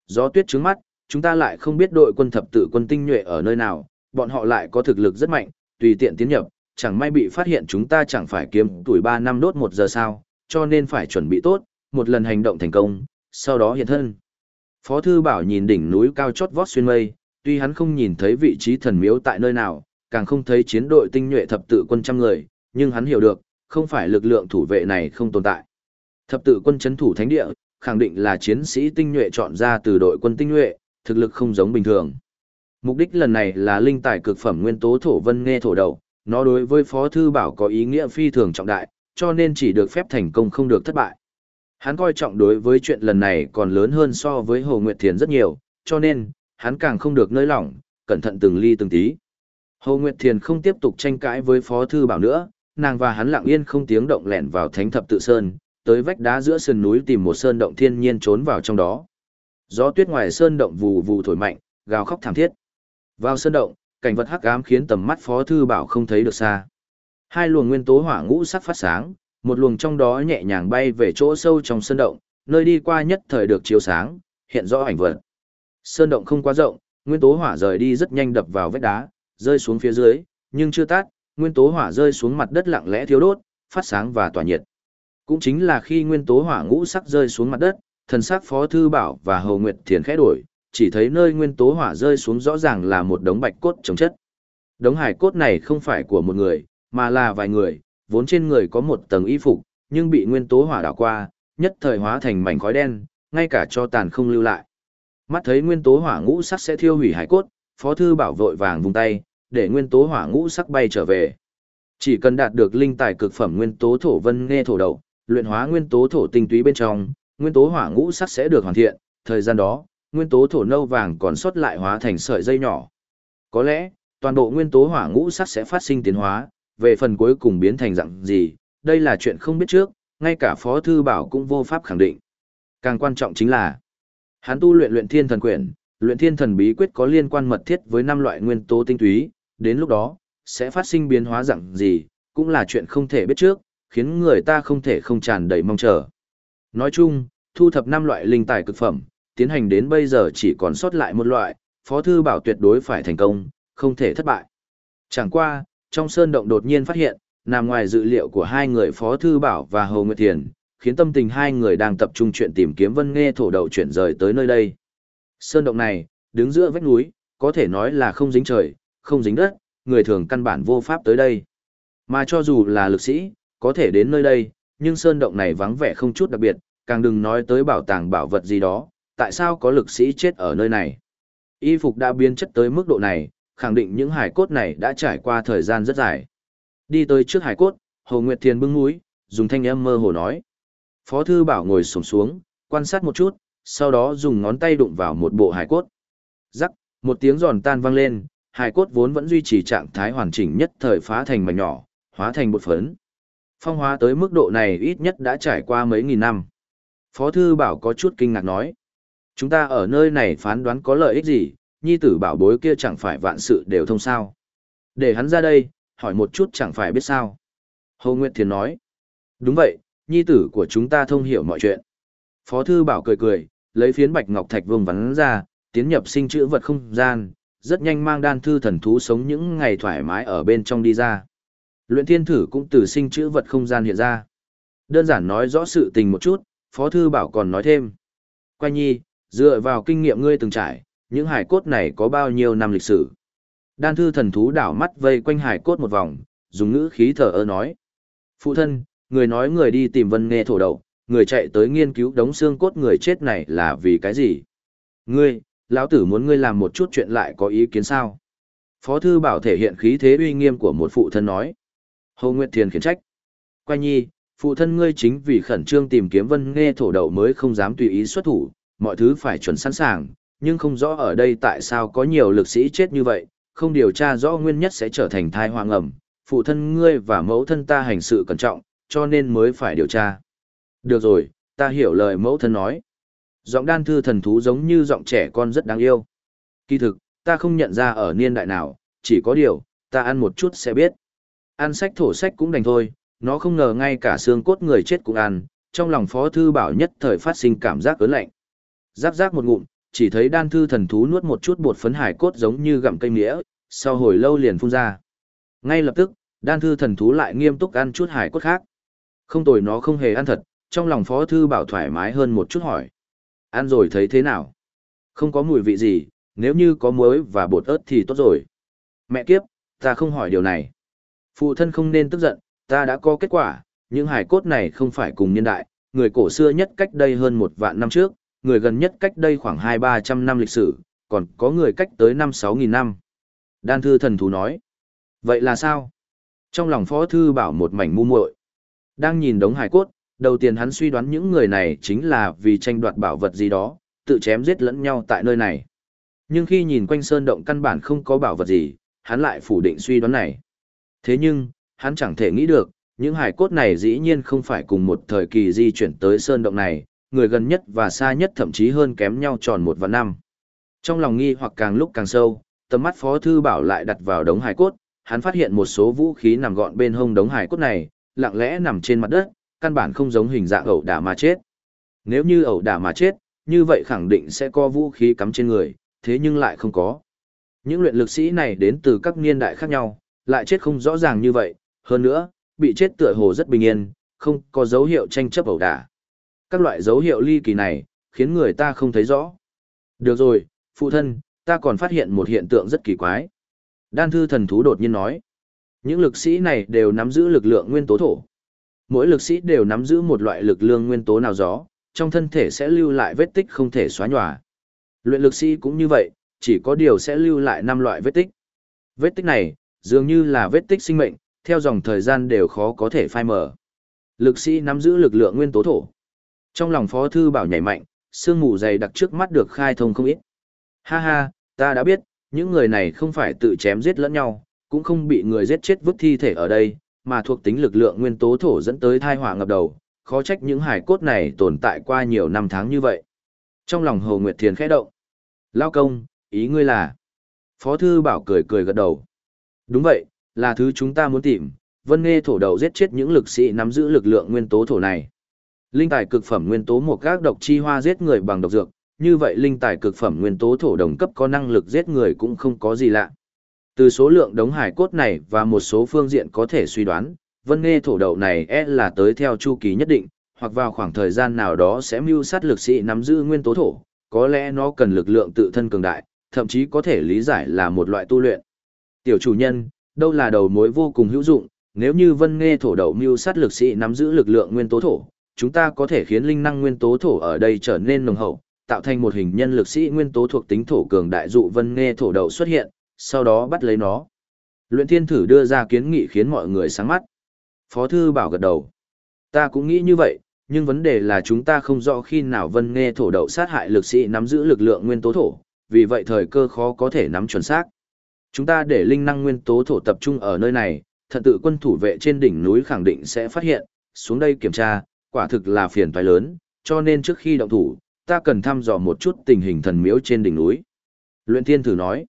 Gió tuyết trứng mắt, chúng ta lại không biết đội quân thập tự quân tinh nhuệ ở nơi nào, bọn họ lại có thực lực rất mạnh, tùy tiện tiến nhập, chẳng may bị phát hiện chúng ta chẳng phải kiếm tuổi 3 năm đốt một giờ sao, cho nên phải chuẩn bị tốt, một lần hành động thành công, sau đó hiện thân. Phó Thư Bảo nhìn đỉnh núi cao chót vót xuyên mây, tuy hắn không nhìn thấy vị trí thần miếu tại nơi nào, càng không thấy chiến đội tinh nhuệ thập tự quân trăm người, nhưng hắn hiểu được, không phải lực lượng thủ vệ này không tồn tại. Thập tự quân chấn thủ thánh địa, khẳng định là chiến sĩ tinh nhuệ chọn ra từ đội quân tinh nhuệ, thực lực không giống bình thường. Mục đích lần này là linh tài cực phẩm nguyên tố thổ vân nghe thổ đầu, nó đối với Phó Thư Bảo có ý nghĩa phi thường trọng đại, cho nên chỉ được phép thành công không được thất bại. Hắn coi trọng đối với chuyện lần này còn lớn hơn so với Hồ Nguyệt Thiền rất nhiều, cho nên, hắn càng không được nới lỏng, cẩn thận từng ly từng tí. Hồ Nguyệt Thiền không tiếp tục tranh cãi với Phó Thư Bảo nữa, nàng và hắn lặng yên không tiếng động lẻn vào thánh thập tự sơn, tới vách đá giữa sườn núi tìm một sơn động thiên nhiên trốn vào trong đó. Gió tuyết ngoài sơn động vù vù thổi mạnh, gào khóc thảm thiết. Vào sơn động, cảnh vật hắc ám khiến tầm mắt Phó thư bảo không thấy được xa. Hai luồng nguyên tố hỏa ngũ sắc phát sáng, một luồng trong đó nhẹ nhàng bay về chỗ sâu trong sơn động, nơi đi qua nhất thời được chiếu sáng, hiện rõ ảnh vật. Sơn động không quá rộng, nguyên tố hỏa rời đi rất nhanh đập vào vách đá, rơi xuống phía dưới, nhưng chưa tắt, nguyên tố hỏa rơi xuống mặt đất lặng lẽ thiếu đốt, phát sáng và tỏa nhiệt. Cũng chính là khi nguyên tố hỏa ngũ sắc rơi xuống mặt đất, thần sắc Phó Thư Bảo và Hầu Nguyệt Thiền khẽ đổi, chỉ thấy nơi nguyên tố hỏa rơi xuống rõ ràng là một đống bạch cốt chống chất. Đống hải cốt này không phải của một người, mà là vài người, vốn trên người có một tầng y phục, nhưng bị nguyên tố hỏa đảo qua, nhất thời hóa thành mảnh khói đen, ngay cả cho tàn không lưu lại. Mắt thấy nguyên tố hỏa ngũ sắc sẽ thiêu hủy hải cốt, Phó Thư Bảo vội vàng vung tay, để nguyên tố hỏa ngũ sắc bay trở về. Chỉ cần đạt được linh tài cực phẩm nguyên tố thổ vân nghe thổ đậu, luyện hóa nguyên tố thổ tinh túy bên trong, nguyên tố hỏa ngũ sắc sẽ được hoàn thiện, thời gian đó, nguyên tố thổ nâu vàng còn sót lại hóa thành sợi dây nhỏ. Có lẽ, toàn bộ nguyên tố hỏa ngũ sắc sẽ phát sinh tiến hóa, về phần cuối cùng biến thành dạng gì, đây là chuyện không biết trước, ngay cả Phó Thư Bảo cũng vô pháp khẳng định. Càng quan trọng chính là, hắn tu luyện luyện thiên thần quyển, luyện thiên thần bí quyết có liên quan mật thiết với năm loại nguyên tố tinh túy, đến lúc đó, sẽ phát sinh biến hóa dạng gì, cũng là chuyện không thể biết trước, khiến người ta không thể không tràn đầy mong chờ. Nói chung, thu thập năm loại linh tài cực phẩm, tiến hành đến bây giờ chỉ còn sót lại một loại, Phó Thư Bảo tuyệt đối phải thành công, không thể thất bại. Chẳng qua, trong sơn động đột nhiên phát hiện, nằm ngoài dự liệu của hai người Phó Thư Bảo và Hồ Nguyệt Thiền, khiến tâm tình hai người đang tập trung chuyện tìm kiếm vân nghe thổ đậu chuyển rời tới nơi đây. Sơn động này, đứng giữa vách núi, có thể nói là không dính trời, không dính đất, người thường căn bản vô pháp tới đây. Mà cho dù là lực sĩ, có thể đến nơi đây, nhưng sơn động này vắng vẻ không chút đặc biệt, càng đừng nói tới bảo tàng bảo vật gì đó, tại sao có lực sĩ chết ở nơi này. Y phục đã biến chất tới mức độ này, khẳng định những hải cốt này đã trải qua thời gian rất dài. Đi tới trước hải cốt, Hồ Nguyệt Thiền bưng mũi, dùng thanh âm mơ hồ nói. Phó thư bảo ngồi xổm xuống, quan sát một chút, sau đó dùng ngón tay đụng vào một bộ hải cốt. Rắc, một tiếng giòn tan vang lên, hải cốt vốn vẫn duy trì trạng thái hoàn chỉnh nhất thời phá thành mảnh nhỏ, hóa thành bột phấn. Phong hóa tới mức độ này ít nhất đã trải qua mấy nghìn năm. Phó thư bảo có chút kinh ngạc nói. Chúng ta ở nơi này phán đoán có lợi ích gì, nhi tử bảo bối kia chẳng phải vạn sự đều thông sao. Để hắn ra đây, hỏi một chút chẳng phải biết sao. Hồ Nguyệt Thiền nói. Đúng vậy, nhi tử của chúng ta thông hiểu mọi chuyện. Phó thư bảo cười cười, lấy phiến bạch ngọc thạch vương vắn ra, tiến nhập sinh chữ vật không gian, rất nhanh mang đan thư thần thú sống những ngày thoải mái ở bên trong đi ra. Luyện thiên thử cũng từ sinh chữ vật không gian hiện ra. Đơn giản nói rõ sự tình một chút, Phó Thư Bảo còn nói thêm. Quay nhi, dựa vào kinh nghiệm ngươi từng trải, những hải cốt này có bao nhiêu năm lịch sử. Đan thư thần thú đảo mắt vây quanh hải cốt một vòng, dùng ngữ khí thở ơ nói. Phụ thân, người nói người đi tìm vân nghe thổ đậu, người chạy tới nghiên cứu đống xương cốt người chết này là vì cái gì? Ngươi, lão tử muốn ngươi làm một chút chuyện lại có ý kiến sao? Phó thư bảo thể hiện khí thế uy nghiêm của một phụ thân nói. Hồ Nguyệt Thiền khiển trách. Quay nhi, phụ thân ngươi chính vì khẩn trương tìm kiếm vân nghe thổ đậu mới không dám tùy ý xuất thủ, mọi thứ phải chuẩn sẵn sàng, nhưng không rõ ở đây tại sao có nhiều lực sĩ chết như vậy, không điều tra rõ nguyên nhất sẽ trở thành thai hoang ẩm, phụ thân ngươi và mẫu thân ta hành sự cẩn trọng, cho nên mới phải điều tra. Được rồi, ta hiểu lời mẫu thân nói. Giọng đan thư thần thú giống như giọng trẻ con rất đáng yêu. Kỳ thực, ta không nhận ra ở niên đại nào, chỉ có điều, ta ăn một chút sẽ biết. Ăn sách thổ sách cũng đành thôi, nó không ngờ ngay cả xương cốt người chết cũng ăn, trong lòng phó thư bảo nhất thời phát sinh cảm giác ớn lạnh. Giáp giáp một ngụm, chỉ thấy đan thư thần thú nuốt một chút bột phấn hải cốt giống như gặm cây nghĩa, sau hồi lâu liền phun ra. Ngay lập tức, đan thư thần thú lại nghiêm túc ăn chút hải cốt khác. Không tồi nó không hề ăn thật, trong lòng phó thư bảo thoải mái hơn một chút hỏi. Ăn rồi thấy thế nào? Không có mùi vị gì, nếu như có muối và bột ớt thì tốt rồi. Mẹ kiếp, ta không hỏi điều này. Phụ thân không nên tức giận, ta đã có kết quả, những hải cốt này không phải cùng niên đại, người cổ xưa nhất cách đây hơn một vạn năm trước, người gần nhất cách đây khoảng hai ba trăm năm lịch sử, còn có người cách tới năm sáu nghìn năm. Đan thư thần thú nói. Vậy là sao? Trong lòng phó thư bảo một mảnh mu muội Đang nhìn đống hải cốt, đầu tiên hắn suy đoán những người này chính là vì tranh đoạt bảo vật gì đó, tự chém giết lẫn nhau tại nơi này. Nhưng khi nhìn quanh sơn động căn bản không có bảo vật gì, hắn lại phủ định suy đoán này. Thế nhưng, hắn chẳng thể nghĩ được, những hải cốt này dĩ nhiên không phải cùng một thời kỳ di chuyển tới sơn động này, người gần nhất và xa nhất thậm chí hơn kém nhau tròn một và năm. Trong lòng nghi hoặc càng lúc càng sâu, tầm mắt Phó Thư Bảo lại đặt vào đống hải cốt, hắn phát hiện một số vũ khí nằm gọn bên hông đống hải cốt này, lặng lẽ nằm trên mặt đất, căn bản không giống hình dạng ẩu đả mà chết. Nếu như ẩu đả mà chết, như vậy khẳng định sẽ có vũ khí cắm trên người, thế nhưng lại không có. Những luyện lực sĩ này đến từ các niên đại khác nhau, lại chết không rõ ràng như vậy, hơn nữa, bị chết tựa hồ rất bình yên, không có dấu hiệu tranh chấp ẩu đả. Các loại dấu hiệu ly kỳ này, khiến người ta không thấy rõ. Được rồi, phụ thân, ta còn phát hiện một hiện tượng rất kỳ quái. Đan thư thần thú đột nhiên nói, những lực sĩ này đều nắm giữ lực lượng nguyên tố thổ. Mỗi lực sĩ đều nắm giữ một loại lực lượng nguyên tố nào đó, trong thân thể sẽ lưu lại vết tích không thể xóa nhòa. Luyện lực sĩ cũng như vậy, chỉ có điều sẽ lưu lại năm loại vết tích. Vết tích này, dường như là vết tích sinh mệnh, theo dòng thời gian đều khó có thể phai mở. Lực sĩ nắm giữ lực lượng nguyên tố thổ. Trong lòng Phó Thư Bảo nhảy mạnh, sương mù dày đặc trước mắt được khai thông không ít. Ha ha, ta đã biết, những người này không phải tự chém giết lẫn nhau, cũng không bị người giết chết vứt thi thể ở đây, mà thuộc tính lực lượng nguyên tố thổ dẫn tới thai họa ngập đầu, khó trách những hải cốt này tồn tại qua nhiều năm tháng như vậy. Trong lòng Hồ Nguyệt Thiền khẽ động. Lao công, ý ngươi là... Phó Thư Bảo cười cười gật đầu. Đúng vậy, là thứ chúng ta muốn tìm, vân nghe thổ đầu giết chết những lực sĩ nắm giữ lực lượng nguyên tố thổ này. Linh tài cực phẩm nguyên tố một các độc chi hoa giết người bằng độc dược, như vậy linh tài cực phẩm nguyên tố thổ đồng cấp có năng lực giết người cũng không có gì lạ. Từ số lượng đống hải cốt này và một số phương diện có thể suy đoán, vân nghe thổ đậu này e là tới theo chu kỳ nhất định, hoặc vào khoảng thời gian nào đó sẽ mưu sát lực sĩ nắm giữ nguyên tố thổ, có lẽ nó cần lực lượng tự thân cường đại, thậm chí có thể lý giải là một loại tu luyện. Tiểu chủ nhân, đâu là đầu mối vô cùng hữu dụng, nếu như vân nghe thổ đậu mưu sát lực sĩ nắm giữ lực lượng nguyên tố thổ, chúng ta có thể khiến linh năng nguyên tố thổ ở đây trở nên nồng hậu, tạo thành một hình nhân lực sĩ nguyên tố thuộc tính thổ cường đại dụ vân nghe thổ đậu xuất hiện, sau đó bắt lấy nó. Luyện thiên thử đưa ra kiến nghị khiến mọi người sáng mắt. Phó thư bảo gật đầu. Ta cũng nghĩ như vậy, nhưng vấn đề là chúng ta không rõ khi nào vân nghe thổ đậu sát hại lực sĩ nắm giữ lực lượng nguyên tố thổ, vì vậy thời cơ khó có thể nắm chuẩn xác. Chúng ta để linh năng nguyên tố thổ tập trung ở nơi này, thận tự quân thủ vệ trên đỉnh núi khẳng định sẽ phát hiện, xuống đây kiểm tra, quả thực là phiền toái lớn, cho nên trước khi động thủ, ta cần thăm dò một chút tình hình thần miếu trên đỉnh núi. Luyện thiên thử nói,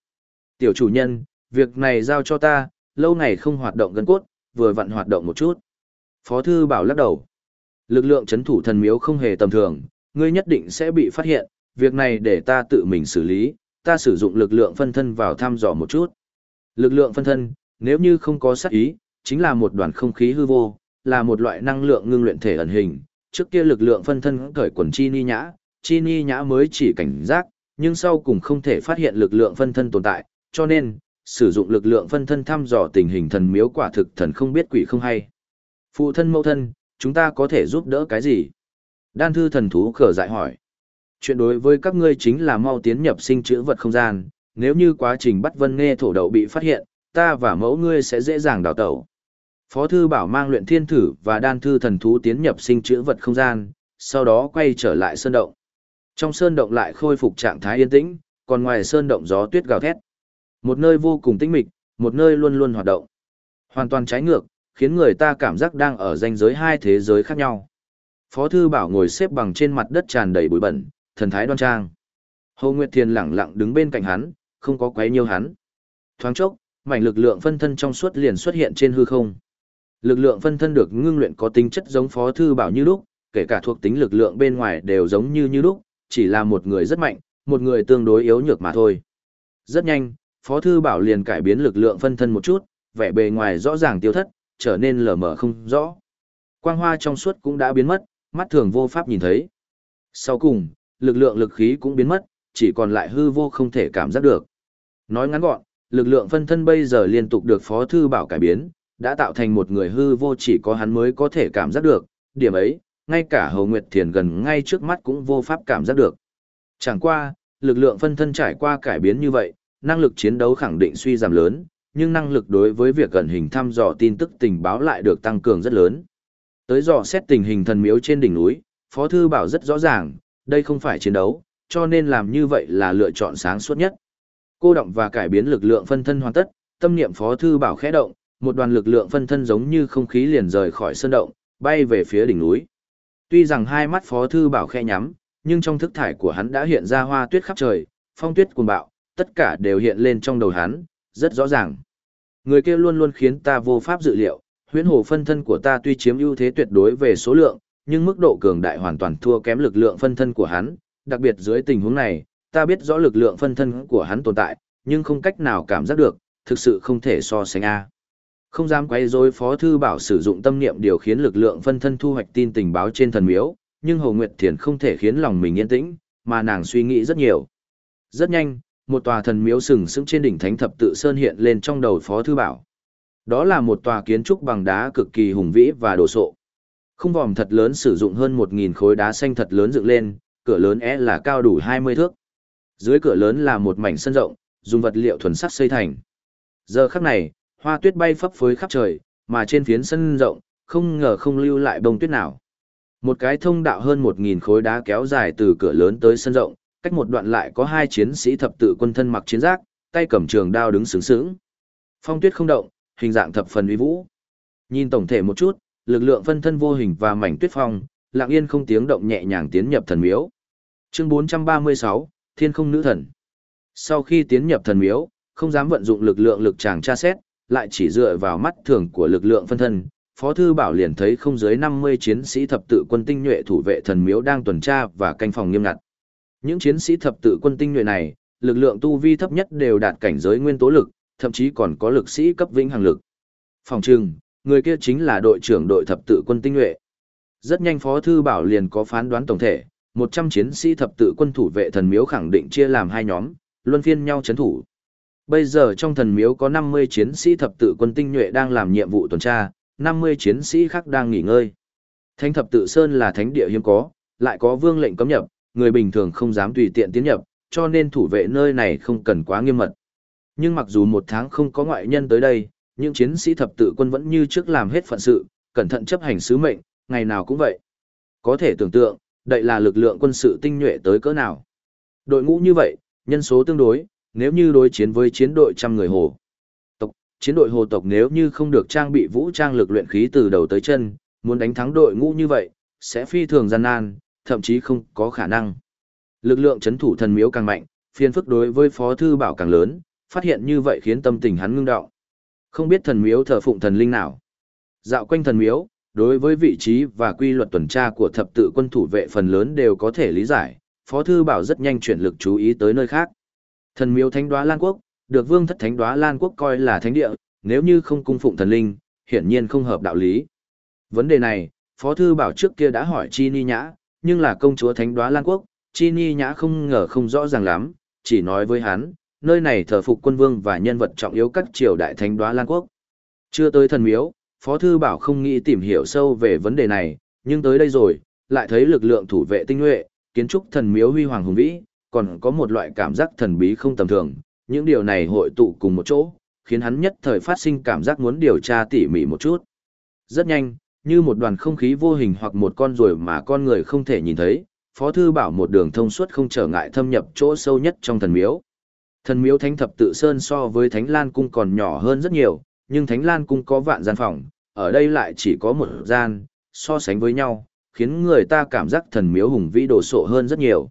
tiểu chủ nhân, việc này giao cho ta, lâu ngày không hoạt động gần cốt, vừa vặn hoạt động một chút. Phó thư bảo lắc đầu, lực lượng chấn thủ thần miếu không hề tầm thường, ngươi nhất định sẽ bị phát hiện, việc này để ta tự mình xử lý, ta sử dụng lực lượng phân thân vào thăm dò một chút. Lực lượng phân thân, nếu như không có sát ý, chính là một đoàn không khí hư vô, là một loại năng lượng ngưng luyện thể ẩn hình. Trước kia lực lượng phân thân cởi quần chi ni nhã, chi ni nhã mới chỉ cảnh giác, nhưng sau cùng không thể phát hiện lực lượng phân thân tồn tại, cho nên, sử dụng lực lượng phân thân thăm dò tình hình thần miếu quả thực thần không biết quỷ không hay. Phụ thân mẫu thân, chúng ta có thể giúp đỡ cái gì? Đan thư thần thú khở dại hỏi. Chuyện đối với các ngươi chính là mau tiến nhập sinh chữ vật không gian, nếu như quá trình bắt vân nghe thổ đậu bị phát hiện, ta và mẫu ngươi sẽ dễ dàng đào tẩu. Phó thư bảo mang luyện thiên thử và đan thư thần thú tiến nhập sinh chữ vật không gian, sau đó quay trở lại sơn động. Trong sơn động lại khôi phục trạng thái yên tĩnh, còn ngoài sơn động gió tuyết gào thét. Một nơi vô cùng tĩnh mịch, một nơi luôn luôn hoạt động. Hoàn toàn trái ngược, khiến người ta cảm giác đang ở ranh giới hai thế giới khác nhau. Phó thư bảo ngồi xếp bằng trên mặt đất tràn đầy bụi bẩn, thần thái đoan trang. Hồ Nguyệt Thiền lặng lặng đứng bên cạnh hắn, không có quấy nhiều hắn. Thoáng chốc, mảnh lực lượng phân thân trong suốt liền xuất hiện trên hư không. Lực lượng phân thân được ngưng luyện có tính chất giống Phó thư bảo như lúc, kể cả thuộc tính lực lượng bên ngoài đều giống như như lúc, chỉ là một người rất mạnh, một người tương đối yếu nhược mà thôi. Rất nhanh, Phó Thư Bảo liền cải biến lực lượng phân thân một chút, vẻ bề ngoài rõ ràng tiêu thất, trở nên lờ mờ không rõ. Quang hoa trong suốt cũng đã biến mất, mắt thường vô pháp nhìn thấy. Sau cùng, lực lượng lực khí cũng biến mất, chỉ còn lại hư vô không thể cảm giác được. Nói ngắn gọn, lực lượng phân thân bây giờ liên tục được Phó Thư Bảo cải biến, đã tạo thành một người hư vô chỉ có hắn mới có thể cảm giác được, điểm ấy, ngay cả Hầu Nguyệt Thiền gần ngay trước mắt cũng vô pháp cảm giác được. Chẳng qua, lực lượng phân thân trải qua cải biến như vậy, năng lực chiến đấu khẳng định suy giảm lớn, nhưng năng lực đối với việc gần hình thăm dò tin tức tình báo lại được tăng cường rất lớn. Tới dò xét tình hình thần miếu trên đỉnh núi, Phó Thư Bảo rất rõ ràng, đây không phải chiến đấu, cho nên làm như vậy là lựa chọn sáng suốt nhất. Cô động và cải biến lực lượng phân thân hoàn tất, tâm niệm Phó Thư Bảo khẽ động, một đoàn lực lượng phân thân giống như không khí liền rời khỏi sơn động, bay về phía đỉnh núi. Tuy rằng hai mắt Phó Thư Bảo khẽ nhắm, nhưng trong thức thải của hắn đã hiện ra hoa tuyết khắp trời, phong tuyết cuồng bạo, tất cả đều hiện lên trong đầu hắn, rất rõ ràng. Người kia luôn luôn khiến ta vô pháp dự liệu, huyễn hồ phân thân của ta tuy chiếm ưu thế tuyệt đối về số lượng, nhưng mức độ cường đại hoàn toàn thua kém lực lượng phân thân của hắn, đặc biệt dưới tình huống này, ta biết rõ lực lượng phân thân của hắn tồn tại, nhưng không cách nào cảm giác được, thực sự không thể so sánh a. Không dám quay rối Phó thư bảo sử dụng tâm niệm điều khiến lực lượng phân thân thu hoạch tin tình báo trên thần miếu, nhưng Hồ Nguyệt Thiền không thể khiến lòng mình yên tĩnh, mà nàng suy nghĩ rất nhiều. Rất nhanh, một tòa thần miếu sừng sững trên đỉnh thánh thập tự sơn hiện lên trong đầu Phó Thư Bảo. Đó là một tòa kiến trúc bằng đá cực kỳ hùng vĩ và đồ sộ. Không vòm thật lớn sử dụng hơn 1.000 khối đá xanh thật lớn dựng lên, cửa lớn é là cao đủ 20 thước. Dưới cửa lớn là một mảnh sân rộng, dùng vật liệu thuần sắt xây thành. Giờ khắc này, hoa tuyết bay phấp phới khắp trời, mà trên phiến sân rộng, không ngờ không lưu lại bông tuyết nào. Một cái thông đạo hơn 1.000 khối đá kéo dài từ cửa lớn tới sân rộng, cách một đoạn lại có hai chiến sĩ thập tự quân thân mặc chiến giáp, tay cầm trường đao đứng sướng sướng. Phong tuyết không động, hình dạng thập phần uy vũ. Nhìn tổng thể một chút, lực lượng phân thân vô hình và mảnh tuyết phong, lặng yên không tiếng động nhẹ nhàng tiến nhập thần miếu. Chương 436, Thiên không nữ thần. Sau khi tiến nhập thần miếu, không dám vận dụng lực lượng lực chàng tra xét, lại chỉ dựa vào mắt thường của lực lượng phân thân, Phó Thư Bảo liền thấy không dưới 50 chiến sĩ thập tự quân tinh nhuệ thủ vệ thần miếu đang tuần tra và canh phòng nghiêm ngặt. Những chiến sĩ thập tự quân tinh nhuệ này, lực lượng tu vi thấp nhất đều đạt cảnh giới nguyên tố lực, thậm chí còn có lực sĩ cấp vĩnh hằng lực. Phòng trừng, người kia chính là đội trưởng đội thập tự quân tinh nhuệ. Rất nhanh Phó Thư Bảo liền có phán đoán tổng thể, 100 chiến sĩ thập tự quân thủ vệ thần miếu khẳng định chia làm hai nhóm, luân phiên nhau chấn thủ. Bây giờ trong thần miếu có 50 chiến sĩ thập tự quân tinh nhuệ đang làm nhiệm vụ tuần tra, 50 chiến sĩ khác đang nghỉ ngơi. Thánh thập tự sơn là thánh địa hiếm có, lại có vương lệnh cấm nhập, người bình thường không dám tùy tiện tiến nhập, cho nên thủ vệ nơi này không cần quá nghiêm mật. Nhưng mặc dù một tháng không có ngoại nhân tới đây, những chiến sĩ thập tự quân vẫn như trước làm hết phận sự, cẩn thận chấp hành sứ mệnh, ngày nào cũng vậy. Có thể tưởng tượng, đây là lực lượng quân sự tinh nhuệ tới cỡ nào. Đội ngũ như vậy, nhân số tương đối, nếu như đối chiến với chiến đội trăm người hồ. Tộc, Chiến đội hồ tộc nếu như không được trang bị vũ trang lực luyện khí từ đầu tới chân, muốn đánh thắng đội ngũ như vậy, sẽ phi thường gian nan, thậm chí không có khả năng. Lực lượng chấn thủ thần miếu càng mạnh, phiền phức đối với Phó Thư Bảo càng lớn, phát hiện như vậy khiến tâm tình hắn ngưng đọng. Không biết thần miếu thờ phụng thần linh nào. Dạo quanh thần miếu, đối với vị trí và quy luật tuần tra của thập tự quân thủ vệ phần lớn đều có thể lý giải, Phó Thư Bảo rất nhanh chuyển lực chú ý tới nơi khác. Thần miếu thánh đoá Lan Quốc, được vương thất thánh đoá Lan Quốc coi là thánh địa, nếu như không cung phụng thần linh, hiển nhiên không hợp đạo lý. Vấn đề này, Phó Thư Bảo trước kia đã hỏi Chi Ni Nhã, nhưng là công chúa thánh đoá Lan Quốc, Chi Ni Nhã không ngờ không rõ ràng lắm, chỉ nói với hắn, nơi này thờ phục quân vương và nhân vật trọng yếu các triều đại thánh đoá Lan Quốc. Chưa tới thần miếu, Phó Thư Bảo không nghĩ tìm hiểu sâu về vấn đề này, nhưng tới đây rồi, lại thấy lực lượng thủ vệ tinh nhuệ, kiến trúc thần miếu huy hoàng hùng vĩ, còn có một loại cảm giác thần bí không tầm thường, những điều này hội tụ cùng một chỗ, khiến hắn nhất thời phát sinh cảm giác muốn điều tra tỉ mỉ một chút. Rất nhanh, như một đoàn không khí vô hình hoặc một con ruồi mà con người không thể nhìn thấy, Phó Thư Bảo một đường thông suốt không trở ngại thâm nhập chỗ sâu nhất trong thần miếu. Thần miếu Thánh Thập Tự Sơn so với Thánh Lan Cung còn nhỏ hơn rất nhiều, nhưng Thánh Lan Cung có vạn gian phòng, ở đây lại chỉ có một gian, so sánh với nhau, khiến người ta cảm giác thần miếu hùng vĩ đồ sộ hơn rất nhiều.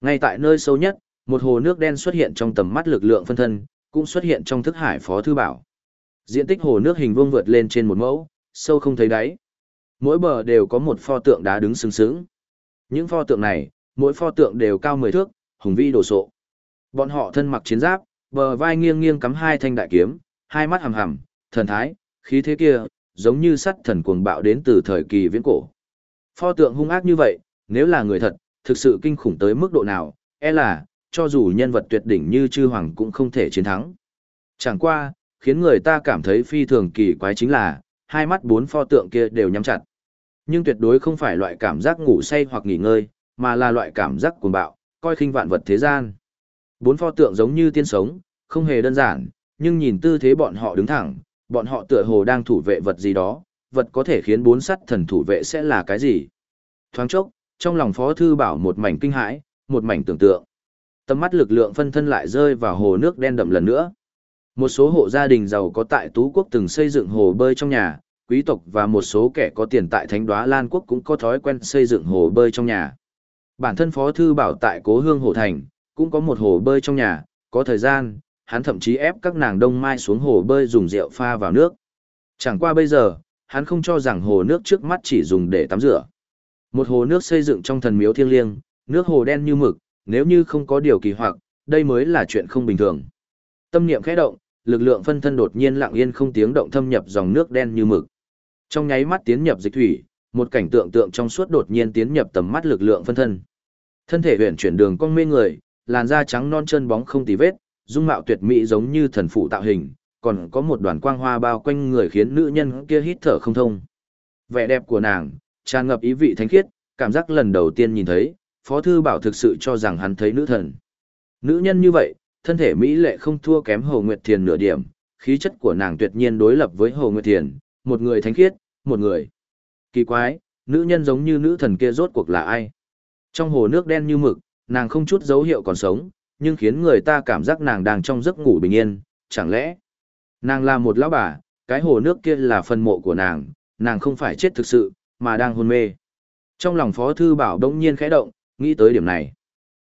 Ngay tại nơi sâu nhất, một hồ nước đen xuất hiện trong tầm mắt lực lượng phân thân, cũng xuất hiện trong thức hải Phó Thư Bảo. Diện tích hồ nước hình vuông vượt lên trên một mẫu, sâu không thấy đáy. Mỗi bờ đều có một pho tượng đá đứng sừng sững. Những pho tượng này, mỗi pho tượng đều cao 10 thước, hùng vĩ đồ sộ. Bọn họ thân mặc chiến giáp, bờ vai nghiêng nghiêng cắm hai thanh đại kiếm, hai mắt hằm hằm, thần thái, khí thế kia, giống như sắt thần cuồng bạo đến từ thời kỳ viễn cổ. Pho tượng hung ác như vậy, nếu là người thật, thực sự kinh khủng tới mức độ nào, e là, cho dù nhân vật tuyệt đỉnh như chư hoàng cũng không thể chiến thắng. Chẳng qua, khiến người ta cảm thấy phi thường kỳ quái chính là, hai mắt bốn pho tượng kia đều nhắm chặt. Nhưng tuyệt đối không phải loại cảm giác ngủ say hoặc nghỉ ngơi, mà là loại cảm giác cuồng bạo, coi khinh vạn vật thế gian. Bốn pho tượng giống như tiên sống, không hề đơn giản, nhưng nhìn tư thế bọn họ đứng thẳng, bọn họ tựa hồ đang thủ vệ vật gì đó, vật có thể khiến bốn sắt thần thủ vệ sẽ là cái gì. Thoáng chốc, trong lòng Phó Thư Bảo một mảnh kinh hãi, một mảnh tưởng tượng. Tầm mắt lực lượng phân thân lại rơi vào hồ nước đen đậm lần nữa. Một số hộ gia đình giàu có tại Tú Quốc từng xây dựng hồ bơi trong nhà, quý tộc và một số kẻ có tiền tại Thánh Đoá Lan Quốc cũng có thói quen xây dựng hồ bơi trong nhà. Bản thân Phó Thư Bảo tại Cố Hương Hồ Thành, cũng có một hồ bơi trong nhà, có thời gian, hắn thậm chí ép các nàng đông mai xuống hồ bơi dùng rượu pha vào nước. Chẳng qua bây giờ, hắn không cho rằng hồ nước trước mắt chỉ dùng để tắm rửa. Một hồ nước xây dựng trong thần miếu thiêng liêng, nước hồ đen như mực, nếu như không có điều kỳ hoặc, đây mới là chuyện không bình thường. Tâm niệm khẽ động, lực lượng phân thân đột nhiên lặng yên không tiếng động thâm nhập dòng nước đen như mực. Trong nháy mắt tiến nhập dịch thủy, một cảnh tượng tượng trong suốt đột nhiên tiến nhập tầm mắt lực lượng phân thân. Thân thể huyền chuyển đường cong mê người, làn da trắng non chân bóng không tì vết, dung mạo tuyệt mỹ giống như thần phụ tạo hình, còn có một đoàn quang hoa bao quanh người khiến nữ nhân kia hít thở không thông. Vẻ đẹp của nàng, tràn ngập ý vị thánh khiết, cảm giác lần đầu tiên nhìn thấy, Phó Thư Bảo thực sự cho rằng hắn thấy nữ thần. Nữ nhân như vậy, thân thể Mỹ lệ không thua kém Hồ Nguyệt Thiền nửa điểm, khí chất của nàng tuyệt nhiên đối lập với Hồ Nguyệt Thiền, một người thánh khiết, một người. Kỳ quái, nữ nhân giống như nữ thần kia rốt cuộc là ai? Trong hồ nước đen như mực, nàng không chút dấu hiệu còn sống, nhưng khiến người ta cảm giác nàng đang trong giấc ngủ bình yên, chẳng lẽ nàng là một lão bà, cái hồ nước kia là phần mộ của nàng, nàng không phải chết thực sự, mà đang hôn mê. Trong lòng Phó Thư Bảo đông nhiên khẽ động, nghĩ tới điểm này.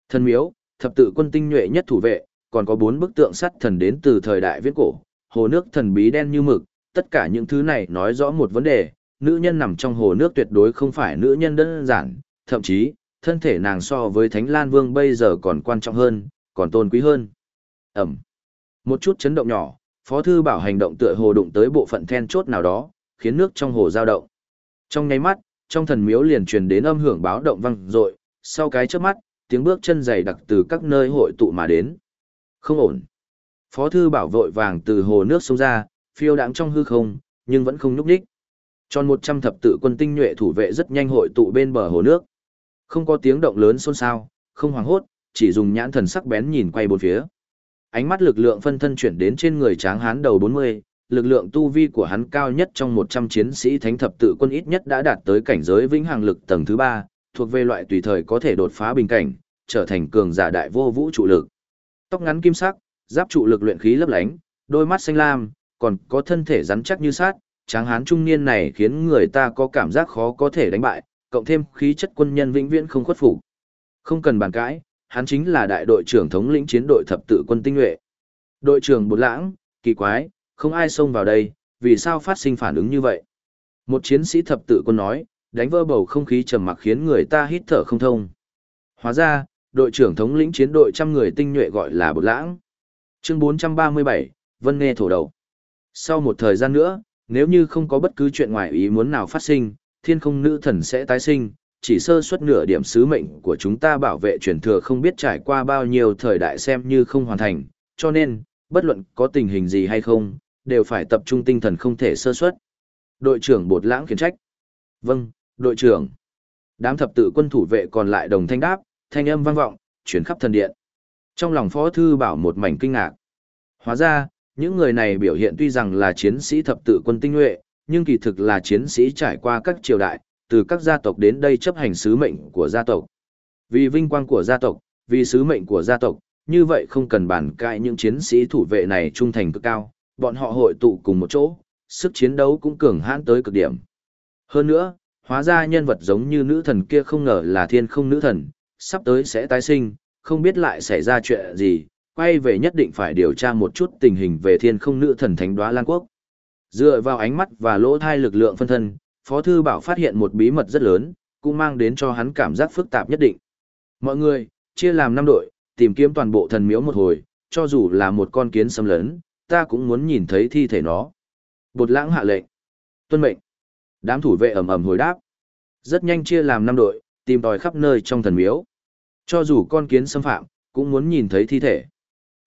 Thần miếu, thập tự quân tinh nhuệ nhất thủ vệ, còn có bốn bức tượng sắt thần đến từ thời đại viễn cổ, hồ nước thần bí đen như mực, tất cả những thứ này nói rõ một vấn đề, nữ nhân nằm trong hồ nước tuyệt đối không phải nữ nhân đơn giản, thậm chí, thân thể nàng so với Thánh Lan Vương bây giờ còn quan trọng hơn, còn tôn quý hơn. Ẩm. Một chút chấn động nhỏ, Phó Thư Bảo hành động tựa hồ đụng tới bộ phận then chốt nào đó, khiến nước trong hồ dao động. Trong nháy mắt, trong thần miếu liền truyền đến âm hưởng báo động vang dội, sau cái chớp mắt, tiếng bước chân dày đặc từ các nơi hội tụ mà đến. Không ổn. Phó Thư Bảo vội vàng từ hồ nước xuống ra, phiêu đãng trong hư không, nhưng vẫn không nhúc nhích. Tròn 100 thập tự quân tinh nhuệ thủ vệ rất nhanh hội tụ bên bờ hồ nước. Không có tiếng động lớn xôn xao, không hoảng hốt, chỉ dùng nhãn thần sắc bén nhìn quay bốn phía. Ánh mắt lực lượng phân thân chuyển đến trên người tráng hán đầu 40, lực lượng tu vi của hắn cao nhất trong 100 chiến sĩ thánh thập tự quân ít nhất đã đạt tới cảnh giới vĩnh hằng lực tầng thứ 3, thuộc về loại tùy thời có thể đột phá bình cảnh, trở thành cường giả đại vô vũ trụ lực. Tóc ngắn kim sắc, giáp trụ lực luyện khí lấp lánh, đôi mắt xanh lam, còn có thân thể rắn chắc như sát, tráng hán trung niên này khiến người ta có cảm giác khó có thể đánh bại, cộng thêm khí chất quân nhân vĩnh viễn không khuất phục. Không cần bàn cãi, hắn chính là đại đội trưởng thống lĩnh chiến đội thập tự quân tinh nhuệ. Đội trưởng Bột Lãng, kỳ quái, không ai xông vào đây, vì sao phát sinh phản ứng như vậy? Một chiến sĩ thập tự quân nói, đánh vỡ bầu không khí trầm mặc khiến người ta hít thở không thông. Hóa ra, đội trưởng thống lĩnh chiến đội trăm người tinh nhuệ gọi là Bột Lãng. Chương 437, Vân Nghe thổ đầu. Sau một thời gian nữa, nếu như không có bất cứ chuyện ngoài ý muốn nào phát sinh, thiên không nữ thần sẽ tái sinh, chỉ sơ suất nửa điểm sứ mệnh của chúng ta bảo vệ truyền thừa không biết trải qua bao nhiêu thời đại xem như không hoàn thành, cho nên, bất luận có tình hình gì hay không, đều phải tập trung tinh thần không thể sơ suất. Đội trưởng Bột Lãng khiển trách. Vâng, đội trưởng. Đám thập tự quân thủ vệ còn lại đồng thanh đáp, thanh âm vang vọng, chuyển khắp thần điện. Trong lòng phó thư bảo một mảnh kinh ngạc. Hóa ra, những người này biểu hiện tuy rằng là chiến sĩ thập tự quân tinh nhuệ, nhưng kỳ thực là chiến sĩ trải qua các triều đại, từ các gia tộc đến đây chấp hành sứ mệnh của gia tộc. Vì vinh quang của gia tộc, vì sứ mệnh của gia tộc, như vậy không cần bàn cãi những chiến sĩ thủ vệ này trung thành cực cao, bọn họ hội tụ cùng một chỗ, sức chiến đấu cũng cường hãn tới cực điểm. Hơn nữa, hóa ra nhân vật giống như nữ thần kia không ngờ là thiên không nữ thần, sắp tới sẽ tái sinh, không biết lại xảy ra chuyện gì, quay về nhất định phải điều tra một chút tình hình về thiên không nữ thần thánh đoá Lan Quốc. Dựa vào ánh mắt và lỗ thai lực lượng phân thân, Phó Thư Bảo phát hiện một bí mật rất lớn, cũng mang đến cho hắn cảm giác phức tạp nhất định. Mọi người, chia làm 5 đội, tìm kiếm toàn bộ thần miếu một hồi, cho dù là một con kiến xâm lấn, ta cũng muốn nhìn thấy thi thể nó. Bột lãng hạ lệnh. Tuân mệnh. Đám thủ vệ ầm ầm hồi đáp. Rất nhanh chia làm 5 đội, tìm tòi khắp nơi trong thần miếu. Cho dù con kiến xâm phạm, cũng muốn nhìn thấy thi thể.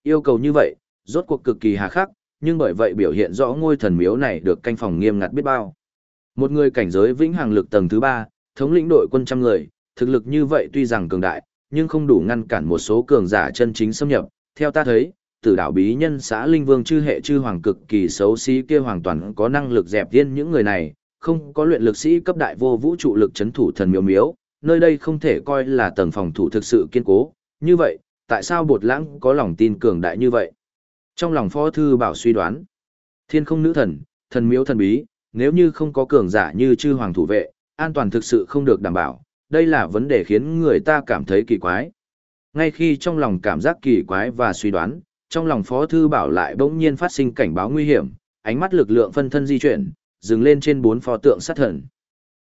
Yêu cầu như vậy, rốt cuộc cực kỳ hà khắc, nhưng bởi vậy biểu hiện rõ ngôi thần miếu này được canh phòng nghiêm ngặt biết bao. Một người cảnh giới vĩnh hằng lực tầng thứ ba, thống lĩnh đội quân trăm người, thực lực như vậy tuy rằng cường đại, nhưng không đủ ngăn cản một số cường giả chân chính xâm nhập. Theo ta thấy, tử đảo bí nhân xã Linh Vương chư hệ chư hoàng cực kỳ xấu xí kia hoàn toàn có năng lực dẹp tiên những người này, không có luyện lực sĩ cấp đại vô vũ trụ lực chấn thủ thần miếu miếu, nơi đây không thể coi là tầng phòng thủ thực sự kiên cố. Như vậy, tại sao bột lãng có lòng tin cường đại như vậy? Trong lòng phó thư bảo suy đoán, thiên không nữ thần, thần miếu thần bí, nếu như không có cường giả như chư hoàng thủ vệ, an toàn thực sự không được đảm bảo, đây là vấn đề khiến người ta cảm thấy kỳ quái. Ngay khi trong lòng cảm giác kỳ quái và suy đoán, trong lòng phó thư bảo lại bỗng nhiên phát sinh cảnh báo nguy hiểm, ánh mắt lực lượng phân thân di chuyển, dừng lên trên bốn pho tượng sát thần.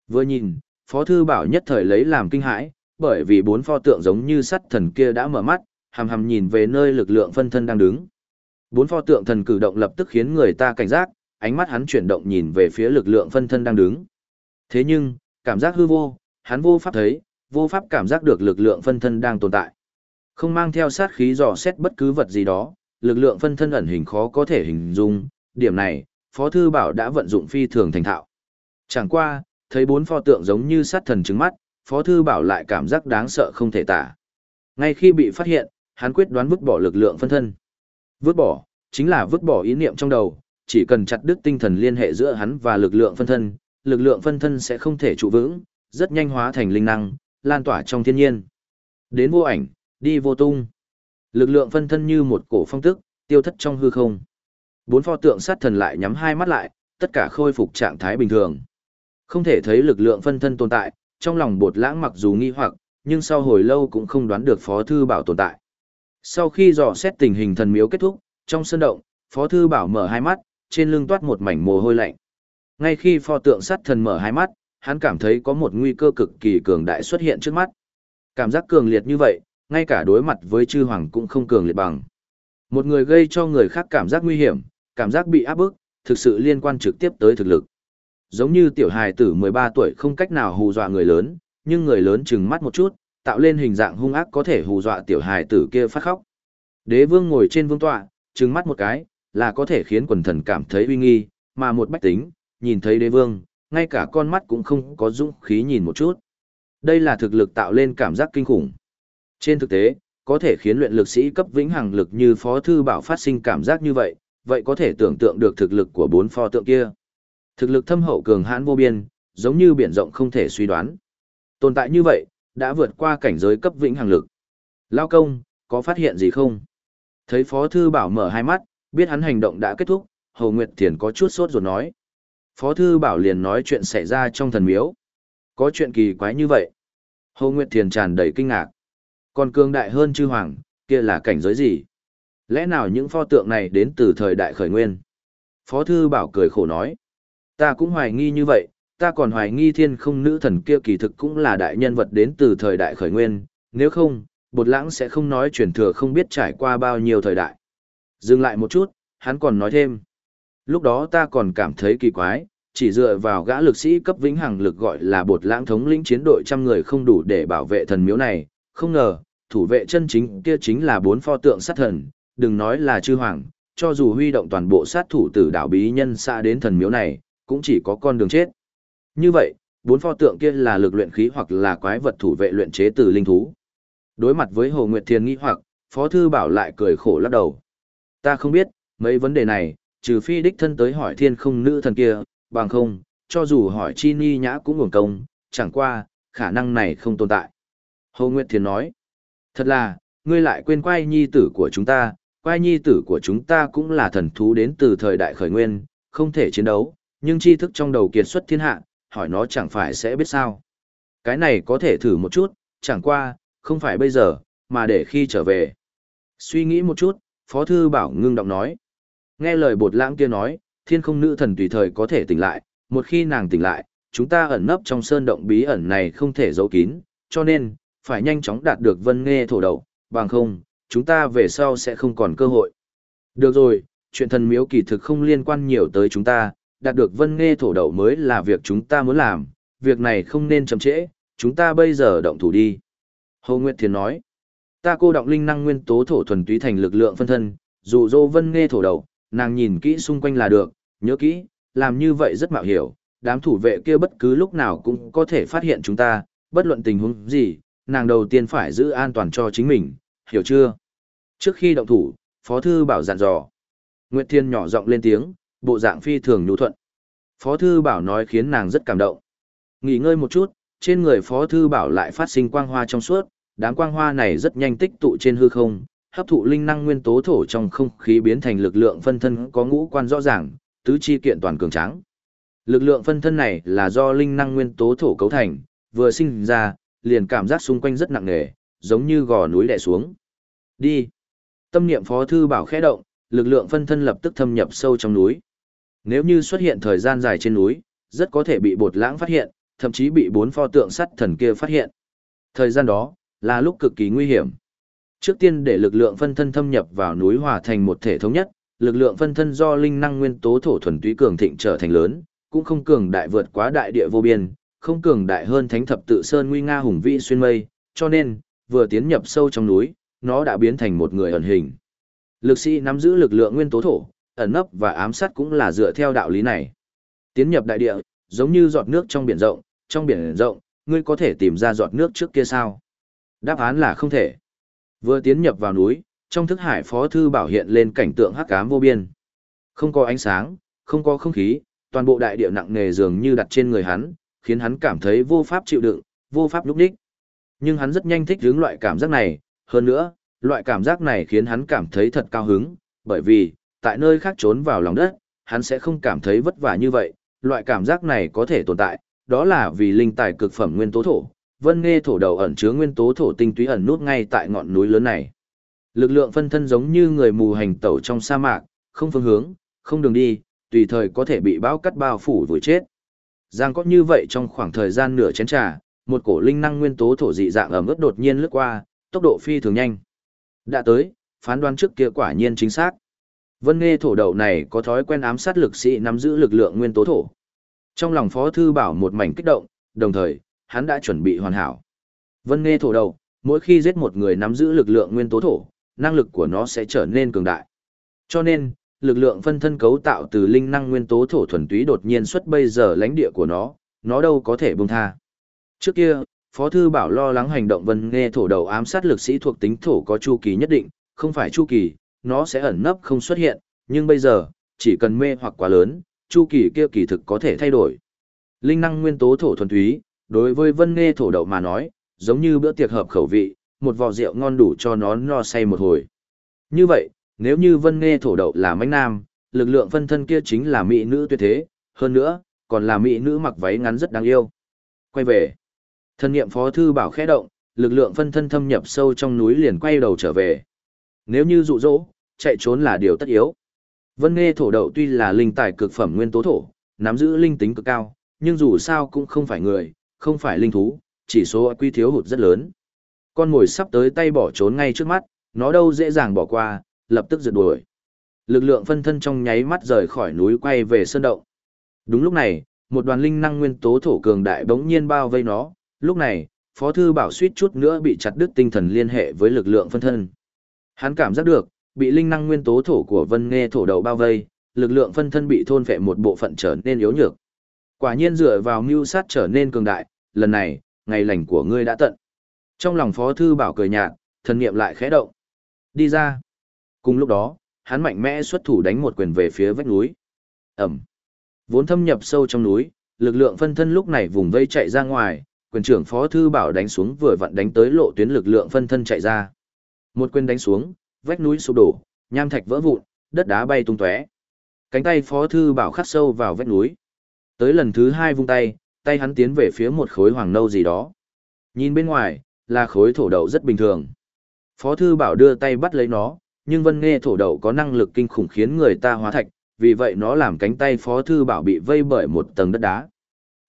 Vừa nhìn, phó thư bảo nhất thời lấy làm kinh hãi, bởi vì bốn pho tượng giống như sắt thần kia đã mở mắt, hàm hàm nhìn về nơi lực lượng phân thân đang đứng. Bốn pho tượng thần cử động lập tức khiến người ta cảnh giác, ánh mắt hắn chuyển động nhìn về phía lực lượng phân thân đang đứng. Thế nhưng, cảm giác hư vô, hắn vô pháp thấy, vô pháp cảm giác được lực lượng phân thân đang tồn tại. Không mang theo sát khí dò xét bất cứ vật gì đó, lực lượng phân thân ẩn hình khó có thể hình dung, điểm này, Phó Thư Bảo đã vận dụng phi thường thành thạo. Chẳng qua, thấy bốn pho tượng giống như sát thần trứng mắt, Phó Thư Bảo lại cảm giác đáng sợ không thể tả. Ngay khi bị phát hiện, hắn quyết đoán vứt bỏ lực lượng phân thân. Vứt bỏ, chính là vứt bỏ ý niệm trong đầu, chỉ cần chặt đứt tinh thần liên hệ giữa hắn và lực lượng phân thân, lực lượng phân thân sẽ không thể trụ vững, rất nhanh hóa thành linh năng, lan tỏa trong thiên nhiên. Đến vô ảnh, đi vô tung. Lực lượng phân thân như một cổ phong tức, tiêu thất trong hư không. Bốn pho tượng sát thần lại nhắm hai mắt lại, tất cả khôi phục trạng thái bình thường. Không thể thấy lực lượng phân thân tồn tại, trong lòng bột lãng mặc dù nghi hoặc, nhưng sau hồi lâu cũng không đoán được Phó Thư Bảo tồn tại. Sau khi dò xét tình hình thần miếu kết thúc, trong sân động, Phó Thư Bảo mở hai mắt, trên lưng toát một mảnh mồ hôi lạnh. Ngay khi pho tượng sắt thần mở hai mắt, hắn cảm thấy có một nguy cơ cực kỳ cường đại xuất hiện trước mắt. Cảm giác cường liệt như vậy, ngay cả đối mặt với chư hoàng cũng không cường liệt bằng. Một người gây cho người khác cảm giác nguy hiểm, cảm giác bị áp bức, thực sự liên quan trực tiếp tới thực lực. Giống như tiểu hài tử 13 tuổi không cách nào hù dọa người lớn, nhưng người lớn chừng mắt một chút, tạo lên hình dạng hung ác có thể hù dọa tiểu hài tử kia phát khóc. Đế vương ngồi trên vương tọa, chừng mắt một cái, là có thể khiến quần thần cảm thấy uy nghi, mà một bách tính, nhìn thấy đế vương, ngay cả con mắt cũng không có dũng khí nhìn một chút. Đây là thực lực tạo lên cảm giác kinh khủng. Trên thực tế, có thể khiến luyện lực sĩ cấp vĩnh hằng lực như Phó Thư Bảo phát sinh cảm giác như vậy, vậy có thể tưởng tượng được thực lực của bốn pho tượng kia. Thực lực thâm hậu cường hãn vô biên, giống như biển rộng không thể suy đoán. Tồn tại như vậy, đã vượt qua cảnh giới cấp vĩnh hằng lực. Lao công, có phát hiện gì không? Thấy Phó Thư Bảo mở hai mắt, biết hắn hành động đã kết thúc, Hồ Nguyệt Thiền có chút sốt ruột nói. Phó Thư Bảo liền nói chuyện xảy ra trong thần miếu. Có chuyện kỳ quái như vậy. Hồ Nguyệt Thiền tràn đầy kinh ngạc. Còn cường đại hơn chư hoàng, kia là cảnh giới gì? Lẽ nào những pho tượng này đến từ thời đại khởi nguyên? Phó Thư Bảo cười khổ nói. Ta cũng hoài nghi như vậy, ta còn hoài nghi thiên không nữ thần kia kỳ thực cũng là đại nhân vật đến từ thời đại khởi nguyên, nếu không, bột lãng sẽ không nói truyền thừa không biết trải qua bao nhiêu thời đại. Dừng lại một chút, hắn còn nói thêm. Lúc đó ta còn cảm thấy kỳ quái, chỉ dựa vào gã lực sĩ cấp vĩnh hằng lực gọi là bột lãng thống lĩnh chiến đội trăm người không đủ để bảo vệ thần miếu này, không ngờ, thủ vệ chân chính kia chính là bốn pho tượng sát thần, đừng nói là chư hoàng, cho dù huy động toàn bộ sát thủ tử đảo bí nhân xa đến thần miếu này, cũng chỉ có con đường chết. Như vậy, bốn pho tượng kia là lực luyện khí hoặc là quái vật thủ vệ luyện chế từ linh thú. Đối mặt với Hồ Nguyệt Thiên nghi hoặc, Phó Thư Bảo lại cười khổ lắc đầu. Ta không biết, mấy vấn đề này, trừ phi đích thân tới hỏi thiên không nữ thần kia, bằng không, cho dù hỏi chi ni nhã cũng nguồn công, chẳng qua, khả năng này không tồn tại. Hồ Nguyệt Thiền nói, thật là, ngươi lại quên quay nhi tử của chúng ta, quay nhi tử của chúng ta cũng là thần thú đến từ thời đại khởi nguyên, không thể chiến đấu, nhưng tri thức trong đầu kiệt xuất thiên hạ, hỏi nó chẳng phải sẽ biết sao. Cái này có thể thử một chút, chẳng qua, không phải bây giờ, mà để khi trở về. Suy nghĩ một chút, Phó Thư Bảo ngưng động nói. Nghe lời bột lãng kia nói, thiên không nữ thần tùy thời có thể tỉnh lại, một khi nàng tỉnh lại, chúng ta ẩn nấp trong sơn động bí ẩn này không thể giấu kín, cho nên, phải nhanh chóng đạt được vân nghe thổ đậu, bằng không, chúng ta về sau sẽ không còn cơ hội. Được rồi, chuyện thần miếu kỳ thực không liên quan nhiều tới chúng ta, đạt được vân nghe thổ đậu mới là việc chúng ta muốn làm, việc này không nên chậm trễ, chúng ta bây giờ động thủ đi. Hồ Nguyệt Thiền nói, ta cô động linh năng nguyên tố thổ thuần túy thành lực lượng phân thân, dù dô vân nghe thổ đậu, nàng nhìn kỹ xung quanh là được, nhớ kỹ, làm như vậy rất mạo hiểu, đám thủ vệ kia bất cứ lúc nào cũng có thể phát hiện chúng ta, bất luận tình huống gì, nàng đầu tiên phải giữ an toàn cho chính mình, hiểu chưa? Trước khi động thủ, Phó Thư Bảo dặn dò. Nguyệt Thiên nhỏ giọng lên tiếng, bộ dạng phi thường nhu thuận. Phó Thư Bảo nói khiến nàng rất cảm động. Nghỉ ngơi một chút, trên người Phó Thư Bảo lại phát sinh quang hoa trong suốt, đám quang hoa này rất nhanh tích tụ trên hư không, hấp thụ linh năng nguyên tố thổ trong không khí biến thành lực lượng phân thân có ngũ quan rõ ràng, tứ chi kiện toàn cường tráng. Lực lượng phân thân này là do linh năng nguyên tố thổ cấu thành, vừa sinh ra, liền cảm giác xung quanh rất nặng nề, giống như gò núi đè xuống. Đi. Tâm niệm Phó Thư Bảo khẽ động, lực lượng phân thân lập tức thâm nhập sâu trong núi. Nếu như xuất hiện thời gian dài trên núi, rất có thể bị bột lãng phát hiện, thậm chí bị bốn pho tượng sắt thần kia phát hiện. Thời gian đó, là lúc cực kỳ nguy hiểm. Trước tiên để lực lượng phân thân thâm nhập vào núi hòa thành một thể thống nhất, lực lượng phân thân do linh năng nguyên tố thổ thuần túy cường thịnh trở thành lớn, cũng không cường đại vượt quá đại địa vô biên, không cường đại hơn thánh thập tự sơn nguy nga hùng vĩ xuyên mây, cho nên, vừa tiến nhập sâu trong núi, nó đã biến thành một người ẩn hình. Lực sĩ nắm giữ lực lượng nguyên tố thổ, ẩn nấp và ám sát cũng là dựa theo đạo lý này. Tiến nhập đại địa, giống như giọt nước trong biển rộng, trong biển rộng, ngươi có thể tìm ra giọt nước trước kia sao? Đáp án là không thể. Vừa tiến nhập vào núi, trong thức hải phó thư bảo hiện lên cảnh tượng hắc ám vô biên. Không có ánh sáng, không có không khí, toàn bộ đại địa nặng nề dường như đặt trên người hắn, khiến hắn cảm thấy vô pháp chịu đựng, vô pháp lúc đích. Nhưng hắn rất nhanh thích hướng loại cảm giác này, hơn nữa, loại cảm giác này khiến hắn cảm thấy thật cao hứng, bởi vì, tại nơi khác trốn vào lòng đất, hắn sẽ không cảm thấy vất vả như vậy, loại cảm giác này có thể tồn tại, đó là vì linh tài cực phẩm nguyên tố thổ, vân nghe thổ đầu ẩn chứa nguyên tố thổ tinh túy ẩn nút ngay tại ngọn núi lớn này. Lực lượng phân thân giống như người mù hành tẩu trong sa mạc, không phương hướng, không đường đi, tùy thời có thể bị bão cắt bao phủ vùi chết. Giang có như vậy trong khoảng thời gian nửa chén trà, một cổ linh năng nguyên tố thổ dị dạng ẩm ướt đột nhiên lướt qua, tốc độ phi thường nhanh. Đã tới, phán đoán trước kia quả nhiên chính xác. Vân Nghe thổ đầu này có thói quen ám sát lực sĩ nắm giữ lực lượng nguyên tố thổ. Trong lòng Phó Thư Bảo một mảnh kích động, đồng thời, hắn đã chuẩn bị hoàn hảo. Vân Nghe thổ đầu, mỗi khi giết một người nắm giữ lực lượng nguyên tố thổ, năng lực của nó sẽ trở nên cường đại. Cho nên, lực lượng phân thân cấu tạo từ linh năng nguyên tố thổ thuần túy đột nhiên xuất bây giờ lãnh địa của nó, nó đâu có thể buông tha. Trước kia, Phó Thư Bảo lo lắng hành động vân nghe thổ đầu ám sát lực sĩ thuộc tính thổ có chu kỳ nhất định, không phải chu kỳ, nó sẽ ẩn nấp không xuất hiện, nhưng bây giờ, chỉ cần mê hoặc quá lớn, chu kỳ kia kỳ thực có thể thay đổi. Linh năng nguyên tố thổ thuần túy, đối với vân nghe thổ đậu mà nói, giống như bữa tiệc hợp khẩu vị, một vò rượu ngon đủ cho nó no say một hồi. Như vậy, nếu như vân nghe thổ đậu là mánh nam, lực lượng phân thân kia chính là mỹ nữ tuyệt thế, hơn nữa, còn là mỹ nữ mặc váy ngắn rất đáng yêu. Quay về. Thân niệm phó thư bảo khẽ động, lực lượng phân thân thâm nhập sâu trong núi liền quay đầu trở về. Nếu như dụ dỗ, chạy trốn là điều tất yếu. Vân Nghe thổ đậu tuy là linh tài cực phẩm nguyên tố thổ, nắm giữ linh tính cực cao, nhưng dù sao cũng không phải người, không phải linh thú, chỉ số quy thiếu hụt rất lớn. Con ngồi sắp tới tay bỏ trốn ngay trước mắt, nó đâu dễ dàng bỏ qua, lập tức rượt đuổi. Lực lượng phân thân trong nháy mắt rời khỏi núi quay về sơn động. Đúng lúc này, một đoàn linh năng nguyên tố thổ cường đại bỗng nhiên bao vây nó, lúc này, Phó thư bảo suýt chút nữa bị chặt đứt tinh thần liên hệ với lực lượng phân thân. Hắn cảm giác được, bị linh năng nguyên tố thổ của Vân Nghe thổ đầu bao vây, lực lượng phân thân bị thôn phệ một bộ phận trở nên yếu nhược. Quả nhiên dựa vào mưu sát trở nên cường đại, lần này, ngày lành của ngươi đã tận. Trong lòng Phó thư bảo cười nhạt, thần niệm lại khẽ động. Đi ra. Cùng lúc đó, hắn mạnh mẽ xuất thủ đánh một quyền về phía vách núi. Ẩm. Vốn thâm nhập sâu trong núi, lực lượng phân thân lúc này vùng vây chạy ra ngoài, quyền trưởng Phó thư bảo đánh xuống vừa vặn đánh tới lộ tuyến lực lượng phân thân chạy ra. Một quyền đánh xuống, vách núi sụp đổ, nham thạch vỡ vụn, đất đá bay tung tóe. Cánh tay Phó thư bảo khắc sâu vào vách núi. Tới lần thứ hai vung tay, tay hắn tiến về phía một khối hoàng nâu gì đó. Nhìn bên ngoài, là khối thổ đậu rất bình thường. Phó thư bảo đưa tay bắt lấy nó, nhưng vân nghe thổ đậu có năng lực kinh khủng khiến người ta hóa thạch, vì vậy nó làm cánh tay phó thư bảo bị vây bởi một tầng đất đá.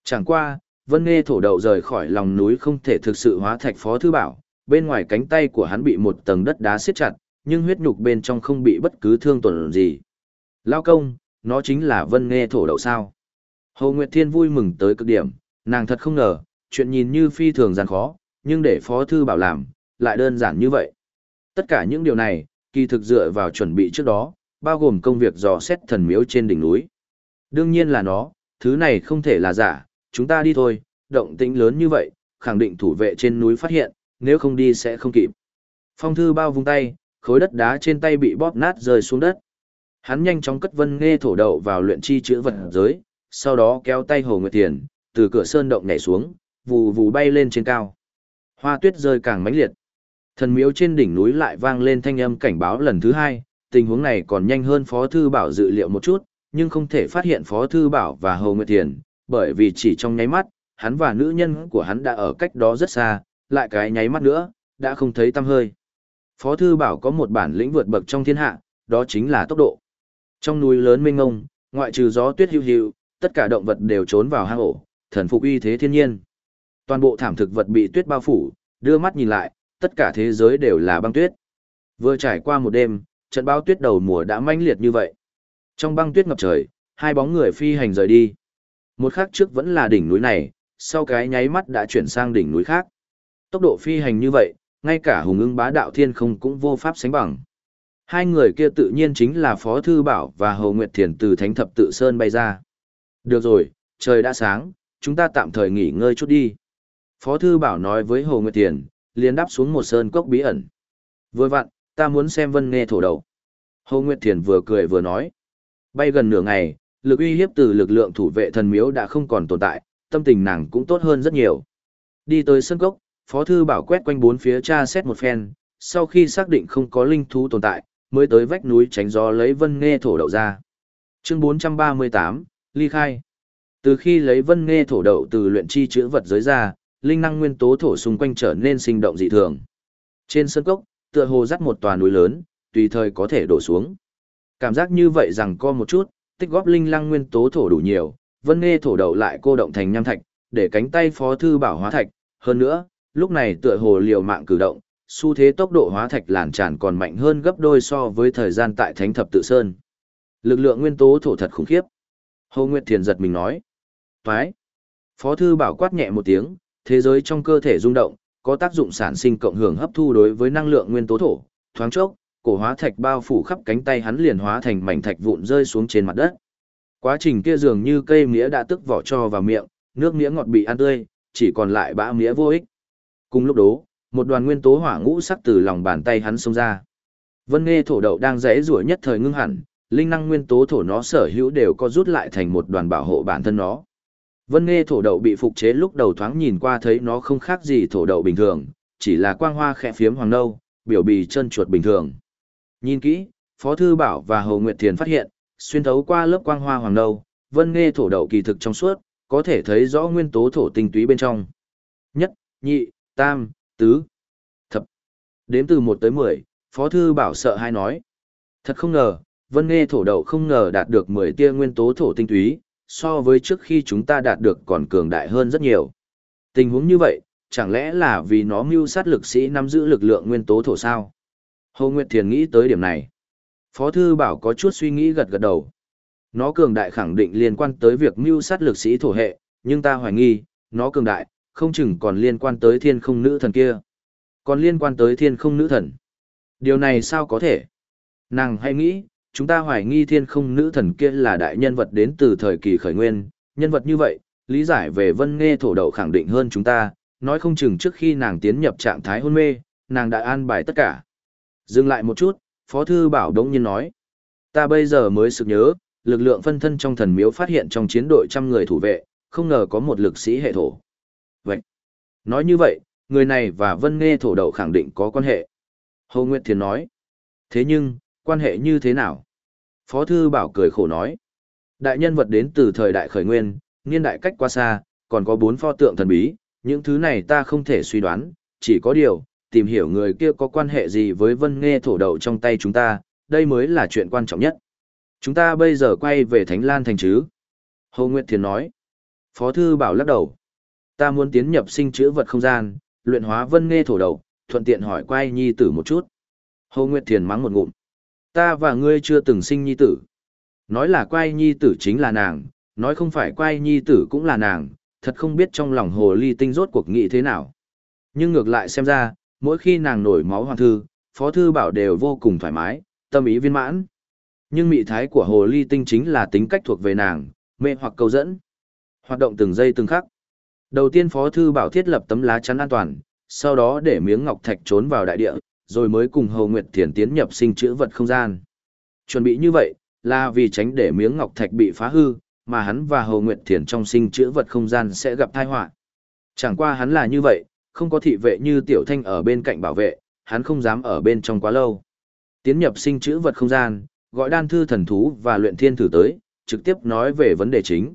Chẳng qua, vân nghe thổ đậu rời khỏi lòng núi không thể thực sự hóa thạch phó thư bảo, bên ngoài cánh tay của hắn bị một tầng đất đá siết chặt, nhưng huyết nhục bên trong không bị bất cứ thương tổn gì. Lao công, nó chính là vân nghe thổ đậu sao. Hồ Nguyệt Thiên vui mừng tới cực điểm, nàng thật không ngờ, chuyện nhìn như phi thường gian khó, nhưng để phó thư bảo làm, lại đơn giản như vậy. Tất cả những điều này, kỳ thực dựa vào chuẩn bị trước đó, bao gồm công việc dò xét thần miếu trên đỉnh núi. Đương nhiên là nó, thứ này không thể là giả, chúng ta đi thôi, động tĩnh lớn như vậy, khẳng định thủ vệ trên núi phát hiện, nếu không đi sẽ không kịp. Phong thư bao vung tay, khối đất đá trên tay bị bóp nát rơi xuống đất. Hắn nhanh chóng cất vân nghe thổ đậu vào luyện chi chữ vật giới, sau đó kéo tay Hồ Nguyệt Tiền, từ cửa sơn động nhảy xuống, vù vù bay lên trên cao. Hoa tuyết rơi càng mãnh liệt. Thần miếu trên đỉnh núi lại vang lên thanh âm cảnh báo lần thứ hai, tình huống này còn nhanh hơn Phó Thư Bảo dự liệu một chút, nhưng không thể phát hiện Phó Thư Bảo và Hồ Nguyệt Thiền, bởi vì chỉ trong nháy mắt, hắn và nữ nhân của hắn đã ở cách đó rất xa, lại cái nháy mắt nữa, đã không thấy tăm hơi. Phó Thư Bảo có một bản lĩnh vượt bậc trong thiên hạ, đó chính là tốc độ. Trong núi lớn mênh ngông, ngoại trừ gió tuyết hữu hữu, tất cả động vật đều trốn vào hang ổ, thần phục uy thế thiên nhiên. Toàn bộ thảm thực vật bị tuyết bao phủ, đưa mắt nhìn lại, tất cả thế giới đều là băng tuyết. Vừa trải qua một đêm, trận bão tuyết đầu mùa đã mãnh liệt như vậy. Trong băng tuyết ngập trời, hai bóng người phi hành rời đi. Một khắc trước vẫn là đỉnh núi này, sau cái nháy mắt đã chuyển sang đỉnh núi khác. Tốc độ phi hành như vậy, ngay cả hùng ưng bá đạo thiên không cũng vô pháp sánh bằng. Hai người kia tự nhiên chính là Phó Thư Bảo và Hồ Nguyệt Thiền từ Thánh Thập Tự Sơn bay ra. Được rồi, trời đã sáng, chúng ta tạm thời nghỉ ngơi chút đi. Phó Thư Bảo nói với Hồ Nguyệt Thiền, liền đáp xuống một sơn cốc bí ẩn. Vừa vặn, ta muốn xem vân nghe thổ đầu. Hồ Nguyệt Thiền vừa cười vừa nói. Bay gần nửa ngày, lực uy hiếp từ lực lượng thủ vệ thần miếu đã không còn tồn tại, tâm tình nàng cũng tốt hơn rất nhiều. Đi tới sân cốc, Phó Thư Bảo quét quanh bốn phía tra xét một phen, sau khi xác định không có linh thú tồn tại, mới tới vách núi tránh gió lấy vân nghe thổ đậu ra. Chương 438, Ly Khai Từ khi lấy vân nghe thổ đậu từ luyện chi chữa vật giới ra, linh năng nguyên tố thổ xung quanh trở nên sinh động dị thường. Trên sân cốc, tựa hồ dắt một tòa núi lớn, tùy thời có thể đổ xuống. Cảm giác như vậy rằng co một chút, tích góp linh năng nguyên tố thổ đủ nhiều, vân nghe thổ đầu lại cô động thành nham thạch, để cánh tay phó thư bảo hóa thạch, hơn nữa, lúc này tựa hồ liều mạng cử động, xu thế tốc độ hóa thạch làn tràn còn mạnh hơn gấp đôi so với thời gian tại Thánh Thập Tự Sơn. Lực lượng nguyên tố thổ thật khủng khiếp. Hồ Nguyệt Thiền giật mình nói. Phái. Phó thư bảo quát nhẹ một tiếng, thế giới trong cơ thể rung động, có tác dụng sản sinh cộng hưởng hấp thu đối với năng lượng nguyên tố thổ, thoáng chốc, cổ hóa thạch bao phủ khắp cánh tay hắn liền hóa thành mảnh thạch vụn rơi xuống trên mặt đất. Quá trình kia dường như cây mía đã tức vỏ cho vào miệng, nước mía ngọt bị ăn tươi, chỉ còn lại bã mía vô ích. Cùng lúc đó, một đoàn nguyên tố hỏa ngũ sắc từ lòng bàn tay hắn xông ra. Vân Nghe thổ đậu đang rẽ rủa nhất thời ngưng hẳn, linh năng nguyên tố thổ nó sở hữu đều có rút lại thành một đoàn bảo hộ bản thân nó. Vân nghe thổ đậu bị phục chế lúc đầu thoáng nhìn qua thấy nó không khác gì thổ đậu bình thường, chỉ là quang hoa khẽ phiếm hoàng nâu, biểu bì chân chuột bình thường. Nhìn kỹ, Phó Thư Bảo và Hồ Nguyệt Thiền phát hiện, xuyên thấu qua lớp quang hoa hoàng đầu, vân nghe thổ đậu kỳ thực trong suốt, có thể thấy rõ nguyên tố thổ tinh túy bên trong. Nhất, nhị, tam, tứ, thập. Đếm từ 1 tới 10, Phó Thư Bảo sợ hai nói. Thật không ngờ, vân nghe thổ đậu không ngờ đạt được 10 tia nguyên tố thổ tinh túy, so với trước khi chúng ta đạt được còn cường đại hơn rất nhiều. Tình huống như vậy, chẳng lẽ là vì nó mưu sát lực sĩ nắm giữ lực lượng nguyên tố thổ sao? Hồ Nguyệt Thiền nghĩ tới điểm này. Phó Thư Bảo có chút suy nghĩ gật gật đầu. Nó cường đại khẳng định liên quan tới việc mưu sát lực sĩ thổ hệ, nhưng ta hoài nghi, nó cường đại, không chừng còn liên quan tới thiên không nữ thần kia. Còn liên quan tới thiên không nữ thần. Điều này sao có thể? Nàng hay nghĩ, chúng ta hoài nghi thiên không nữ thần kia là đại nhân vật đến từ thời kỳ khởi nguyên, nhân vật như vậy, lý giải về vân nghe thổ đậu khẳng định hơn chúng ta, nói không chừng trước khi nàng tiến nhập trạng thái hôn mê, nàng đã an bài tất cả. Dừng lại một chút, Phó Thư Bảo đống nhiên nói, ta bây giờ mới sực nhớ, lực lượng phân thân trong thần miếu phát hiện trong chiến đội trăm người thủ vệ, không ngờ có một lực sĩ hệ thổ. Vậy, nói như vậy, người này và vân nghe thổ đậu khẳng định có quan hệ. Hồ Nguyệt Thiền nói, thế nhưng, quan hệ như thế nào? Phó Thư Bảo cười khổ nói, đại nhân vật đến từ thời đại khởi nguyên, niên đại cách qua xa, còn có bốn pho tượng thần bí, những thứ này ta không thể suy đoán, chỉ có điều, tìm hiểu người kia có quan hệ gì với vân nghe thổ đậu trong tay chúng ta, đây mới là chuyện quan trọng nhất. Chúng ta bây giờ quay về Thánh Lan Thành chứ? Hồ Nguyệt Thiền nói. Phó Thư Bảo lắc đầu. Ta muốn tiến nhập sinh chữ vật không gian, luyện hóa vân nghe thổ đậu, thuận tiện hỏi quay nhi tử một chút. Hồ Nguyệt Thiền mắng một ngụm. Ta và ngươi chưa từng sinh nhi tử. Nói là quay nhi tử chính là nàng, nói không phải quay nhi tử cũng là nàng, thật không biết trong lòng hồ ly tinh rốt cuộc nghĩ thế nào. Nhưng ngược lại xem ra, mỗi khi nàng nổi máu hoàng thư, phó thư bảo đều vô cùng thoải mái, tâm ý viên mãn. Nhưng mị thái của hồ ly tinh chính là tính cách thuộc về nàng, mê hoặc câu dẫn. Hoạt động từng giây từng khắc. Đầu tiên phó thư bảo thiết lập tấm lá chắn an toàn, sau đó để miếng ngọc thạch trốn vào đại địa, rồi mới cùng Hồ Nguyệt Thiền tiến nhập sinh chữ vật không gian. Chuẩn bị như vậy, là vì tránh để miếng ngọc thạch bị phá hư, mà hắn và Hồ Nguyệt Thiền trong sinh chữ vật không gian sẽ gặp tai họa. Chẳng qua hắn là như vậy, không có thị vệ như Tiểu Thanh ở bên cạnh bảo vệ, hắn không dám ở bên trong quá lâu. Tiến nhập sinh chữ vật không gian, gọi đan thư thần thú và luyện thiên thử tới, trực tiếp nói về vấn đề chính.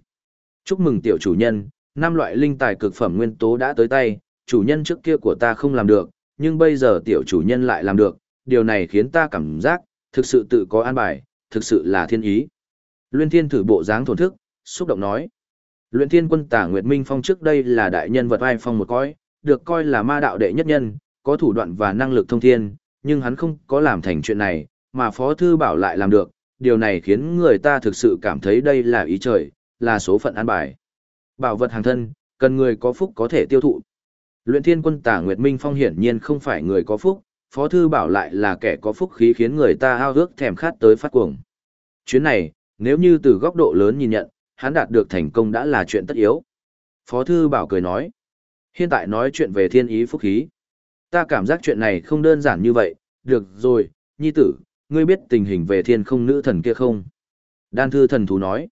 Chúc mừng tiểu chủ nhân, năm loại linh tài cực phẩm nguyên tố đã tới tay, chủ nhân trước kia của ta không làm được, nhưng bây giờ tiểu chủ nhân lại làm được, điều này khiến ta cảm giác, thực sự tự có an bài, thực sự là thiên ý. Luyện thiên thử bộ dáng thổn thức, xúc động nói. Luyện thiên quân tả Nguyệt Minh Phong trước đây là đại nhân vật ai phong một coi, được coi là ma đạo đệ nhất nhân, có thủ đoạn và năng lực thông thiên, nhưng hắn không có làm thành chuyện này, mà Phó Thư Bảo lại làm được, điều này khiến người ta thực sự cảm thấy đây là ý trời, là số phận an bài. Bảo vật hàng thân, cần người có phúc có thể tiêu thụ. Luyện thiên quân tả Nguyệt Minh Phong hiển nhiên không phải người có phúc, Phó Thư Bảo lại là kẻ có phúc khí khiến người ta ao ước thèm khát tới phát cuồng. Chuyến này, nếu như từ góc độ lớn nhìn nhận, hắn đạt được thành công đã là chuyện tất yếu. Phó Thư Bảo cười nói, hiện tại nói chuyện về thiên ý phúc khí. Ta cảm giác chuyện này không đơn giản như vậy, được rồi, nhi tử, ngươi biết tình hình về thiên không nữ thần kia không? Đan thư thần thú nói,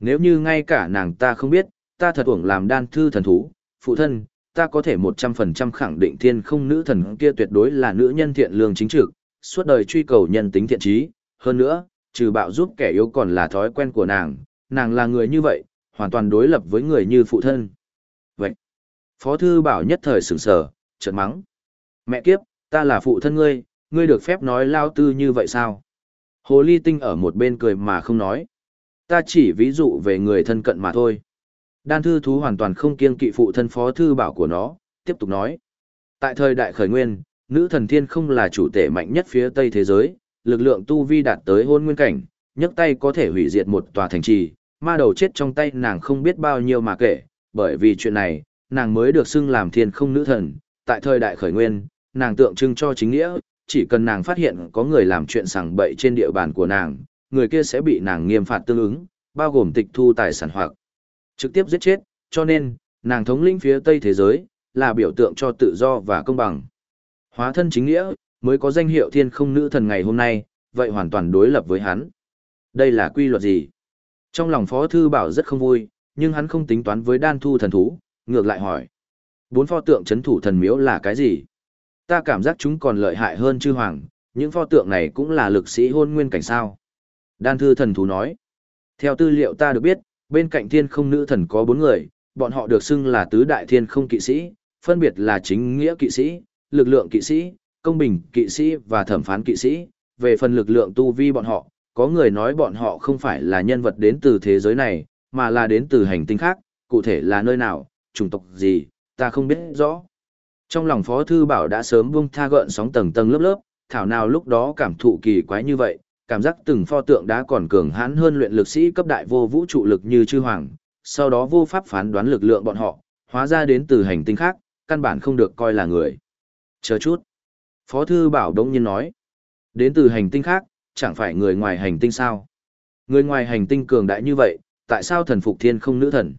nếu như ngay cả nàng ta không biết, ta thật uổng làm đan thư thần thú, phụ thân, ta có thể một trăm phần trăm khẳng định thiên không nữ thần kia tuyệt đối là nữ nhân thiện lương chính trực, suốt đời truy cầu nhân tính thiện trí, hơn nữa, trừ bạo giúp kẻ yếu còn là thói quen của nàng, nàng là người như vậy, hoàn toàn đối lập với người như phụ thân. Vậy, Phó Thư Bảo nhất thời sửng sở, trợn mắng. Mẹ kiếp, ta là phụ thân ngươi, ngươi được phép nói lao tư như vậy sao? Hồ Ly Tinh ở một bên cười mà không nói. Ta chỉ ví dụ về người thân cận mà thôi. Đan thư thú hoàn toàn không kiêng kỵ phụ thân phó thư bảo của nó, tiếp tục nói. Tại thời đại khởi nguyên, nữ thần thiên không là chủ tể mạnh nhất phía tây thế giới, lực lượng tu vi đạt tới hôn nguyên cảnh, nhấc tay có thể hủy diệt một tòa thành trì, ma đầu chết trong tay nàng không biết bao nhiêu mà kể, bởi vì chuyện này, nàng mới được xưng làm thiên không nữ thần, tại thời đại khởi nguyên, nàng tượng trưng cho chính nghĩa, chỉ cần nàng phát hiện có người làm chuyện sảng bậy trên địa bàn của nàng, người kia sẽ bị nàng nghiêm phạt tương ứng, bao gồm tịch thu tài sản hoặc trực tiếp giết chết, cho nên, nàng thống lĩnh phía Tây thế giới, là biểu tượng cho tự do và công bằng. Hóa thân chính nghĩa, mới có danh hiệu thiên không nữ thần ngày hôm nay, vậy hoàn toàn đối lập với hắn. Đây là quy luật gì? Trong lòng Phó Thư Bảo rất không vui, nhưng hắn không tính toán với đan thu thần thú, ngược lại hỏi. Bốn pho tượng chấn thủ thần miếu là cái gì? Ta cảm giác chúng còn lợi hại hơn chư hoàng, những pho tượng này cũng là lực sĩ hôn nguyên cảnh sao. Đan thư thần thú nói. Theo tư liệu ta được biết, bên cạnh thiên không nữ thần có bốn người, bọn họ được xưng là tứ đại thiên không kỵ sĩ, phân biệt là chính nghĩa kỵ sĩ, lực lượng kỵ sĩ, công bình kỵ sĩ và thẩm phán kỵ sĩ. Về phần lực lượng tu vi bọn họ, có người nói bọn họ không phải là nhân vật đến từ thế giới này, mà là đến từ hành tinh khác, cụ thể là nơi nào, chủng tộc gì, ta không biết rõ. Trong lòng Phó Thư Bảo đã sớm buông tha gợn sóng tầng tầng lớp lớp, thảo nào lúc đó cảm thụ kỳ quái như vậy, cảm giác từng pho tượng đã còn cường hãn hơn luyện lực sĩ cấp đại vô vũ trụ lực như chư hoàng, sau đó vô pháp phán đoán lực lượng bọn họ, hóa ra đến từ hành tinh khác, căn bản không được coi là người. Chờ chút. Phó Thư Bảo đông nhiên nói. Đến từ hành tinh khác, chẳng phải người ngoài hành tinh sao? Người ngoài hành tinh cường đại như vậy, tại sao thần phục thiên không nữ thần?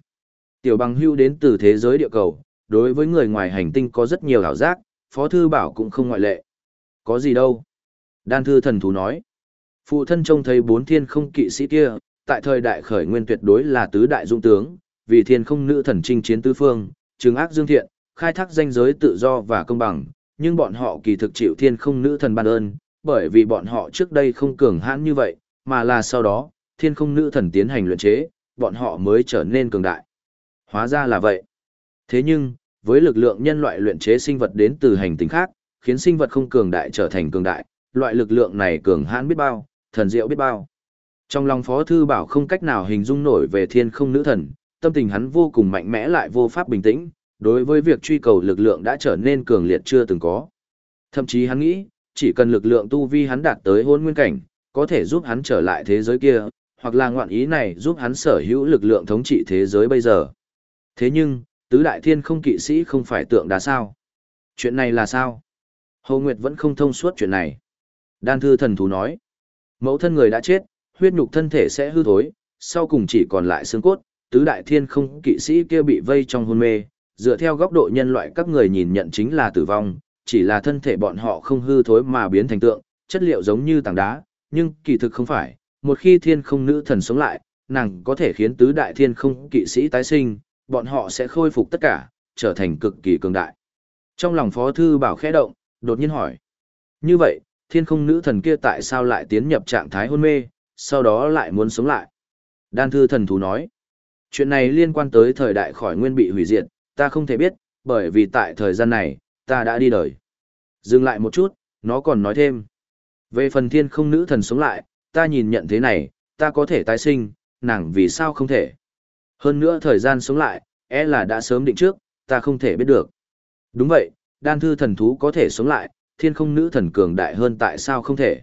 Tiểu bằng hưu đến từ thế giới địa cầu, đối với người ngoài hành tinh có rất nhiều ảo giác, Phó Thư Bảo cũng không ngoại lệ. Có gì đâu? Đan thư thần thú nói. Phụ thân trông thấy bốn thiên không kỵ sĩ kia, tại thời đại khởi nguyên tuyệt đối là tứ đại dung tướng, vì thiên không nữ thần chinh chiến tứ phương, trừng ác dương thiện, khai thác danh giới tự do và công bằng, nhưng bọn họ kỳ thực chịu thiên không nữ thần ban ơn, bởi vì bọn họ trước đây không cường hãn như vậy, mà là sau đó, thiên không nữ thần tiến hành luyện chế, bọn họ mới trở nên cường đại. Hóa ra là vậy. Thế nhưng, với lực lượng nhân loại luyện chế sinh vật đến từ hành tinh khác, khiến sinh vật không cường đại trở thành cường đại, loại lực lượng này cường hãn biết bao, thần diệu biết bao. Trong lòng Phó Thư Bảo không cách nào hình dung nổi về thiên không nữ thần, tâm tình hắn vô cùng mạnh mẽ lại vô pháp bình tĩnh, đối với việc truy cầu lực lượng đã trở nên cường liệt chưa từng có. Thậm chí hắn nghĩ, chỉ cần lực lượng tu vi hắn đạt tới hôn nguyên cảnh, có thể giúp hắn trở lại thế giới kia, hoặc là ngoạn ý này giúp hắn sở hữu lực lượng thống trị thế giới bây giờ. Thế nhưng, tứ đại thiên không kỵ sĩ không phải tượng đá sao. Chuyện này là sao? Hồ Nguyệt vẫn không thông suốt chuyện này. Đan thư thần thú nói, mẫu thân người đã chết, huyết nhục thân thể sẽ hư thối, sau cùng chỉ còn lại xương cốt, tứ đại thiên không kỵ sĩ kia bị vây trong hôn mê, dựa theo góc độ nhân loại các người nhìn nhận chính là tử vong, chỉ là thân thể bọn họ không hư thối mà biến thành tượng, chất liệu giống như tảng đá, nhưng kỳ thực không phải, một khi thiên không nữ thần sống lại, nàng có thể khiến tứ đại thiên không kỵ sĩ tái sinh, bọn họ sẽ khôi phục tất cả, trở thành cực kỳ cường đại. Trong lòng Phó Thư Bảo khẽ động, đột nhiên hỏi. Như vậy, thiên không nữ thần kia tại sao lại tiến nhập trạng thái hôn mê, sau đó lại muốn sống lại? Đan thư thần thú nói. Chuyện này liên quan tới thời đại khỏi nguyên bị hủy diệt, ta không thể biết, bởi vì tại thời gian này, ta đã đi đời. Dừng lại một chút, nó còn nói thêm. Về phần thiên không nữ thần sống lại, ta nhìn nhận thế này, ta có thể tái sinh, nàng vì sao không thể. Hơn nữa thời gian sống lại, e là đã sớm định trước, ta không thể biết được. Đúng vậy, đan thư thần thú có thể sống lại, thiên không nữ thần cường đại hơn tại sao không thể.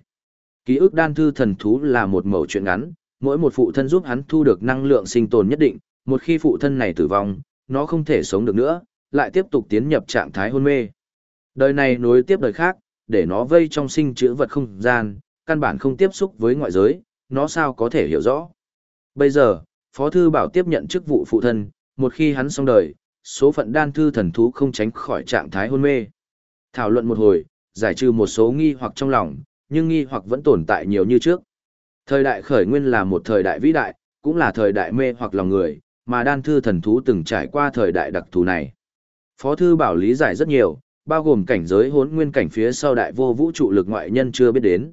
Ký ức đan thư thần thú là một mẩu chuyện ngắn, mỗi một phụ thân giúp hắn thu được năng lượng sinh tồn nhất định, một khi phụ thân này tử vong, nó không thể sống được nữa, lại tiếp tục tiến nhập trạng thái hôn mê. Đời này nối tiếp đời khác, để nó vây trong sinh chữ vật không gian, căn bản không tiếp xúc với ngoại giới, nó sao có thể hiểu rõ. Bây giờ, Phó Thư Bảo tiếp nhận chức vụ phụ thân, một khi hắn xong đời, số phận đan thư thần thú không tránh khỏi trạng thái hôn mê. Thảo luận một hồi, giải trừ một số nghi hoặc trong lòng, nhưng nghi hoặc vẫn tồn tại nhiều như trước. Thời đại khởi nguyên là một thời đại vĩ đại, cũng là thời đại mê hoặc lòng người, mà đan thư thần thú từng trải qua thời đại đặc thù này. Phó thư bảo lý giải rất nhiều, bao gồm cảnh giới hốn nguyên cảnh phía sau đại vô vũ trụ lực ngoại nhân chưa biết đến.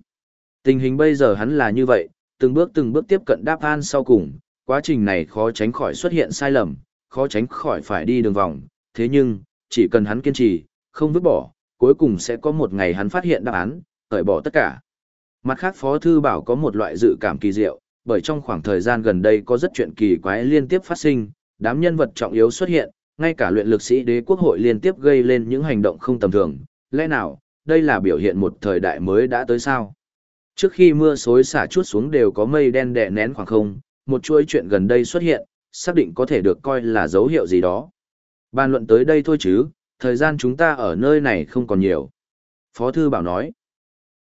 Tình hình bây giờ hắn là như vậy, từng bước từng bước tiếp cận đáp án sau cùng, quá trình này khó tránh khỏi xuất hiện sai lầm, khó tránh khỏi phải đi đường vòng, thế nhưng, chỉ cần hắn kiên trì, không vứt bỏ, cuối cùng sẽ có một ngày hắn phát hiện đáp án, cởi bỏ tất cả. Mặt khác Phó Thư Bảo có một loại dự cảm kỳ diệu, bởi trong khoảng thời gian gần đây có rất chuyện kỳ quái liên tiếp phát sinh, đám nhân vật trọng yếu xuất hiện, ngay cả luyện lực sĩ đế quốc hội liên tiếp gây lên những hành động không tầm thường, lẽ nào, đây là biểu hiện một thời đại mới đã tới sao? Trước khi mưa xối xả chút xuống đều có mây đen đè nén khoảng không, một chuỗi chuyện gần đây xuất hiện, xác định có thể được coi là dấu hiệu gì đó. Bàn luận tới đây thôi chứ, thời gian chúng ta ở nơi này không còn nhiều. Phó Thư Bảo nói,